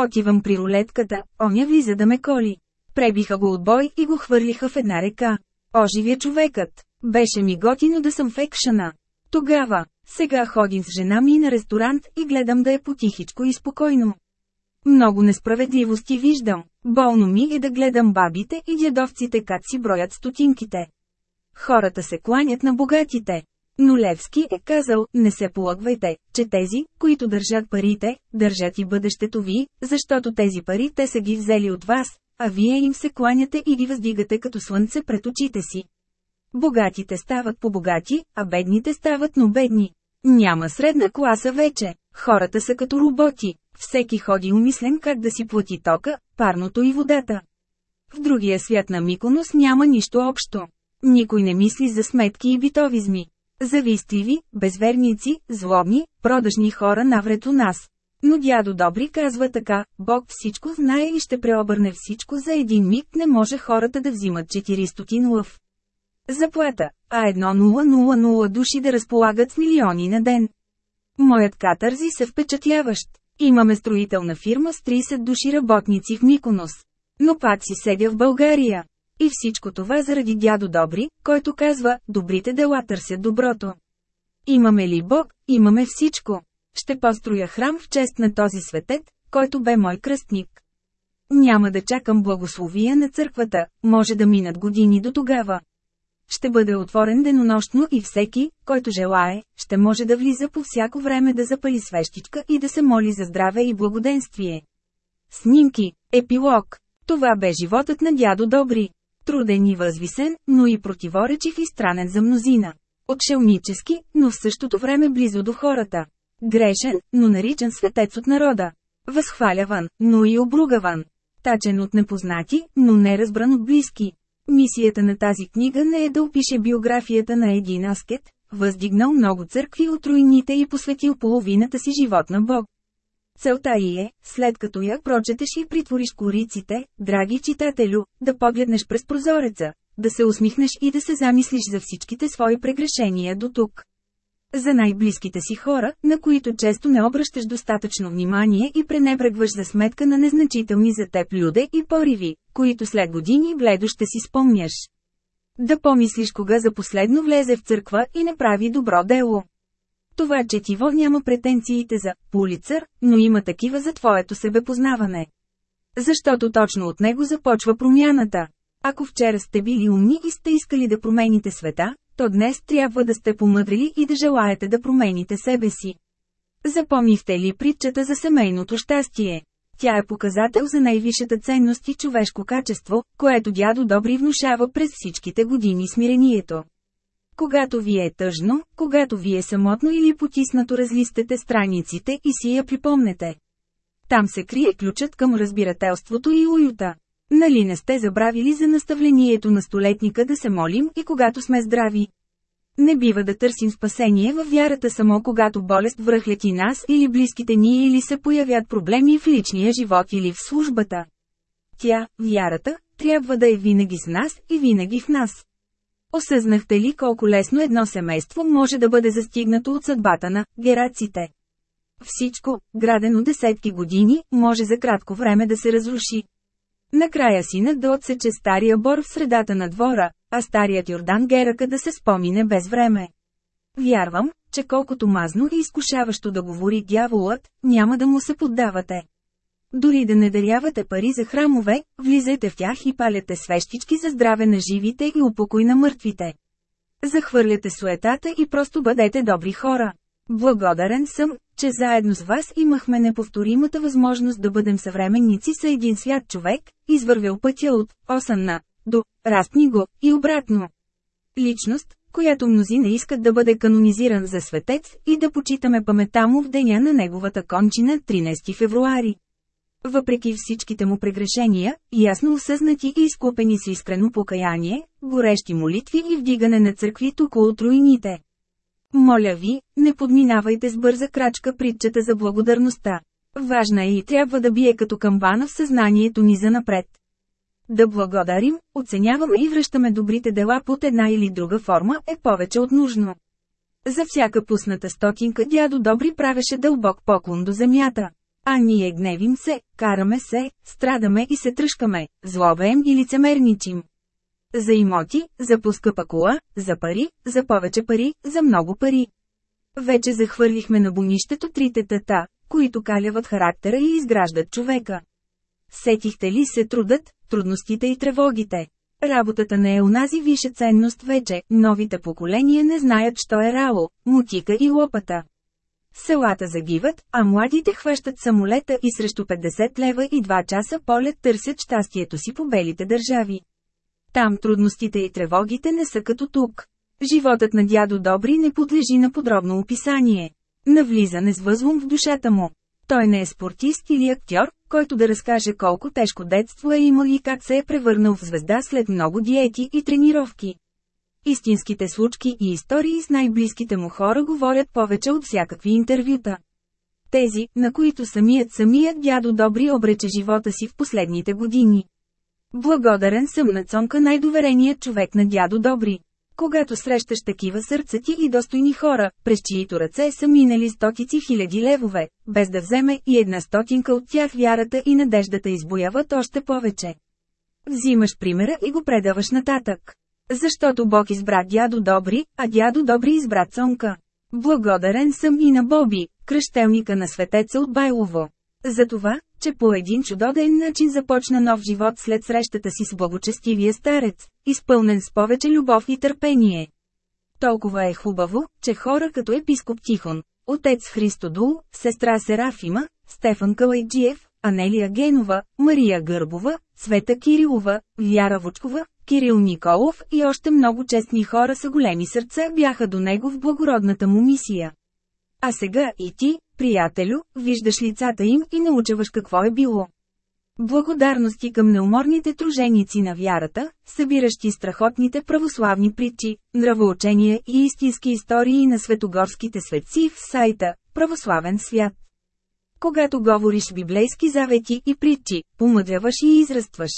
Отивам при рулетката, оня влиза да ме коли. Пребиха го от бой и го хвърлиха в една река. Оживя човекът. Беше ми готино да съм в екшана. Тогава, сега ходим с жена ми на ресторант и гледам да е потихичко и спокойно. Много несправедливости виждам. Болно ми е да гледам бабите и дядовците как си броят стотинките. Хората се кланят на богатите. Но Левски е казал, не се полъгвайте, че тези, които държат парите, държат и бъдещето ви, защото тези пари те са ги взели от вас, а вие им се кланяте и ги въздигате като слънце пред очите си. Богатите стават по-богати, а бедните стават но бедни. Няма средна класа вече, хората са като роботи, всеки ходи умислен как да си плати тока, парното и водата. В другия свят на Миконос няма нищо общо. Никой не мисли за сметки и битовизми. Завистливи, безверници, злобни, продажни хора навред у нас. Но дядо Добри казва така, Бог всичко знае и ще преобърне всичко за един миг не може хората да взимат 400 лъв. Заплата, а едно 000 души да разполагат с милиони на ден. Моят катързи се впечатляващ. Имаме строителна фирма с 30 души работници в Миконос. Но пак си седя в България. И всичко това заради дядо Добри, който казва, добрите дела търсят доброто. Имаме ли Бог, имаме всичко. Ще построя храм в чест на този светет, който бе мой кръстник. Няма да чакам благословия на църквата, може да минат години до тогава. Ще бъде отворен денонощно и всеки, който желае, ще може да влиза по всяко време да запали свещичка и да се моли за здраве и благоденствие. Снимки, епилог. Това бе животът на дядо Добри. Труден и възвисен, но и противоречив и странен за мнозина. Отшелнически, но в същото време близо до хората. Грешен, но наричан светец от народа. Възхваляван, но и обругаван. Тачен от непознати, но не разбран от близки. Мисията на тази книга не е да опише биографията на един аскет, въздигнал много църкви от руините и посветил половината си живот на Бог. Целта й е, след като я прочетеш и притвориш кориците, драги читателю, да погледнеш през прозореца, да се усмихнеш и да се замислиш за всичките свои прегрешения до тук. За най-близките си хора, на които често не обръщаш достатъчно внимание и пренебрегваш за сметка на незначителни за теб люде и пориви, които след години бледо ще си спомняш. Да помислиш кога за последно влезе в църква и не прави добро дело. Това четиво няма претенциите за «пулицър», но има такива за твоето себепознаване. Защото точно от него започва промяната. Ако вчера сте били умни и сте искали да промените света, то днес трябва да сте помъдрили и да желаете да промените себе си. Запомнихте ли притчата за семейното щастие? Тя е показател за най-висшата ценност и човешко качество, което дядо Добри внушава през всичките години смирението. Когато ви е тъжно, когато ви е самотно или потиснато разлистете страниците и си я припомнете. Там се крие ключът към разбирателството и уюта. Нали не сте забравили за наставлението на столетника да се молим и когато сме здрави? Не бива да търсим спасение във вярата само когато болест връхлети нас или близките ни или се появят проблеми в личния живот или в службата. Тя, вярата, трябва да е винаги с нас и винаги в нас. Осъзнахте ли колко лесно едно семейство може да бъде застигнато от съдбата на гераците? Всичко, градено десетки години, може за кратко време да се разруши. Накрая синът да отсече стария бор в средата на двора, а старият Йордан Герака да се спомине без време. Вярвам, че колкото мазно и изкушаващо да говори дяволът, няма да му се поддавате. Дори да не дарявате пари за храмове, влизайте в тях и паляте свещички за здраве на живите и упокой на мъртвите. Захвърляте суетата и просто бъдете добри хора. Благодарен съм, че заедно с вас имахме неповторимата възможност да бъдем съвременници с един свят човек, извървял пътя от Осанна до Растни го и обратно. Личност, която мнози не искат да бъде канонизиран за светец и да почитаме памета му в деня на неговата кончина 13 февруари. Въпреки всичките му прегрешения, ясно осъзнати и изкупени с искрено покаяние, горещи молитви и вдигане на църкви тук от руините. Моля ви, не подминавайте с бърза крачка притчата за благодарността. Важна е и трябва да бие като камбана в съзнанието ни за напред. Да благодарим, оценяваме и връщаме добрите дела под една или друга форма е повече от нужно. За всяка пусната стотинка дядо Добри правеше дълбок поклон до земята. А ние гневим се, караме се, страдаме и се тръжкаме, злобеем и лицемерничим. За имоти, за поскъпа кола, за пари, за повече пари, за много пари. Вече захвърлихме на бунището трите тата, които каляват характера и изграждат човека. Сетихте ли се трудът, трудностите и тревогите? Работата не е унази виша ценност вече, новите поколения не знаят, що е рало, мутика и лопата. Селата загиват, а младите хващат самолета и срещу 50 лева и 2 часа полет търсят щастието си по белите държави. Там трудностите и тревогите не са като тук. Животът на дядо Добри не подлежи на подробно описание. Навлизане с възлом в душата му. Той не е спортист или актьор, който да разкаже колко тежко детство е имал и как се е превърнал в звезда след много диети и тренировки. Истинските случки и истории с най-близките му хора говорят повече от всякакви интервюта. Тези, на които самият самият дядо Добри обрече живота си в последните години. Благодарен съм на Цонка най-довереният човек на дядо Добри. Когато срещаш такива сърцати и достойни хора, през чието ръце са минали стотици хиляди левове, без да вземе и една стотинка от тях вярата и надеждата избояват още повече. Взимаш примера и го предаваш нататък. Защото Бог избра дядо Добри, а дядо Добри избра Цонка. Благодарен съм и на Боби, кръщелника на светеца от Байлово. За това, че по един чудоден начин започна нов живот след срещата си с благочестивия старец, изпълнен с повече любов и търпение. Толкова е хубаво, че хора като епископ Тихон, отец Христо Дул, сестра Серафима, Стефан Калайджиев, Анелия Генова, Мария Гърбова, Света Кирилова, Вяра Вучкова, Кирил Николов и още много честни хора са големи сърца бяха до него в благородната му мисия. А сега и ти, приятелю, виждаш лицата им и научаваш какво е било. Благодарности към неуморните труженици на вярата, събиращи страхотните православни притчи, нравоучения и истински истории на светогорските светци в сайта «Православен свят». Когато говориш библейски завети и притчи, помъдряваш и израстваш.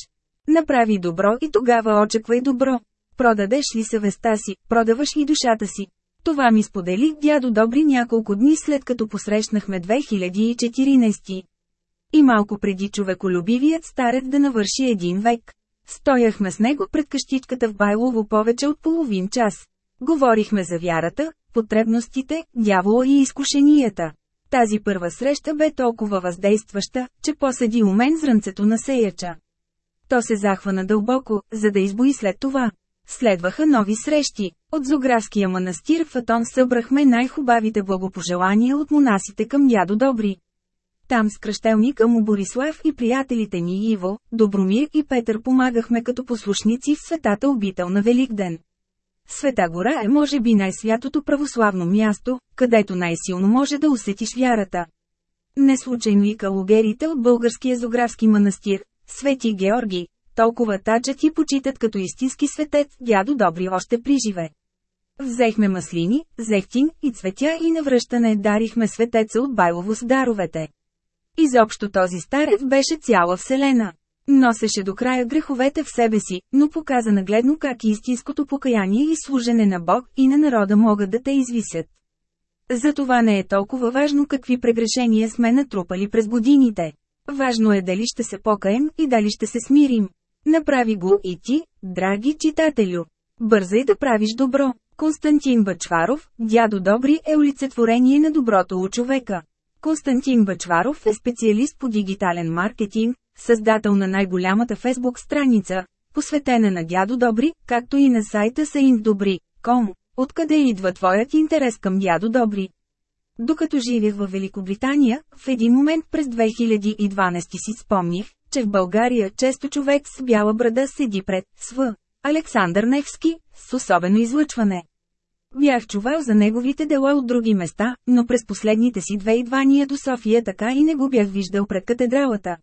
Направи добро и тогава очаквай добро. Продадеш ли съвестта си, продаваш и душата си. Това ми сподели дядо Добри няколко дни след като посрещнахме 2014. И малко преди човеколюбивият старец да навърши един век. Стояхме с него пред къщичката в Байлово повече от половин час. Говорихме за вярата, потребностите, дявола и изкушенията. Тази първа среща бе толкова въздействаща, че посъди у мен зрънцето на сеяча. То се захвана дълбоко, за да избои след това. Следваха нови срещи. От Зографския манастир в Атон събрахме най-хубавите благопожелания от монасите към дядо Добри. Там с кръщелника му Борислав и приятелите ни Иво, Добромир и Петър помагахме като послушници в светата обител на Великден. Света гора е може би най-святото православно място, където най-силно може да усетиш вярата. Не случайно и калогерите от българския зографски манастир, Свети Георги, толкова тачат и почитат като истински светец, дядо Добри още приживе. Взехме маслини, зехтин и цветя и навръщане дарихме светеца от Байлово с даровете. Изобщо този старец беше цяла вселена. Носеше до края греховете в себе си, но показа нагледно как истинското покаяние и служене на Бог и на народа могат да те извисят. Затова не е толкова важно какви прегрешения сме натрупали през годините. Важно е дали ще се покаем и дали ще се смирим. Направи го и ти, драги читателю. Бързай да правиш добро. Константин Бачваров, дядо Добри е олицетворение на доброто у човека. Константин Бачваров е специалист по дигитален маркетинг, създател на най-голямата фейсбук страница, посветена на дядо Добри, както и на сайта Saint Добри, Ком, откъде идва твоят интерес към дядо Добри? Докато живях в Великобритания, в един момент през 2012 си спомних, че в България често човек с бяла брада седи пред СВ. Александър Невски, с особено излъчване. Бях чувал за неговите дела от други места, но през последните си две идвания до София така и не го бях виждал пред катедралата.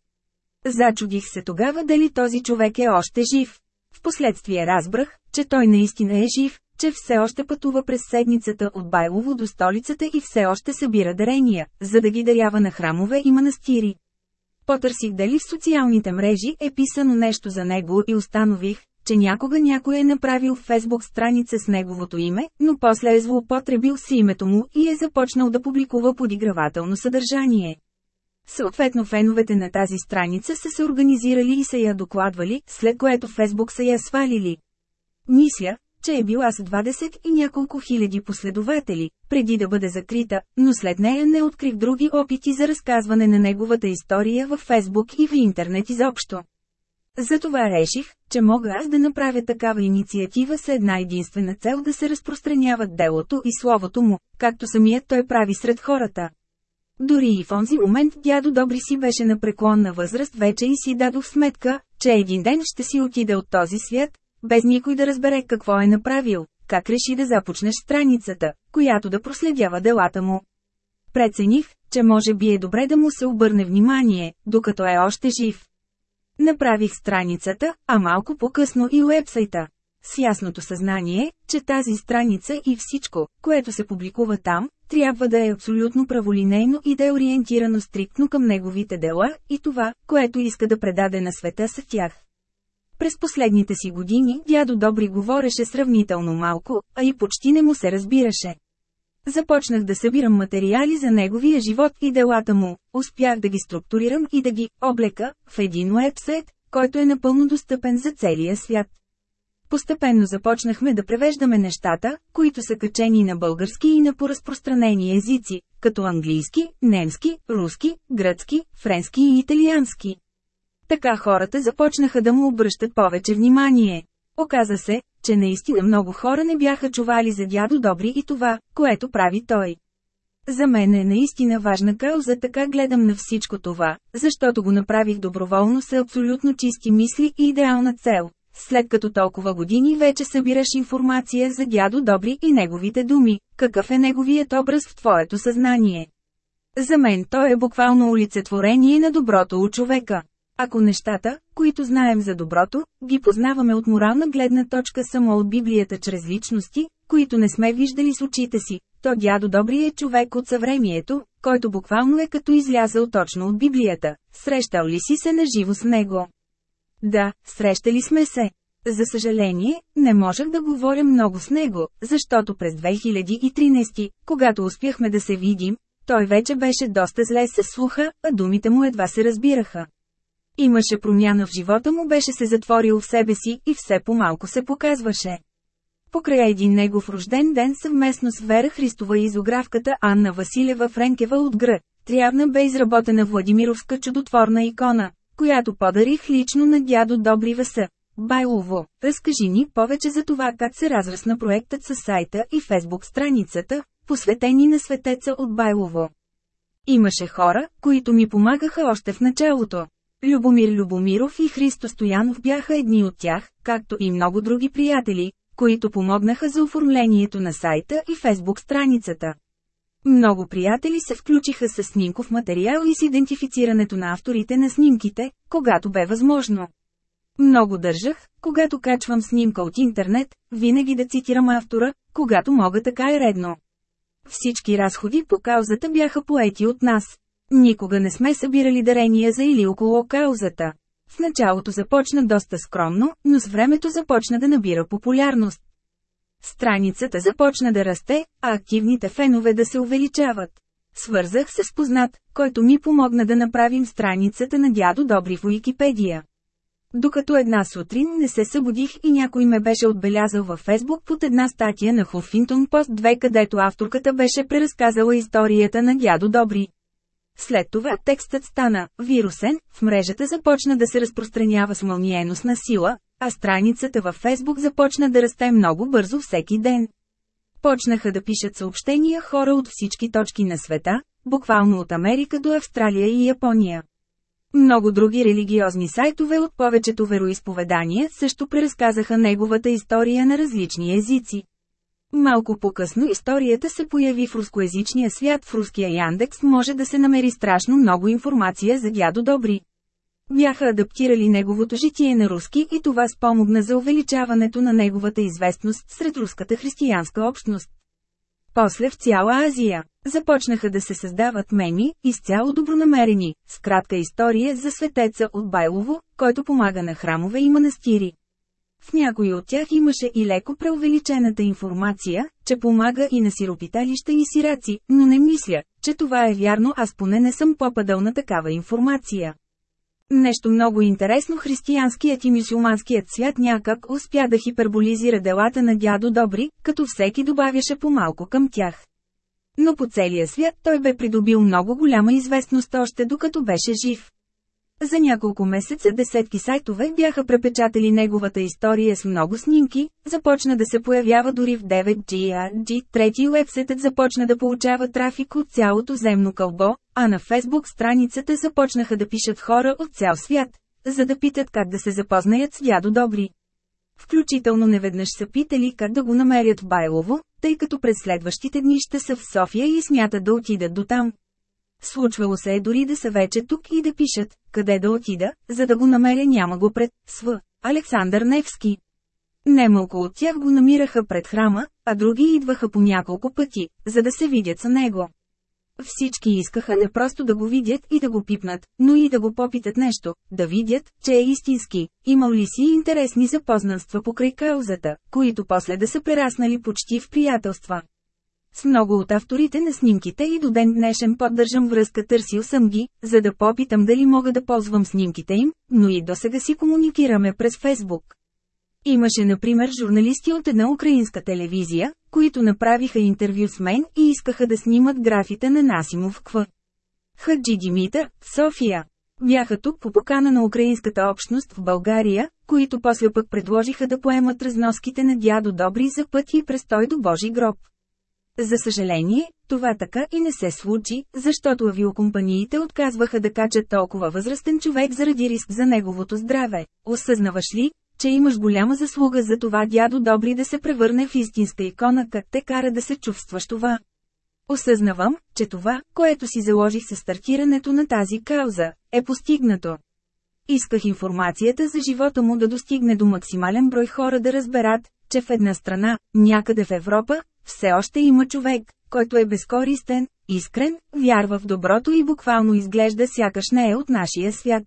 Зачудих се тогава дали този човек е още жив. Впоследствие разбрах, че той наистина е жив, че все още пътува през седмицата от Байлово до столицата и все още събира дарения, за да ги дарява на храмове и манастири. Потърсих дали в социалните мрежи е писано нещо за него и установих, че някога някой е направил Фейсбук страница с неговото име, но после е злоупотребил с името му и е започнал да публикува подигравателно съдържание. Съответно феновете на тази страница са се организирали и са я докладвали, след което Фейсбук са я свалили. Мисля, че е била с 20 и няколко хиляди последователи, преди да бъде закрита, но след нея не открих други опити за разказване на неговата история във Фейсбук и в интернет изобщо. Затова реших, че мога аз да направя такава инициатива с една единствена цел да се разпространяват делото и словото му, както самият той прави сред хората. Дори и в онзи момент дядо Добри си беше на преклонна възраст вече и си дадох сметка, че един ден ще си отиде от този свят, без никой да разбере какво е направил, как реши да започнеш страницата, която да проследява делата му. Прецених, че може би е добре да му се обърне внимание, докато е още жив. Направих страницата, а малко по-късно и уебсайта. С ясното съзнание, че тази страница и всичко, което се публикува там, трябва да е абсолютно праволинейно и да е ориентирано стриктно към неговите дела и това, което иска да предаде на света с тях. През последните си години дядо Добри говореше сравнително малко, а и почти не му се разбираше. Започнах да събирам материали за неговия живот и делата му, успях да ги структурирам и да ги облека в един уебсайт, който е напълно достъпен за целия свят. Постепенно започнахме да превеждаме нещата, които са качени на български и на поразпространени езици, като английски, немски, руски, гръцки, френски и италиански. Така хората започнаха да му обръщат повече внимание. Оказа се, че наистина много хора не бяха чували за дядо Добри и това, което прави той. За мен е наистина важна кауза така гледам на всичко това, защото го направих доброволно с абсолютно чисти мисли и идеална цел. След като толкова години вече събираш информация за дядо Добри и неговите думи, какъв е неговият образ в твоето съзнание. За мен той е буквално олицетворение на доброто у човека. Ако нещата, които знаем за доброто, ги познаваме от морална гледна точка само от Библията чрез личности, които не сме виждали с очите си, то дядо Добри е човек от съвремието, който буквално е като излязъл точно от Библията. Срещал ли си се наживо с него? Да, срещали сме се. За съжаление, не можех да говоря много с него, защото през 2013, когато успяхме да се видим, той вече беше доста зле с слуха, а думите му едва се разбираха. Имаше промяна в живота му беше се затворил в себе си и все по-малко се показваше. Покрай един негов рожден ден съвместно с Вера Христова и изографката Анна Василева Френкева от Гръ, Трявна бе изработена Владимировска чудотворна икона, която подарих лично на дядо Добри Веса. Байлово, разкажи ни повече за това как се разрасна проектът с сайта и фейсбук страницата, посветени на светеца от Байлово. Имаше хора, които ми помагаха още в началото. Любомир Любомиров и Христо Стоянов бяха едни от тях, както и много други приятели, които помогнаха за оформлението на сайта и фейсбук страницата. Много приятели се включиха с снимков материал и с идентифицирането на авторите на снимките, когато бе възможно. Много държах, когато качвам снимка от интернет, винаги да цитирам автора, когато мога така е редно. Всички разходи по каузата бяха поети от нас. Никога не сме събирали дарения за или около каузата. В началото започна доста скромно, но с времето започна да набира популярност. Страницата започна да расте, а активните фенове да се увеличават. Свързах се с познат, който ми помогна да направим страницата на дядо Добри в Уикипедия. Докато една сутрин не се събудих и някой ме беше отбелязал във Фейсбук под една статия на Huffington Post 2, където авторката беше преразказала историята на дядо Добри. След това текстът стана вирусен, в мрежата започна да се разпространява с мълниеносна сила, а страницата във Фейсбук започна да расте много бързо всеки ден. Почнаха да пишат съобщения хора от всички точки на света, буквално от Америка до Австралия и Япония. Много други религиозни сайтове от повечето вероисповедания също преразказаха неговата история на различни езици. Малко по-късно историята се появи в рускоязичния свят в руския Яндекс може да се намери страшно много информация за дядо Добри. Бяха адаптирали неговото житие на руски и това спомогна за увеличаването на неговата известност сред руската християнска общност. После в цяла Азия започнаха да се създават меми, изцяло добронамерени, с кратка история за светеца от Байлово, който помага на храмове и манастири. В някои от тях имаше и леко преувеличената информация, че помага и на сиропиталища и сираци, но не мисля, че това е вярно, аз поне не съм попадал на такава информация. Нещо много интересно християнският и мюсюлманският свят някак успя да хиперболизира делата на дядо Добри, като всеки добавяше по-малко към тях. Но по целия свят той бе придобил много голяма известност още докато беше жив. За няколко месеца десетки сайтове бяха препечатали неговата история с много снимки, започна да се появява дори в 9GRG, трети уебсетът започна да получава трафик от цялото земно кълбо, а на Фейсбук страницата започнаха да пишат хора от цял свят, за да питат как да се запознаят с дядо Добри. Включително неведнъж са питали как да го намерят в Байлово, тъй като през следващите дни ще са в София и смятат да отидат до там. Случвало се е дори да са вече тук и да пишат, къде да отида, за да го намеря няма го пред Св. Александър Невски. Немалко от тях го намираха пред храма, а други идваха по няколко пъти, за да се видят с него. Всички искаха не просто да го видят и да го пипнат, но и да го попитат нещо, да видят, че е истински, имал ли си интересни запознанства покрай каузата, които после да са прераснали почти в приятелства. С много от авторите на снимките и до ден днешен поддържам връзка търсил съм ги, за да попитам дали мога да ползвам снимките им, но и до сега си комуникираме през Фейсбук. Имаше например журналисти от една украинска телевизия, които направиха интервю с мен и искаха да снимат графите на Насимов Кв. Хаджи Димитър, София. Бяха тук по покана на украинската общност в България, които после пък предложиха да поемат разноските на дядо Добри за пъти и престой до Божи гроб. За съжаление, това така и не се случи, защото авиокомпаниите отказваха да качат толкова възрастен човек заради риск за неговото здраве. Осъзнаваш ли, че имаш голяма заслуга за това дядо Добри да се превърне в истинска икона, как те кара да се чувстваш това? Осъзнавам, че това, което си заложих със стартирането на тази кауза, е постигнато. Исках информацията за живота му да достигне до максимален брой хора да разберат, че в една страна, някъде в Европа, все още има човек, който е безкористен, искрен, вярва в доброто и буквално изглежда сякаш не е от нашия свят.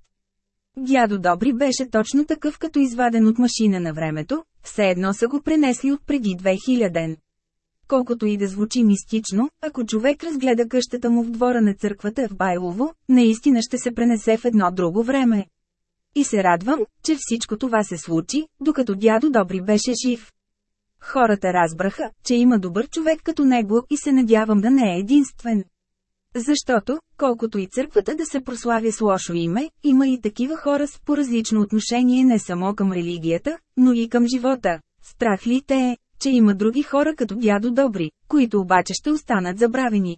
Дядо Добри беше точно такъв като изваден от машина на времето, все едно са го пренесли от преди 2000. Колкото и да звучи мистично, ако човек разгледа къщата му в двора на църквата в Байлово, наистина ще се пренесе в едно друго време. И се радвам, че всичко това се случи, докато дядо Добри беше жив. Хората разбраха, че има добър човек като него и се надявам да не е единствен. Защото, колкото и църквата да се прославя с лошо име, има и такива хора с поразлично отношение не само към религията, но и към живота. Страх ли те е, че има други хора като дядо Добри, които обаче ще останат забравени?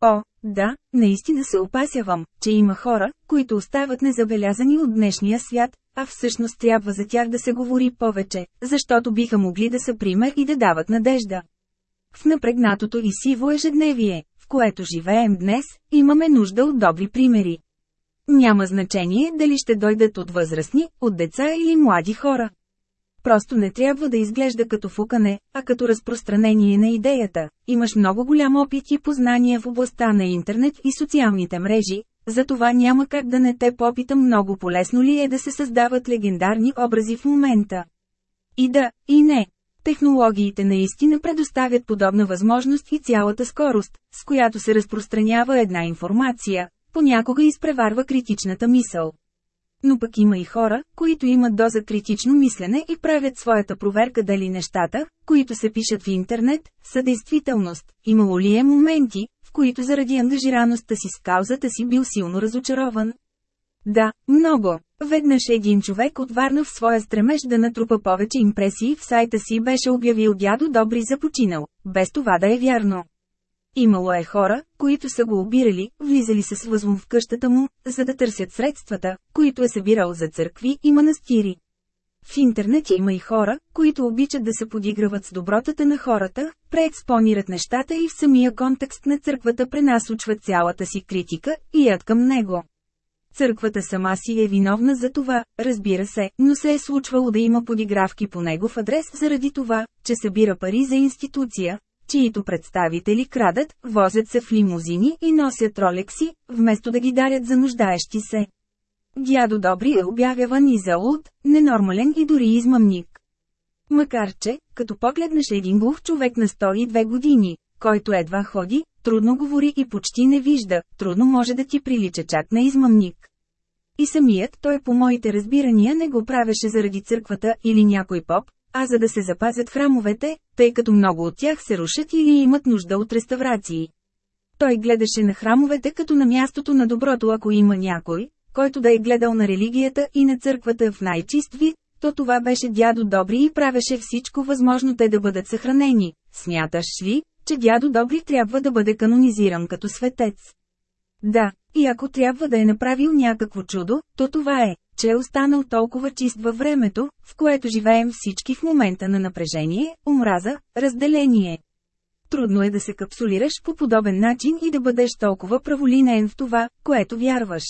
О, да, наистина се опасявам, че има хора, които остават незабелязани от днешния свят, а всъщност трябва за тях да се говори повече, защото биха могли да са пример и да дават надежда. В напрегнатото и сиво ежедневие, в което живеем днес, имаме нужда от добри примери. Няма значение дали ще дойдат от възрастни, от деца или млади хора. Просто не трябва да изглежда като фукане, а като разпространение на идеята. Имаш много голям опит и познания в областта на интернет и социалните мрежи, затова няма как да не те попитам много полезно ли е да се създават легендарни образи в момента. И да, и не. Технологиите наистина предоставят подобна възможност и цялата скорост, с която се разпространява една информация, понякога изпреварва критичната мисъл. Но пък има и хора, които имат доза критично мислене и правят своята проверка дали нещата, които се пишат в интернет, са действителност. Имало ли е моменти, които заради ангажираността си с каузата си бил силно разочарован? Да, много. Веднъж един човек от Варна в своя стремеж да натрупа повече импресии в сайта си беше обявил дядо Добри за починал, без това да е вярно. Имало е хора, които са го обирали, влизали с възмом в къщата му, за да търсят средствата, които е събирал за църкви и манастири. В интернет има и хора, които обичат да се подиграват с добротата на хората, преекспонират нещата и в самия контекст на църквата пренасочват цялата си критика и яд към него. Църквата сама си е виновна за това, разбира се, но се е случвало да има подигравки по негов адрес заради това, че събира пари за институция, чието представители крадат, возят се в лимузини и носят ролекси, вместо да ги дарят за нуждаещи се. Дядо Добри е обявяван и за луд, ненормален и дори измъмник. Макар че, като погледнеш един глух човек на 102 години, който едва ходи, трудно говори и почти не вижда, трудно може да ти прилича чак на измъмник. И самият той по моите разбирания не го правеше заради църквата или някой поп, а за да се запазят храмовете, тъй като много от тях се рушат или имат нужда от реставрации. Той гледаше на храмовете като на мястото на доброто ако има някой, който да е гледал на религията и на църквата в най-чист вид, то това беше дядо Добри и правеше всичко възможно те да бъдат съхранени. Смяташ ли, че дядо Добри трябва да бъде канонизиран като светец? Да, и ако трябва да е направил някакво чудо, то това е, че е останал толкова чист във времето, в което живеем всички в момента на напрежение, омраза, разделение. Трудно е да се капсулираш по подобен начин и да бъдеш толкова праволинен в това, което вярваш.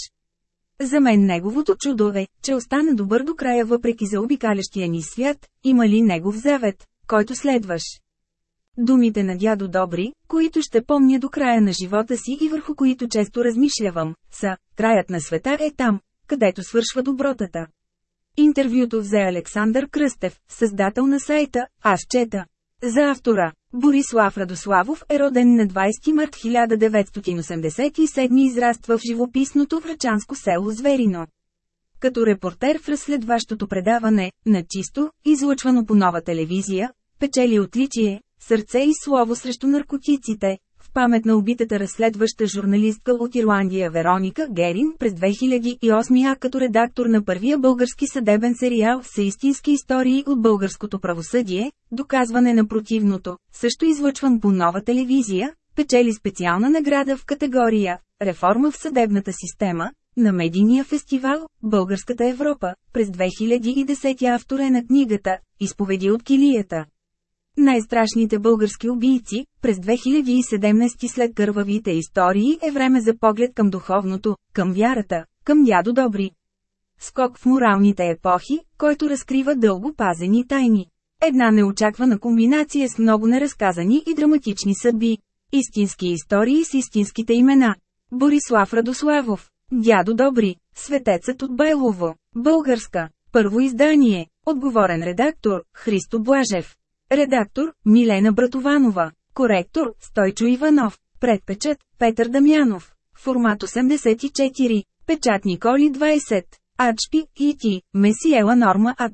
За мен неговото чудо е, че остана добър до края въпреки за обикалящия ни свят, има ли негов завет, който следваш. Думите на дядо Добри, които ще помня до края на живота си и върху които често размишлявам, са «Краят на света е там, където свършва добротата». Интервюто взе Александър Кръстев, създател на сайта «Аз чета». За автора, Борислав Радославов е роден на 20 март 1987 и израства в живописното врачанско село Зверино. Като репортер в разследващото предаване, на чисто, излъчвано по нова телевизия, печели отличие, сърце и слово срещу наркотиците, памет на убитата разследваща журналистка от Ирландия Вероника Герин през 2008 а като редактор на първия български съдебен сериал са истински истории от българското правосъдие, доказване на противното, също излъчван по нова телевизия, печели специална награда в категория «Реформа в съдебната система», на медийния фестивал «Българската Европа» през 2010 автор е на книгата «Изповеди от килията». Най-страшните български убийци, през 2017 след кървавите истории е време за поглед към духовното, към вярата, към дядо Добри. Скок в моралните епохи, който разкрива дълго пазени тайни. Една неочаквана комбинация с много неразказани и драматични съдби. Истински истории с истинските имена. Борислав Радославов. Дядо Добри. Светецът от Байлово. Българска. Първо издание. Отговорен редактор. Христо Блажев. Редактор – Милена Братованова. Коректор – Стойчо Иванов. Предпечат – Петър Дамянов. Формат 84. Печат Николи 20. Ачпи, Ити, Месиела Норма Ат.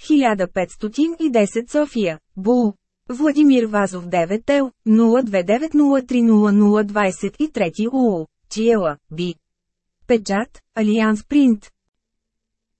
1510 София, Бул. Владимир Вазов 9 Тел, 029030023 УУ, Чиела, Би. Печат, Алианс Принт.